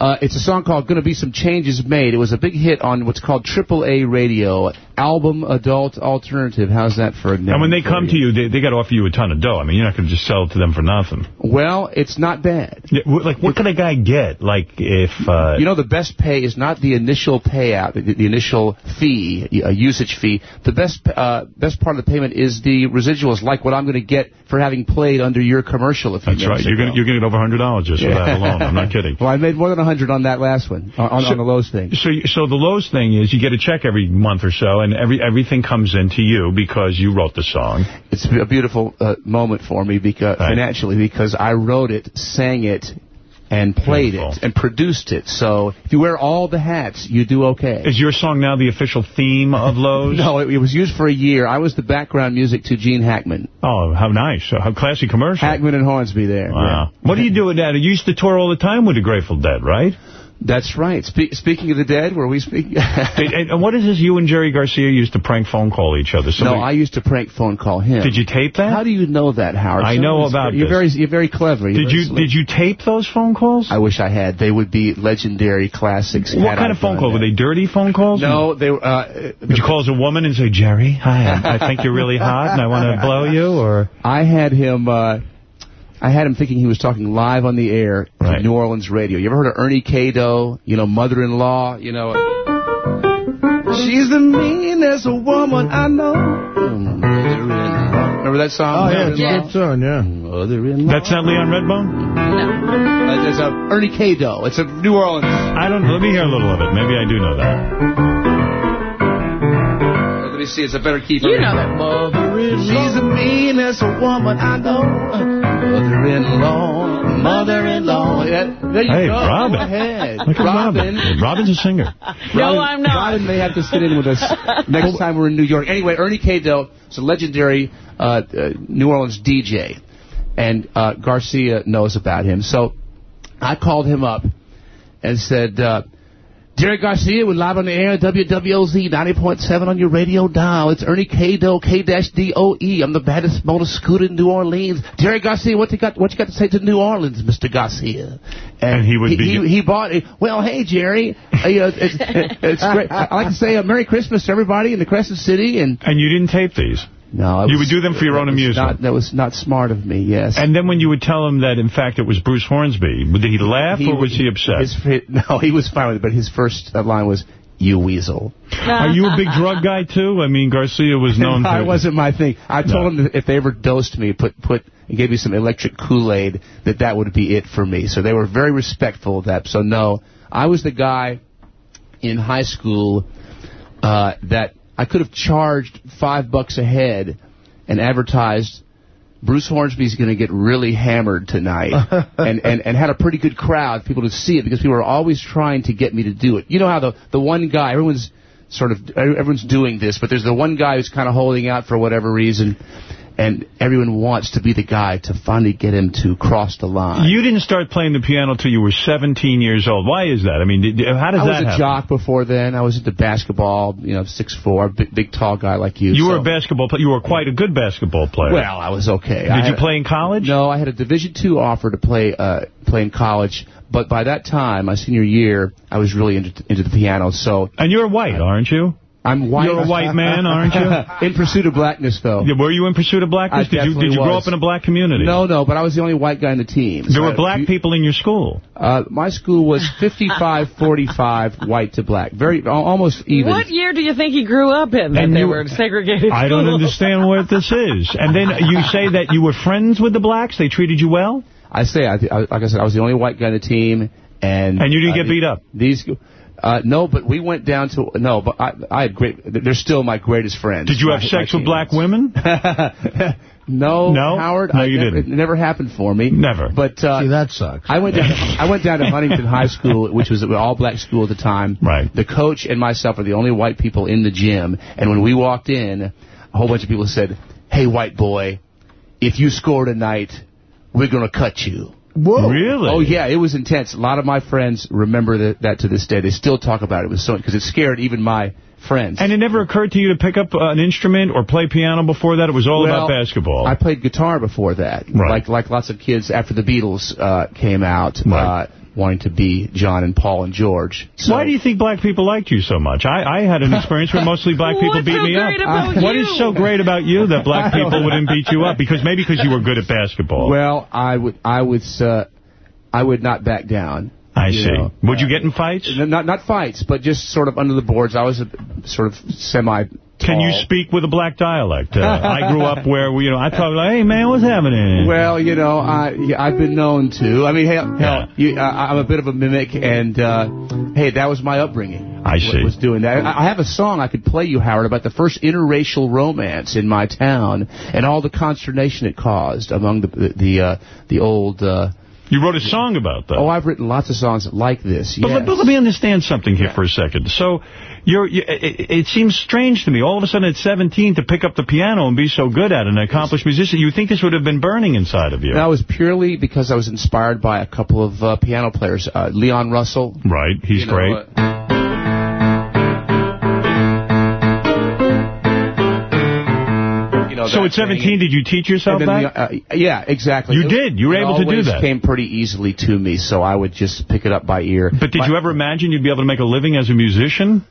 Uh, it's a song called "Gonna Be Some Changes Made." It was a big hit on what's called AAA radio, album adult alternative. How's that for a name? And when they come to you, they, they got to offer you a ton of dough. I mean, you're not going to just sell it to them for nothing. Well, it's not bad. Yeah, like, what can a guy get? Like, if... Uh, You know, the best pay is not the initial payout, the, the initial fee, a usage fee. The best uh, best part of the payment is the residuals, like what I'm going to get for having played under your commercial a few That's right. You're going you're gonna get over $100 just for that alone. I'm not kidding. Well, I made more than 100 on that last one, on, on, So- on the Lowe's thing. So, so the Lowe's thing is you get a check every month or so, and every everything comes in to you because you wrote the song. It's a beautiful uh, moment for me because Right. financially because I wrote it, sang it, and played Beautiful. it and produced it. So if you wear all the hats, you do okay. Is your song now the official theme of Lowe's? No, it, it was used for a year. I was the background music to Gene Hackman. Oh, how nice. How classy commercial. Hackman and Hornsby there. Wow. What do you do with that? You used to tour all the time with the Grateful Dead, right? That's right. Spe speaking of the dead, were we speaking? and, and what is this? You and Jerry Garcia used to prank phone call each other. no, I used to prank phone call him. Did you tape that? How do you know that, Howard? I know Someone's- about You're this. very, you're very clever. You're Did very you slick. did you tape those phone calls? I wish I had. They would be legendary classics. What kind I of phone call? that. Were they dirty phone calls? No, they were. Uh, Would you call as a woman and say, Jerry, hi, I, I think you're really hot and I want to blow you? Or I had him. Uh, I had him thinking he was talking live on the air Right. to New Orleans radio. You ever heard of Ernie K-Doe? You know, mother-in-law. You know. She's the meanest woman I know. Remember that song? Oh, yeah, it's a good tune, yeah. Mother-in-law. That's not Leon Redbone? Uh, It's a Ernie K-Doe. It's a New Orleans. I don't. Let me hear a little of it. Maybe I do know that. Let me see. It's a better keeper. You know that. Mother-in-law. She's the meanest woman I know. Mother-in-law. Mother-in-law. Yeah, there you Hey, go. Robin. Go ahead. Look at Robin. Robin's a singer. No, Robin- I'm not. Robin may have to sit in with us next time we're in New York. Anyway, Ernie K-Doe is a legendary uh, uh, New Orleans DJ, and uh, Garcia knows about him. So I called him up and said, uh, Jerry Garcia, we're live on the air, WWOZ 90.7 on your radio dial. It's Ernie K-Doe, K-D-O-E. I'm the baddest motor scooter in New Orleans. Jerry Garcia, what you got What you got to say to New Orleans, Mr. Garcia? And he would he, be- He, he bought it. Well, hey, Jerry. Uh, it's, it's great. I like to say a Merry Christmas to everybody in the Crescent City. And And you didn't tape these? No. You was- would do them for your own amusement? Not, that was not smart of me, yes. And then when you would tell him that, in fact, it was Bruce Hornsby, did he laugh or was he upset? His, no, he was fine with it, but his first uh, line was, you weasel. Are you a big drug guy, too? I mean, Garcia was known no, it wasn't my thing. I told him that if they ever dosed me, put put and gave me some electric Kool-Aid, that that would be it for me. So they were very respectful of that. So no, I was the guy in high school uh, that I could have charged five bucks a head and advertised Bruce Hornsby's going to get really hammered tonight, and, and and had a pretty good crowd, people to see it because people are always trying to get me to do it. You know how the the one guy, everyone's sort of everyone's doing this, but there's the one guy who's kind of holding out for whatever reason, and everyone wants to be the guy to finally get him to cross the line. You didn't start playing the piano till you were 17 years old. Why is that? I mean, did, how does I was a happen? jock before then. I was into basketball, you know, six four, big, big tall guy like you. You were a basketball player. You were quite a good basketball player. Well, I was okay. Did I you play in college? No, I had a Division two offer to play uh, play in college, but by that time, my senior year, I was really into, into the piano. So, and you're white, aren't you? I'm white. You're a white man, aren't you? in pursuit of blackness, though. Yeah, were you in pursuit of blackness? I did you did you grow up in a black community? No, no, but I was the only white guy in the team. There So were I- black people in your school. Uh, my school was 55-45 white to black, very almost even. What year do you think he grew up in that And they you- were segregated I don't schools? understand what this is. And then you say that you were friends with the blacks? They treated you well? I say, I, I, like I said, I was the only white guy in the team, and And you didn't uh, get beat up? These, Uh, no, but we went down to no, but I, I had great. They're still my greatest friends. Did you have my, sex my with black women? no, No? Howard. No, I you never, didn't. It never happened for me. Never. But uh, See, that sucks. I went down. To, I went down to Huntington High School, which was an all-black school at the time. Right. The coach and myself were the only white people in the gym, and when we walked in, a whole bunch of people said, "Hey, white boy, if you score tonight, we're gonna cut you." Whoa. Really? Oh yeah, it was intense. A lot of my friends remember that, that to this day. They still talk about it. It was so because it scared even my friends. And it never occurred to you to pick up uh, an instrument or play piano before that? It was all Well, about basketball. I played guitar before that. Right. Like like lots of kids after the Beatles uh, came out, Right. uh, wanting to be John and Paul and George. So, Why do you think black people liked you so much? I, I had an experience where mostly black people beat so me great up. about What you? is so great about you that black people wouldn't beat you up? Because maybe because you were good at basketball. Well, I would I would uh, I would not back down. I you see. know. Would you get in fights? Not not fights, but just sort of under the boards. I was a sort of semi. Can you speak with a black dialect? Uh, I grew up where, you know, I talk like, hey, man, what's happening? Well, you know, I yeah, I've been known to. I mean, hell, hell you, I, I'm a bit of a mimic, and uh, hey, that was my upbringing. I see. Was doing that. I I have a song I could play you, Howard, about the first interracial romance in my town and all the consternation it caused among the the the, uh, the old. Uh, you wrote a song about that. Oh, I've written lots of songs like this. But, yes. let, but let me understand something here for a second. So, you're, you, it, it seems strange to me. All of a sudden at 17 to pick up the piano and be so good at it, an accomplished musician, you think this would have been burning inside of you. That was purely because I was inspired by a couple of uh, piano players. Uh, Leon Russell. Right, he's You know, great. uh, so at 17, thing. did you teach yourself that? the, uh, yeah, exactly. You did. You were able to do that. came pretty easily to me, so I would just pick it up by ear. But did you ever imagine you'd be able to make a living as a musician?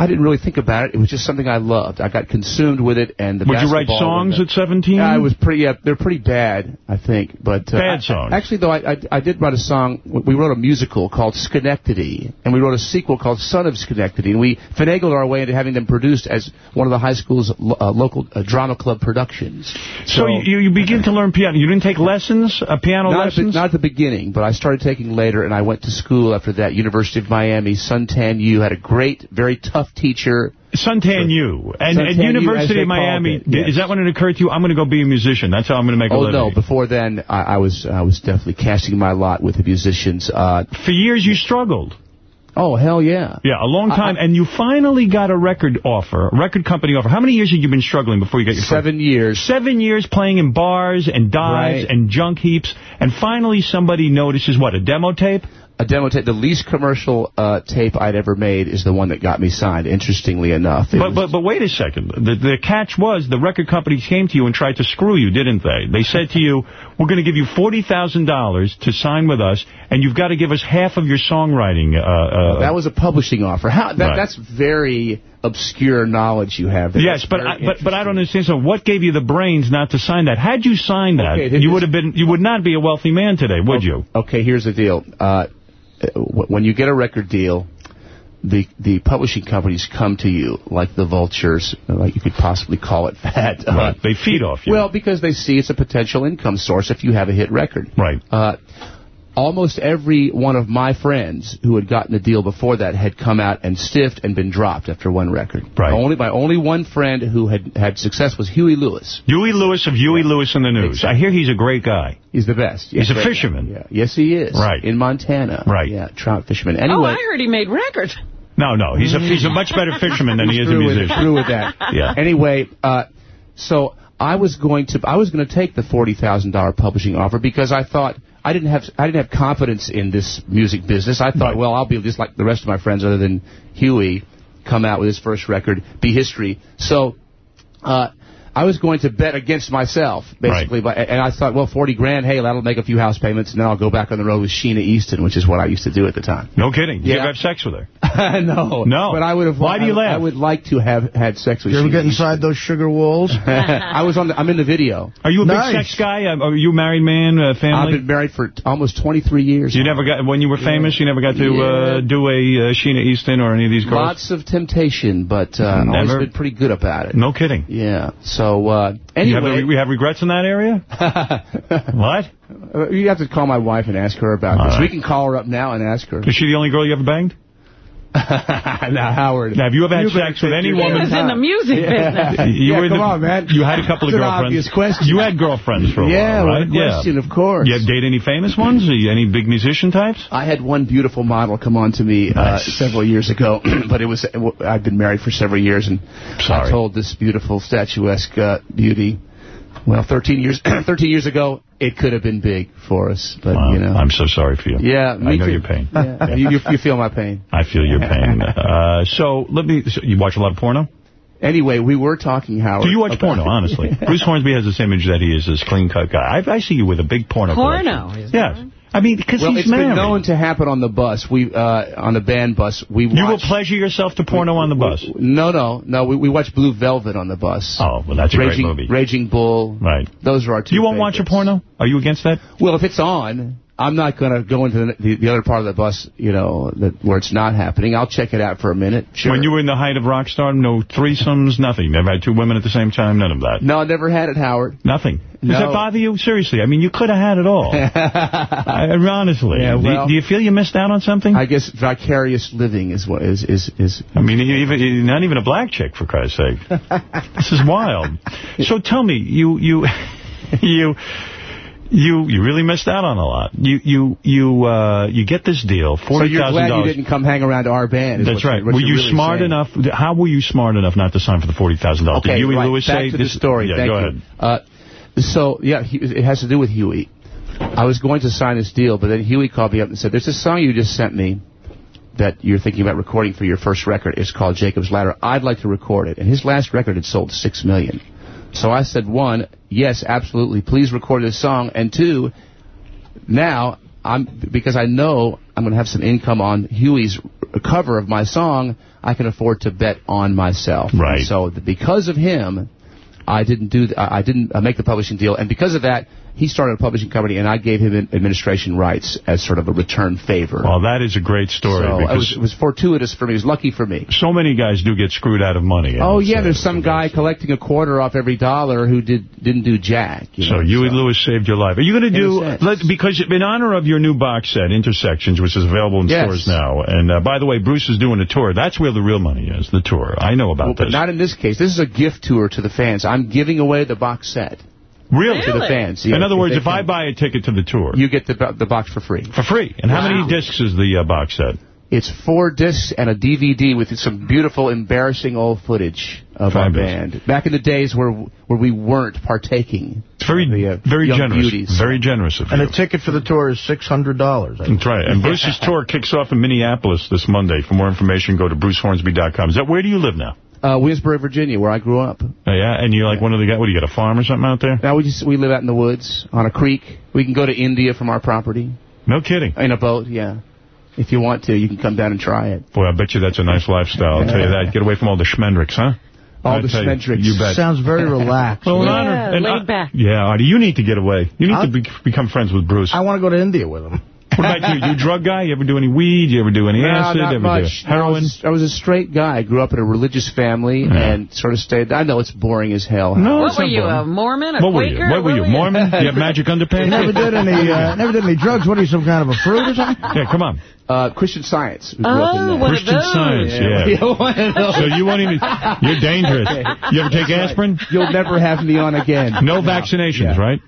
I didn't really think about it. It was just something I loved. I got consumed with it, and the Would you write songs at 17? Yeah, I was pretty. Uh, they're pretty bad, I think. But uh, Bad I- songs. Actually, though, I, I I did write a song. We wrote a musical called Schenectady, and we wrote a sequel called Son of Schenectady, and we finagled our way into having them produced as one of the high school's lo- uh, local uh, drama club productions. So, you, you begin to learn piano. You didn't take lessons, uh, piano not At lessons? the, not at the beginning, but I started taking later, and I went to school after that. University of Miami, Suntan U had a great, very tough teacher. Suntan U. And, Suntan and University of Miami, yes. is that when it occurred to you, I'm going to go be a musician? That's how I'm going to make a living. Oh no! Before then, I, I was I was definitely casting my lot with the musicians. Uh, For years you struggled. Oh hell yeah! Yeah, a long time. and you finally got a record offer, a record company offer. How many years had you been struggling before you got your Seven first? years. Seven years playing in bars and dives Right. and junk heaps. And finally somebody notices, what, a demo tape? A demo tape. The least commercial uh, tape I'd ever made is the one that got me signed. Interestingly enough, But, but but wait a second. The, the catch was the record companies came to you and tried to screw you, didn't they? They said to you, we're going to give you $40,000 to sign with us, and you've got to give us half of your songwriting. Uh, uh, that was a publishing offer. How that, Right. that's very obscure knowledge you have. there. Yes, but I, but but I don't understand. So, what gave you the brains not to sign that? Had you signed that, Okay, you would have been. You would not be a wealthy man today, would you? Okay, here's the deal. Uh, when you get a record deal, the the publishing companies come to you like the vultures, like you could possibly call it that. Uh, Right. They feed off you. Well, because they see it's a potential income source if you have a hit record. Right. Uh, almost every one of my friends who had gotten the deal before that had come out and stiffed and been dropped after one record. Right. Only my only one friend who had had success was Huey Lewis. Huey Lewis of Huey Lewis and the News. I hear he's a great guy. He's the best. He's a great. fisherman. Yeah. Yes, he is. Right. In Montana. Right. Yeah, trout fisherman. Oh, Anyway. I heard he made records. No, no, he's a he's a much better fisherman than he is a Screw with it. musician. Screw with that. Yeah. Anyway, uh, so I was going to I was going to take the forty thousand dollar publishing offer because I thought I didn't have I didn't have confidence in this music business. I thought, well, I'll be just like the rest of my friends, other than Huey, come out with his first record, be history. So. Uh, I was going to bet against myself, basically, but and I thought, well, 40 grand, hey, that'll make a few house payments, and then I'll go back on the road with Sheena Easton, which is what I used to do at the time. No kidding. Did you Yeah. ever have sex with her? no. No. But I would have. Why do you I, laugh? I would like to have had sex with You ever Sheena get Easton. inside those sugar walls? I was on. The, I'm in the video. Are you a Nice. big sex guy? Uh, Are you a married man, uh, I've been married for almost 23 years. You never got when you were famous. You never got to uh, do a uh, Sheena Easton or any of these girls. Lots of temptation, but uh, I've always been pretty good about it. No kidding. Yeah. So uh, You have, anyway, we have regrets in that area. what? uh, you have to call my wife and ask her about All this. right. We can call her up now and ask her. Is she the only girl you ever banged? now, Howard. Now, have you ever had sex with any woman? He was in the music business. You Yeah, were come the- on, man. You had a couple of girlfriends. obvious question. You had girlfriends for a Yeah, while, right? a question, of course. You have date any famous ones? Any big musician types? I had one beautiful model come on to me uh, several years ago, but it was I've been married for several years, and Sorry. I told this beautiful statuesque uh, beauty, well, 13 years 13 years ago, it could have been big for us, but Wow, you know. I'm so sorry for you. yeah, me I know too. your pain. Yeah. you, you, you feel my pain. I feel your pain. Uh, so let me. So you watch a lot of porno? Anyway, we were talking, Howard. Do you watch about- porno? Honestly, Bruce Hornsby has this image that he is this clean cut guy. I, I see you with a big porno. Porno, collection. is Yes. I mean, because well, he's it's married. been known to happen on the bus. We uh, on the band bus. We you will pleasure yourself to porno on the bus. No, no, no. We, we watch Blue Velvet on the bus. Oh, well, that's a Raging, great movie. Raging Bull. Right. Those are our two. You won't watch a porno? Are you against that? Well, if it's on, I'm not going to go into the, the, the other part of the bus, you know, that, where it's not happening. I'll check it out for a minute. Sure. When you were in the height of rock star, no threesomes, nothing. Never had two women at the same time, none of that. no, I never had it, Howard. Nothing. Does No. that bother you? Seriously, I mean, you could have had it all. I, honestly. Yeah, Do you- well- do, you feel you missed out on something? I guess vicarious living is what is is is. I mean, even, not even a black chick, for Christ's sake. this is wild. So tell me, you you you you you really missed out on a lot. You you you uh, you get this deal, forty thousand dollars. So you're glad you didn't come hang around our band. is That's right. Were you really smart saying. enough? How were you smart enough not to sign for the forty thousand dollars? Okay, Did you right. and Lewis Back say to this? the story. Yeah, Thank go ahead. Uh, so, yeah, he, it has to do with Huey. I was going to sign this deal, but then Huey called me up and said, there's a song you just sent me that you're thinking about recording for your first record. It's called Jacob's Ladder. I'd like to record it. And his last record had sold six million. So I said, one, yes, absolutely, please record this song. And two, now, I'm because I know I'm going to have some income on Huey's cover of my song, I can afford to bet on myself. Right. So because of him, I didn't do I didn't uh, make the publishing deal, and because of that, he started a publishing company, and I gave him administration rights as sort of a return favor. Well, that is a great story so it because was, it was fortuitous for me. It was lucky for me. so many guys do get screwed out of money. Oh yeah, there's some guy collecting a quarter off every dollar who did didn't do jack. You So know, Huey Lewis saved your life. Are you going to do, let, because in honor of your new box set, Intersections, which is available in Yes. stores now, and uh, by the way, Bruce is doing a tour. That's where the real money is, the tour. I know about Well, but not in this case. This is a gift tour to the fans. I'm giving away the box set. Really? To the fans. yeah, in other words, they if I buy a ticket to the tour, You get the the box for free. for free. And how Wow. many discs is the uh, box set? It's four discs and a DVD with some beautiful, embarrassing old footage of our band. Back in the days where where we weren't partaking. It's very, The, uh, very generous. beauties. Very generous of And you. a ticket for the tour is $600. That's right. And Bruce's tour kicks off in Minneapolis this Monday. For more information, go to brucehornsby.com. Is that where do you live now? Uh, Williamsburg, Virginia, where I grew up. Oh, yeah? And you're like one of the guys, what, do you got a farm or something out there? Now we just we live out in the woods on a creek. We can go to India from our property No kidding. in a boat. Yeah, if you want to, you can come down and try it. Boy, I bet you that's a nice lifestyle. I'll tell you that. Get away from all the schmendricks, huh? All I the tell you, Schmendricks. You bet. Sounds very relaxed. Well, in Yeah, and laid I- back. Yeah, Artie, you need to get away. You need I'll- to be, become friends with Bruce. I want to go to India with him. What about you? You a drug guy? You ever do any weed? You ever do any No, acid? not ever much. do heroin? I was, I was a straight guy. I grew up in a religious family Yeah. and sort of stayed. I know it's boring as hell. No, What it's were you, boring. a Mormon, a What were you? What were you, Mormon? You have magic underpants? Never did any, uh, never did any drugs. What are you, some kind of a fruit or something? Yeah, come on. Uh, Christian Science. We grew up in Oh, that. one Christian of those. Science, yeah. Yeah, one of those. So you won't even, you're dangerous. You ever take aspirin? You'll never have me on again. No vaccinations, Yeah. right?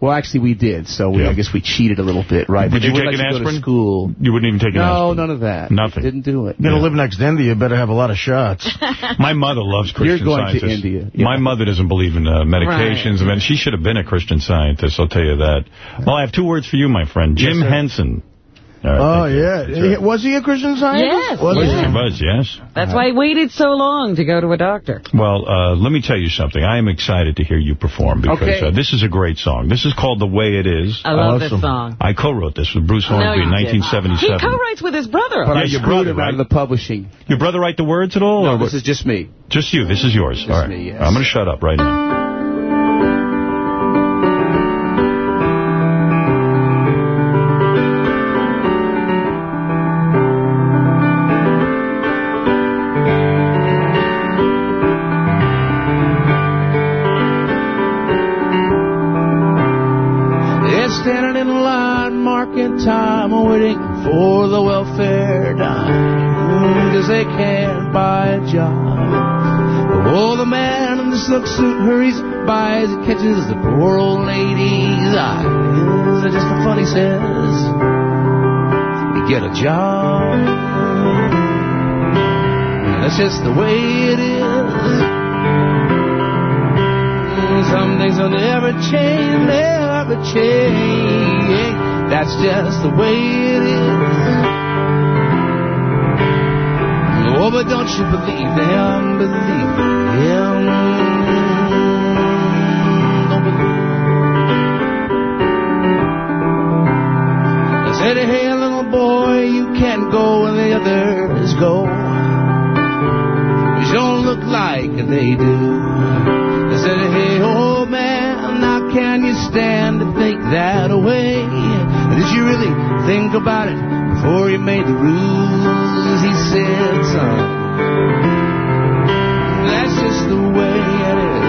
Well, actually, we did. So we, Yeah. I guess we cheated a little bit, right? Would They you take let an aspirin? to school. You wouldn't even take an No, aspirin? none of that. Nothing. Didn't do it. You're going to live next to India. You better have a lot of shots. My mother loves Christian You're going to. India, yeah. My mother doesn't believe in uh, medications. I mean, she should have been a Christian scientist, I'll tell you that. Well, I have two words for you, my friend. Jim sir. Henson. All right, Oh, thank you. yeah. That's right. Was he a Christian scientist? Yes. Was Yes, he? he was, yes. That's why he waited so long to go to a doctor. Well, uh, let me tell you something. I am excited to hear you perform because Okay. uh, this is a great song. This is called The Way It Is. I love Awesome. this song. I co-wrote this with Bruce No, Hornsby in you didn't. 1977. He co-writes with his brother. But Yeah, I your brother, him right? the publishing. Your brother write the words at all? No, or this what- is just me. Just you. This is yours. Just all right. me, yes. I'm going to shut up right now. You get a job. That's just the way it is. Some things will never change, never change. That's just the way it is. Oh, but don't you believe them, believe said, hey, little boy, you can't go where the others go. You don't look like they do. I said, hey, old man, how can you stand to think that way? Did you really think about it before you made the rules? He said, son, that's just the way it is.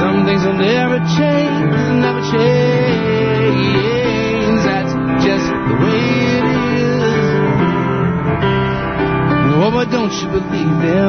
Some things will never change, never change. You believe them?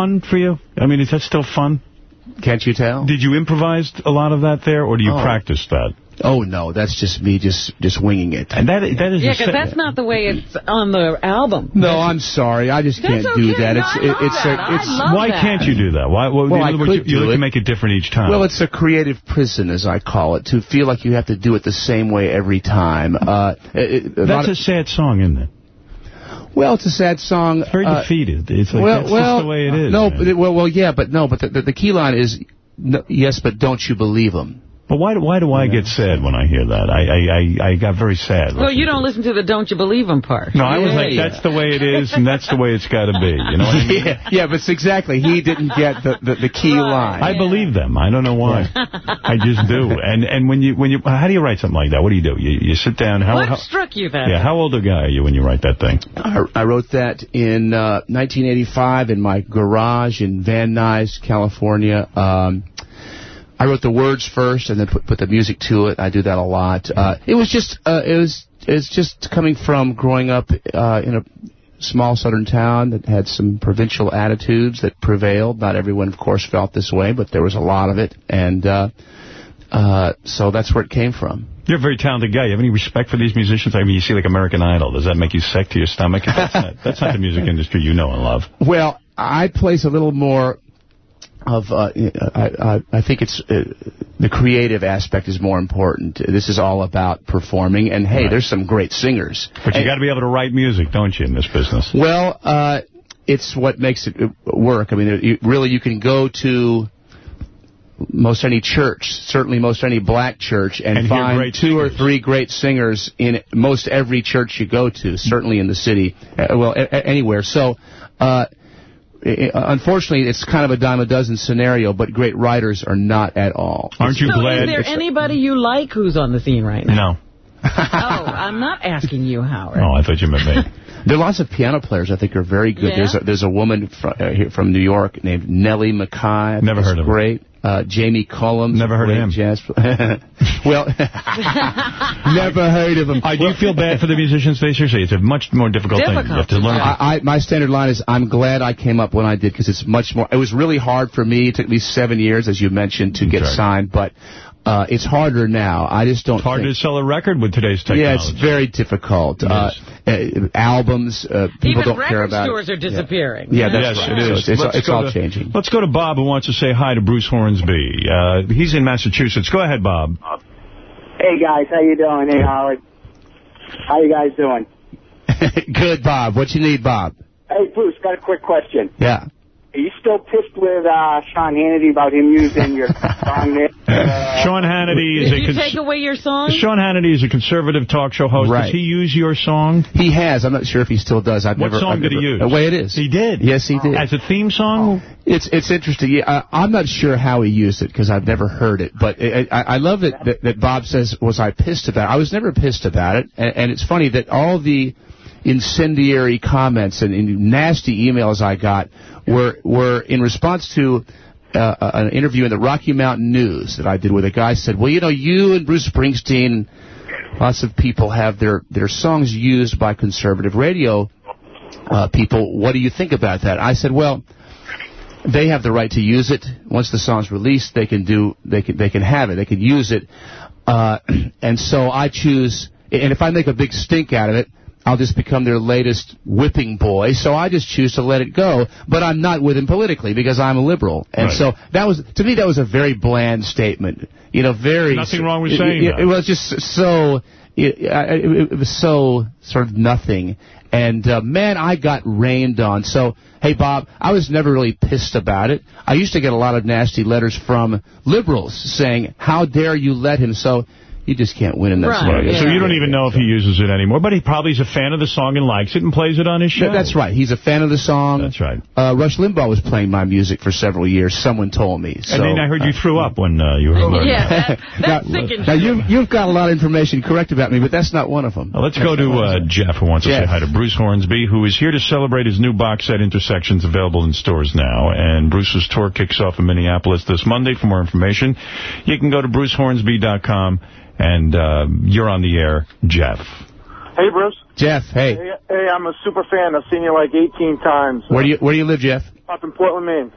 Fun for you? I mean, is that still fun? Can't you tell? Did you improvise a lot of that there, or do you Oh. practice that? Oh, no, that's just me just just winging it. And that that is Yeah, because that's not the way it's on the album. No, I'm sorry. I just That's can't do that. No, It's I it, love it's that. a, I it's love Why that. can't you do that? Why? Well, Well, in I other words, could you, you do like it. to make it different each time. Well, it's a creative prison, as I call it, to feel like you have to do it the same way every time. Uh, it, it- a that's a sad song, isn't it? Well, it's a sad song. It's very uh, defeated. It's like well, that's well, just the way it is. No, but well, well, yeah, but no, but the, the, the key line is no, yes, but don't you believe him? But why, do- why do I get sad when I hear that? I I, I, I got very sad. Well, you don't listen to the don't you believe him part. No, I was Yeah, like, yeah. that's the way it is, and that's the way it's got to be. You know what I mean? yeah, yeah, but exactly. He didn't get the, the, the key line. I believe them. I don't know why. I just do. And and when you when you how do you write something like that? What do you do? You you sit down. How, What how struck you that? yeah? How old a guy are you when you write that thing? I, I wrote that in uh, 1985 in my garage in Van Nuys, California. Um, I wrote the words first and then put, put the music to it. I do that a lot. Uh, it was just uh, it was it's just coming from growing up uh, in a small southern town that had some provincial attitudes that prevailed. Not everyone, of course, felt this way, but there was a lot of it, and uh, uh, so that's where it came from. You're a very talented guy. You have any respect for these musicians? I mean, you see like American Idol. Does that make you sick to your stomach? That's not, that's not the music industry you know and love. Well, I place a little more of, uh, I, I, I think it's, uh, the creative aspect is more important. This is all about performing, and hey, Right. there's some great singers. But you got to be able to write music, don't you, in this business? Well, uh, it's what makes it uh, work. I mean, you, really, you can go to most any church, certainly most any black church, and, And find two or three great singers in most every church you go to, certainly in the city, uh, well, anywhere. So, uh, i- unfortunately, it's kind of a dime a dozen scenario, but great writers are not at all. Aren't you so glad? is there anybody you like who's on the scene right now? no. oh, I'm not asking you, Howard. Oh, I thought you meant me. There are lots of piano players I think are very good. Yeah? There's a, there's a woman from, uh, here from New York named Nellie McKay. Never heard of her. Great. Uh, Jamie Cullum. Never heard of him. Jazz. well, never heard of him. I do feel bad for the musicians. They seriously, it's a much more difficult, thing. You have to learn. I, I, my standard line is, I'm glad I came up when I did, because it's much more, it was really hard for me. It took me seven years, as you mentioned, to get signed, but uh, it's harder now. I just don't It's hard think- to sell a record with today's technology. Yeah, it's very difficult. Uh, uh, albums, uh, people Even don't care about. Even record about stores are disappearing. Yeah, that's yes, right. it So it's- it's- it's all to- changing. Let's go to Bob, who wants to say hi to Bruce Hornsby. Uh, he's in Massachusetts. Go ahead, Bob. Hey guys, how you doing? Hey Howard, how you guys doing? Good, Bob. What you need, Bob? Hey Bruce, got a quick question. Yeah. Are you still pissed with uh, Sean Hannity about him using your song there? Uh, Sean Hannity is Did a you take away your song? Sean Hannity is a conservative talk show host. Right. Does he use your song? He has. I'm not sure if he still does. I've What never. song I've did he use? The way it is. He did. Yes, he did. As a theme song? It's it's interesting. Yeah, I, I'm not sure how he used it because I've never heard it. But it, I, I love that, that that Bob says, "Was I pissed about?" it? I was never pissed about it, and, and it's funny that all the incendiary comments and, and nasty emails I got were were in response to. Uh, an interview in the Rocky Mountain News that I did with a guy said, well, you know, you and Bruce Springsteen, lots of people have their, their songs used by conservative radio uh, people. What do you think about that? I said, well, they have the right to use it. Once the song's released, they can do they can they can have it. They can use it. Uh, and so I choose. And if I make a big stink out of it, I'll just become their latest whipping boy. So I just choose to let it go. But I'm not with him politically because I'm a liberal. And Right. so that was to me that was a very bland statement. You know, very Nothing wrong with it- saying it, that. it was just so it, it, it was so sort of nothing. And uh, man, I got rained on. So hey, Bob, I was never really pissed about it. I used to get a lot of nasty letters from liberals saying, "How dare you let him?" So you just can't win in that Right, scenario. So you don't even know if he uses it anymore, but he probably is a fan of the song and likes it and plays it on his show. That's right. He's a fan of the song. That's right. Uh, Rush Limbaugh was playing my music for several years. Someone told me. So, and then I heard you uh, threw up when uh, you were learning. Yeah, that, that's now, sick now you, you've got a lot of information correct about me, but that's not one of them. Now, let's go to uh, Jeff, who wants to say hi to Bruce Hornsby, who is here to celebrate his new box set, Intersections, available in stores now. And Bruce's tour kicks off in Minneapolis this Monday. For more information, you can go to brucehornsby.com, and uh, you're on the air, Jeff. Hey, Bruce. Jeff, hey, Hey, hey, I'm a super fan. I've seen you like 18 times. where do you where do you live, Jeff? Up in Portland, Maine.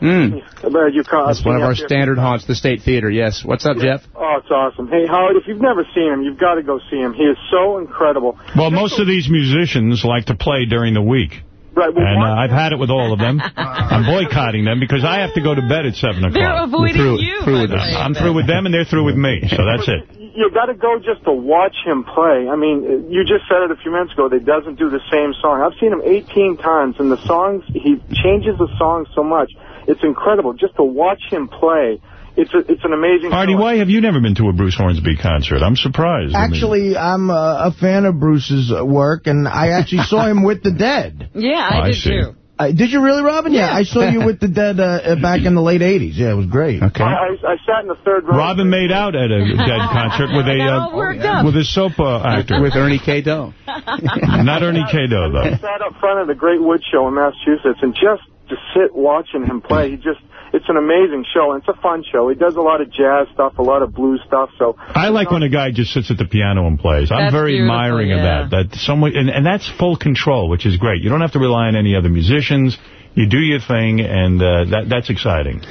Mm. You ca- That's one of our standard haunts, the State Theater. Yes. What's up, Jeff? Oh, it's awesome. Hey, Howard, if you've never seen him, you've got to go see him. He is so incredible. Well, most of these musicians like to play during the week. Right. Well, And uh, I've had it with all of them. I'm boycotting them because I have to go to bed at 7 o'clock. They're avoiding through, you Through with them. I'm through with them, and they're through with me. So that's it. You got to go just to watch him play. I mean, you just said it a few minutes ago. That he doesn't do the same song. I've seen him 18 times, and the songs he changes the songs so much. It's incredible just to watch him play. It's a, it's an amazing. Artie, song. why have you never been to a Bruce Hornsby concert? I'm surprised. I mean- Actually, I'm uh, a fan of Bruce's uh, work, and I actually saw him with the Dead. Yeah, Oh, I I did see. too. Uh, did you really, Robin? Yeah, I saw you with the Dead uh, uh, back in the late 80s. Yeah, it was great. Okay. I, I, I sat in the third row. Robin made out at a Dead concert with a Got all worked uh, with a soap uh, actor. With Ernie K-Doe. Not Ernie Cato, I though. He sat up front of the Great Woods Show in Massachusetts, and just to sit watching him play, he just. It's an amazing show, and it's a fun show. He does a lot of jazz stuff, a lot of blues stuff. So I like when a guy just sits at the piano and plays. I'm That's very admiring yeah. of that. That someone and, and that's full control, which is great. You don't have to rely on any other musicians. You do your thing, and uh, that that's exciting.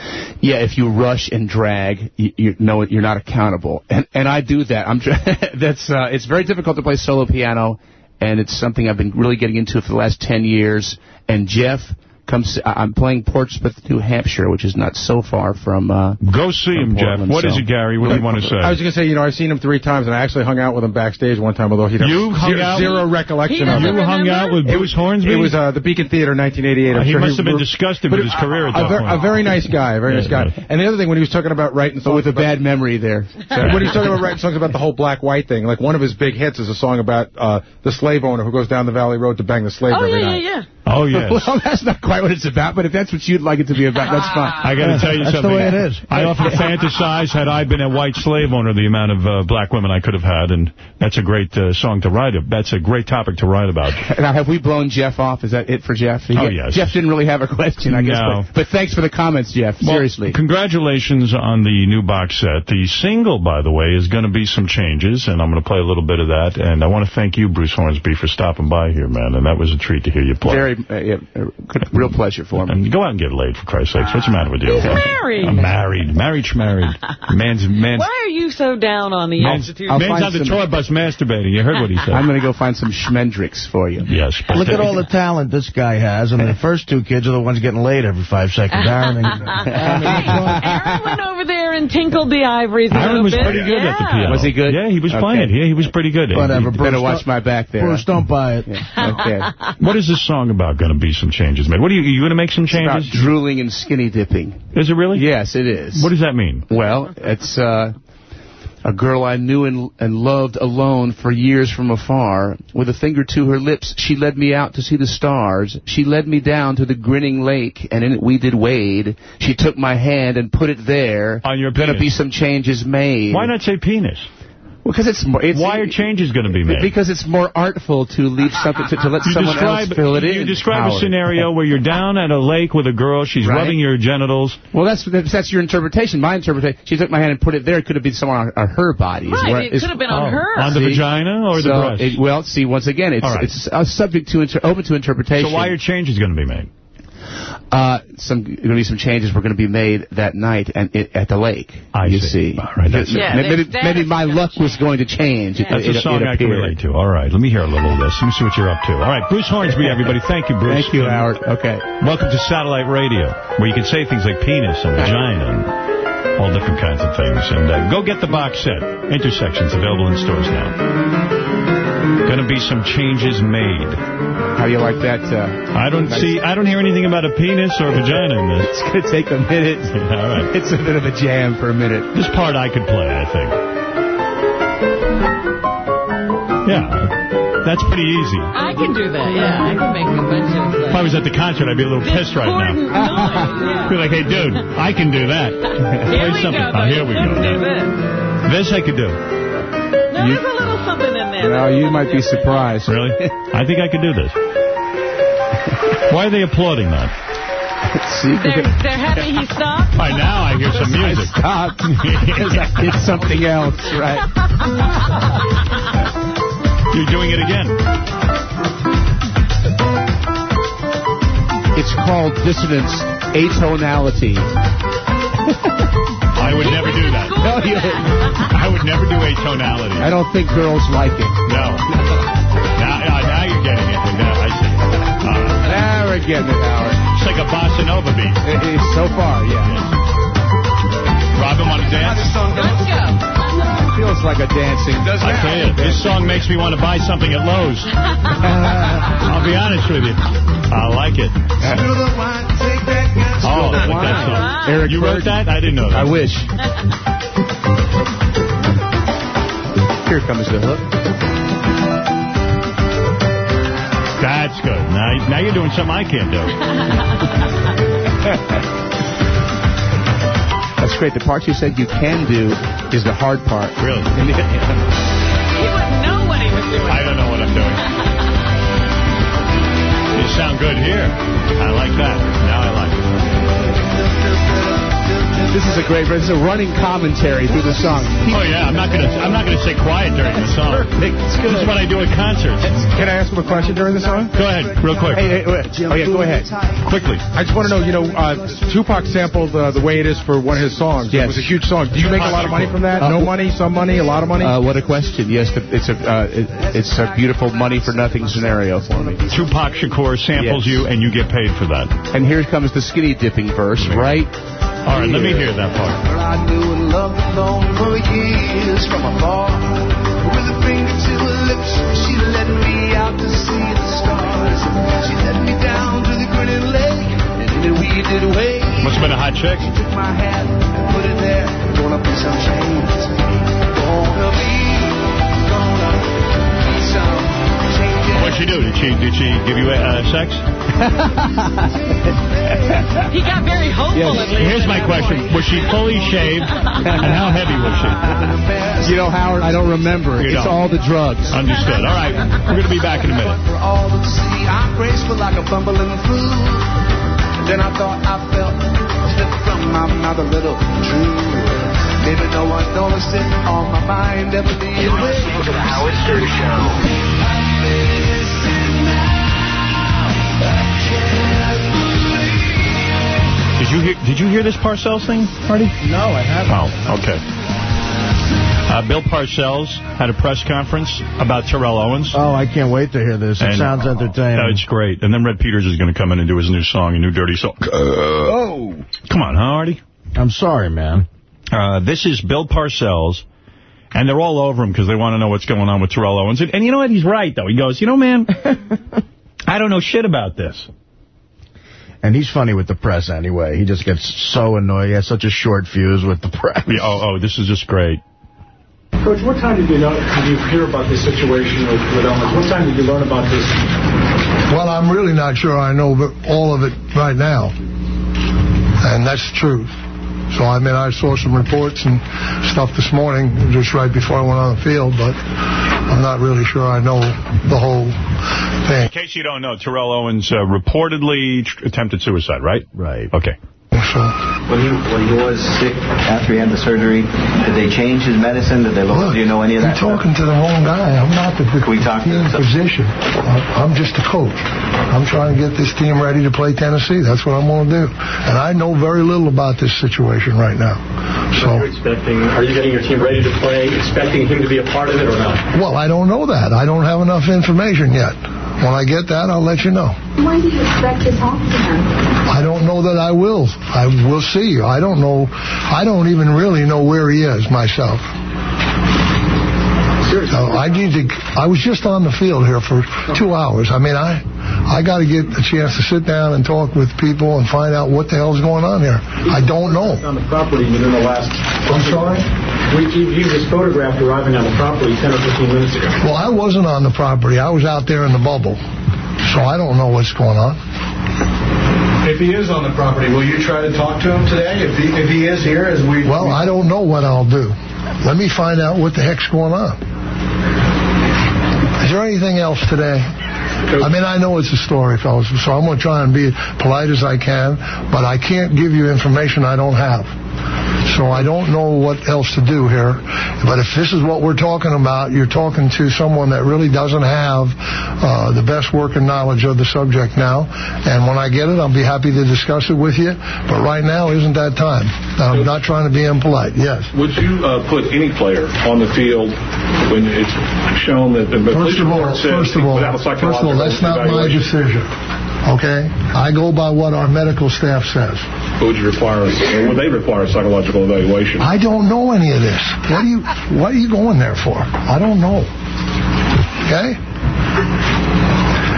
Yeah, if you rush and drag, you, you know you're not accountable, and and I do that. I'm tr- that's uh, it's very difficult to play solo piano, and it's something I've been really getting into for the last ten years. And Jeff comes. I- I'm playing Portsmouth, New Hampshire, which is not so far from. Uh, Go see him, Jeff. Portland, What is so- it, Gary? What do you want to say? I was going to say, you know, I've seen him three times, and I actually hung out with him backstage one time, although he You hung zero, out- zero recollection of it. you hung out with It Bruce was, Hornsby? it was uh, the Beacon Theater, 1988. I'm he sure must have been re- disgusted but with his career at a, that ver- point. a very nice guy, a very Yeah, nice guy. yeah. And the other thing, when he was talking about writing songs, with a bad memory there. when he's talking about writing songs about the whole black-white thing, like one of his big hits is a song about uh, the slave owner who goes down the valley road to bang the slave Oh, every yeah, night. yeah, yeah. Oh, yes. Well, that's not quite what it's about, but if that's what you'd like it to be about, that's fine. I got to tell you That's the something. way it is. I often fantasize, had I been a white slave owner, the amount of uh, black women I could have had, and that's a great uh, song to write. That's a great topic to write about. Now, have we blown Jeff off? Is that it for Jeff? He- Oh, yes. Jeff didn't really have a question, I guess. No. But, but thanks for the comments, Jeff. Well, Seriously. Congratulations on the new box set. The single, by the way, is going to be some changes, and I'm going to play a little bit of that. And I want to thank you, Bruce Hornsby, for stopping by here, man. And that was a treat to hear you play. Very, uh, yeah, uh, good- real pleasure for me. And go out and get laid, for Christ's sakes. What's the matter with you? He's married. I'm married. Married. Man's, man's, Why are you so down on the man's, institute? man's on the tour bus masturbating. You heard what he said. I'm going to go find some schmendricks for you. Yes. but- Look at all the talent this guy has, and the first two kids are the ones getting laid every five seconds. Aaron and, Aaron went over there and tinkled the ivories a Aaron little was bit. pretty good at the piano. Was he good? Yeah, he was Okay. playing. Yeah, he was pretty good. Whatever, He- Bruce, Better watch my back there. Bruce, don't buy it. Okay. What is this song about? Going to be some changes made? What are you? you going to make some It's about changes? drooling and skinny dipping. Is it really? Yes, it is. What does that mean? Well, it's uh, a girl I knew and, and loved alone for years from afar. With a finger to her lips, she led me out to see the stars. She led me down to the grinning lake, and in it we did wade. She took my hand and put it there. On your penis. Gonna be some changes made. Why not say penis? Because it's more. It's, Why are changes going to be made? Because it's more artful to leave something to, to let You someone describe, else fill it you in. describe Howard. a scenario where you're down at a lake with a girl, she's Right. rubbing your genitals. Well, that's that's that's your interpretation. My interpretation. She took my hand and put it there. It could have been somewhere on, on her body. Right, where- it is- could have been on Oh, her. On the See? vagina or the breast? it- well, see, once again, it's All right. it's a subject to inter- open to interpretation. so why are changes going to be made? Uh, some going to be some changes were going to be made that night and it, at the lake? I you see. see. All right, that's it. Maybe that maybe my gonna luck was going to change. It- That's it, a song it I can relate to. All right, let me hear a little of this. Let me see what you're up to. All right, Bruce Hornsby, everybody. Thank you, Bruce. Thank you, Howard. Okay. Welcome to Satellite Radio, where you can say things like penis and vagina and all different kinds of things. And uh, go get the box set. Intersections available in stores now. Going to be some changes made. How do you like that? Uh, I don't Nice. see. I don't hear anything about a penis or a vagina in this. it's going to take a minute. All right. It's a bit of a jam for a minute. This part I could play, I think. Yeah, that's pretty easy. I can do that, yeah. I can make a bunch of... If I was at the concert, I'd be a little pissed right now. noise, Be like, hey, dude, I can do that. yeah. Play Here we something. go. Oh, here we go. Let's do this. This I could do. No, there's a little something in there. Well, you might be surprised. Really? I think I could do this. Why are they applauding that? See, They're, they're happy he stopped. All right, now I hear some music. Stop. Because I did something else, right? You're doing it again. It's called dissonance atonality. I would never do that. No, you, I would never do atonality. I don't think girls like it. No. Now, now, now you're getting it. Now, I see. Uh, Now we're getting it, Howard. it's like a bossa nova beat. So far, yeah. Robin, want to dance? Let's go. Feels like a dancing. Does I tell you, this song makes me want to buy something at Lowe's. I'll be honest with you. I like it. Oh, that song. Eric You wrote that? I didn't know that. I wish. Here comes the hook. That's good. Now, now you're doing something I can't do. That's great. The part you said you can do is the hard part. Really? He wouldn't know what he was doing. I don't know what I'm doing. You sound good here. I like that. Now I like it. This is a great. This is a running commentary through the song. Oh yeah, I'm not gonna. I'm not gonna stay quiet during the song. Perfect. It's This is what I do at concerts. Can I ask him a question during the song? Go ahead, real quick, Hey, hey, oh yeah, go ahead. quickly. I just want to know, you know, uh, Tupac sampled uh, "The Way It Is" for one of his songs. It was a huge song. Do you make a lot of money from that? Uh, no money, some money, a lot of money. Uh, what a question. Yes, it's a uh, it, it's a beautiful money for nothing scenario for me. Tupac Shakur samples Yes. you, and you get paid for that. And here comes the skinny dipping verse, right? All right, let me hear that part. I knew and loved alone for years from afar. With a finger to her lips, she led me out to see the stars. She led me down to the grinning lake, and in it we did wade. Must have been a hot chick. She took my hand and put it there. Gonna be some changes. Gonna be, gonna be some What'd she do? Did she did she give you uh, sex? He got very hopeful at least. Here's my question. Was she fully shaved? And how heavy was she? You know, Howard, I don't remember. You it's don't. all the drugs. Understood. All right. We're going to be back in a minute. For all to see, I'm graceful like a bumbling fool. Then I thought I felt a slip from my mouth a little true. Maybe no one noticed it on my mind ever being away. The Howard Stern Show. Did you hear Did you hear this Parcells thing, Marty? No, I haven't. Oh, okay. Uh, Bill Parcells had a press conference about Terrell Owens. Oh, I can't wait to hear this. It And- sounds entertaining. Uh, it's great. And then Red Peters is going to come in and do his new song, a new dirty song. oh. Come on, huh, Artie? I'm sorry, man. Uh, this is Bill Parcells, and they're all over him because they want to know what's going on with Terrell Owens. And, and you know what? He's right, though. He goes, you know, man, I don't know shit about this. And he's funny with the press anyway. He just gets so annoyed. He has such a short fuse with the press. Yeah, oh, oh, this is just great. Coach, what time did you know? Did you hear about this situation with, with Owens? What time did you learn about this? Well, I'm really not sure I know all of it right now. And that's the truth. So, I mean, I saw some reports and stuff this morning, just right before I went on the field, but I'm not really sure I know the whole thing. In case you don't know, Terrell Owens uh, reportedly attempted suicide, right? Right. Okay. When he when he was sick after he had the surgery, did they change his medicine? Did they look? do you know any of that? You're talking to the wrong guy. I'm not the we talk team physician. I'm I'm just a coach. I'm trying to get this team ready to play Tennessee. That's what I'm going to do. And I know very little about this situation right now. So. Are you expecting? Are you getting your team ready to play? Expecting him to be a part of it or not? Well, I don't know that. I don't have enough information yet. When I get that, I'll let you know. When do you expect to talk to him? I don't know that I will. I will see. You. I don't know. I don't even really know where he is myself. So uh, I need to. I was just on the field here for two hours. I mean, I I got to get a chance to sit down and talk with people and find out what the hell's going on here. I don't know. On the property within the last. I'm sorry. We, you, you was photographed arriving on the property 10 or 15 minutes ago. Well, I wasn't on the property. I was out there in the bubble, so I don't know what's going on. If he is on the property, will you try to talk to him today? If he, if he is here, as we... Well, I don't know what I'll do. Let me find out what the heck's going on. Is there anything else today? I mean, I know it's a story, fellas, so I'm going to try and be polite as I can, but I can't give you information I don't have. So I don't know what else to do here. But if this is what we're talking about, you're talking to someone that really doesn't have uh, the best working knowledge of the subject now. And when I get it, I'll be happy to discuss it with you. But right now isn't that time. I'm not trying to be impolite. Yes. Would you uh, put any player on the field when it's shown that the First of all, first of all, first of all, that's not my decision. Okay? I go by what our medical staff says. Would you require, or would they require a psychological evaluation? I don't know any of this. What are you what are you going there for? I don't know. Okay?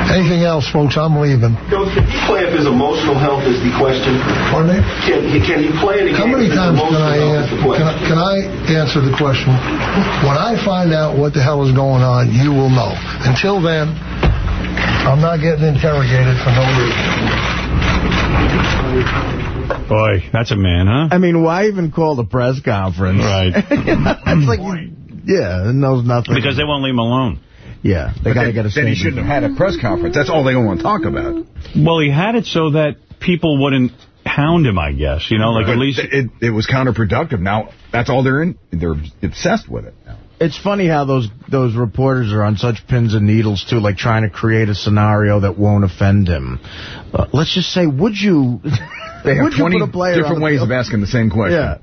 Anything else, folks? I'm leaving. Coach, can he play if his emotional health is the question? Pardon me? Can he, can he play in a How many if times can I, health an- the can question? I can I answer the question? When I find out what the hell is going on, you will know. Until then, I'm not getting interrogated for no reason. Boy, that's a man, huh? I mean, why even call the press conference? Right. it's like, yeah, it knows nothing. Because they won't leave him alone. Yeah, they got to get a Then he shouldn't have had a press conference. That's all they want to talk about. Well, he had it so that people wouldn't hound him, I guess. You know, like at But least... it, it was counterproductive. Now that's all they're in. They're obsessed with it. It's funny how those those reporters are on such pins and needles, too, like trying to create a scenario that won't offend him. Uh, let's just say, would you... They have would you 20 put a player different ways field? of asking the same question. Yeah.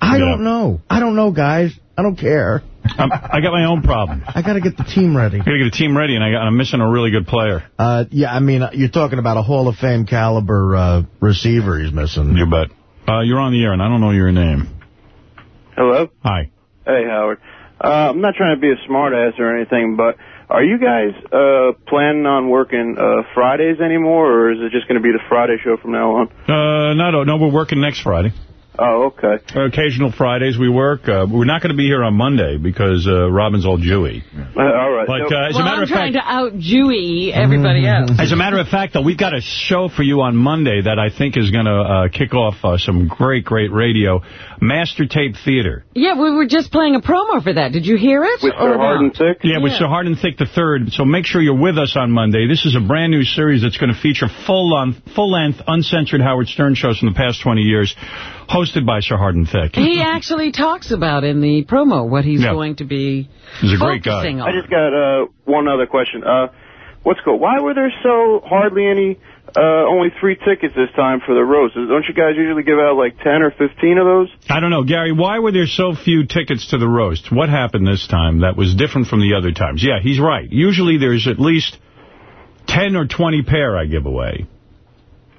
I don't know. I don't know, guys. I don't care. I'm, I got my own problem. I got to get the team ready. I got to get the team ready, and I got, I'm missing a really good player. Uh, yeah, I mean, you're talking about a Hall of Fame caliber uh, receiver he's missing. You bet. Uh, you're on the air, and I don't know your name. Hello? Hi. Hey, Howard. Uh, I'm not trying to be a smartass or anything, but are you guys uh, planning on working uh, Fridays anymore, or is it just going to be the Friday show from now on? Uh, no, no, no, we're working next Friday. Oh, okay. Occasional Fridays we work. Uh, we're not going to be here on Monday because uh, Robin's all Jewy. Uh, all right. But uh, as well, a matter I'm of trying fact, to out-Jewy everybody else. As a matter of fact, though, we've got a show for you on Monday that I think is going to uh, kick off uh, some great, great radio. Master Tape Theater. Yeah, we were just playing a promo for that. Did you hear it? With or Sir Hard and? Thick? Yeah, with Sir Hard and Thick the Third. So make sure you're with us on Monday. This is a brand new series that's going to feature full-on, full-length, uncensored Howard Stern shows from the past 20 years, hosted by Sir Hard and Thick. He actually talks about in the promo what he's Yeah. going to be He's a great guy. focusing on. I just got uh, one other question. Uh, what's cool? Why were there so hardly any, uh, only three tickets this time for the roses? Don't you guys usually give out like 10 or 15 of those? I don't know, Gary, why were there so few tickets to the roast? What happened this time that was different from the other times? Yeah, he's right. Usually there's at least 10 or 20 pair I give away.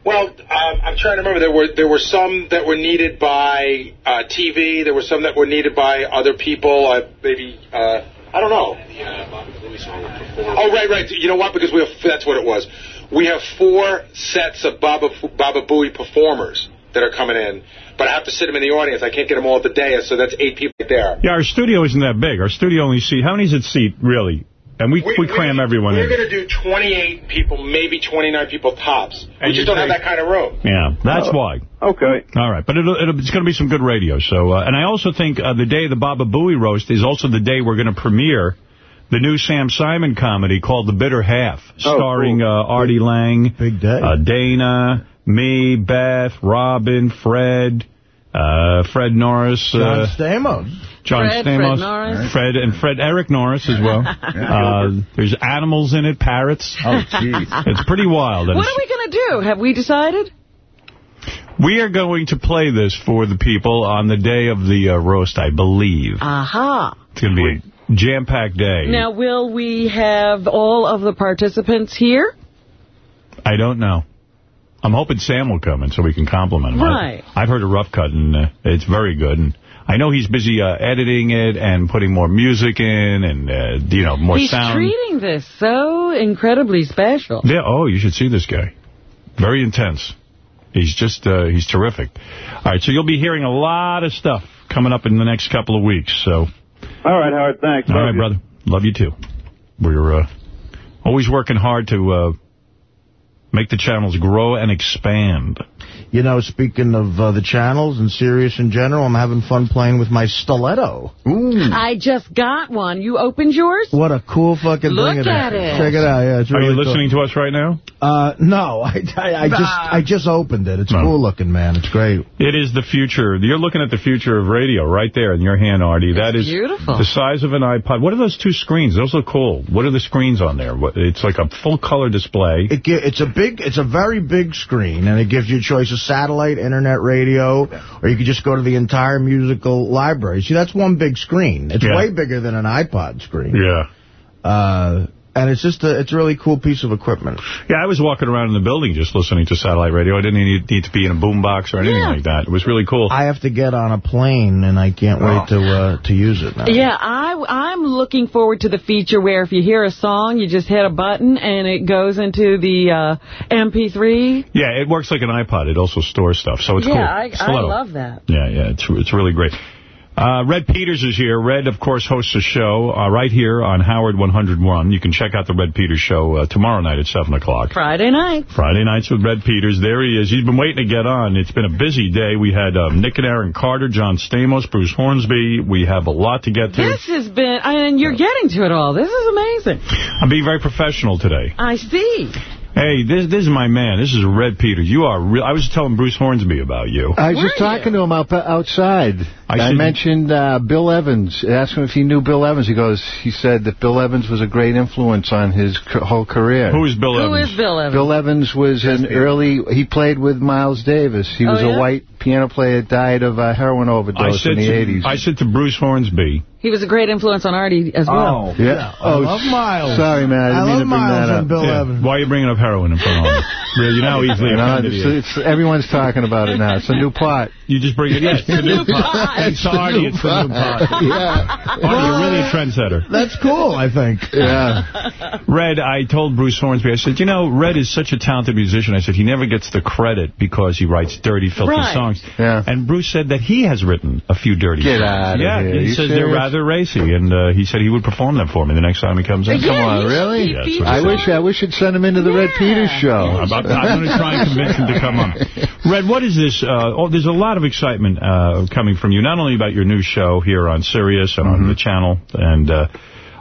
Well, um, I'm trying to remember. There were there were some that were needed by uh, TV. There were some that were needed by other people. Uh, maybe uh, I don't know. Oh, right, right. You know what? Because we have that's what it was. We have four sets of Baba Baba Booey performers that are coming in, but I have to sit them in the audience. I can't get them all at the dais, so that's eight people right there. Yeah, our studio isn't that big. Our studio only seat, how many's it seat, really? And we, we, cram everyone in. We're going to do 28 people, maybe 29 people tops. And we just you don't have that kind of room. Yeah, that's Oh. why. Okay. All right, but it'll, it'll, it's going to be some good radio. So, uh, and I also think uh, the day of the Baba Booey roast is also the day we're going to premiere the new Sam Simon comedy called The Bitter Half, starring uh, Artie Lange, Big day. Uh, Dana, me, Beth, Robin, Fred, uh, Fred Norris, John uh, Stamos. John Fred, Fred Stamos, Norris. Fred and Fred Eric Norris as well. uh, there's animals in it, parrots. Oh, jeez. It's pretty wild. What are we going to do? Have we decided? We are going to play this for the people on the day of the uh, roast, I believe. Aha. It's going to be a jam-packed day. Now, will we have all of the participants here? I don't know. I'm hoping Sam will come in so we can compliment him. Right. I, have heard a rough cut, and uh, it's very good. And I know he's busy uh, editing it and putting more music in and, uh, you know, more sound. He's sound. treating this so incredibly special. Yeah, oh, you should see this guy. Very intense. He's just, uh, he's terrific. All right, so you'll be hearing a lot of stuff coming up in the next couple of weeks. So, All right, Howard, thanks. all Love right, you. brother. Love you, too. We're uh, always working hard to uh, make the channels grow and expand. You know, speaking of uh, the channels and Sirius in general, I'm having fun playing with my stiletto. Ooh. I just got one. You opened yours? What a cool fucking Look thing. at it. Check it out. Yeah, it's Are really you cool. listening to us right now? Uh, no, I, I, I just I just opened it. It's No. cool looking, man. It's great. It is the future. You're looking at the future of radio right there in your hand, Artie. That is beautiful. the size of an iPod. What are those two screens? Those look cool. What are the screens on there? What, it's like a full-color display. It it's a big, it's a very big screen, and it gives you a satellite, internet radio, or you could just go to the entire musical library. See, that's one big screen. It's Yeah. way bigger than an iPod screen. Yeah. Uh, and it's just a, it's a really cool piece of equipment. Yeah, I was walking around in the building just listening to satellite radio. I didn't need, need to be in a boombox or anything Yeah. like that. It was really cool. I have to get on a plane, and I can't wait to uh, to use it now. Yeah, I, I'm looking forward to the feature where if you hear a song, you just hit a button and it goes into the uh, MP3. Yeah, it works like an iPod. It also stores stuff, so it's yeah, cool. I, I love that. Yeah, yeah, it's it's really great. Uh, Red Peters is here. Red, of course, hosts a show uh, right here on Howard 101. You can check out the Red Peters show uh, tomorrow night at 7 o'clock. Friday night. Friday nights with Red Peters. There he is. He's been waiting to get on. It's been a busy day. We had um, Nick and Aaron Carter, John Stamos, Bruce Hornsby. We have a lot to get to. This has been, and you're getting to it all. This is amazing. I'm being very professional today. I see. Hey, this this is my man. This is Red Peters. You are real. I was telling Bruce Hornsby about you. I was just talking to him out, outside. I I, mentioned uh, Bill Evans. I asked him if he knew Bill Evans. He goes, he said that Bill Evans was a great influence on his whole career. Who is Bill Who Evans? is Bill Evans? Bill Evans was an early, he played with Miles Davis. He Oh, was yeah? a white piano player, died of a heroin overdose in the to, 80s. I said to Bruce Hornsby, He was a great influence on Artie as well. Oh, yeah. I Oh, love Miles. Sorry, man. I didn't I mean love to bring Miles that and. Bill Yeah. Evans. Why are you bringing up heroin in front of him? Really, you know how easily You know, offended it's, it's, everyone's talking about it now. It's a new plot. You just bring it in. It's a new pot. It's Artie. It's the new pot. yeah. Artie, you're really a trendsetter. That's cool, I think. Yeah. Red, I told Bruce Hornsby, I said, you know, Red is such a talented musician. I said, he never gets the credit because he writes dirty, filthy Right. songs. Yeah. And Bruce said that he has written a few dirty Get songs. outta yeah, here. he You says they're rather racy, and uh, he said he would perform them for me the next time he comes in. Yeah, Come on, really? Yeah, that's featured what he I wish I wish you'd send him into the Red Peters show. I'm, I'm going to try and convince him to come on. Red, what is this? Uh, oh, there's a lot of excitement uh, coming from you, not only about your new show here on Sirius and Mm-hmm. on the channel, and uh,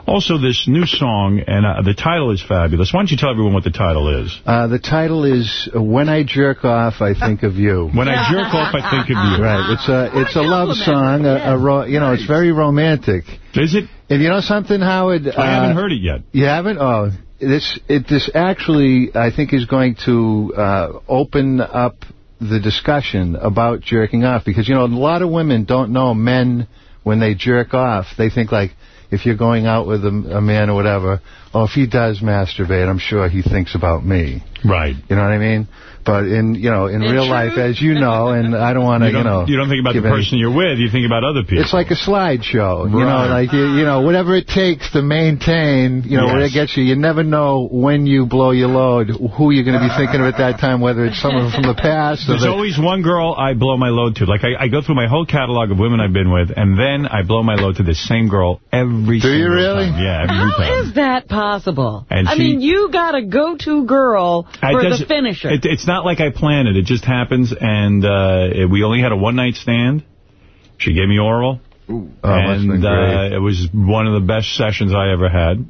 also this new song, and uh, the title is fabulous. Why don't you tell everyone what the title is? Uh, the title is "When I Jerk Off, I Think of You." When I jerk off, I think of you. Right. It's a it's a love song. A, a ro you know, it's very romantic. Is it? And you know something, Howard? I haven't heard it yet. You haven't? Oh, this it this actually I think is going to uh, open up the discussion about jerking off because you know a lot of women don't know men when they jerk off. They think like if you're going out with a, a man or whatever, oh if he does masturbate, I'm sure he thinks about me. Right. You know what I mean? But in you know in In real truth- life, as you know, and I don't want to You you, don't, know you don't think about the give any- person you're with. You think about other people. it's like a slideshow, you know, Right. like, you, you know, whatever it takes to maintain, you know, where Yes. it gets you. You never know when you blow your load, who you're going to be thinking of at that time, whether it's someone from the past or There's the, always one girl I blow my load to. Like, I, I go through my whole catalog of women I've been with, and then I blow my load to the same girl every Do you single really? time. Yeah, every How time. is that possible? And I she- mean, you got a go-to girl for does- the finisher. It, it's not like I planned it. It just happens, and uh, it- we only had a one-night stand. She gave me oral, oh, must have been and uh, it was one of the best sessions I ever had.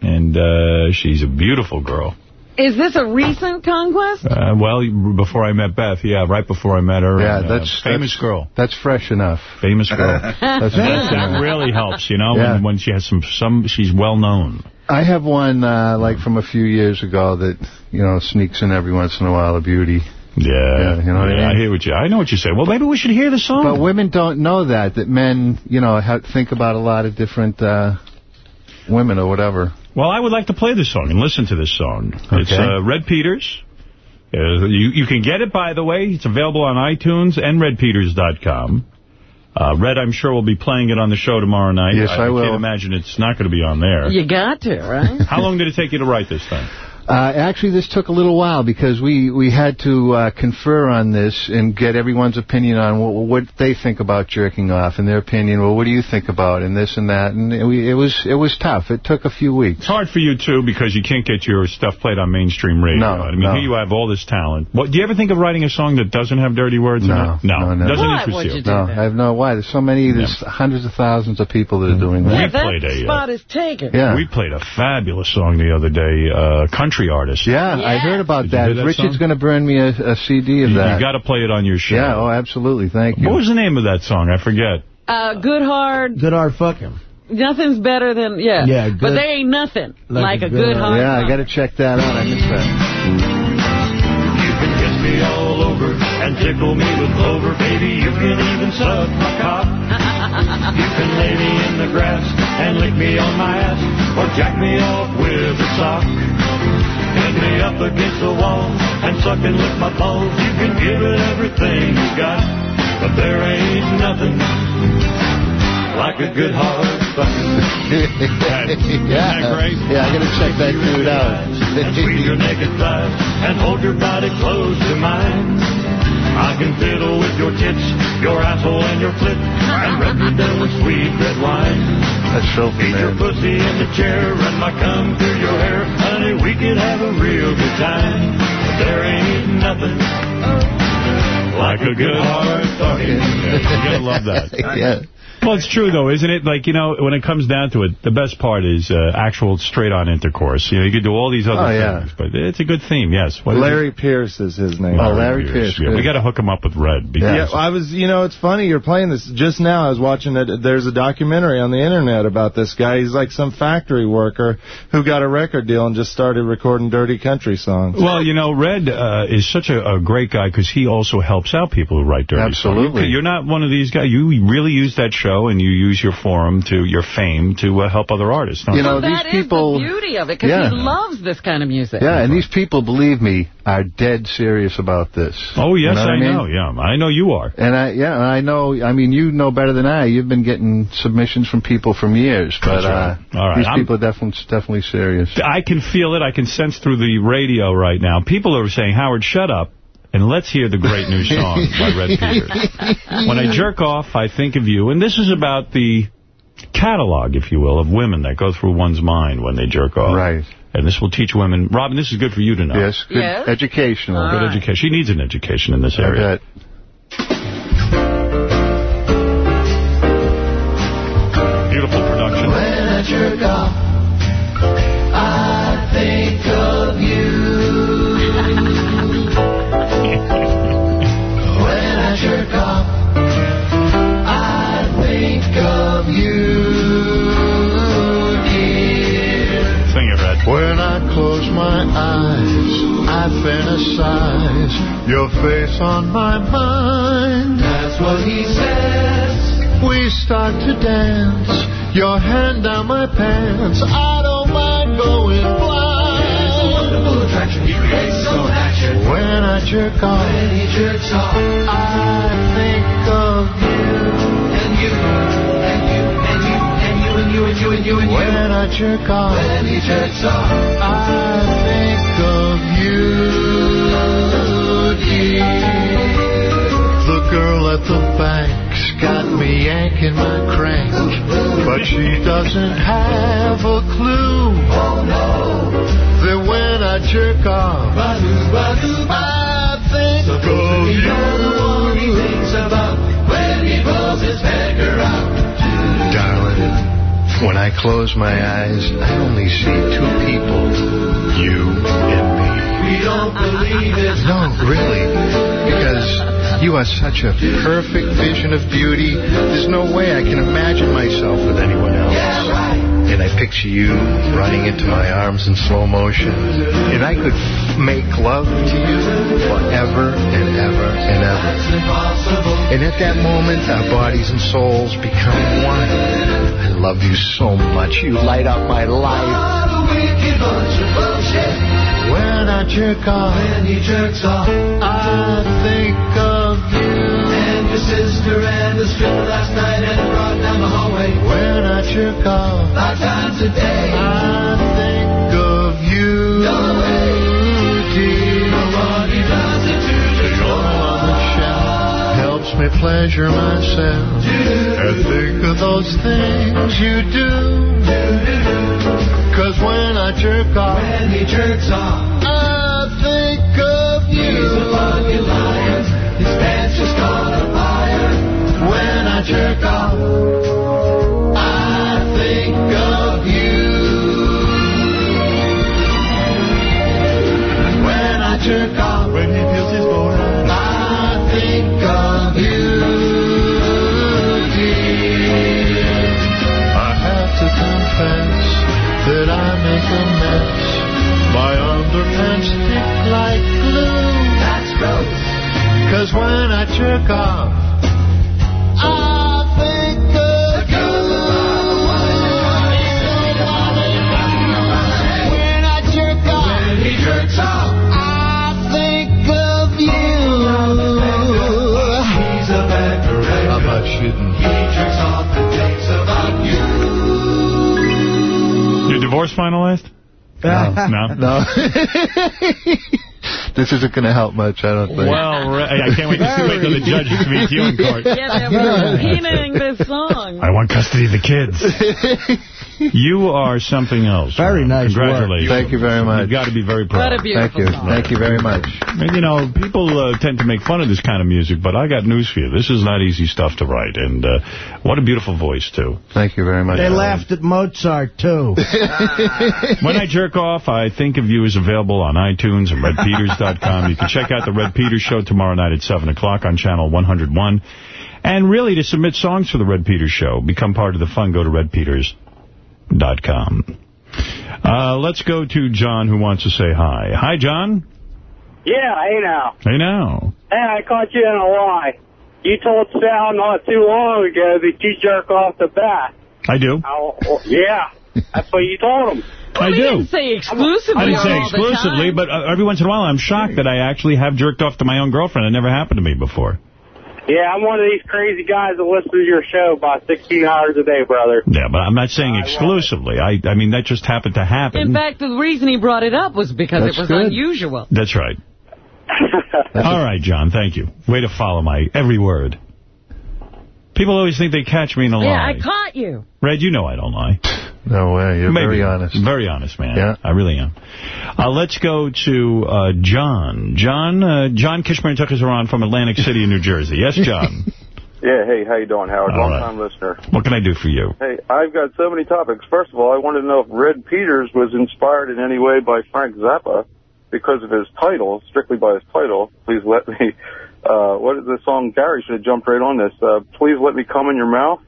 And uh, she's a beautiful girl. Is this a recent conquest? Uh, well, before I met Beth, yeah, right before I met her. yeah, and, uh, that's famous that's, girl. That's fresh enough. Famous girl. That's that, fresh that enough. really helps, you know, Yeah. when, when she has some, some, she's well known. I have one, uh, like from a few years ago that, you know, sneaks in every once in a while, a beauty. Yeah, Yeah, you know what I yeah, mean? hear what you, I know what you say. Well, maybe we should hear the song. But women don't know that, that men, you know, ha think about a lot of different uh, women or whatever. Well, I would like to play this song and listen to this song. It's uh, Red Peters. Uh, you, you can get it, by the way. It's available on iTunes and redpeters.com. Uh, Red, I'm sure, will be playing it on the show tomorrow night. Yes, I will. can't imagine it's not going to be on there. You got to, right? How long did it take you to write this thing? Uh, actually, this took a little while because we, we had to uh, confer on this and get everyone's opinion on what, what they think about jerking off and their opinion. Well, what do you think about and this and that? And it, we, it was it was tough. It took a few weeks. It's hard for you, too, because you can't get your stuff played on mainstream radio. No, I mean, no. here you have all this talent. What, do you ever think of writing a song that doesn't have dirty words in No, it? No, no, no. doesn't Why interest would you. you do No, that? I have no why. There's so many. There's hundreds of thousands of people that are doing We Yeah, that. that played a, uh, spot is taken. Yeah. We played a fabulous song the other day, uh, Country Artist. Yeah, I heard about Did that. that Richard's going to burn me a, a CD of You, that. You got to play it on your show. yeah, oh, absolutely. Thank you. What was the name of that song? I forget. Uh, good hard. Good hard fuck him. Nothing's better than, yeah. Yeah, But good- there ain't nothing like, like a a good good hard- hard. yeah, I got to check that out. I missed that. You can kiss me all over and tickle me with clover, baby. You can even suck my cock. You can lay me in the grass and lick me on my ass or jack me off with a sock. Pin up against the wall and suck and lick my balls. You can give it everything you got, but there ain't nothing like a good hard fucking. yeah, that great? yeah, I got to check that dude out. and squeeze your naked thighs and hold your body close to mine. I can fiddle with your tits, your asshole, and your clit, and rub you down with sweet red wine. That's filthy, Beat your pussy in the chair, run my cum through your hair. Honey, we could have a real good time. But there ain't nothing like a good hard fucking. Yeah, you gotta love that. yeah. Well, it's true, though, isn't it? Like, you know, when it comes down to it, the best part is uh, actual straight-on intercourse. You know, you could do all these other Oh, yeah. things, but it's a good theme, yes. What is Larry Pierce is his name. it? Oh, Larry Pierce, Yeah, we got to hook him up with Red. Because Yeah, I was, you know, it's funny you're playing this. Just now I was watching it. There's a documentary on the internet about this guy. He's like some factory worker who got a record deal and just started recording dirty country songs. Well, you know, Red uh, is such a, a great guy because he also helps out people who write dirty songs. Absolutely. You're not one of these guys. You really use that show show and you use your forum, to your fame, to uh, help other artists. don't You know, Well, these that is people- the beauty of it, because Yeah. he loves this kind of music. Yeah, and these people, believe me, are dead serious about this. Oh, yes, You know what I, mean? know. Yeah, I know you are. And I, yeah, I know. I mean, you know better than I. You've been getting submissions from people from years, but That's right. uh, All right, these I'm- people are definitely definitely serious. I can feel it. I can sense through the radio right now. People are saying, Howard, shut up. And let's hear the great new song by Red Peters. When I jerk off, I think of you. And this is about the catalog, if you will, of women that go through one's mind when they jerk off. Right. And this will teach women. Robin, this is good for you to know. Yes, good Yes? educational. Good education. She needs an education in this I area. bet. Beautiful production. Fantasize your face on my mind. That's what he says. We start to dance, your hand down my pants. I don't mind going blind. Wonderful attraction he creates so action. When I jerk off, When he jerks off, I think of you. and you, and you, and you, and you, and you, and you, and you, and you. When I jerk off, When he jerks off, I think of you. The girl at the bank's got me yanking my crank, but she doesn't have a clue oh no, that when I jerk off. I think of you're the he thinks about when he pulls his finger out. Darling, when I close my eyes, I only see two people, you and me. We don't believe it. No, really, because you are such a perfect vision of beauty. There's no way I can imagine myself with anyone else. Yeah, right. And I picture you running into my arms in slow motion, and I could make love to you forever and ever and ever. And at that moment, our bodies and souls become one. I love you so much. You light up my life. When I jerk off, When he jerks off, I think of you. and your sister and the stripper last night and the broad down the hallway. When I jerk off, Five times a day. I think of you. No way. dear. Nobody does it to on the helps me pleasure myself. And think of those things you do. Cause when I jerk off, When he jerks off, he's a fucking liar. His pants just caught a fire. When I jerk off, I think of you. When I jerk off, Cause when I jerk off, I think of you. When I jerk off, When he jerks off, I think of you. he's a bad director. How about shooting? He jerks off and thinks about you. Your divorce finalized? No. No? No. this isn't going to help much, I don't think. Well, I can't wait to see wait till the judge meets you in court. Yeah, they're repeating this song. I want custody of the kids. You are something else. Very Ron. nice work. Congratulations. Thank you very much. You've got to be very proud. What a beautiful Thank you. song. Thank you very much. And, you know, people uh, tend to make fun of this kind of music, but I got news for you. This is not easy stuff to write, and uh, what a beautiful voice, too. Thank you very much. They Alan. laughed at Mozart, too. When I Jerk Off, I Think of You as available on iTunes and redpeters.com. You can check out The Red Peters Show tomorrow night at 7 o'clock on Channel 101. And really, to submit songs for The Red Peters Show, become part of the fun, go to redpeters.com. Uh, let's go to John, who wants to say hi. Hi, John. Yeah, hey now. Hey, now. Hey, I caught you in a lie. you told Sal not too long ago that you jerk off the bat. I do. Oh, yeah, that's what you told him. I we do. didn't say exclusively I didn't say exclusively, but uh, every once in a while I'm shocked that I actually have jerked off to my own girlfriend. It never happened to me before. Yeah, I'm one of these crazy guys that listens to your show about 16 hours a day, brother. Yeah, but I'm not saying exclusively. I I mean, that just happened to happen. In fact, the reason he brought it up was because That's it was good. unusual. That's right. All right, John, thank you. Way to follow my every word. People always think they catch me in a lie. Yeah, lie. I caught you. Red, you know I don't lie. No way. You're Maybe. very honest. Very honest, man. Yeah. I really am. Uh, let's go to uh, John. John uh, John Kishmer took us around from Atlantic City, in New Jersey. Yes, John. Yeah, hey, how you doing, Howard? All Long right. time listener. what can I do for you? Hey, I've got so many topics. First of all, I wanted to know if Red Peters was inspired in any way by Frank Zappa because of his title, strictly by his title. Please let me. Uh, what is the song? Gary should have jumped right on this. Uh, Please let me come in your mouth.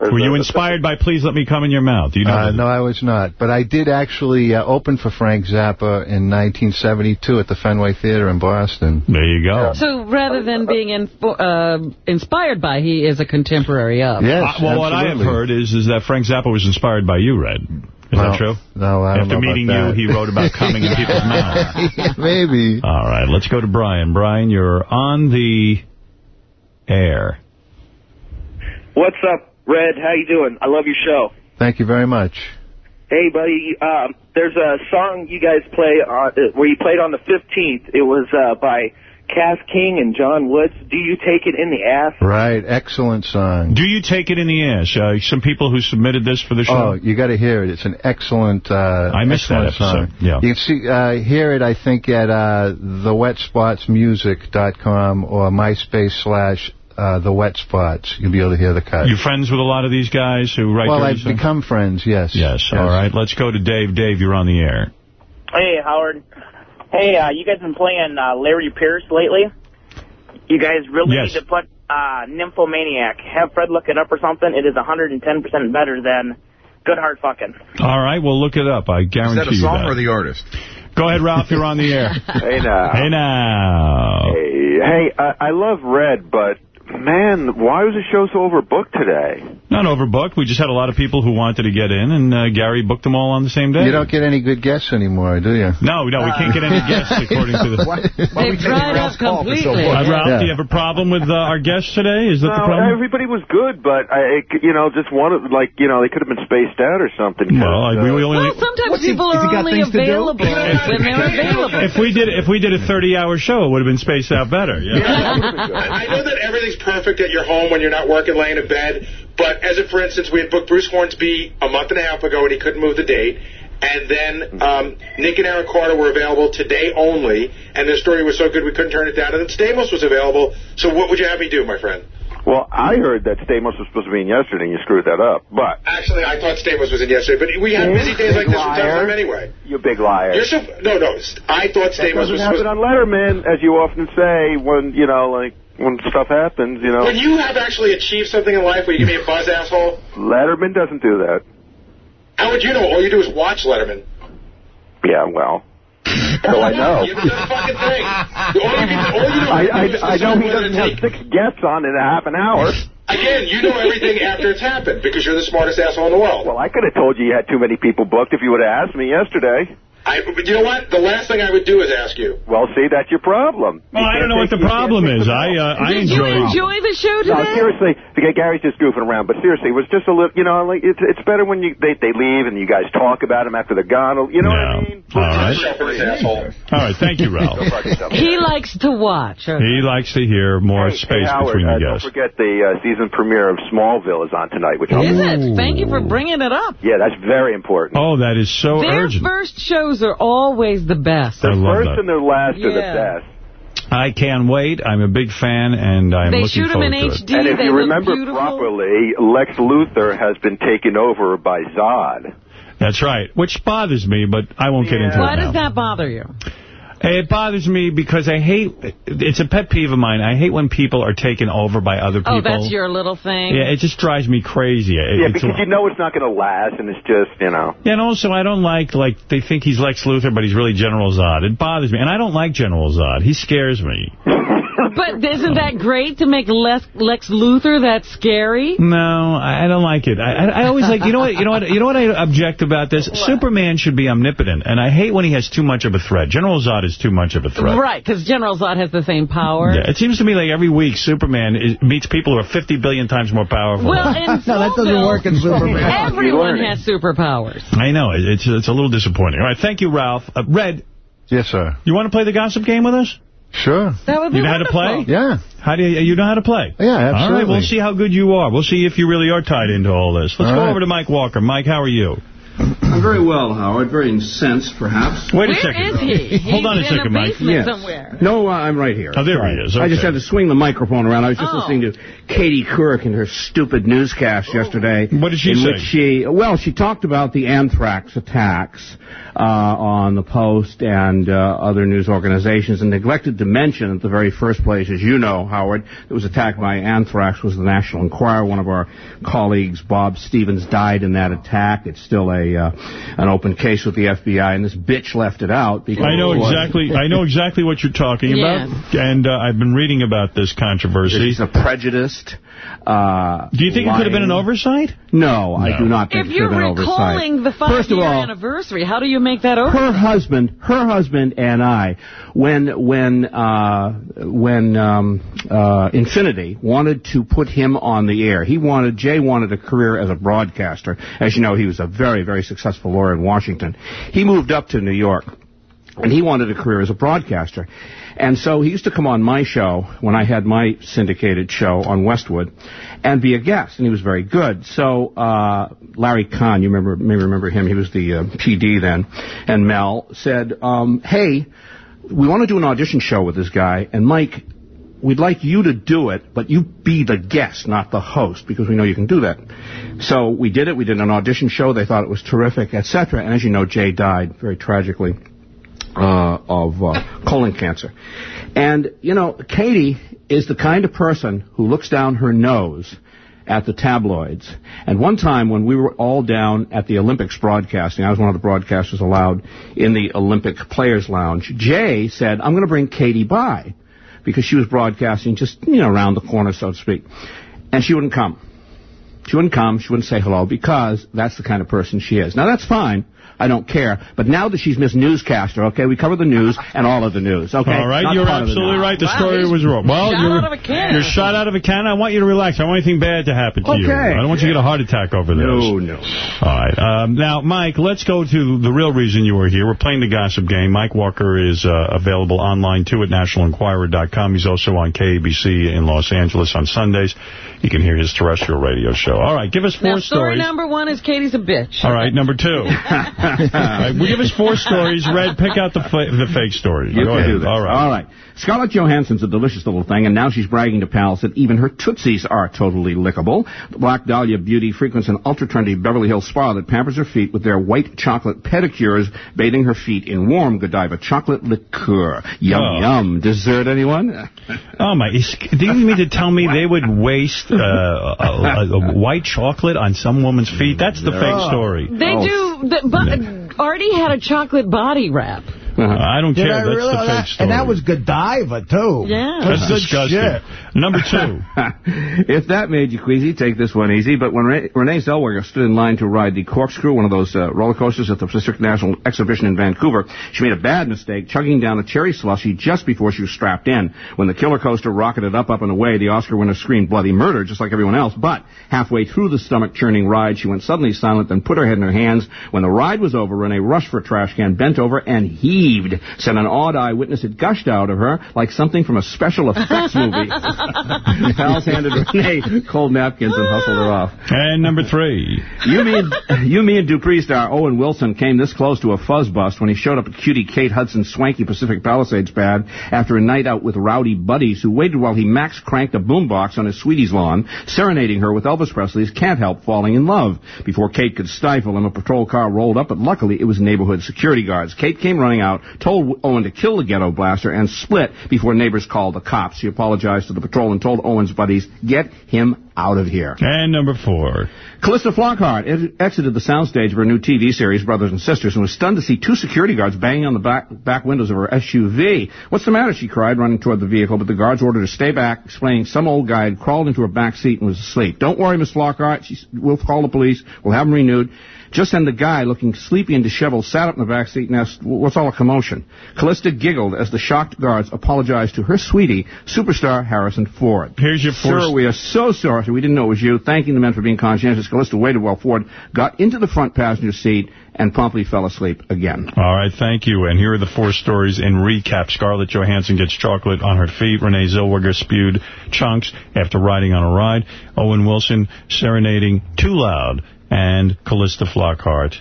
Or is Were you inspired by Please Let Me Come in Your Mouth? Do you know? Uh, no, I was not. But I did actually uh, open for Frank Zappa in 1972 at the Fenway Theater in Boston. There you go. So rather than being info- uh, inspired by, he is a contemporary of. Uh, well, what I have heard is is that Frank Zappa was inspired by you, Red. Is Well, that true? No, I don't After know about meeting that. you, he wrote about coming in people's mouths. Maybe. All right, let's go to Brian. Brian, you're on the air. What's up, Red? How you doing? I love your show. Thank you very much. Hey, buddy. Um, there's a song you guys play on, uh, where you played on the 15th. It was uh, by Cass King and John Woods. Do you take it in the ass? Right, excellent song. Do you take it in the ass? Uh, some people who submitted this for the show. Oh, you got to hear it. It's an excellent. Uh, I missed that excellent episode. Song. Yeah. You can see uh, hear it. I think at uh, thewetspotsmusic.com or MySpace slash uh, the Wet Spots. You'll be able to hear the cut. You friends with a lot of these guys who write well, I've songs? become friends. Yes. Yes, all right. Let's go to Dave. Dave, you're on the air. Hey, Howard. Hey, uh, you guys been playing uh, Larry Pierce lately? You guys really Yes. need to put uh, Nymphomaniac. Have Fred look it up or something. It is 110% better than Good Heart Fucking. All right, we'll look it up. I guarantee you that. a song or the artist? Go ahead, Ralph. You're on the air. Hey now. Hey now. Hey, hey I, I love Red, but man, why was the show so overbooked today? Not overbooked. We just had a lot of people who wanted to get in, and uh, Gary booked them all on the same day. You don't get any good guests anymore, do you? No, no, we can't get any guests according to the... They've dried up completely. Uh, Ralph, Yeah. do you have a problem with uh, our guests today? Is that the No, problem? everybody was good, but I, it- you know, just one of like, you know, they could have been spaced out or something. Well, I- we- we only- Well, sometimes What's people he are only things to do? available when they're available. If we did if we did a 30-hour show, it would have been spaced out better. Yeah. I know that everything's perfect at your home when you're not working, laying in bed. But as if, for instance, we had booked Bruce Hornsby a month and a half ago, and he couldn't move the date. And then um, Nick and Aaron Carter were available today only, and their story was so good we couldn't turn it down. And then Stamos was available. So what would you have me do, my friend? Well, I heard that Stamos was supposed to be in yesterday, and you screwed that up. But Actually, I thought Stamos was in yesterday, but we had busy days like this from time to anyway. you big liar. You're so no, no. I thought Stamos doesn't was happen supposed. on Letterman, as you often say, when you know, like when stuff happens. You know, When you have actually achieved something in life, will you give me a buzz, asshole? Letterman doesn't do that. How would you know? All you do is watch Letterman. Yeah, well. So I know. You haven't fucking thing. All you, can, all you know I, I, I know he doesn't have take- six guests on in a half an hour. Again, you know everything after it's happened because you're the smartest asshole in the world. Well, I could have told you you had too many people booked if you would have asked me yesterday. I, but you know what? The last thing I would do is ask you. Well, see, that's your problem. Well, I don't know what the problem is. I uh, I Did you enjoy. enjoy the show No, seriously, okay, Gary's just goofing around, but seriously, it was just a little, you know, like it's it's better when you they they leave and you guys talk about them after they're gone. You know what I mean? All right. asshole. All right. Thank you, Ralph. He likes to watch. okay. He likes to hear more Hey, space Howard, between uh, the don't guests. forget the uh, season premiere of Smallville is on tonight, which Is I'm, it? Thank you for bringing it up. yeah, that's very important. Oh, that is so Their urgent. first shows are always the best. The first that. and the last are the best. I can't wait. I'm a big fan, and I'm They looking shoot 'em in forward to it. HD. and if they you remember beautiful. properly, Lex Luthor has been taken over by Zod. That's right, which bothers me, but I won't get into Why it now. does that bother you? It bothers me because I hate, it's a pet peeve of mine, I hate when people are taken over by other people. Oh, that's your little thing? Yeah, it just drives me crazy. It- Yeah, it's- because you know it's not going to last, and it's just, you know. Yeah, and also I don't like, like, they think he's Lex Luthor, but he's really General Zod. It bothers me. And I don't like General Zod. He scares me. But isn't that great to make Lex, Lex Luthor that scary? No, I I don't like it. I, I I always like, you know what, you know what, you know what I object about this? Superman should be omnipotent, and I hate when he has too much of a threat. General Zod is too much of a threat. Right, because General Zod has the same power. Yeah, it seems to me like every week Superman is, meets people who are 50 billion times more powerful. Well, in No, that doesn't Smallville, work in Superman. Everyone has superpowers. I know. It's it's a little disappointing. All right, thank you, Ralph. Uh, Red. Yes, sir. You want to play the gossip game with us? Sure. That would be You know how to play? Yeah. How do you, you know how to play? Yeah, absolutely. All right, we'll see how good you are. We'll see if you really are tied into all this. Let's All go right. over to Mike Walker. Mike, how are you? I'm very well, Howard. Very incensed, perhaps. Wait a second. is he? Hold on a He's second, in a Mike. basement Yes. somewhere. No, uh, I'm right here. Oh, there Sorry. he is. I just had to swing the microphone around. I was just Oh. listening to Katie Couric in her stupid newscast yesterday. What did she in say? Which she, well, she talked about the anthrax attacks uh, on the Post and uh, other news organizations and neglected to mention at the very first place, as you know, Howard, it was attacked by anthrax was the National Enquirer. One of our colleagues, Bob Stevens, died in that attack. It's still a uh, an open case with the FBI, and this bitch left it out. Because I know exactly. I know exactly what you're talking Yeah. about, and uh, I've been reading about this controversy. She's a prejudiced. Uh, Do you think it could have been an oversight? No, I do not think If it should have you're been recalling the First of five-year anniversary, how do you make that over? her husband, her husband and I, when when uh, when um, uh, Infinity wanted to put him on the air, he wanted Jay wanted a career as a broadcaster. As you know, he was a very very successful lawyer in Washington. He moved up to New York, and he wanted a career as a broadcaster. And so he used to come on my show when I had my syndicated show on Westwood and be a guest, and he was very good. So uh, Larry Kahn, you remember, may remember him, he was the uh, PD then, and Mel said, um, hey, we want to do an audition show with this guy, and Mike, we'd like you to do it, but you be the guest, not the host, because we know you can do that. So we did it. We did an audition show. They thought it was terrific, etc. And as you know, Jay died very tragically uh, of uh, colon cancer. And, you know, Katie is the kind of person who looks down her nose at the tabloids. And one time when we were all down at the Olympics broadcasting, I was one of the broadcasters allowed in the Olympic Players Lounge, Jay said, I'm going to bring Katie by because she was broadcasting just, you know, around the corner, so to speak. And she wouldn't come. She wouldn't come. She wouldn't say hello because that's the kind of person she is. Now, that's fine. I don't care. But now that she's Miss Newscaster, okay, we cover the news and all of the news, okay? All right, Not you're part of the absolutely right. The Wow, story was wrong. Well, shot you're, out of a cannon. you're shot out of a cannon. I want you to relax. I don't want anything bad to happen to you. Okay. I don't want you to get a heart attack over this. No, no. All right. Um, now, Mike, let's go to the real reason you were here. We're playing the gossip game. Mike Walker is uh, available online, too, at nationalenquirer.com. He's also on KABC in Los Angeles on Sundays. You can hear his terrestrial radio show. All right, give us four Now, story stories. number one is Katie's a bitch. All right, number two. Right, well, give us four stories. Red, pick out the the fake story. You Go can ahead. do this. All right. All right. Scarlett Johansson's a delicious little thing, and now she's bragging to pals that even her Tootsies are totally lickable. The Black Dahlia Beauty frequents an ultra-trendy Beverly Hills spa that pampers her feet with their white chocolate pedicures, bathing her feet in warm Godiva chocolate liqueur. Yum, Oh. yum. Dessert, anyone? Oh, my. Do you mean to tell me they would waste uh, a, a, a white chocolate on some woman's feet? That's the fake story. They do, the, but Artie had a chocolate body wrap. I don't Did care. I That's really? the fake that, story. and that was Godiva, too. Yeah. That's good disgusting. shit. Number two. if that made you queasy, take this one easy. But when Re- Renee Zellweger stood in line to ride the Corkscrew, one of those uh, roller coasters at the Pacific National Exhibition in Vancouver, she made a bad mistake, chugging down a cherry slushy just before she was strapped in. When the killer coaster rocketed up, up, and away, the Oscar winner screamed bloody murder, just like everyone else. But halfway through the stomach-churning ride, she went suddenly silent, then put her head in her hands. When the ride was over, Renee rushed for a trash can, bent over, and heaved. Said an awed eyewitness it gushed out of her like something from a special effects movie. Pals handed Renee cold napkins and hustled her off. And number three. You, me, and, you, me, and Dupree star Owen Wilson came this close to a fuzz bust when he showed up at cutie Kate Hudson's swanky Pacific Palisades pad after a night out with rowdy buddies who waited while he max cranked a boombox on his sweetie's lawn, serenading her with Elvis Presley's Can't Help Falling in Love. Before Kate could stifle him, a patrol car rolled up, but luckily it was neighborhood security guards. Kate came running out, told Owen to kill the ghetto blaster, and split before neighbors called the cops. He apologized to the patrol and told Owen's buddies, get him out of here. And number four. Calista Flockhart ed- exited the soundstage of her new TV series, Brothers and Sisters, and was stunned to see two security guards banging on the back, back windows of her SUV. What's the matter, she cried, running toward the vehicle, but the guards ordered her to stay back, explaining some old guy had crawled into her back seat and was asleep. Don't worry, Miss Flockhart, she, s- we'll call the police, we'll have him renewed. Just then the guy, looking sleepy and disheveled, sat up in the back seat and asked, what's all the commotion? Calista giggled as the shocked guards apologized to her sweetie, superstar Harrison Ford. Here's your four... Sir, we are so sorry. We didn't know it was you. Thanking the men for being conscientious. Calista waited while Ford got into the front passenger seat and promptly fell asleep again. All right, thank you. And here are the four stories in recap. Scarlett Johansson gets chocolate on her feet. Renee Zellweger spewed chunks after riding on a ride. Owen Wilson serenading too loud. And Calista Flockhart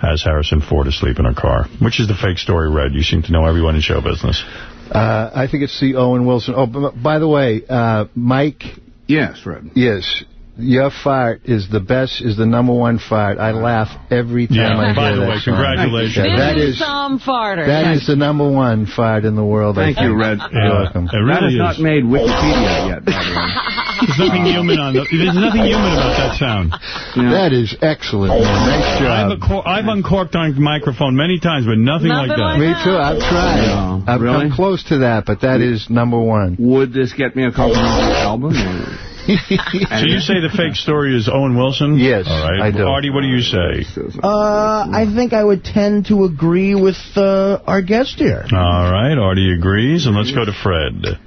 has Harrison Ford asleep in her car. Which is the fake story, Red? You seem to know everyone in show business. Uh, I think it's the Owen Wilson. Oh, b- by the way, uh, Mike. Yes, Red. Yes. Your fart is the best, is the number one fart. I laugh every time Yeah, I by hear by the that way, song. congratulations. Yeah, that This is some farter. that is the number one fart in the world. Thank you. Red. You're welcome. It really that has is. not made Wikipedia yet, by the way. There's nothing human on the, There's nothing human about that sound. That is excellent. Man. Nice I've, job. I've uncorked on microphone many times, but nothing, like that. Me too. I've tried. No, I've really? come close to that, but that is number one. Would this get me a complimentary album? or- So you say the fake story is Owen Wilson? Yes, All right. I do. Artie, what do you say? Uh, I think I would tend to agree with uh, our guest here. All right, Artie agrees, and let's go to Fred.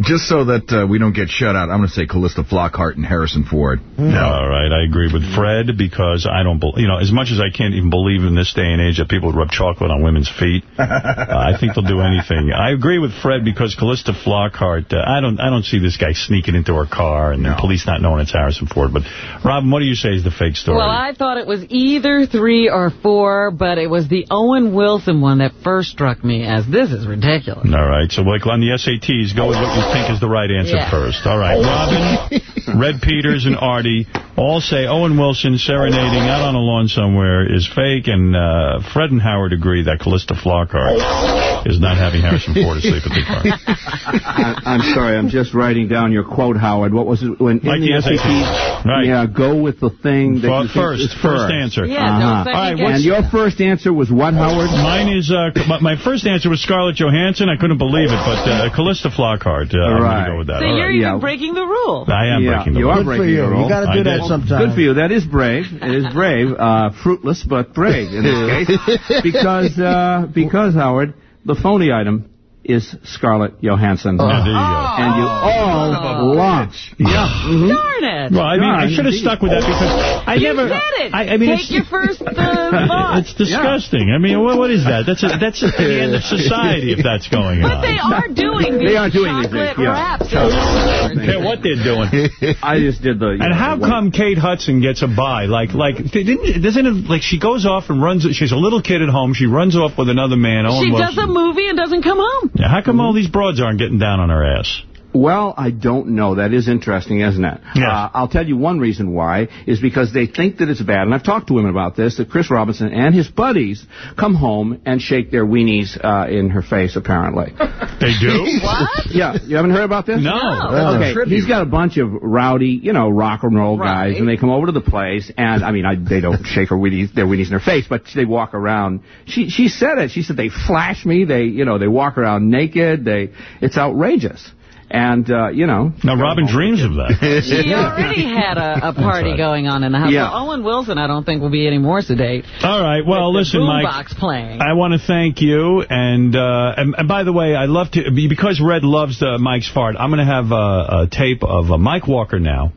Just so that uh, we don't get shut out, I'm going to say Calista Flockhart and Harrison Ford. All right, I agree with Fred because I don't, believe, you know, as much as I can't even believe in this day and age that people would rub chocolate on women's feet, uh, I think they'll do anything. I agree with Fred because Calista Flockhart, uh, I don't, I don't see this guy sneaking into her car and the police not knowing it's Harrison Ford. But Robin, what do you say is the fake story? Well, I thought it was either three or four, but it was the Owen Wilson one that first struck me as this is ridiculous. All right, so like on the SATs, go with what you think is the right answer Yeah. first. All right, Robin, Red Peters, and Artie all say Owen Wilson serenading out on a lawn somewhere is fake, and uh, Fred and Howard agree that Calista Flockhart is not having Harrison Ford asleep at the car. I, I'm sorry, I'm just writing down your quote, Howard. What was it? When Like in the the SAT, Right. yeah, go with the thing that Well, you think first, is first answer. Yeah, Uh-huh. no All right, guess. And your first answer was what, Howard? Mine is, uh, my- my first answer was Scarlett Johansson. I couldn't believe it, but uh, Calista Flockhart, uh, I'm going Right. to go with that. So All you're right. even Yeah. breaking the rule. I am yeah, breaking the you law. are breaking you. the rule. You got to I do did. that sometime. Good for you. That is brave. It is brave. Uh, fruitless, but brave in this case. Because, uh, because, Howard, the phony item is Scarlett Johansson. Yeah, there you go. And you all lost. Yeah. mhm. Darn it. Well, I mean, I should have stuck with that because I you never. said it. I, I mean, Take it's, your first uh, it's disgusting. I mean, what, what is that? That's a, that's the end of society if that's going But on. they are doing these They are doing these chocolate things, yeah. wraps. Yeah, what they're doing. I just did the... And how come Kate Hudson gets a buy? Like, like, didn't, doesn't it, like, she goes off and runs, she's a little kid at home, she runs off with another man, Owen She Wilson. does a movie and doesn't come home. Yeah, how come all these broads aren't getting down on her ass? Well, I don't know. That is interesting, isn't it? Yes. Uh, I'll tell you one reason why is because they think that it's bad, and I've talked to women about this, that Chris Robinson and his buddies come home and shake their weenies uh, in her face, apparently. They do? What? Yeah, you haven't heard about this? No. No. Okay, he's got a bunch of rowdy, you know, rock and roll guys, and they come over to the place, and I mean, I, they don't shake her weenies, their weenies in her face, but they walk around. She she said it. She said they flash me. They you know they walk around naked. They it's outrageous. And, uh, you know. Now, Robin dreams of that. She already had a, a party right. going on in the house. Yeah. Well, Owen Wilson, I don't think, will be any more sedate. All right, well, listen, Mike. boombox playing. I want to thank you, and, uh, and and by the way, I love to because Red loves uh, Mike's fart. I'm going to have a, a tape of uh, Mike Walker now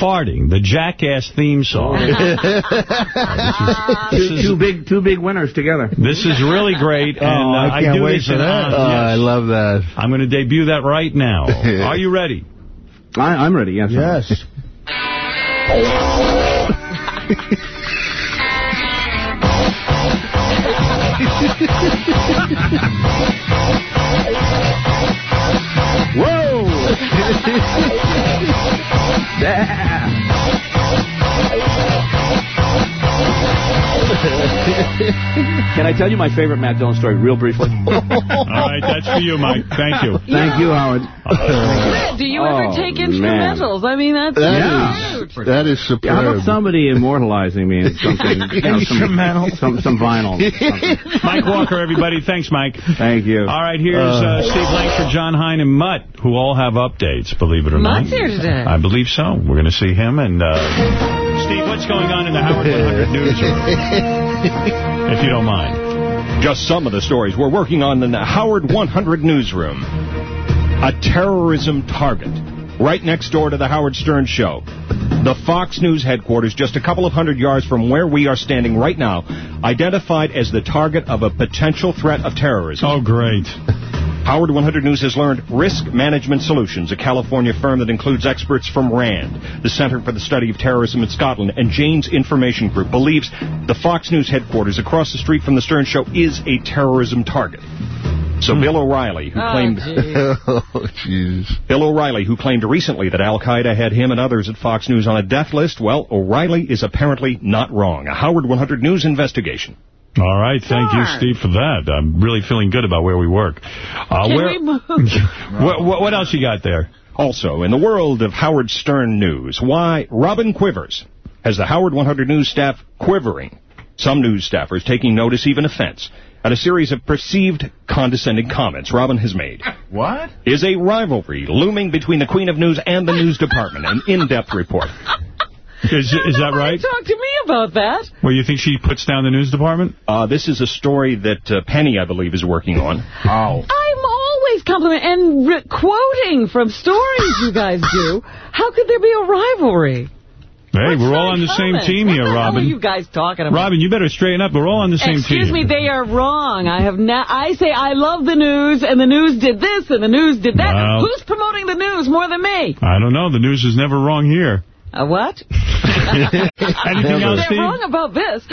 farting the Jackass theme song. two, two big two big winners together. This is really great, and Oh, uh, I can't do wait for that. honor- Oh, yes. I love that. I'm going to debut that right now. Are you ready? I, I'm ready. Yes. Yes. Whoa! yeah. Can I tell you my favorite Matt Dillon story real briefly? All right, that's for you, Mike. Thank you. Thank you, Howard. Do you ever Oh, take man. instrumentals? I mean, that's That huge. is that is superb. How about somebody immortalizing me in something? you know, some, some, some vinyl. something. Mike Walker, everybody. Thanks, Mike. Thank you. All right, here's uh, Steve Langford, John Hein, and Mutt, who all have updates, believe it or not. Mutt's here today. I believe so. We're going to see him. And uh, Steve, what's going on in the Howard 100 newsroom, if you don't mind? Just some of the stories we're working on in the Howard 100 newsroom. A terrorism target right next door to the Howard Stern show. The Fox News headquarters, just a couple of hundred yards from where we are standing right now, identified as the target of a potential threat of terrorism. Oh, great. Howard 100 News has learned Risk Management Solutions, a California firm that includes experts from RAND, the Center for the Study of Terrorism in Scotland, and Jane's Information Group, believes the Fox News headquarters across the street from the Stern Show is a terrorism target. So hmm. Bill O'Reilly, who Oh, claimed gee. oh, jeez. Bill O'Reilly, who claimed recently that Al-Qaeda had him and others at Fox News on a death list, well, O'Reilly is apparently not wrong. A Howard 100 News investigation. All right, thank you, Steve, for that. I'm really feeling good about where we work. Uh, Can where, we move? what, what, what else you got there? Also, in the world of Howard Stern news, why Robin Quivers has the Howard 100 News staff quivering. Some news staffers taking notice, even offense, at a series of perceived condescending comments Robin has made. What? Is a rivalry looming between the Queen of News and the news department, an in-depth report. Is, is that right? Talk to me about that. Well, you think she puts down the news department? Uh, this is a story that uh, Penny, I believe, is working on. Oh. I'm always complimenting and re- quoting from stories you guys do. How could there be a rivalry? Hey, What's we're all on the same team what here, the hell Robin. are you guys talking about? Robin, you better straighten up. We're all on the same Excuse team. Excuse me, they are wrong. I have na- I say I love the news, and the news did this, and the news did that. Well- Who's promoting the news more than me? I don't know. The news is never wrong here. A what? Anything else, They're Steve? wrong about this.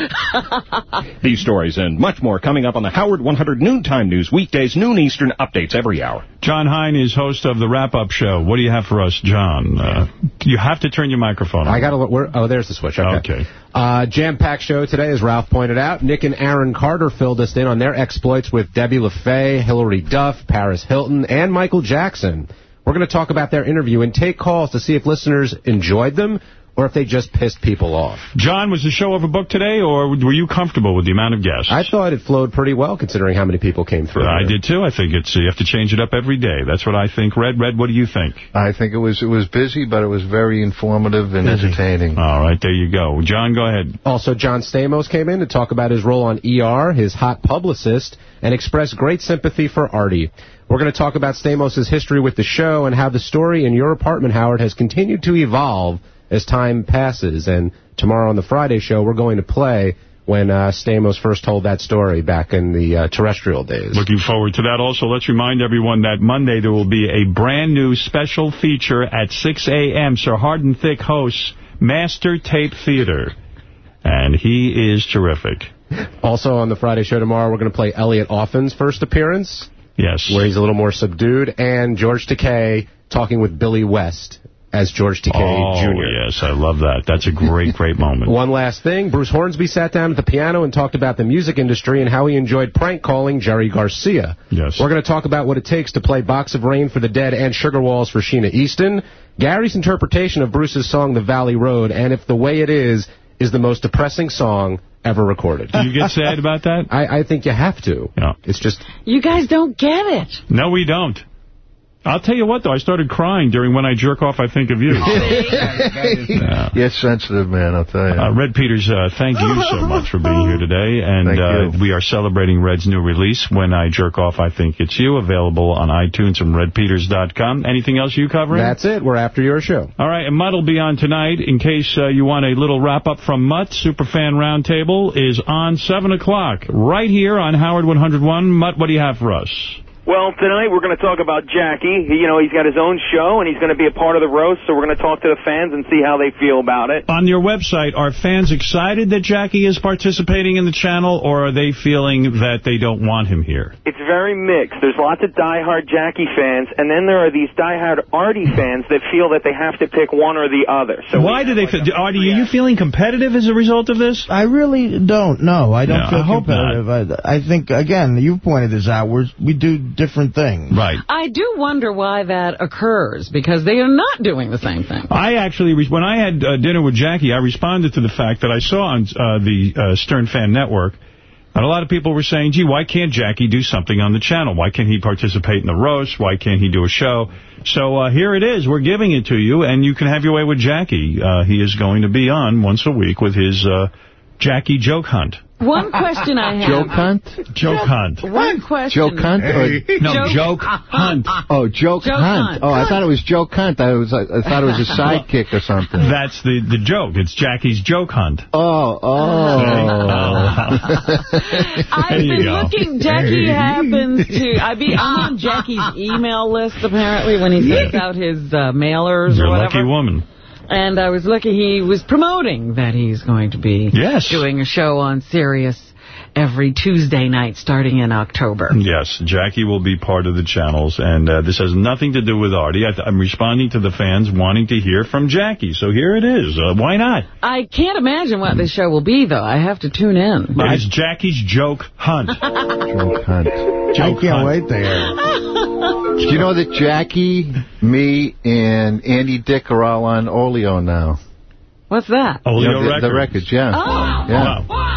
These stories and much more coming up on the Howard 100 Noontime News, weekdays, noon Eastern, updates every hour. John Hein is host of the Wrap-Up Show. What do you have for us, John? Uh, you have to turn your microphone on. I got to. Look. Oh, there's the switch. Okay. Okay. Uh, jam-packed show today, as Ralph pointed out. Nick and Aaron Carter filled us in on their exploits with Debbie LaFay, Hilary Duff, Paris Hilton, and Michael Jackson. We're going to talk about their interview and take calls to see if listeners enjoyed them or if they just pissed people off. John, was the show overbooked today, or were you comfortable with the amount of guests? I thought it flowed pretty well considering how many people came through. I did too. I think it's you have to change it up every day. That's what I think. Red, Red, what do you think? I think it was it was busy, but it was very informative and entertaining. All right, there you go. John, go ahead. Also, John Stamos came in to talk about his role on ER, his hot publicist, and expressed great sympathy for Artie. We're going to talk about Stamos' history with the show and how the story in your apartment, Howard, has continued to evolve as time passes. And tomorrow on the Friday show, we're going to play when uh, Stamos first told that story back in the uh, terrestrial days. Looking forward to that. Also, let's remind everyone that Monday there will be a brand new special feature at 6 a.m. Sir Harden Thick hosts Master Tape Theater. And he is terrific. Also on the Friday show tomorrow, we're going to play Elliot Offen's first appearance. Yes. Where he's a little more subdued. And George Takei talking with Billy West as George Takei Oh, Jr. yes, I love that. That's a great, great moment. One last thing. Bruce Hornsby sat down at the piano and talked about the music industry and how he enjoyed prank calling Jerry Garcia. Yes. We're going to talk about what it takes to play Box of Rain for the Dead and Sugar Walls for Sheena Easton, Gary's interpretation of Bruce's song The Valley Road, and if The Way It Is is the most depressing song ever recorded. Do you get sad about that? I, I think you have to. Yeah. It's just... You guys don't get it. No, we don't. I'll tell you what, though. I started crying during When I Jerk Off, I Think of You. Yeah. Yes, sensitive man, I'll tell you. Uh, Red Peters, uh, thank you so much for being here today. And Thank uh, we are celebrating Red's new release, When I Jerk Off, I Think It's You, available on iTunes and redpeters.com. Anything else you covering? That's it. We're after your show. All right, and Mutt will be on tonight. In case uh, you want a little wrap-up from Mutt, Superfan Roundtable is on 7 o'clock, right here on Howard 101. Mutt, what do you have for us? Well, tonight we're going to talk about Jackie. He, you know, he's got his own show, and he's going to be a part of the roast, so we're going to talk to the fans and see how they feel about it. On your website, are fans excited that Jackie is participating in the channel, or are they feeling that they don't want him here? It's very mixed. There's lots of diehard Jackie fans, and then there are these diehard Artie fans that feel that they have to pick one or the other. So Why do they feel... Artie, are you feeling competitive as a result of this? I really don't know. I don't No, feel I competitive. I, I think, again, you pointed this out, we're, we do different things. Right. I do wonder why that occurs, because they are not doing the same thing. I actually, when I had uh, dinner with Jackie, I responded to the fact that I saw on uh, the uh, Stern Fan Network, and a lot of people were saying, gee, why can't Jackie do something on the channel? Why can't he participate in the roast? Why can't he do a show? So uh, here it is. We're giving it to you, and you can have your way with Jackie. Uh, he is going to be on once a week with his uh, Jackie joke hunt. One question I have. Joke hunt? Joke hunt. One question. Joke hunt? Or, No, joke hunt. Oh, joke, Joke hunt. hunt. Oh, I thought it was joke hunt. I was I thought it was a sidekick or something. That's the, the joke. It's Jackie's joke hunt. Oh, oh. I've been go. looking. Jackie happens to. I be I'm on Jackie's email list apparently when he sends out his uh, mailers You're or a whatever. lucky woman. And I was lucky He was promoting that he's going to be Yes. doing a show on Sirius every Tuesday night starting in October. Yes, Jackie will be part of the channels, and uh, this has nothing to do with Artie. I I'm responding to the fans wanting to hear from Jackie, so here it is. Uh, why not? I can't imagine what this show will be, though. I have to tune in. It is Jackie's joke hunt. joke hunt. I can't wait there. Do you know that Jackie, me, and Andy Dick are all on Oglio now? What's that? Oglio You know, the, the Records. records, yeah.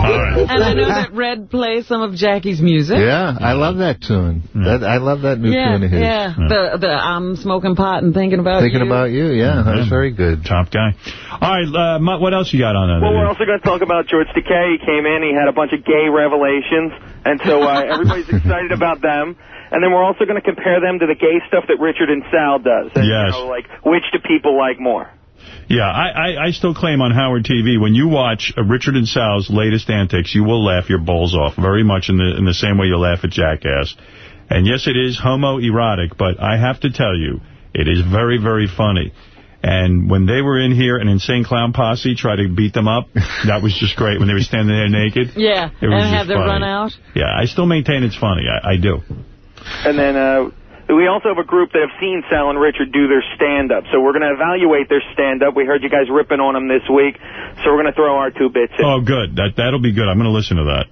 And I know that Red plays some of Jackie's music. Yeah, I love that tune. That I love that new yeah, tune of his. yeah. The the I'm smoking pot and thinking about Thinking you. about you, yeah, that's very good. Top guy. All right, uh, what else you got on that? Well, we're also going to talk about George Takei. He came in, he had a bunch of gay revelations, and so uh, everybody's excited about them. And then we're also going to compare them to the gay stuff that Richard and Sal does. And, Yes. You know, like, which do people like more? Yeah, I, I, I still claim on Howard TV, when you watch uh, Richard and Sal's latest antics, you will laugh your balls off, very much in the in the same way you laugh at Jackass. And yes, it is homoerotic, but I have to tell you, it is very, very funny. And when they were in here, an insane clown posse tried to beat them up, that was just great when they were standing there naked. Yeah, It was and have just them funny. run out. Yeah, I still maintain it's funny. I, I do. And then uh, we also have a group that have seen Sal and Richard do their stand-up. So we're going to evaluate their stand-up. We heard you guys ripping on them this week, so we're going to throw our two bits in. Oh, good. That, that'll be good. I'm going to listen to that.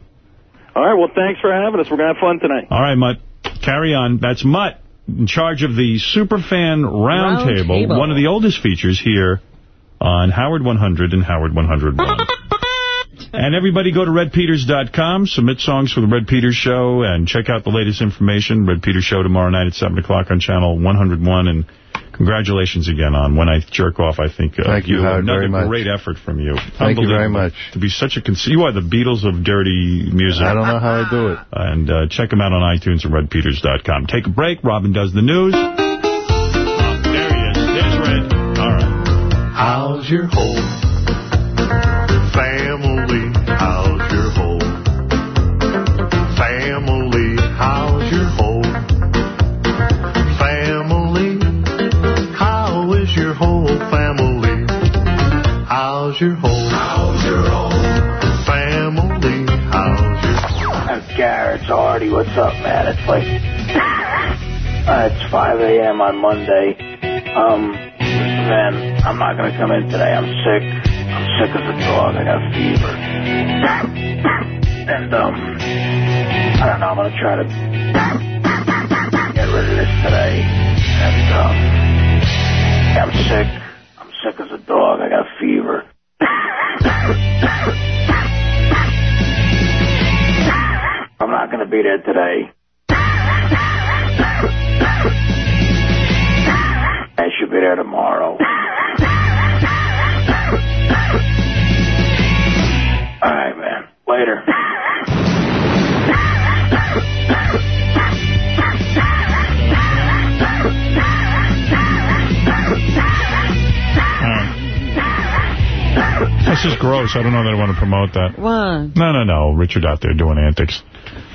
All right, well, thanks for having us. We're going to have fun tonight. All right, Mutt. Carry on. That's Mutt in charge of the Superfan Roundtable, Roundtable. one of the oldest features here on Howard 100 and Howard 101. And everybody go to redpeters.com, submit songs for the Red Peters Show, and check out the latest information. Red Peters Show tomorrow night at 7 o'clock on Channel 101. And congratulations again on When I Jerk Off. I think uh, Thank you, Howard, another very much. great effort from you. Thank you very much. To be such a... Cons you are the Beatles of dirty music. I don't know how I do it. And uh, check them out on iTunes and redpeters.com. Take a break. Robin does the news. Oh, there he is. There's Red. All right. How's your whole How's your whole How's your whole family? How's your That's Garrett. It's Artie. What's up, man? It's like uh, it's 5 a.m. on Monday. Um, man, I'm not gonna come in today. I'm sick. I'm sick as a dog. I got fever. and um, I don't know. I'm gonna try to get rid of this today. And um, I'm sick. I'm sick as a dog. I got fever. I'm not gonna be there today. I should be there tomorrow. All right, man. Later. This is gross. I don't know that I want to promote that. What? No, no, no. Richard out there doing antics.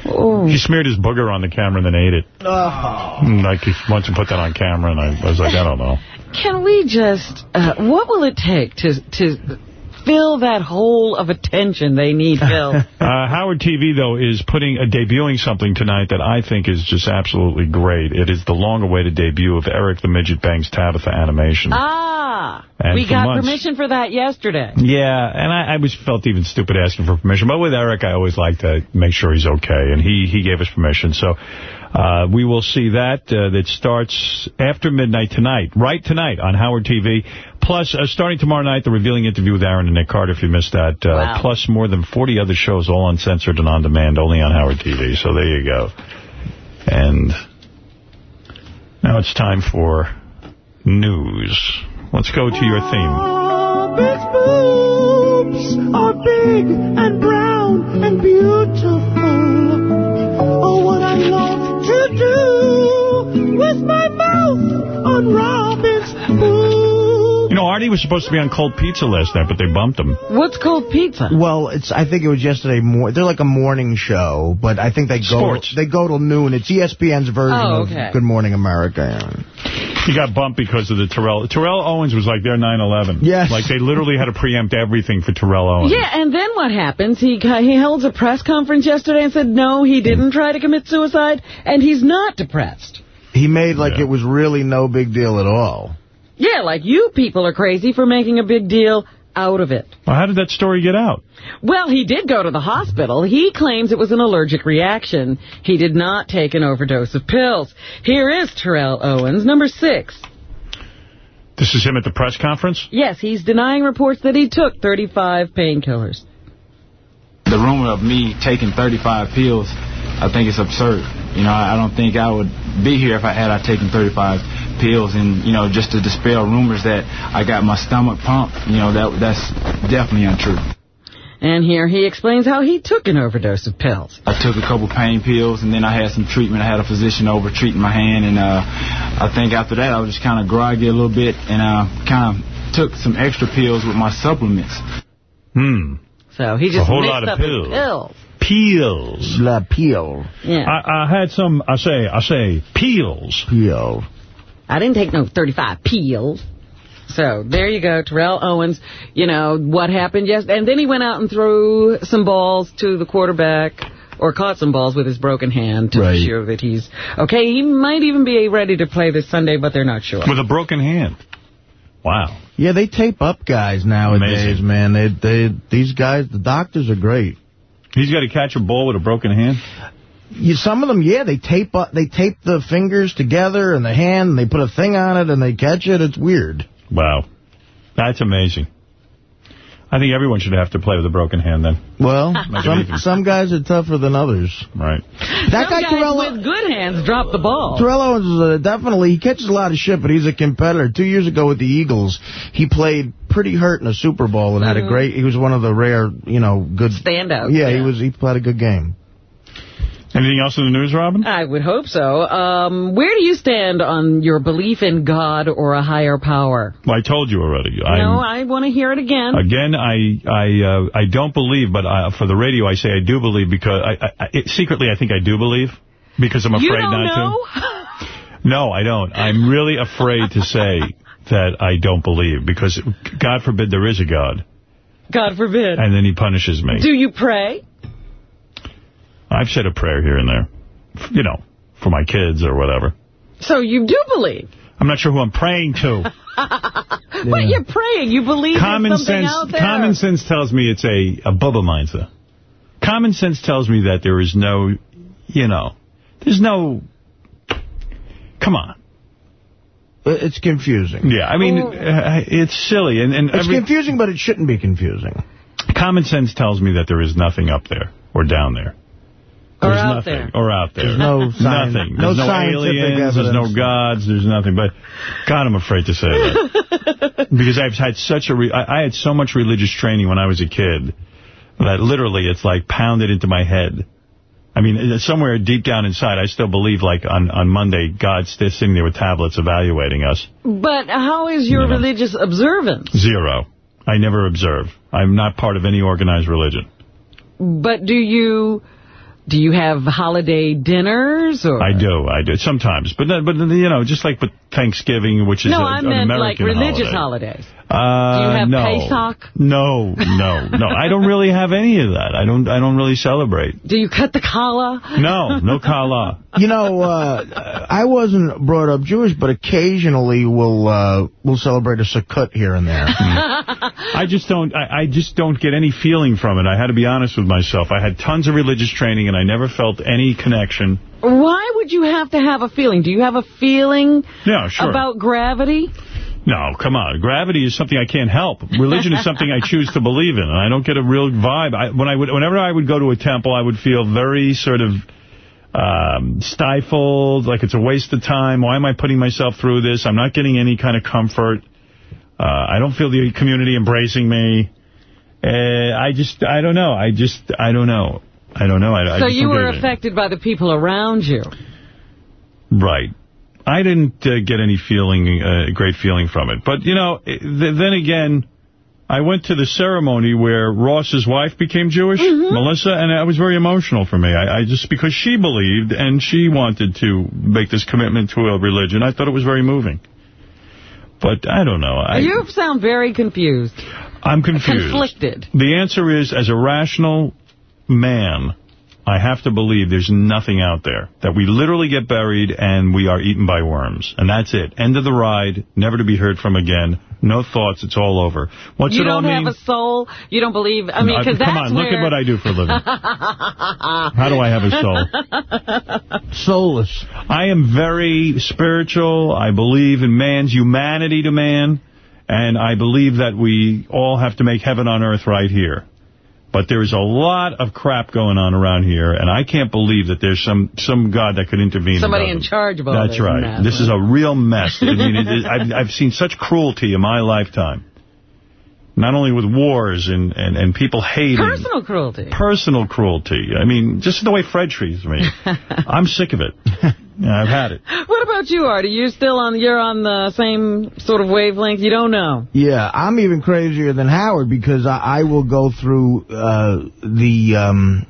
Oh. He smeared his booger on the camera and then ate it. Mm, Like, he wants to put that on camera, and I was like, I don't know. Can we just, uh, what will it take to to fill that hole of attention they need filled? Uh, Howard TV, though, is putting uh, debuting something tonight that I think is just absolutely great. It is the long-awaited debut of Eric the Midget Bangs Tabitha animation. ah, And we got months- permission for that yesterday. Yeah, and I, I was felt even stupid asking for permission. But with Eric, I always like to make sure he's okay, and he, he gave us permission. So uh, we will see that. Uh, that starts after midnight tonight, right tonight on Howard TV. Plus, uh, starting tomorrow night, the revealing interview with Aaron and Nick Carter, if you missed that. Uh, Wow. Plus more than 40 other shows, all uncensored and on demand, only on Howard TV. So there you go. And now it's time for news. Let's go to your theme. Big boobs are big and brown and beautiful. Oh, what I love to do with my mouth on Robin's boob. You know, Artie was supposed to be on Cold Pizza last night, but they bumped him. What's cold pizza? Well, it's. I think it was yesterday. Mor they're like a morning show, but I think they go. Sports. They go till noon. It's ESPN's version Oh, okay. of Good Morning America. He got bumped because of the Terrell. Terrell Owens was like their 9-11. Yes. Like they literally had to preempt everything for Terrell Owens. Yeah, and then what happens? He he held a press conference yesterday and said, no, he didn't try to commit suicide, and he's not depressed. He made like it was really no big deal at all. Yeah, like you people are crazy for making a big deal out of it. Well, how did that story get out? Well, he did go to the hospital. He claims it was an allergic reaction. He did not take an overdose of pills. Here is Terrell Owens, number six. This is him at the press conference? Yes, he's denying reports that he took 35 painkillers. The rumor of me taking 35 pills, I think it's absurd. You know, I I don't think I would be here if I had I taken 35 pills and, you know, just to dispel rumors that I got my stomach pumped, you know, that that's definitely untrue. And here he explains how he took an overdose of pills. I took a couple pain pills, and then I had some treatment. I had a physician over treating my hand, and uh, I think after that I was just kind of groggy a little bit, and uh, kind of took some extra pills with my supplements. Hmm. So he just A just whole mixed lot of pills. pills. Peels. La peel. Yeah. I, I had some, I say, I say, peels. Peel. I didn't take no 35 peels. So there you go, Terrell Owens. You know, what happened yesterday. And then he went out and threw some balls to the quarterback, or caught some balls with his broken hand to Right. be sure that he's okay. He might even be ready to play this Sunday, but they're not sure. With a broken hand. Wow. Yeah, they tape up guys nowadays, Amazing. man. They, they, these guys, the doctors are great. He's got to catch a ball with a broken hand? You, some of them, yeah, they tape up, they tape the fingers together and the hand, and they put a thing on it, and they catch it. It's weird. Wow. That's amazing. I think everyone should have to play with a broken hand then. Well, some, some guys are tougher than others. Right. That Some guy, guys Terrell, with good hands drop the ball. Terrell Owens is uh, definitely, he catches a lot of shit, but he's a competitor. Two years ago with the Eagles, he played pretty hurt in a Super Bowl and had a Mhm. great, he was one of the rare, you know, good. Standouts, Yeah, he was, he played a good game. Anything else in the news, Robin? I would hope so. Um, where do you stand on your belief in God or a higher power? Well, I told you already. no, I'm- I want to hear it again. Again, I I uh, I don't believe, but uh, for the radio, I say I do believe because I, I, I it, secretly I think I do believe because I'm afraid you don't not know? to. No, I don't. I'm really afraid to say that I don't believe because God forbid there is a God, God forbid. and then He punishes me. Do you pray? I've said a prayer here and there, you know, for my kids or whatever. So you do believe. I'm not sure who I'm praying to. But you're praying. You believe common there's something sense out there. common sense tells me it's a, a Bubba Meinzer. Common sense tells me that there is no, you know, there's no, come on. It's confusing. Yeah, I mean, uh, it's silly. and, and It's every, confusing, but it shouldn't be confusing. Common sense tells me that there is nothing up there or down there. Or There's out nothing. there. Or out there. There's no science- Nothing. no There's no scientific aliens. There's no gods. There's nothing. But, God, I'm afraid to say that. because I've had such a... Re I, I had so much religious training when I was a kid that literally it's like pounded into my head. I mean, uh, somewhere deep down inside, I still believe, like, on, on Monday, God's still sitting there with tablets evaluating us. But how is your religious observance? Zero. I never observe. I'm not part of any organized religion. But do you do you have holiday dinners or? I do, I do sometimes, but then, but you know, just like with Thanksgiving, which is no, a, I an meant American like religious holiday. holidays. Uh, Do you have no. Pesach? No, no, no. I don't really have any of that. I don't. I don't really celebrate. Do you cut the challah? No, no challah. You know, uh, I wasn't brought up Jewish, but occasionally we'll uh, we'll celebrate a Sukkot here and there. I just don't. I, I just don't get any feeling from it. I had to be honest with myself. I had tons of religious training, and I never felt any connection. Why would you have to have a feeling? Do you have a feeling Yeah, sure. about gravity? No, come on. Gravity is something I can't help. Religion is something I choose to believe in, and I don't get a real vibe. I, when I would, whenever I would go to a temple, I would feel very sort of um, stifled, like it's a waste of time. Why am I putting myself through this? I'm not getting any kind of comfort. Uh, I don't feel the community embracing me. Uh, I just, I don't know. I just, I don't know. I don't know. I, I so just you were affected by the people around you. Right. I didn't uh, get any feeling, uh, great feeling from it. But, you know, th then again, I went to the ceremony where Ross's wife became Jewish, Melissa, and it was very emotional for me. I, I just, because she believed and she wanted to make this commitment to a religion, I thought it was very moving. But I don't know. I, you sound very confused. I'm confused. Conflicted. The answer is, as a rational man, I have to believe there's nothing out there. That we literally get buried and we are eaten by worms. And that's it. End of the ride, never to be heard from again. No thoughts, it's all over. What's you it all don't mean? have a soul. You don't believe. I mean, No, because Come that's on, where... look at what I do for a living. How do I have a soul? Soulless. I am very spiritual. I believe in man's humanity to man. And I believe that we all have to make heaven on earth right here. But there's a lot of crap going on around here, and I can't believe that there's some some God that could intervene. Somebody in charge of all That's right. that. This is a real mess. I mean, is, I've, I've seen such cruelty in my lifetime. Not only with wars and, and, and people hating. Personal cruelty. Personal cruelty. I mean, just the way Fred treats me. I'm sick of it. Yeah, I've had it. What about you, Artie? You still on? You're on the same sort of wavelength. You don't know. Yeah, I'm even crazier than Howard because I, I will go through uh, the um,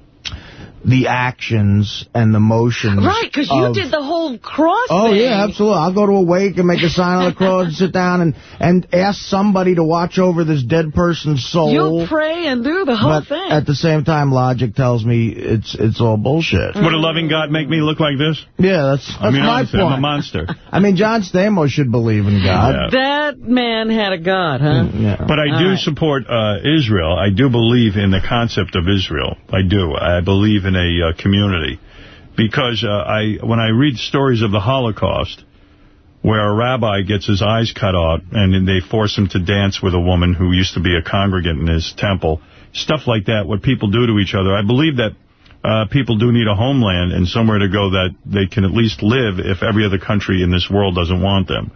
the actions and the motions. Right, because you did the whole cross Oh, thing. yeah, absolutely. I'll go to a wake and make a sign on the cross and sit down and, and ask somebody to watch over this dead person's soul. You'll pray and do the whole but thing. at the same time, logic tells me it's it's all bullshit. Would a loving God make me look like this? Yeah, that's, that's I mean, my honestly, point. I'm a monster. I mean, John Stamos should believe in God. That man had a God, huh? But I do All right. support uh, Israel. I do believe in the concept of Israel. I do. I believe in a uh, community. Because uh, I, when I read stories of the Holocaust, where a rabbi gets his eyes cut out and they force him to dance with a woman who used to be a congregant in his temple, stuff like that, what people do to each other. I believe that uh, people do need a homeland and somewhere to go that they can at least live if every other country in this world doesn't want them.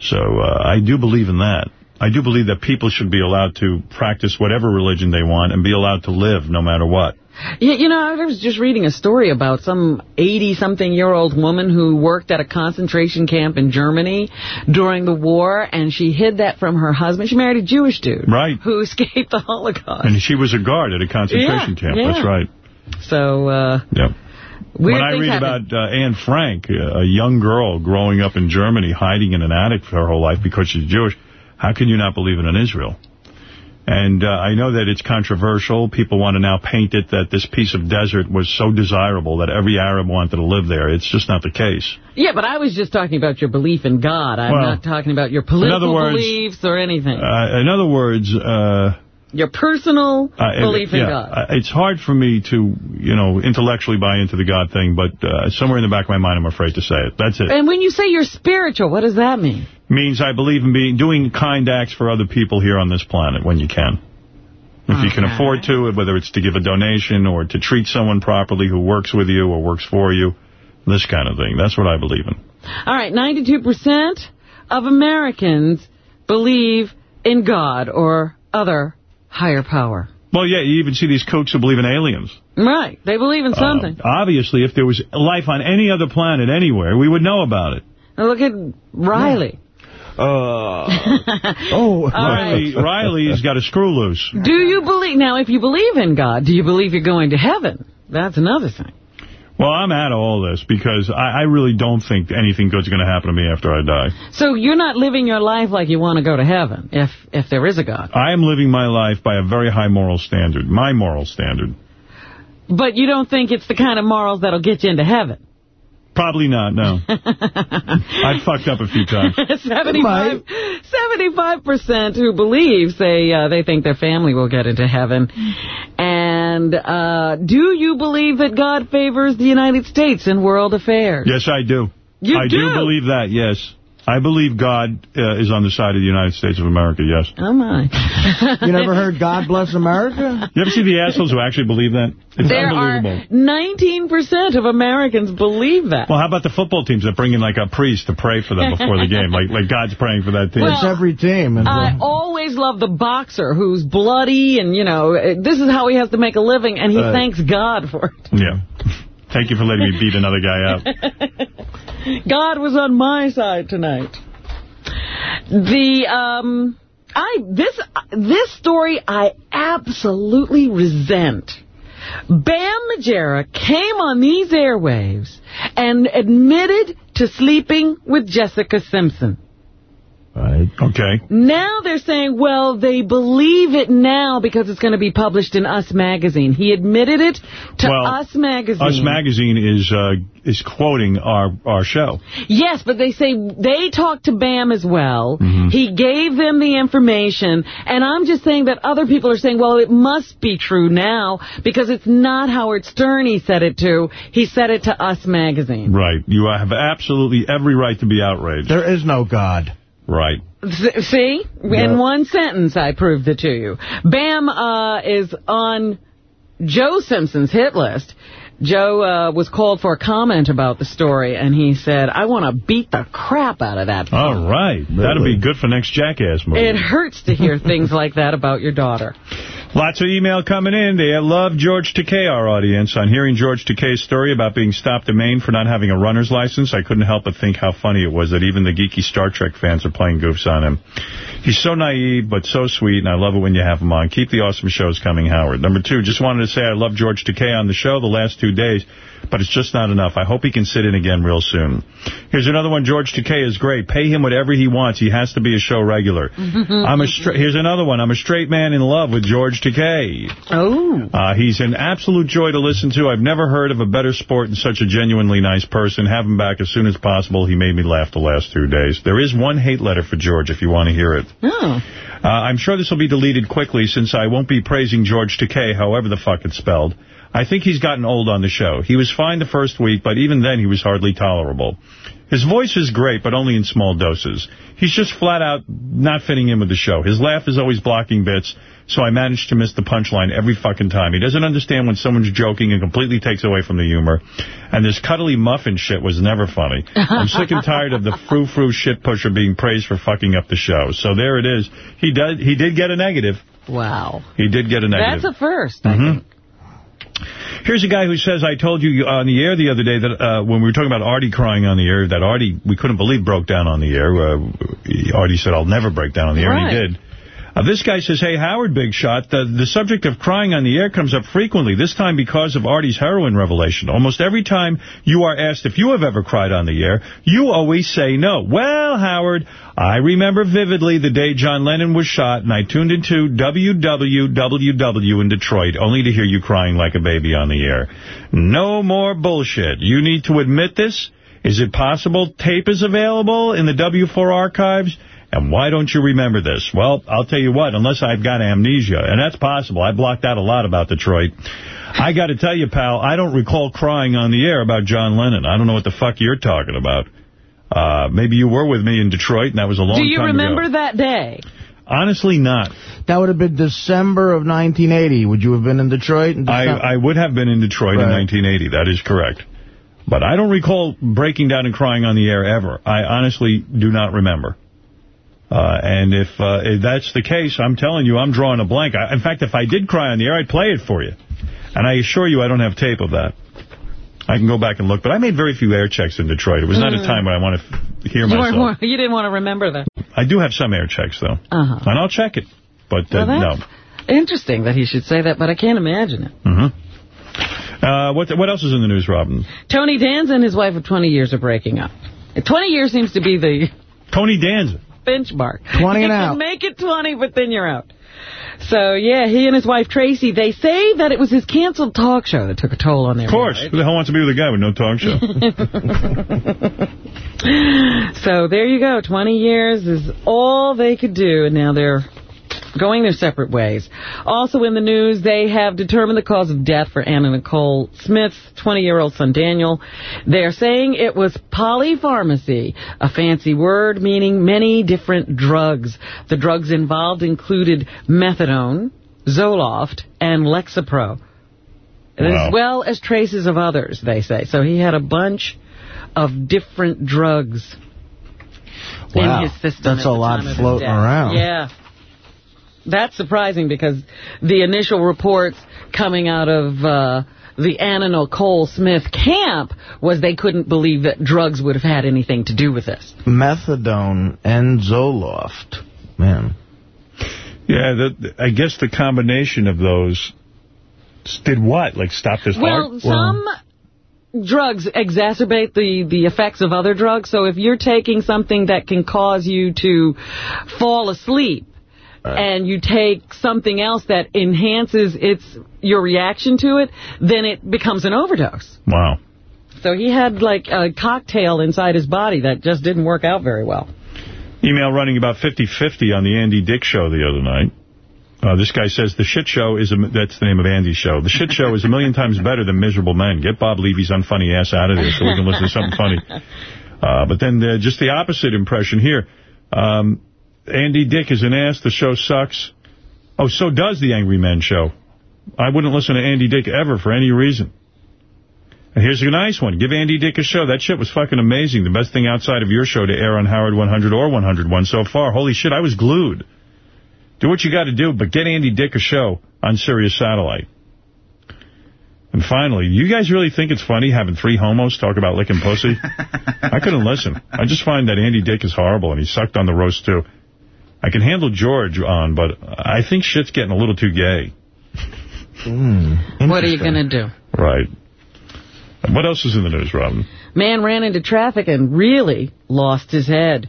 So uh, I do believe in that. I do believe that people should be allowed to practice whatever religion they want and be allowed to live no matter what. Yeah, you know, I was just reading a story about some 80-something-year-old woman who worked at a concentration camp in Germany during the war, and she hid that from her husband. She married a Jewish dude. Right. Who escaped the Holocaust. And she was a guard at a concentration Yeah, camp. yeah. That's right. So, uh, Yep. weird when I read happen. about uh, Anne Frank, uh, a young girl growing up in Germany, hiding in an attic for her whole life because she's Jewish, how can you not believe in an Israel? And uh, I know that it's controversial. People want to now paint it that this piece of desert was so desirable that every Arab wanted to live there. It's just not the case. Yeah, but I was just talking about your belief in God. I'm Well, not talking about your political words, beliefs or anything. Uh, in other words... Uh, your personal Uh, belief in yeah, God. uh, It's hard for me to, you know, intellectually buy into the God thing, but uh, somewhere in the back of my mind, I'm afraid to say it. That's it. And when you say you're spiritual, what does that mean? Means I believe in being doing kind acts for other people here on this planet when you can. If you can afford to, whether it's to give a donation or to treat someone properly who works with you or works for you, this kind of thing. That's what I believe in. All right, 92% of Americans believe in God or other higher power. Well, yeah, you even see these kooks who believe in aliens. Right, they believe in something. Uh, obviously, if there was life on any other planet anywhere, we would know about it. Now look at Riley. Uh, oh, Riley, Riley's got a screw loose. Do you believe, now if you believe in God, do you believe you're going to heaven? That's another thing. Well, I'm out of all this because I, I really don't think anything good's going to happen to me after I die. So you're not living your life like you want to go to heaven, if if there is a God. I am living my life by a very high moral standard, my moral standard. But you don't think it's the kind of morals that'll get you into heaven? Probably not, no. I've fucked up a few times. 75 percent who believe say uh, they think their family will get into heaven. And uh, do you believe that God favors the United States in world affairs? Yes, I do. You I do? believe that, yes. I believe God uh, is on the side of the United States of America, yes. Oh, my. you never heard God Bless America? You ever see the assholes who actually believe that? It's there are unbelievable. 19% of Americans believe that. Well, how about the football teams that bring in like a priest to pray for them before the game? Like like God's praying for that team. Well, it's every team. And, I always love the boxer who's bloody and, you know, uh, this is how he has to make a living, and he Right. thanks God for it. Yeah. Thank you for letting me beat another guy up. God was on my side tonight. The, um, I, this, this story I absolutely resent. Bam Margera came on these airwaves and admitted to sleeping with Jessica Simpson. Right. Okay. Now they're saying, well, they believe it now because it's going to be published in Us Magazine. He admitted it to Well, Us Magazine. Us Magazine is uh, is quoting our, our show. Yes, but they say they talked to Bam as well. Mm-hmm. He gave them the information, and I'm just saying that other people are saying, well, it must be true now because it's not Howard Stern he said it to. He said it to Us Magazine. Right. You have absolutely every right to be outraged. There is no God. Right. S- See? Yeah. In one sentence, I proved it to you. Bam uh, is on Joe Simpson's hit list. Joe uh, was called for a comment about the story, and he said, I want to beat the crap out of that. All right. That'll be good for next Jackass movie. It hurts to hear things like that about your daughter. Lots of email coming in. They love George Takei, our audience. On hearing George Takei's story about being stopped in Maine for not having a runner's license, I couldn't help but think how funny it was that even the geeky Star Trek fans are playing goofs on him. He's so naive, but so sweet, and I love it when you have him on. Keep the awesome shows coming, Howard. Number two, just wanted to say I love George Takei on the show the last two days, but it's just not enough. I hope he can sit in again real soon. Here's another one. George Takei is great. Pay him whatever he wants. He has to be a show regular. I'm a Here's another one. I'm a straight man in love with George Takei. Oh. Uh, he's an absolute joy to listen to. I've never heard of a better sport and such a genuinely nice person. Have him back as soon as possible. He made me laugh the last two days. There is one hate letter for George if you want to hear it. Oh. Uh, I'm sure this will be deleted quickly since I won't be praising George Takei, however the fuck it's spelled. I think he's gotten old on the show. He was fine the first week, but even then he was hardly tolerable. His voice is great, but only in small doses. He's just flat out not fitting in with the show. His laugh is always blocking bits, so I manage to miss the punchline every fucking time. He doesn't understand when someone's joking and completely takes away from the humor. And this cuddly muffin shit was never funny. I'm sick and tired of the frou-frou shit pusher being praised for fucking up the show. So there it is. He did, he did get a negative. Wow. He did get a negative. That's a first. Mhm. Here's a guy who says, I told you on the air the other day that uh, when we were talking about Artie crying on the air, that Artie, we couldn't believe, broke down on the air. Uh, Artie said, I'll never break down on the air, and he did. Uh, this guy says, hey, Howard Big Shot, the, the subject of crying on the air comes up frequently, this time because of Artie's heroin revelation. Almost every time you are asked if you have ever cried on the air, you always say no. Well, Howard, I remember vividly the day John Lennon was shot, and I tuned into WWWW in Detroit, only to hear you crying like a baby on the air. No more bullshit. You need to admit this. Is it possible tape is available in the W4 archives? And why don't you remember this? Well, I'll tell you what, unless I've got amnesia, and that's possible. I blocked out a lot about Detroit. I got to tell you, pal, I don't recall crying on the air about John Lennon. I don't know what the fuck you're talking about. Uh, maybe you were with me in Detroit, and that was a long time ago. Do you remember ago. that day? Honestly, not. That would have been December of 1980. Would you have been in Detroit? In I, I would have been in Detroit in 1980. That is correct. But I don't recall breaking down and crying on the air ever. I honestly do not remember. Uh, and if, uh, if that's the case, I'm telling you, I'm drawing a blank. I, in fact, if I did cry on the air, I'd play it for you. And I assure you I don't have tape of that. I can go back and look. But I made very few air checks in Detroit. It was not a Mm. time when I want to hear You, myself. weren't, you didn't want to remember that. I do have some air checks, though. Uh-huh. And I'll check it. But uh, Well, no. interesting that he should say that, but I can't imagine it. hmm Uh, what what else is in the news, Robin? Tony Danza and his wife of 20 years are breaking up. 20 years seems to be the Tony Danza. Benchmark. 20 you and can out. make it 20, but then you're out. So, yeah, he and his wife, Tracy, they say that it was his canceled talk show that took a toll on their Of course. Who the hell wants to be with a guy with no talk show? So there you go. 20 years is all they could do, and now they're going their separate ways. Also in the news, they have determined the cause of death for Anna Nicole Smith's 20-year-old son Daniel. They're saying it was polypharmacy, a fancy word meaning many different drugs. The drugs involved included methadone, Zoloft, and Lexapro. Wow. As well as traces of others, they say. So he had a bunch of different drugs Wow. in his system. That's at a the lot time floating around. Yeah. That's surprising because the initial reports coming out of uh, the Anna Nicole Smith camp was they couldn't believe that drugs would have had anything to do with this. Methadone and Zoloft. Man. yeah, the, I guess the combination of those did what? Like stop this Well, heart? some drugs exacerbate the, the effects of other drugs. So if you're taking something that can cause you to fall asleep, and you take something else that enhances its your reaction to it, then it becomes an overdose. Wow. So he had like a cocktail inside his body that just didn't work out very well. Email running about 50-50 on the Andy Dick show the other night. Uh, this guy says the shit show is, a, that's the name of Andy's show. The shit show is a million times better than Miserable Men. Get Bob Levy's unfunny ass out of there so we can listen to something funny. Uh, but then uh, just the opposite impression here. Um, Andy Dick is an ass. The show sucks. Oh, so does the Angry Men show. I wouldn't listen to Andy Dick ever for any reason. And here's a nice one. Give Andy Dick a show. That shit was fucking amazing. The best thing outside of your show to air on Howard 100 or 101 so far. Holy shit, I was glued. Do what you got to do, but get Andy Dick a show on Sirius Satellite. And finally, you guys really think it's funny having three homos talk about licking pussy? I couldn't listen. I just find that Andy Dick is horrible, and he sucked on the roast, too. I can handle George on, but I think shit's getting a little too gay. Hmm. What are you going to do? Right. What else is in the news, Robin? Man ran into traffic and really lost his head.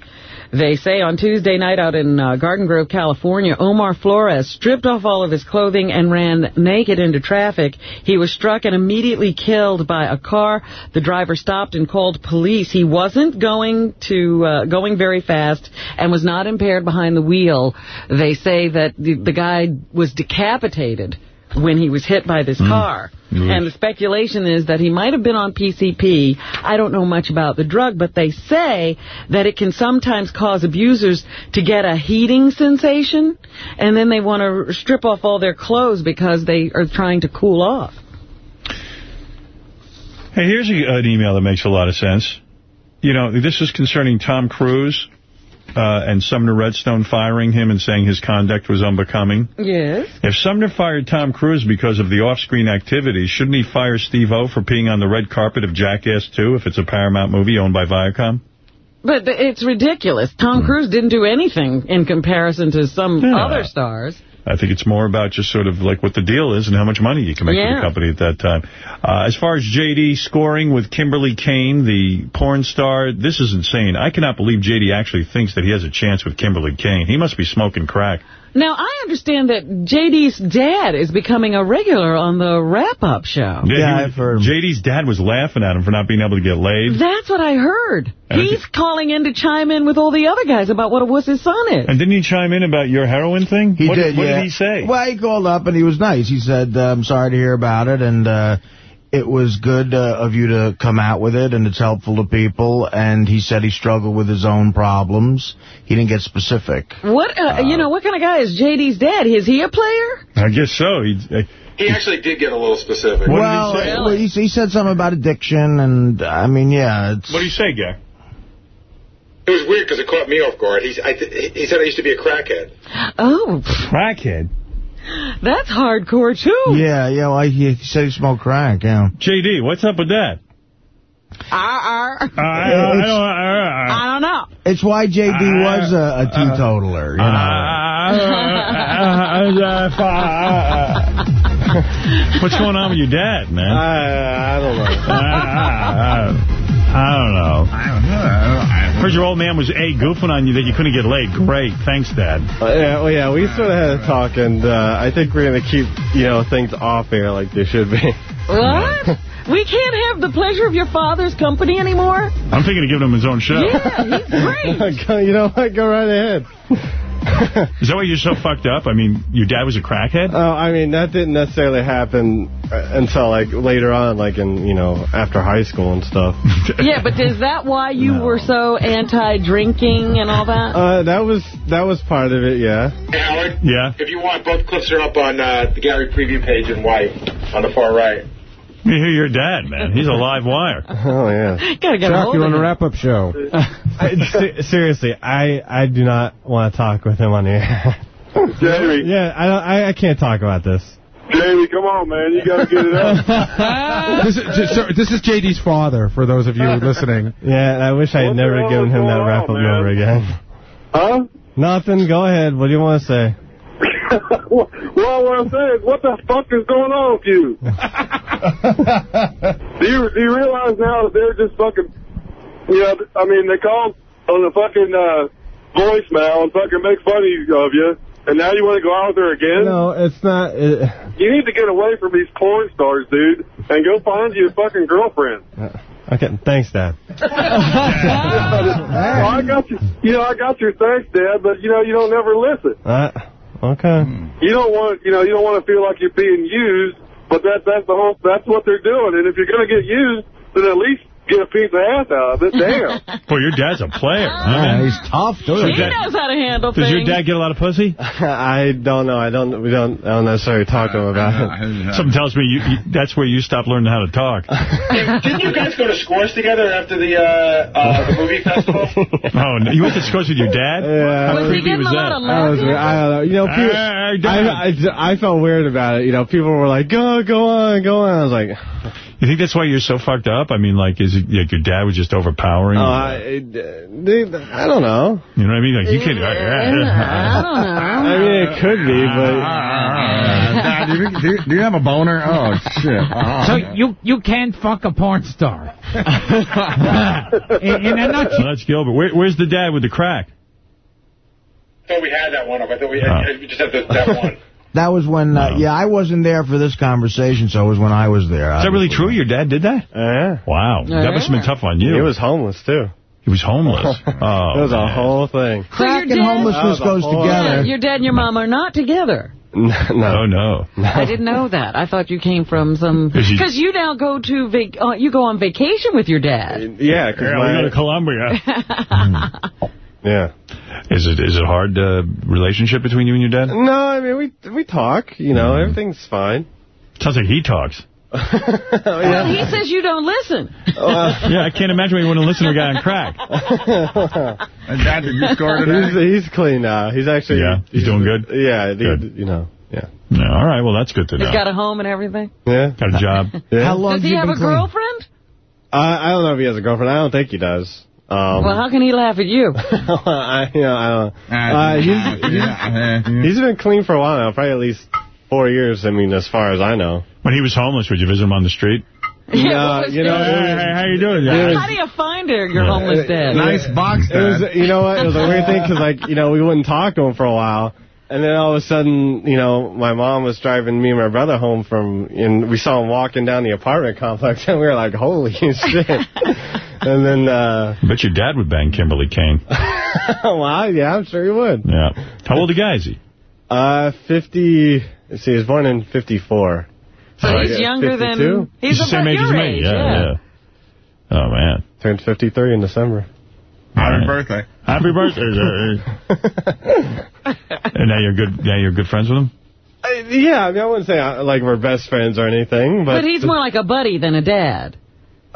They say on Tuesday night out in uh, Garden Grove, California, Omar Flores stripped off all of his clothing and ran naked into traffic. He was struck and immediately killed by a car. The driver stopped and called police. He wasn't going to uh, going very fast and was not impaired behind the wheel. They say that the, the guy was decapitated when he was hit by this mm. car. And the speculation is that he might have been on PCP. I don't know much about the drug, but they say that it can sometimes cause abusers to get a heating sensation, and then they want to strip off all their clothes because they are trying to cool off. Hey, here's a, an email that makes a lot of sense. You know, this is concerning Tom Cruise uh, and Sumner Redstone firing him and saying his conduct was unbecoming. Yes. If Sumner fired Tom Cruise because of the off-screen activities, shouldn't he fire Steve-O for peeing on the red carpet of Jackass 2 if it's a Paramount movie owned by Viacom? But it's ridiculous. Tom Cruise didn't do anything in comparison to some Yeah. other stars. I think it's more about just sort of like what the deal is and how much money you can make for the company at that time. Uh, as far as J.D. scoring with Kimberly Kane, the porn star, this is insane. I cannot believe J.D. actually thinks that he has a chance with Kimberly Kane. He must be smoking crack. Now, I understand that JD's dad is becoming a regular on the wrap-up show. Yeah, I've heard J.D.'s dad was laughing at him for not being able to get laid. That's what I heard. And He's calling in to chime in with all the other guys about what a wuss his son is. And didn't he chime in about your heroin thing? He what did, what yeah. did he say? Well, he called up and he was nice. He said, uh, I'm sorry to hear about it, and uh, it was good uh, of you to come out with it, and it's helpful to people. And he said he struggled with his own problems. He didn't get specific. What, uh, you know, what kind of guy is JD's dad? Is he a player? I guess so. He, uh, He actually did get a little specific. well, well, he, he said something about addiction, and, I mean, yeah. It's, What do you say, Gary? It was weird because it caught me off guard. He's, I, he said I used to be a crackhead. Oh, Crackhead? That's hardcore, too. Yeah, yeah, well, he, he said he smoked crack, yeah. J.D., what's up with that? I don't know. It's why J.D. was a, a teetotaler, you know. What's going on with your dad, man? I, don't know. I don't know. I don't know. Heard your old man was, A, goofing on you that you couldn't get laid. Great. Thanks, Dad. Uh, yeah, well, yeah, we sort of had a talk, and uh, I think we're going to keep, you know, things off air like they should be. What? We can't have the pleasure of your father's company anymore? I'm thinking of giving him his own show. Yeah, he's great. you know what? Go right ahead. Is that why you're so fucked up? I mean, your dad was a crackhead? Oh, I mean, that didn't necessarily happen uh, until, like, later on, like, in, you know, after high school and stuff. Yeah, but is that why you were so anti-drinking and all that? Uh, that was that was part of it, yeah. Hey, Howard? Yeah? If you want, both clips are up on uh, the Gary preview page in white on the far right. You hear your dad, man. He's a live wire. Oh, yeah. Gotta get a Chuck, you're on a wrap-up show. I, seriously, I, I do not want to talk with him on the air. Jamie. Yeah, I, I I can't talk about this. Jamie, come on, man. You got to get it up. this, is, so, this is J.D.'s father, for those of you listening. Yeah, I wish I had What never given him that wrap-up on, number again. Huh? Nothing. Go ahead. What do you want to say? Well, what I'm saying is, what the fuck is going on with you? do you do you realize now that they're just fucking, you know, I mean, they call on the fucking uh, voicemail and fucking make fun of you, and now you want to go out there again? No, it's not. It, You need to get away from these porn stars, dude, and go find you a fucking girlfriend. okay, thanks, Dad. Well, I got you. You know, I got your thanks, Dad, but you know, you don't ever listen. Uh, okay. You don't want, you know, you don't want to feel like you're being used, but that that's the whole. That's what they're doing. And if you're going to get used, then at least get a piece of ass out of it. Damn. Boy, your dad's a player. huh, Yeah, he's tough, He dude. knows how to handle Does things. your dad get a lot of pussy? I don't know. I don't. We don't. I don't necessarily talk to him about it. Something tells me you, you, that's where you stop learning how to talk. Didn't you guys go to scores together after the uh, uh, the movie festival? Oh, no, you went to scores with your dad? Yeah. How Was he creepy getting was a lot that? of I was. I don't know. You know, people, Hey, I, I, I felt weird about it. You know, people were like, "Go, go on, go on." I was like, You think that's why you're so fucked up? I mean, like, is it like your dad was just overpowering? "Oh, I, dude, I don't know." you know what I mean? Like, you can't I don't know. I mean, it could be, but do, you, do, you, do you have a boner? Oh, shit. Uh, So you you can't fuck a porn star. in, in a nutshell. Well, that's Gilbert. Where, where's the dad with the crack? I thought we had that one up. I thought we, Oh. we just had that one. That was when, uh, yeah, I wasn't there for this conversation, so it was when I was there. Is that really true? Your dad did that? yeah, Wow. That must have been tough on you. he was homeless too. He was homeless. Oh, it was a whole thing. So your Crack and dad- homelessness Oh, the goes together. Yeah, your dad and your mom are not together. no, Oh, no. I didn't know that. I thought you came from some... Because you now go to... Vac uh, you go on vacation with your dad. Yeah, because Yeah, we go to Columbia. Yeah. Is it is it hard uh, relationship between you and your dad? No, I mean we we talk. You know, everything's fine. Sounds like he talks. Well, he says you don't listen. yeah, I can't imagine why you want to listen to a guy on crack. and Dad, did you score today? he's, he's clean now. He's actually Yeah, he's doing good? Yeah, he- Good. you know, yeah, No, all right, well, that's good to know. He's got a home and everything. yeah. Got a job. yeah. How long Does have he you have a clean? girlfriend? I I don't know if he has a girlfriend. I don't think he does. Um, Well, how can he laugh at you? I, you know, I don't. know. Uh, he's, yeah, yeah. he's been clean for a while now, probably at least four years. I mean, as far as I know. When he was homeless, would you visit him on the street? Yeah, you know, Hey, it was- hey, how you doing? it was- How do you find her, your homeless dad? Nice box, It was, you know what? It was a weird thing because, like, you know, we wouldn't talk to him for a while, and then all of a sudden, you know, my mom was driving me and my brother home from, and we saw him walking down the apartment complex, and we were like, "Holy shit!" and then, uh, I bet your dad would bang Kimberly Kane. well, yeah, I'm sure he would. Yeah. How old a guy is he? Uh, 50. Let's see, he was born in 54. So I he's guess younger 52? than... He's, the same about age as your me. age, yeah, yeah. Oh, man. Turned 53 in December. Happy Right. birthday. Happy birthday. and now you're good. Now you're good friends with him. Uh, yeah, I mean, I wouldn't say uh, like we're best friends or anything, but But he's more like a buddy than a dad.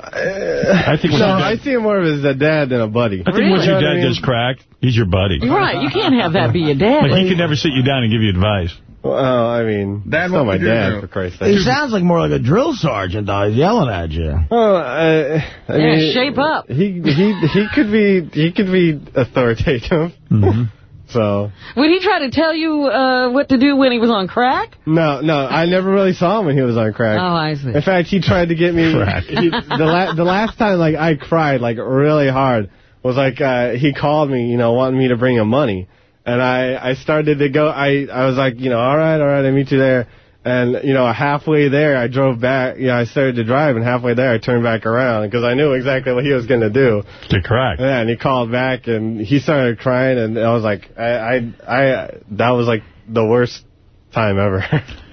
I think no, dad, I see him more as a dad than a buddy. I think once You your know I dad mean? does crack, he's your buddy. Right, you can't have that be your dad. Like he can never sit you down and give you advice. Well, I mean, that's not my dad, do? for Christ's He sounds like more like a drill sergeant, though. He's yelling at you. Well, uh, I Yeah, mean, shape up. He he he could be he could be authoritative. Mm-hmm. So Would he try to tell you uh, what to do when he was on crack? no, no, I never really saw him when he was on crack. Oh, I see. In fact, he tried to get me. Crack. He, the la the last time like I cried like really hard was like uh, he called me, you know, wanting me to bring him money, and I I started to go. I I was like, you know, all right, all right, I meet you there. And, you know, halfway there, I drove back, you know, I started to drive, and halfway there, I turned back around, because I knew exactly what he was going to do. To crack. Yeah, and he called back, and he started crying, and I was like, I, I, I that was like the worst time ever.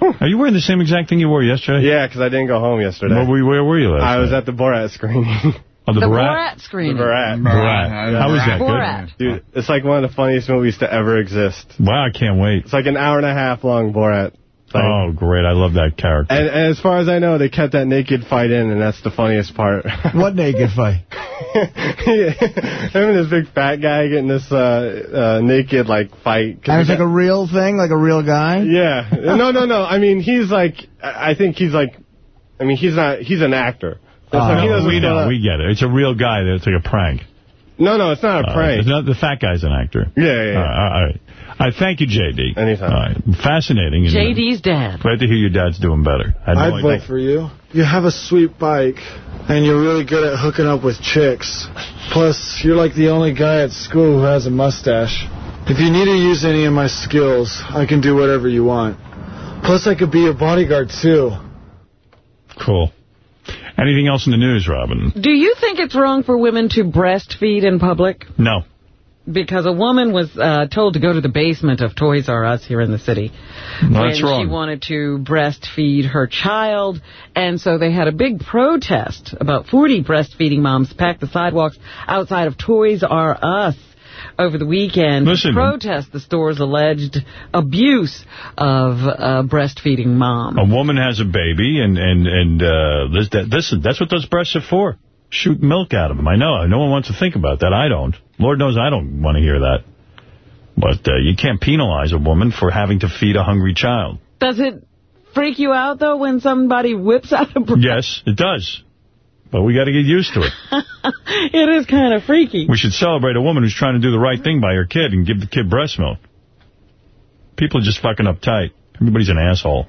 Are you wearing the same exact thing you wore yesterday? yeah, because I didn't go home yesterday. Where were you, where were you last I was at the Borat screening. Oh, the, The Borat? Borat screening. The Borat. Borat. How was that? Borat. Dude, it's like one of the funniest movies to ever exist. Wow, I can't wait. It's like an hour and a half long Borat. thing. Oh, great. I love that character. And, and as far as I know, they kept that naked fight in, and that's the funniest part. What naked fight? Him and this big fat guy getting this uh, uh, naked like fight. And it's the like a real thing, like a real guy? Yeah. No, no, no. I mean, he's like, I I think he's like, I mean, he's not, he's an actor. That's he we know. out- We get it. It's a real guy. It's like a prank. No, no, it's not a Uh, prank. not- the fat guy's an actor. Yeah, yeah, yeah. Uh, all right. I thank you, J.D. Anytime. All right. Fascinating. and, uh, JD's dad. Glad to hear your dad's doing better. I no I'd idea. vote for you. You have a sweet bike, and you're really good at hooking up with chicks. Plus, you're like the only guy at school who has a mustache. If you need to use any of my skills, I can do whatever you want. Plus, I could be your bodyguard, too. Cool. Anything else in the news, Robin? Do you think it's wrong for women to breastfeed in public? No. Because a woman was uh, told to go to the basement of Toys R Us here in the city No, when she wanted to breastfeed her child. And so they had a big protest. About 40 breastfeeding moms packed the sidewalks outside of Toys R Us over the weekend Listen. to protest the store's alleged abuse of a breastfeeding mom. A woman has a baby, and and and uh, this, that, this that's what those breasts are for. Shoot milk out of them. I know. No one wants to think about that. I don't. Lord knows I don't want to hear that. But uh, you can't penalize a woman for having to feed a hungry child. Does it freak you out, though, when somebody whips out a breast? Yes, it does. But we got to get used to it. it is kind of freaky. We should celebrate a woman who's trying to do the right thing by her kid and give the kid breast milk. People are just fucking uptight. Everybody's an asshole.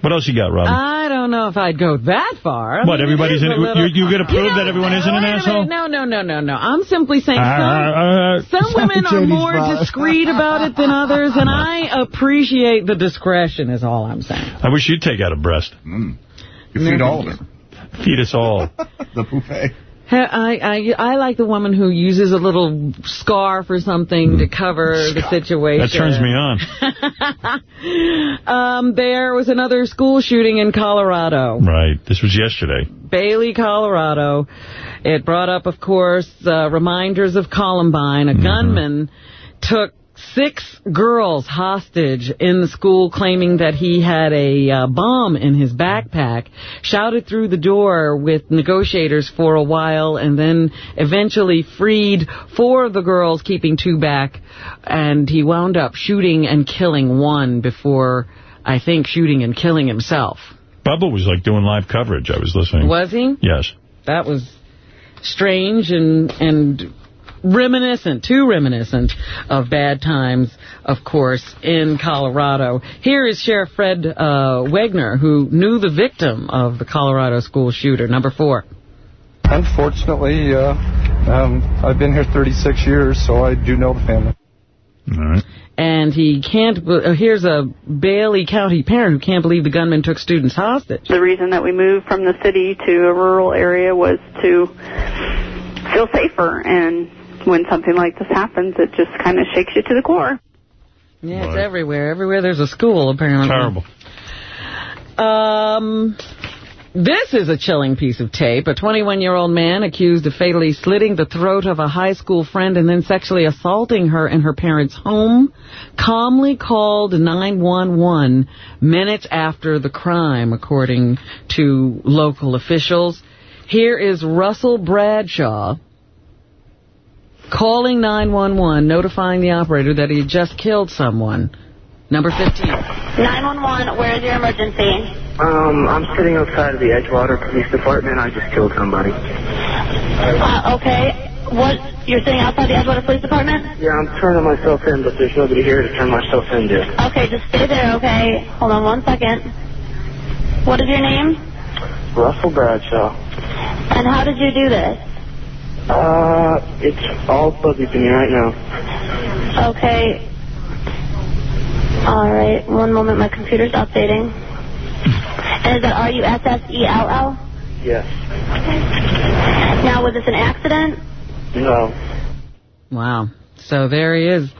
What else you got, Robin? I don't know if I'd go that far. I What, mean, everybody's in a little- You- you gonna prove that everyone isn't an a minute. asshole? No, no, no, no, no. I'm simply saying Uh, some, uh, some women are more boss. discreet about it than others, and I appreciate the discretion is all I'm saying. I wish you'd take out a breast. You feed all of it. Feed us all. The buffet. I, I I like the woman who uses a little scarf or something to cover the situation. That turns me on. Um, there was another school shooting in Colorado. Right. This was yesterday. Bailey, Colorado. It brought up, of course, uh, reminders of Columbine. A gunman took six girls hostage in the school claiming that he had a uh, bomb in his backpack, shouted through the door with negotiators for a while, and then eventually freed four of the girls, keeping two back, and he wound up shooting and killing one before, I think, shooting and killing himself. Bubba was like doing live coverage. I was listening. Was he? Yes. That was strange and and reminiscent, too reminiscent of bad times, of course, in Colorado. Here is Sheriff Fred uh, Wegener, who knew the victim of the Colorado school shooter, number four. Unfortunately, uh, um, I've been here 36 years, so I do know the family. All right. And he can't, be- uh, here's a Bailey County parent who can't believe the gunman took students hostage. The reason that we moved from the city to a rural area was to feel safer. And when something like this happens, it just kind of shakes you to the core. Yeah, it's everywhere. Everywhere there's a school, apparently. Terrible. Um, this is a chilling piece of tape. A 21-year-old man accused of fatally slitting the throat of a high school friend and then sexually assaulting her in her parents' home calmly called 911 minutes after the crime, according to local officials. Here is Russell Bradshaw calling 911, notifying the operator that he had just killed someone Number 15. 911, where is your emergency? Um, I'm sitting outside of the Edgewater Police Department. I just killed somebody. Uh, okay. What? You're sitting outside the Edgewater Police Department? Yeah, I'm turning myself in, but there's nobody here to turn myself in to. Okay, just stay there, okay? Hold on one second. What is your name? Russell Bradshaw. And how did you do this? Uh, it's all fuzzy to me right now. Okay. All right. One moment. My computer's updating. And is that R-U-S-S-E-L-L? Yes. Now, was this an accident? No. Wow. So there he is,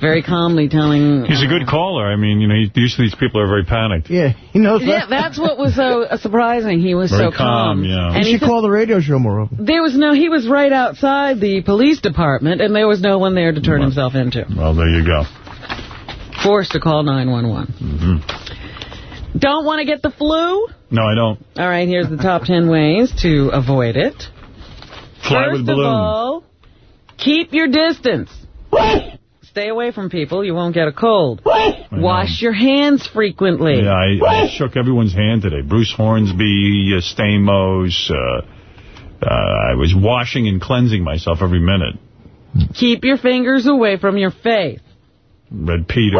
very calmly telling... He's a good caller. I mean, you know, usually these people are very panicked. Yeah, he knows that. Yeah, that's what was so uh, surprising. He was Very so calm, yeah. And he should call the radio show more often. There was no, he was right outside the police department, and there was no one there to turn himself into. Well, there you go. Forced to call 911. Mm-hmm. Don't want to get the flu? No, I don't. All right, here's the top 10 ways to avoid it. Fly First with of all, keep your distance. Stay away from people. You won't get a cold. Wash your hands frequently. Yeah, I, I shook everyone's hand today. Bruce Hornsby, uh, Stamos. Uh, uh, I was washing and cleansing myself every minute. Keep your fingers away from your face. Red Peter.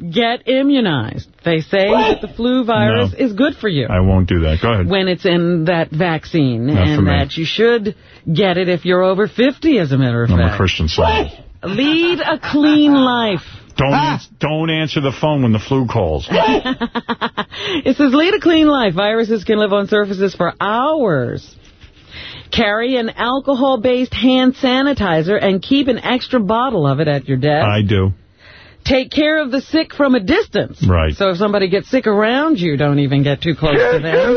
Get immunized. They say that the flu virus No. is good for you. I won't do that. Go ahead. when it's in that vaccine, Not and that you should get it if you're over 50, as a matter of fact. I'm a. Christian Scientist. Lead a clean life. Don't ah. ans- don't answer the phone when the flu calls. It says, lead a clean life. Viruses can live on surfaces for hours. Carry an alcohol-based hand sanitizer and keep an extra bottle of it at your desk. I do. Take care of the sick from a distance. Right. So if somebody gets sick around you, don't even get too close to them.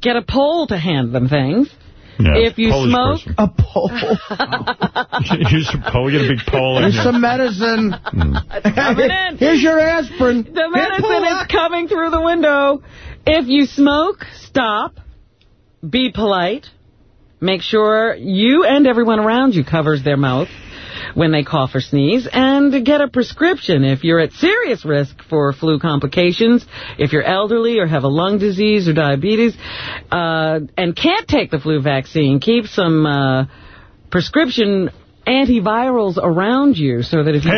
Get a pole to hand them things. Yeah, if you Polish smoke... person. A pole. Here's a pole. Get a big pole Here's here. some medicine. coming in. Here's your aspirin. The medicine is coming through the window. If you smoke, stop. Be polite. Make sure you and everyone around you covers their mouth when they cough or sneeze. And get a prescription if you're at serious risk for flu complications, if you're elderly or have a lung disease or diabetes, uh, and can't take the flu vaccine, keep some uh, prescription antivirals around you so that if you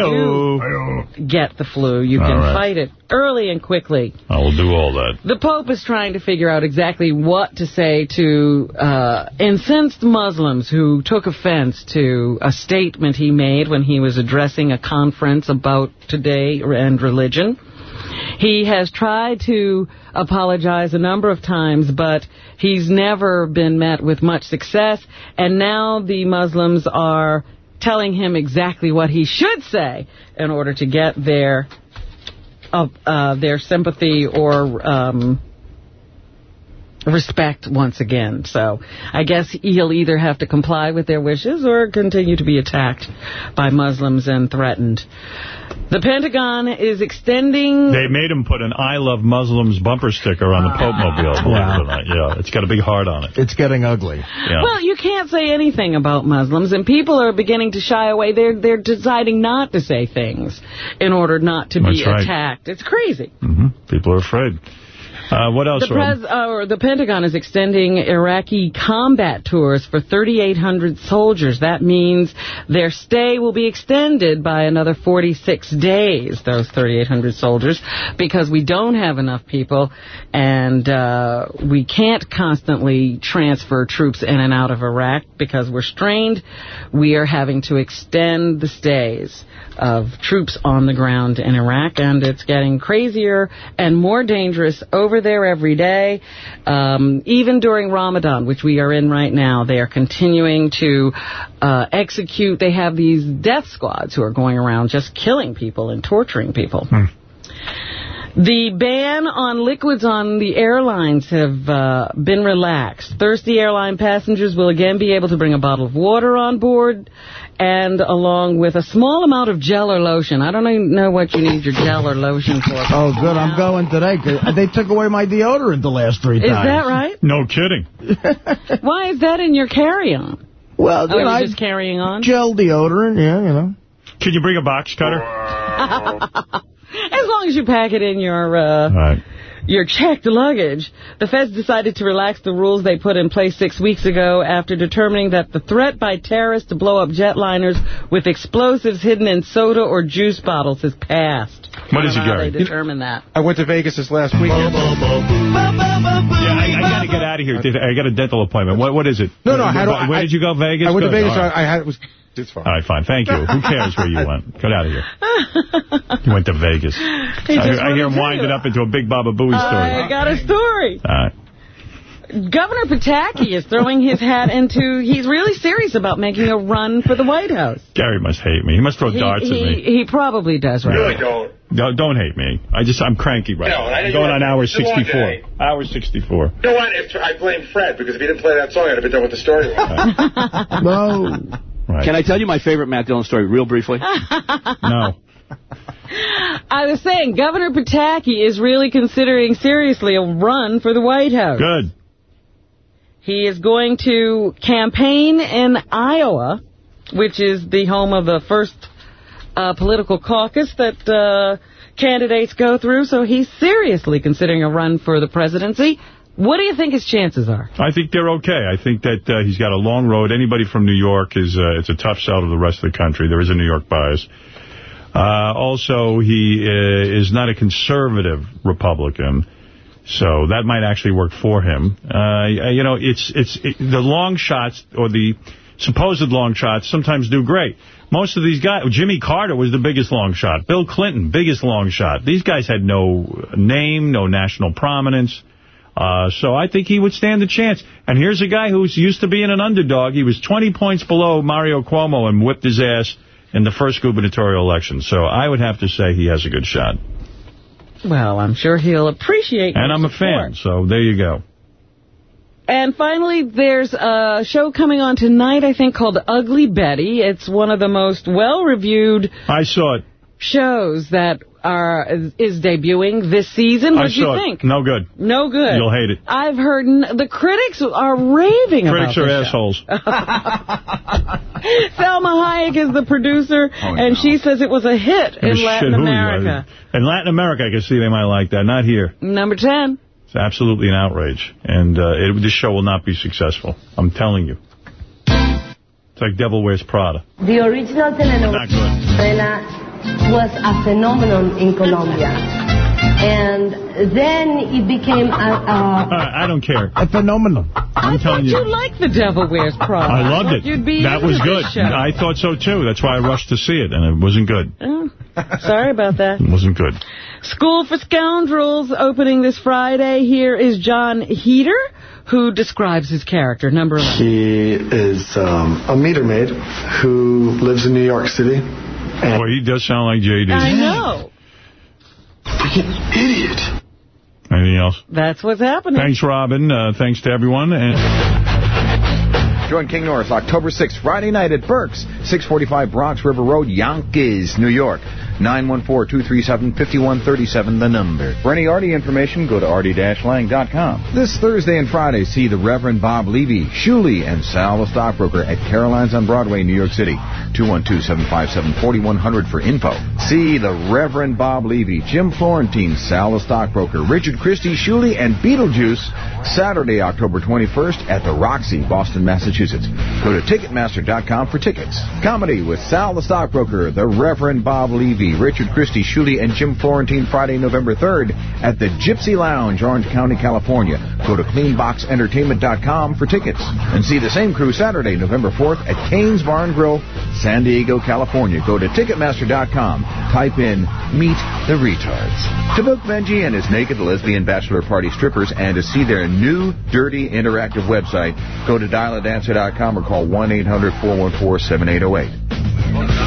do get the flu, you All can right. fight it early and quickly. I will do all that. The Pope is trying to figure out exactly what to say to uh, incensed Muslims who took offense to a statement he made when he was addressing a conference about today and religion. He has tried to apologize a number of times, but he's never been met with much success. And now the Muslims are telling him exactly what he should say in order to get their of uh, their sympathy or um, respect once again. So I guess he'll either have to comply with their wishes or continue to be attacked by Muslims and threatened. The Pentagon is extending... They made him put an I Love Muslims bumper sticker on the Pope Mobile, believe it or not. Yeah, it's got a big heart on it. It's getting ugly. Yeah. Well, you can't say anything about Muslims, and people are beginning to shy away. They're they're deciding not to say things in order not to be right. attacked. It's crazy. hmm People are afraid. Uh, what else, The, pres- uh, the Pentagon is extending Iraqi combat tours for 3,800 soldiers. That means their stay will be extended by another 46 days, those 3,800 soldiers, because we don't have enough people and uh, we can't constantly transfer troops in and out of Iraq because we're strained. We are having to extend the stays of troops on the ground in Iraq, and it's getting crazier and more dangerous over there every day. Um, even during Ramadan, which we are in right now, they are continuing to uh, execute. They have these death squads who are going around just killing people and torturing people. The ban on liquids on the airlines have uh, been relaxed. Thirsty airline passengers will again be able to bring a bottle of water on board and along with a small amount of gel or lotion. I don't even know what you need your gel or lotion for. Oh, good. I'm going today. 'cause They took away my deodorant the last three Is times. Is that right? No kidding. Why is that in your carry-on? Well, oh, you I- just carrying on? Gel deodorant, yeah, you know. Can you bring a box cutter? As long as you pack it in your uh, your checked luggage. The feds decided to relax the rules they put in place six weeks ago after determining that the threat by terrorists to blow up jetliners with explosives hidden in soda or juice bottles has passed. What is it, I don't know how Gary? They determined that. I went to Vegas this last weekend. Yeah, I, I got to get out of here. I got a dental appointment. What What is it? No, no, I had- Where I- did you go? Vegas? I went to Vegas. All right. I, I had it was. It's fine. All right, fine. Thank you. Who cares where you went? Get out of here. You went to Vegas. He I, I hear him to- winding up into a big Baba Booey story. I got a story. All right. Governor Pataki is throwing his hat into, he's really serious about making a run for the White House. Gary must hate me. He must throw He, darts at me. he probably does, right? Really don't. No, don't hate me. I just, I'm cranky right No, now. I know I'm you going on hour It's a long 64. Hour 64. You know what? If, I blame Fred, because if he didn't play that song, I'd have been done with the story. no. Can I tell you my favorite Matt Dillon story real briefly? no. I was saying, Governor Pataki is really considering seriously a run for the White House. Good. He is going to campaign in Iowa, which is the home of the first uh, political caucus that uh, candidates go through. So he's seriously considering a run for the presidency. What do you think his chances are? I think they're okay. I think that uh, he's got a long road. Anybody from New York is uh, it's a tough sell to the rest of the country. There is a New York bias. Uh, also, he uh, is not a conservative Republican, so that might actually work for him. Uh, you know, it's it's it, the long shots or the supposed long shots sometimes do great. Most of these guys, Jimmy Carter was the biggest long shot. Bill Clinton, biggest long shot. These guys had no name, no national prominence. Uh, so I think he would stand a chance. And here's a guy who's used to being an underdog. He was 20 points below Mario Cuomo and whipped his ass in the first gubernatorial election. So I would have to say he has a good shot. Well, I'm sure he'll appreciate And I'm a fan, so there you go. And finally, there's a show coming on tonight, I think, called Ugly Betty. It's one of the most well-reviewed I saw it. shows that are is debuting this season. What do you think? it. No good. No good. You'll hate it. I've heard n the critics are raving Critics about are this show. assholes. Salma Hayek is the producer, and she says it was a hit It in was Latin. America. In Latin America, I can see they might like that. Not here. Number 10. It's absolutely an outrage. And uh, it, this show will not be successful. I'm telling you. It's like Devil Wears Prada. The original Not telenovela good. Was a phenomenon in Colombia. And then it became a, a I don't care. A phenomenon. I'm telling you. You like The Devil Wears Prada. I loved Thought it. You'd be That was good. show. I thought so, too. That's why I rushed to see it, and it wasn't good. Oh, sorry about that. It wasn't good. School for Scoundrels opening this Friday. Here is Jon Heder, who describes his character, number 11. He is um, a meter maid who lives in New York City. Boy, he does sound like J.D. I know. Idiot. Anything else? That's what's happening. Thanks, Robin. Uh, thanks to everyone. And Join King Norris October 6th, Friday night at Burke's, 645 Bronx River Road, Yonkers, New York. 914-237-5137, the number. For any Artie information, go to artie-lang.com. This Thursday and Friday, see the Reverend Bob Levy, Shuli, and Sal the Stockbroker at Caroline's on Broadway, New York City. 212-757-4100 for info. See the Reverend Bob Levy, Jim Florentine, Sal the Stockbroker, Richard Christy, Shuli, and Beetlejuice Saturday, October 21st at the Roxy, Boston, Massachusetts. Go to Ticketmaster.com for tickets. Comedy with Sal the Stockbroker, the Reverend Bob Richard Christy, Shuli, and Jim Florentine Friday, November 3rd at the Gypsy Lounge, Orange County, California. Go to CleanBoxEntertainment.com for tickets. And see the same crew Saturday, November 4th at Kane's Barn Grill, San Diego, California. Go to Ticketmaster.com. Type in Meet the Retards. To book Benji and his naked lesbian bachelor party strippers and to see their new, dirty, interactive website, go to dialadancer.com or call 1-800-414-7808.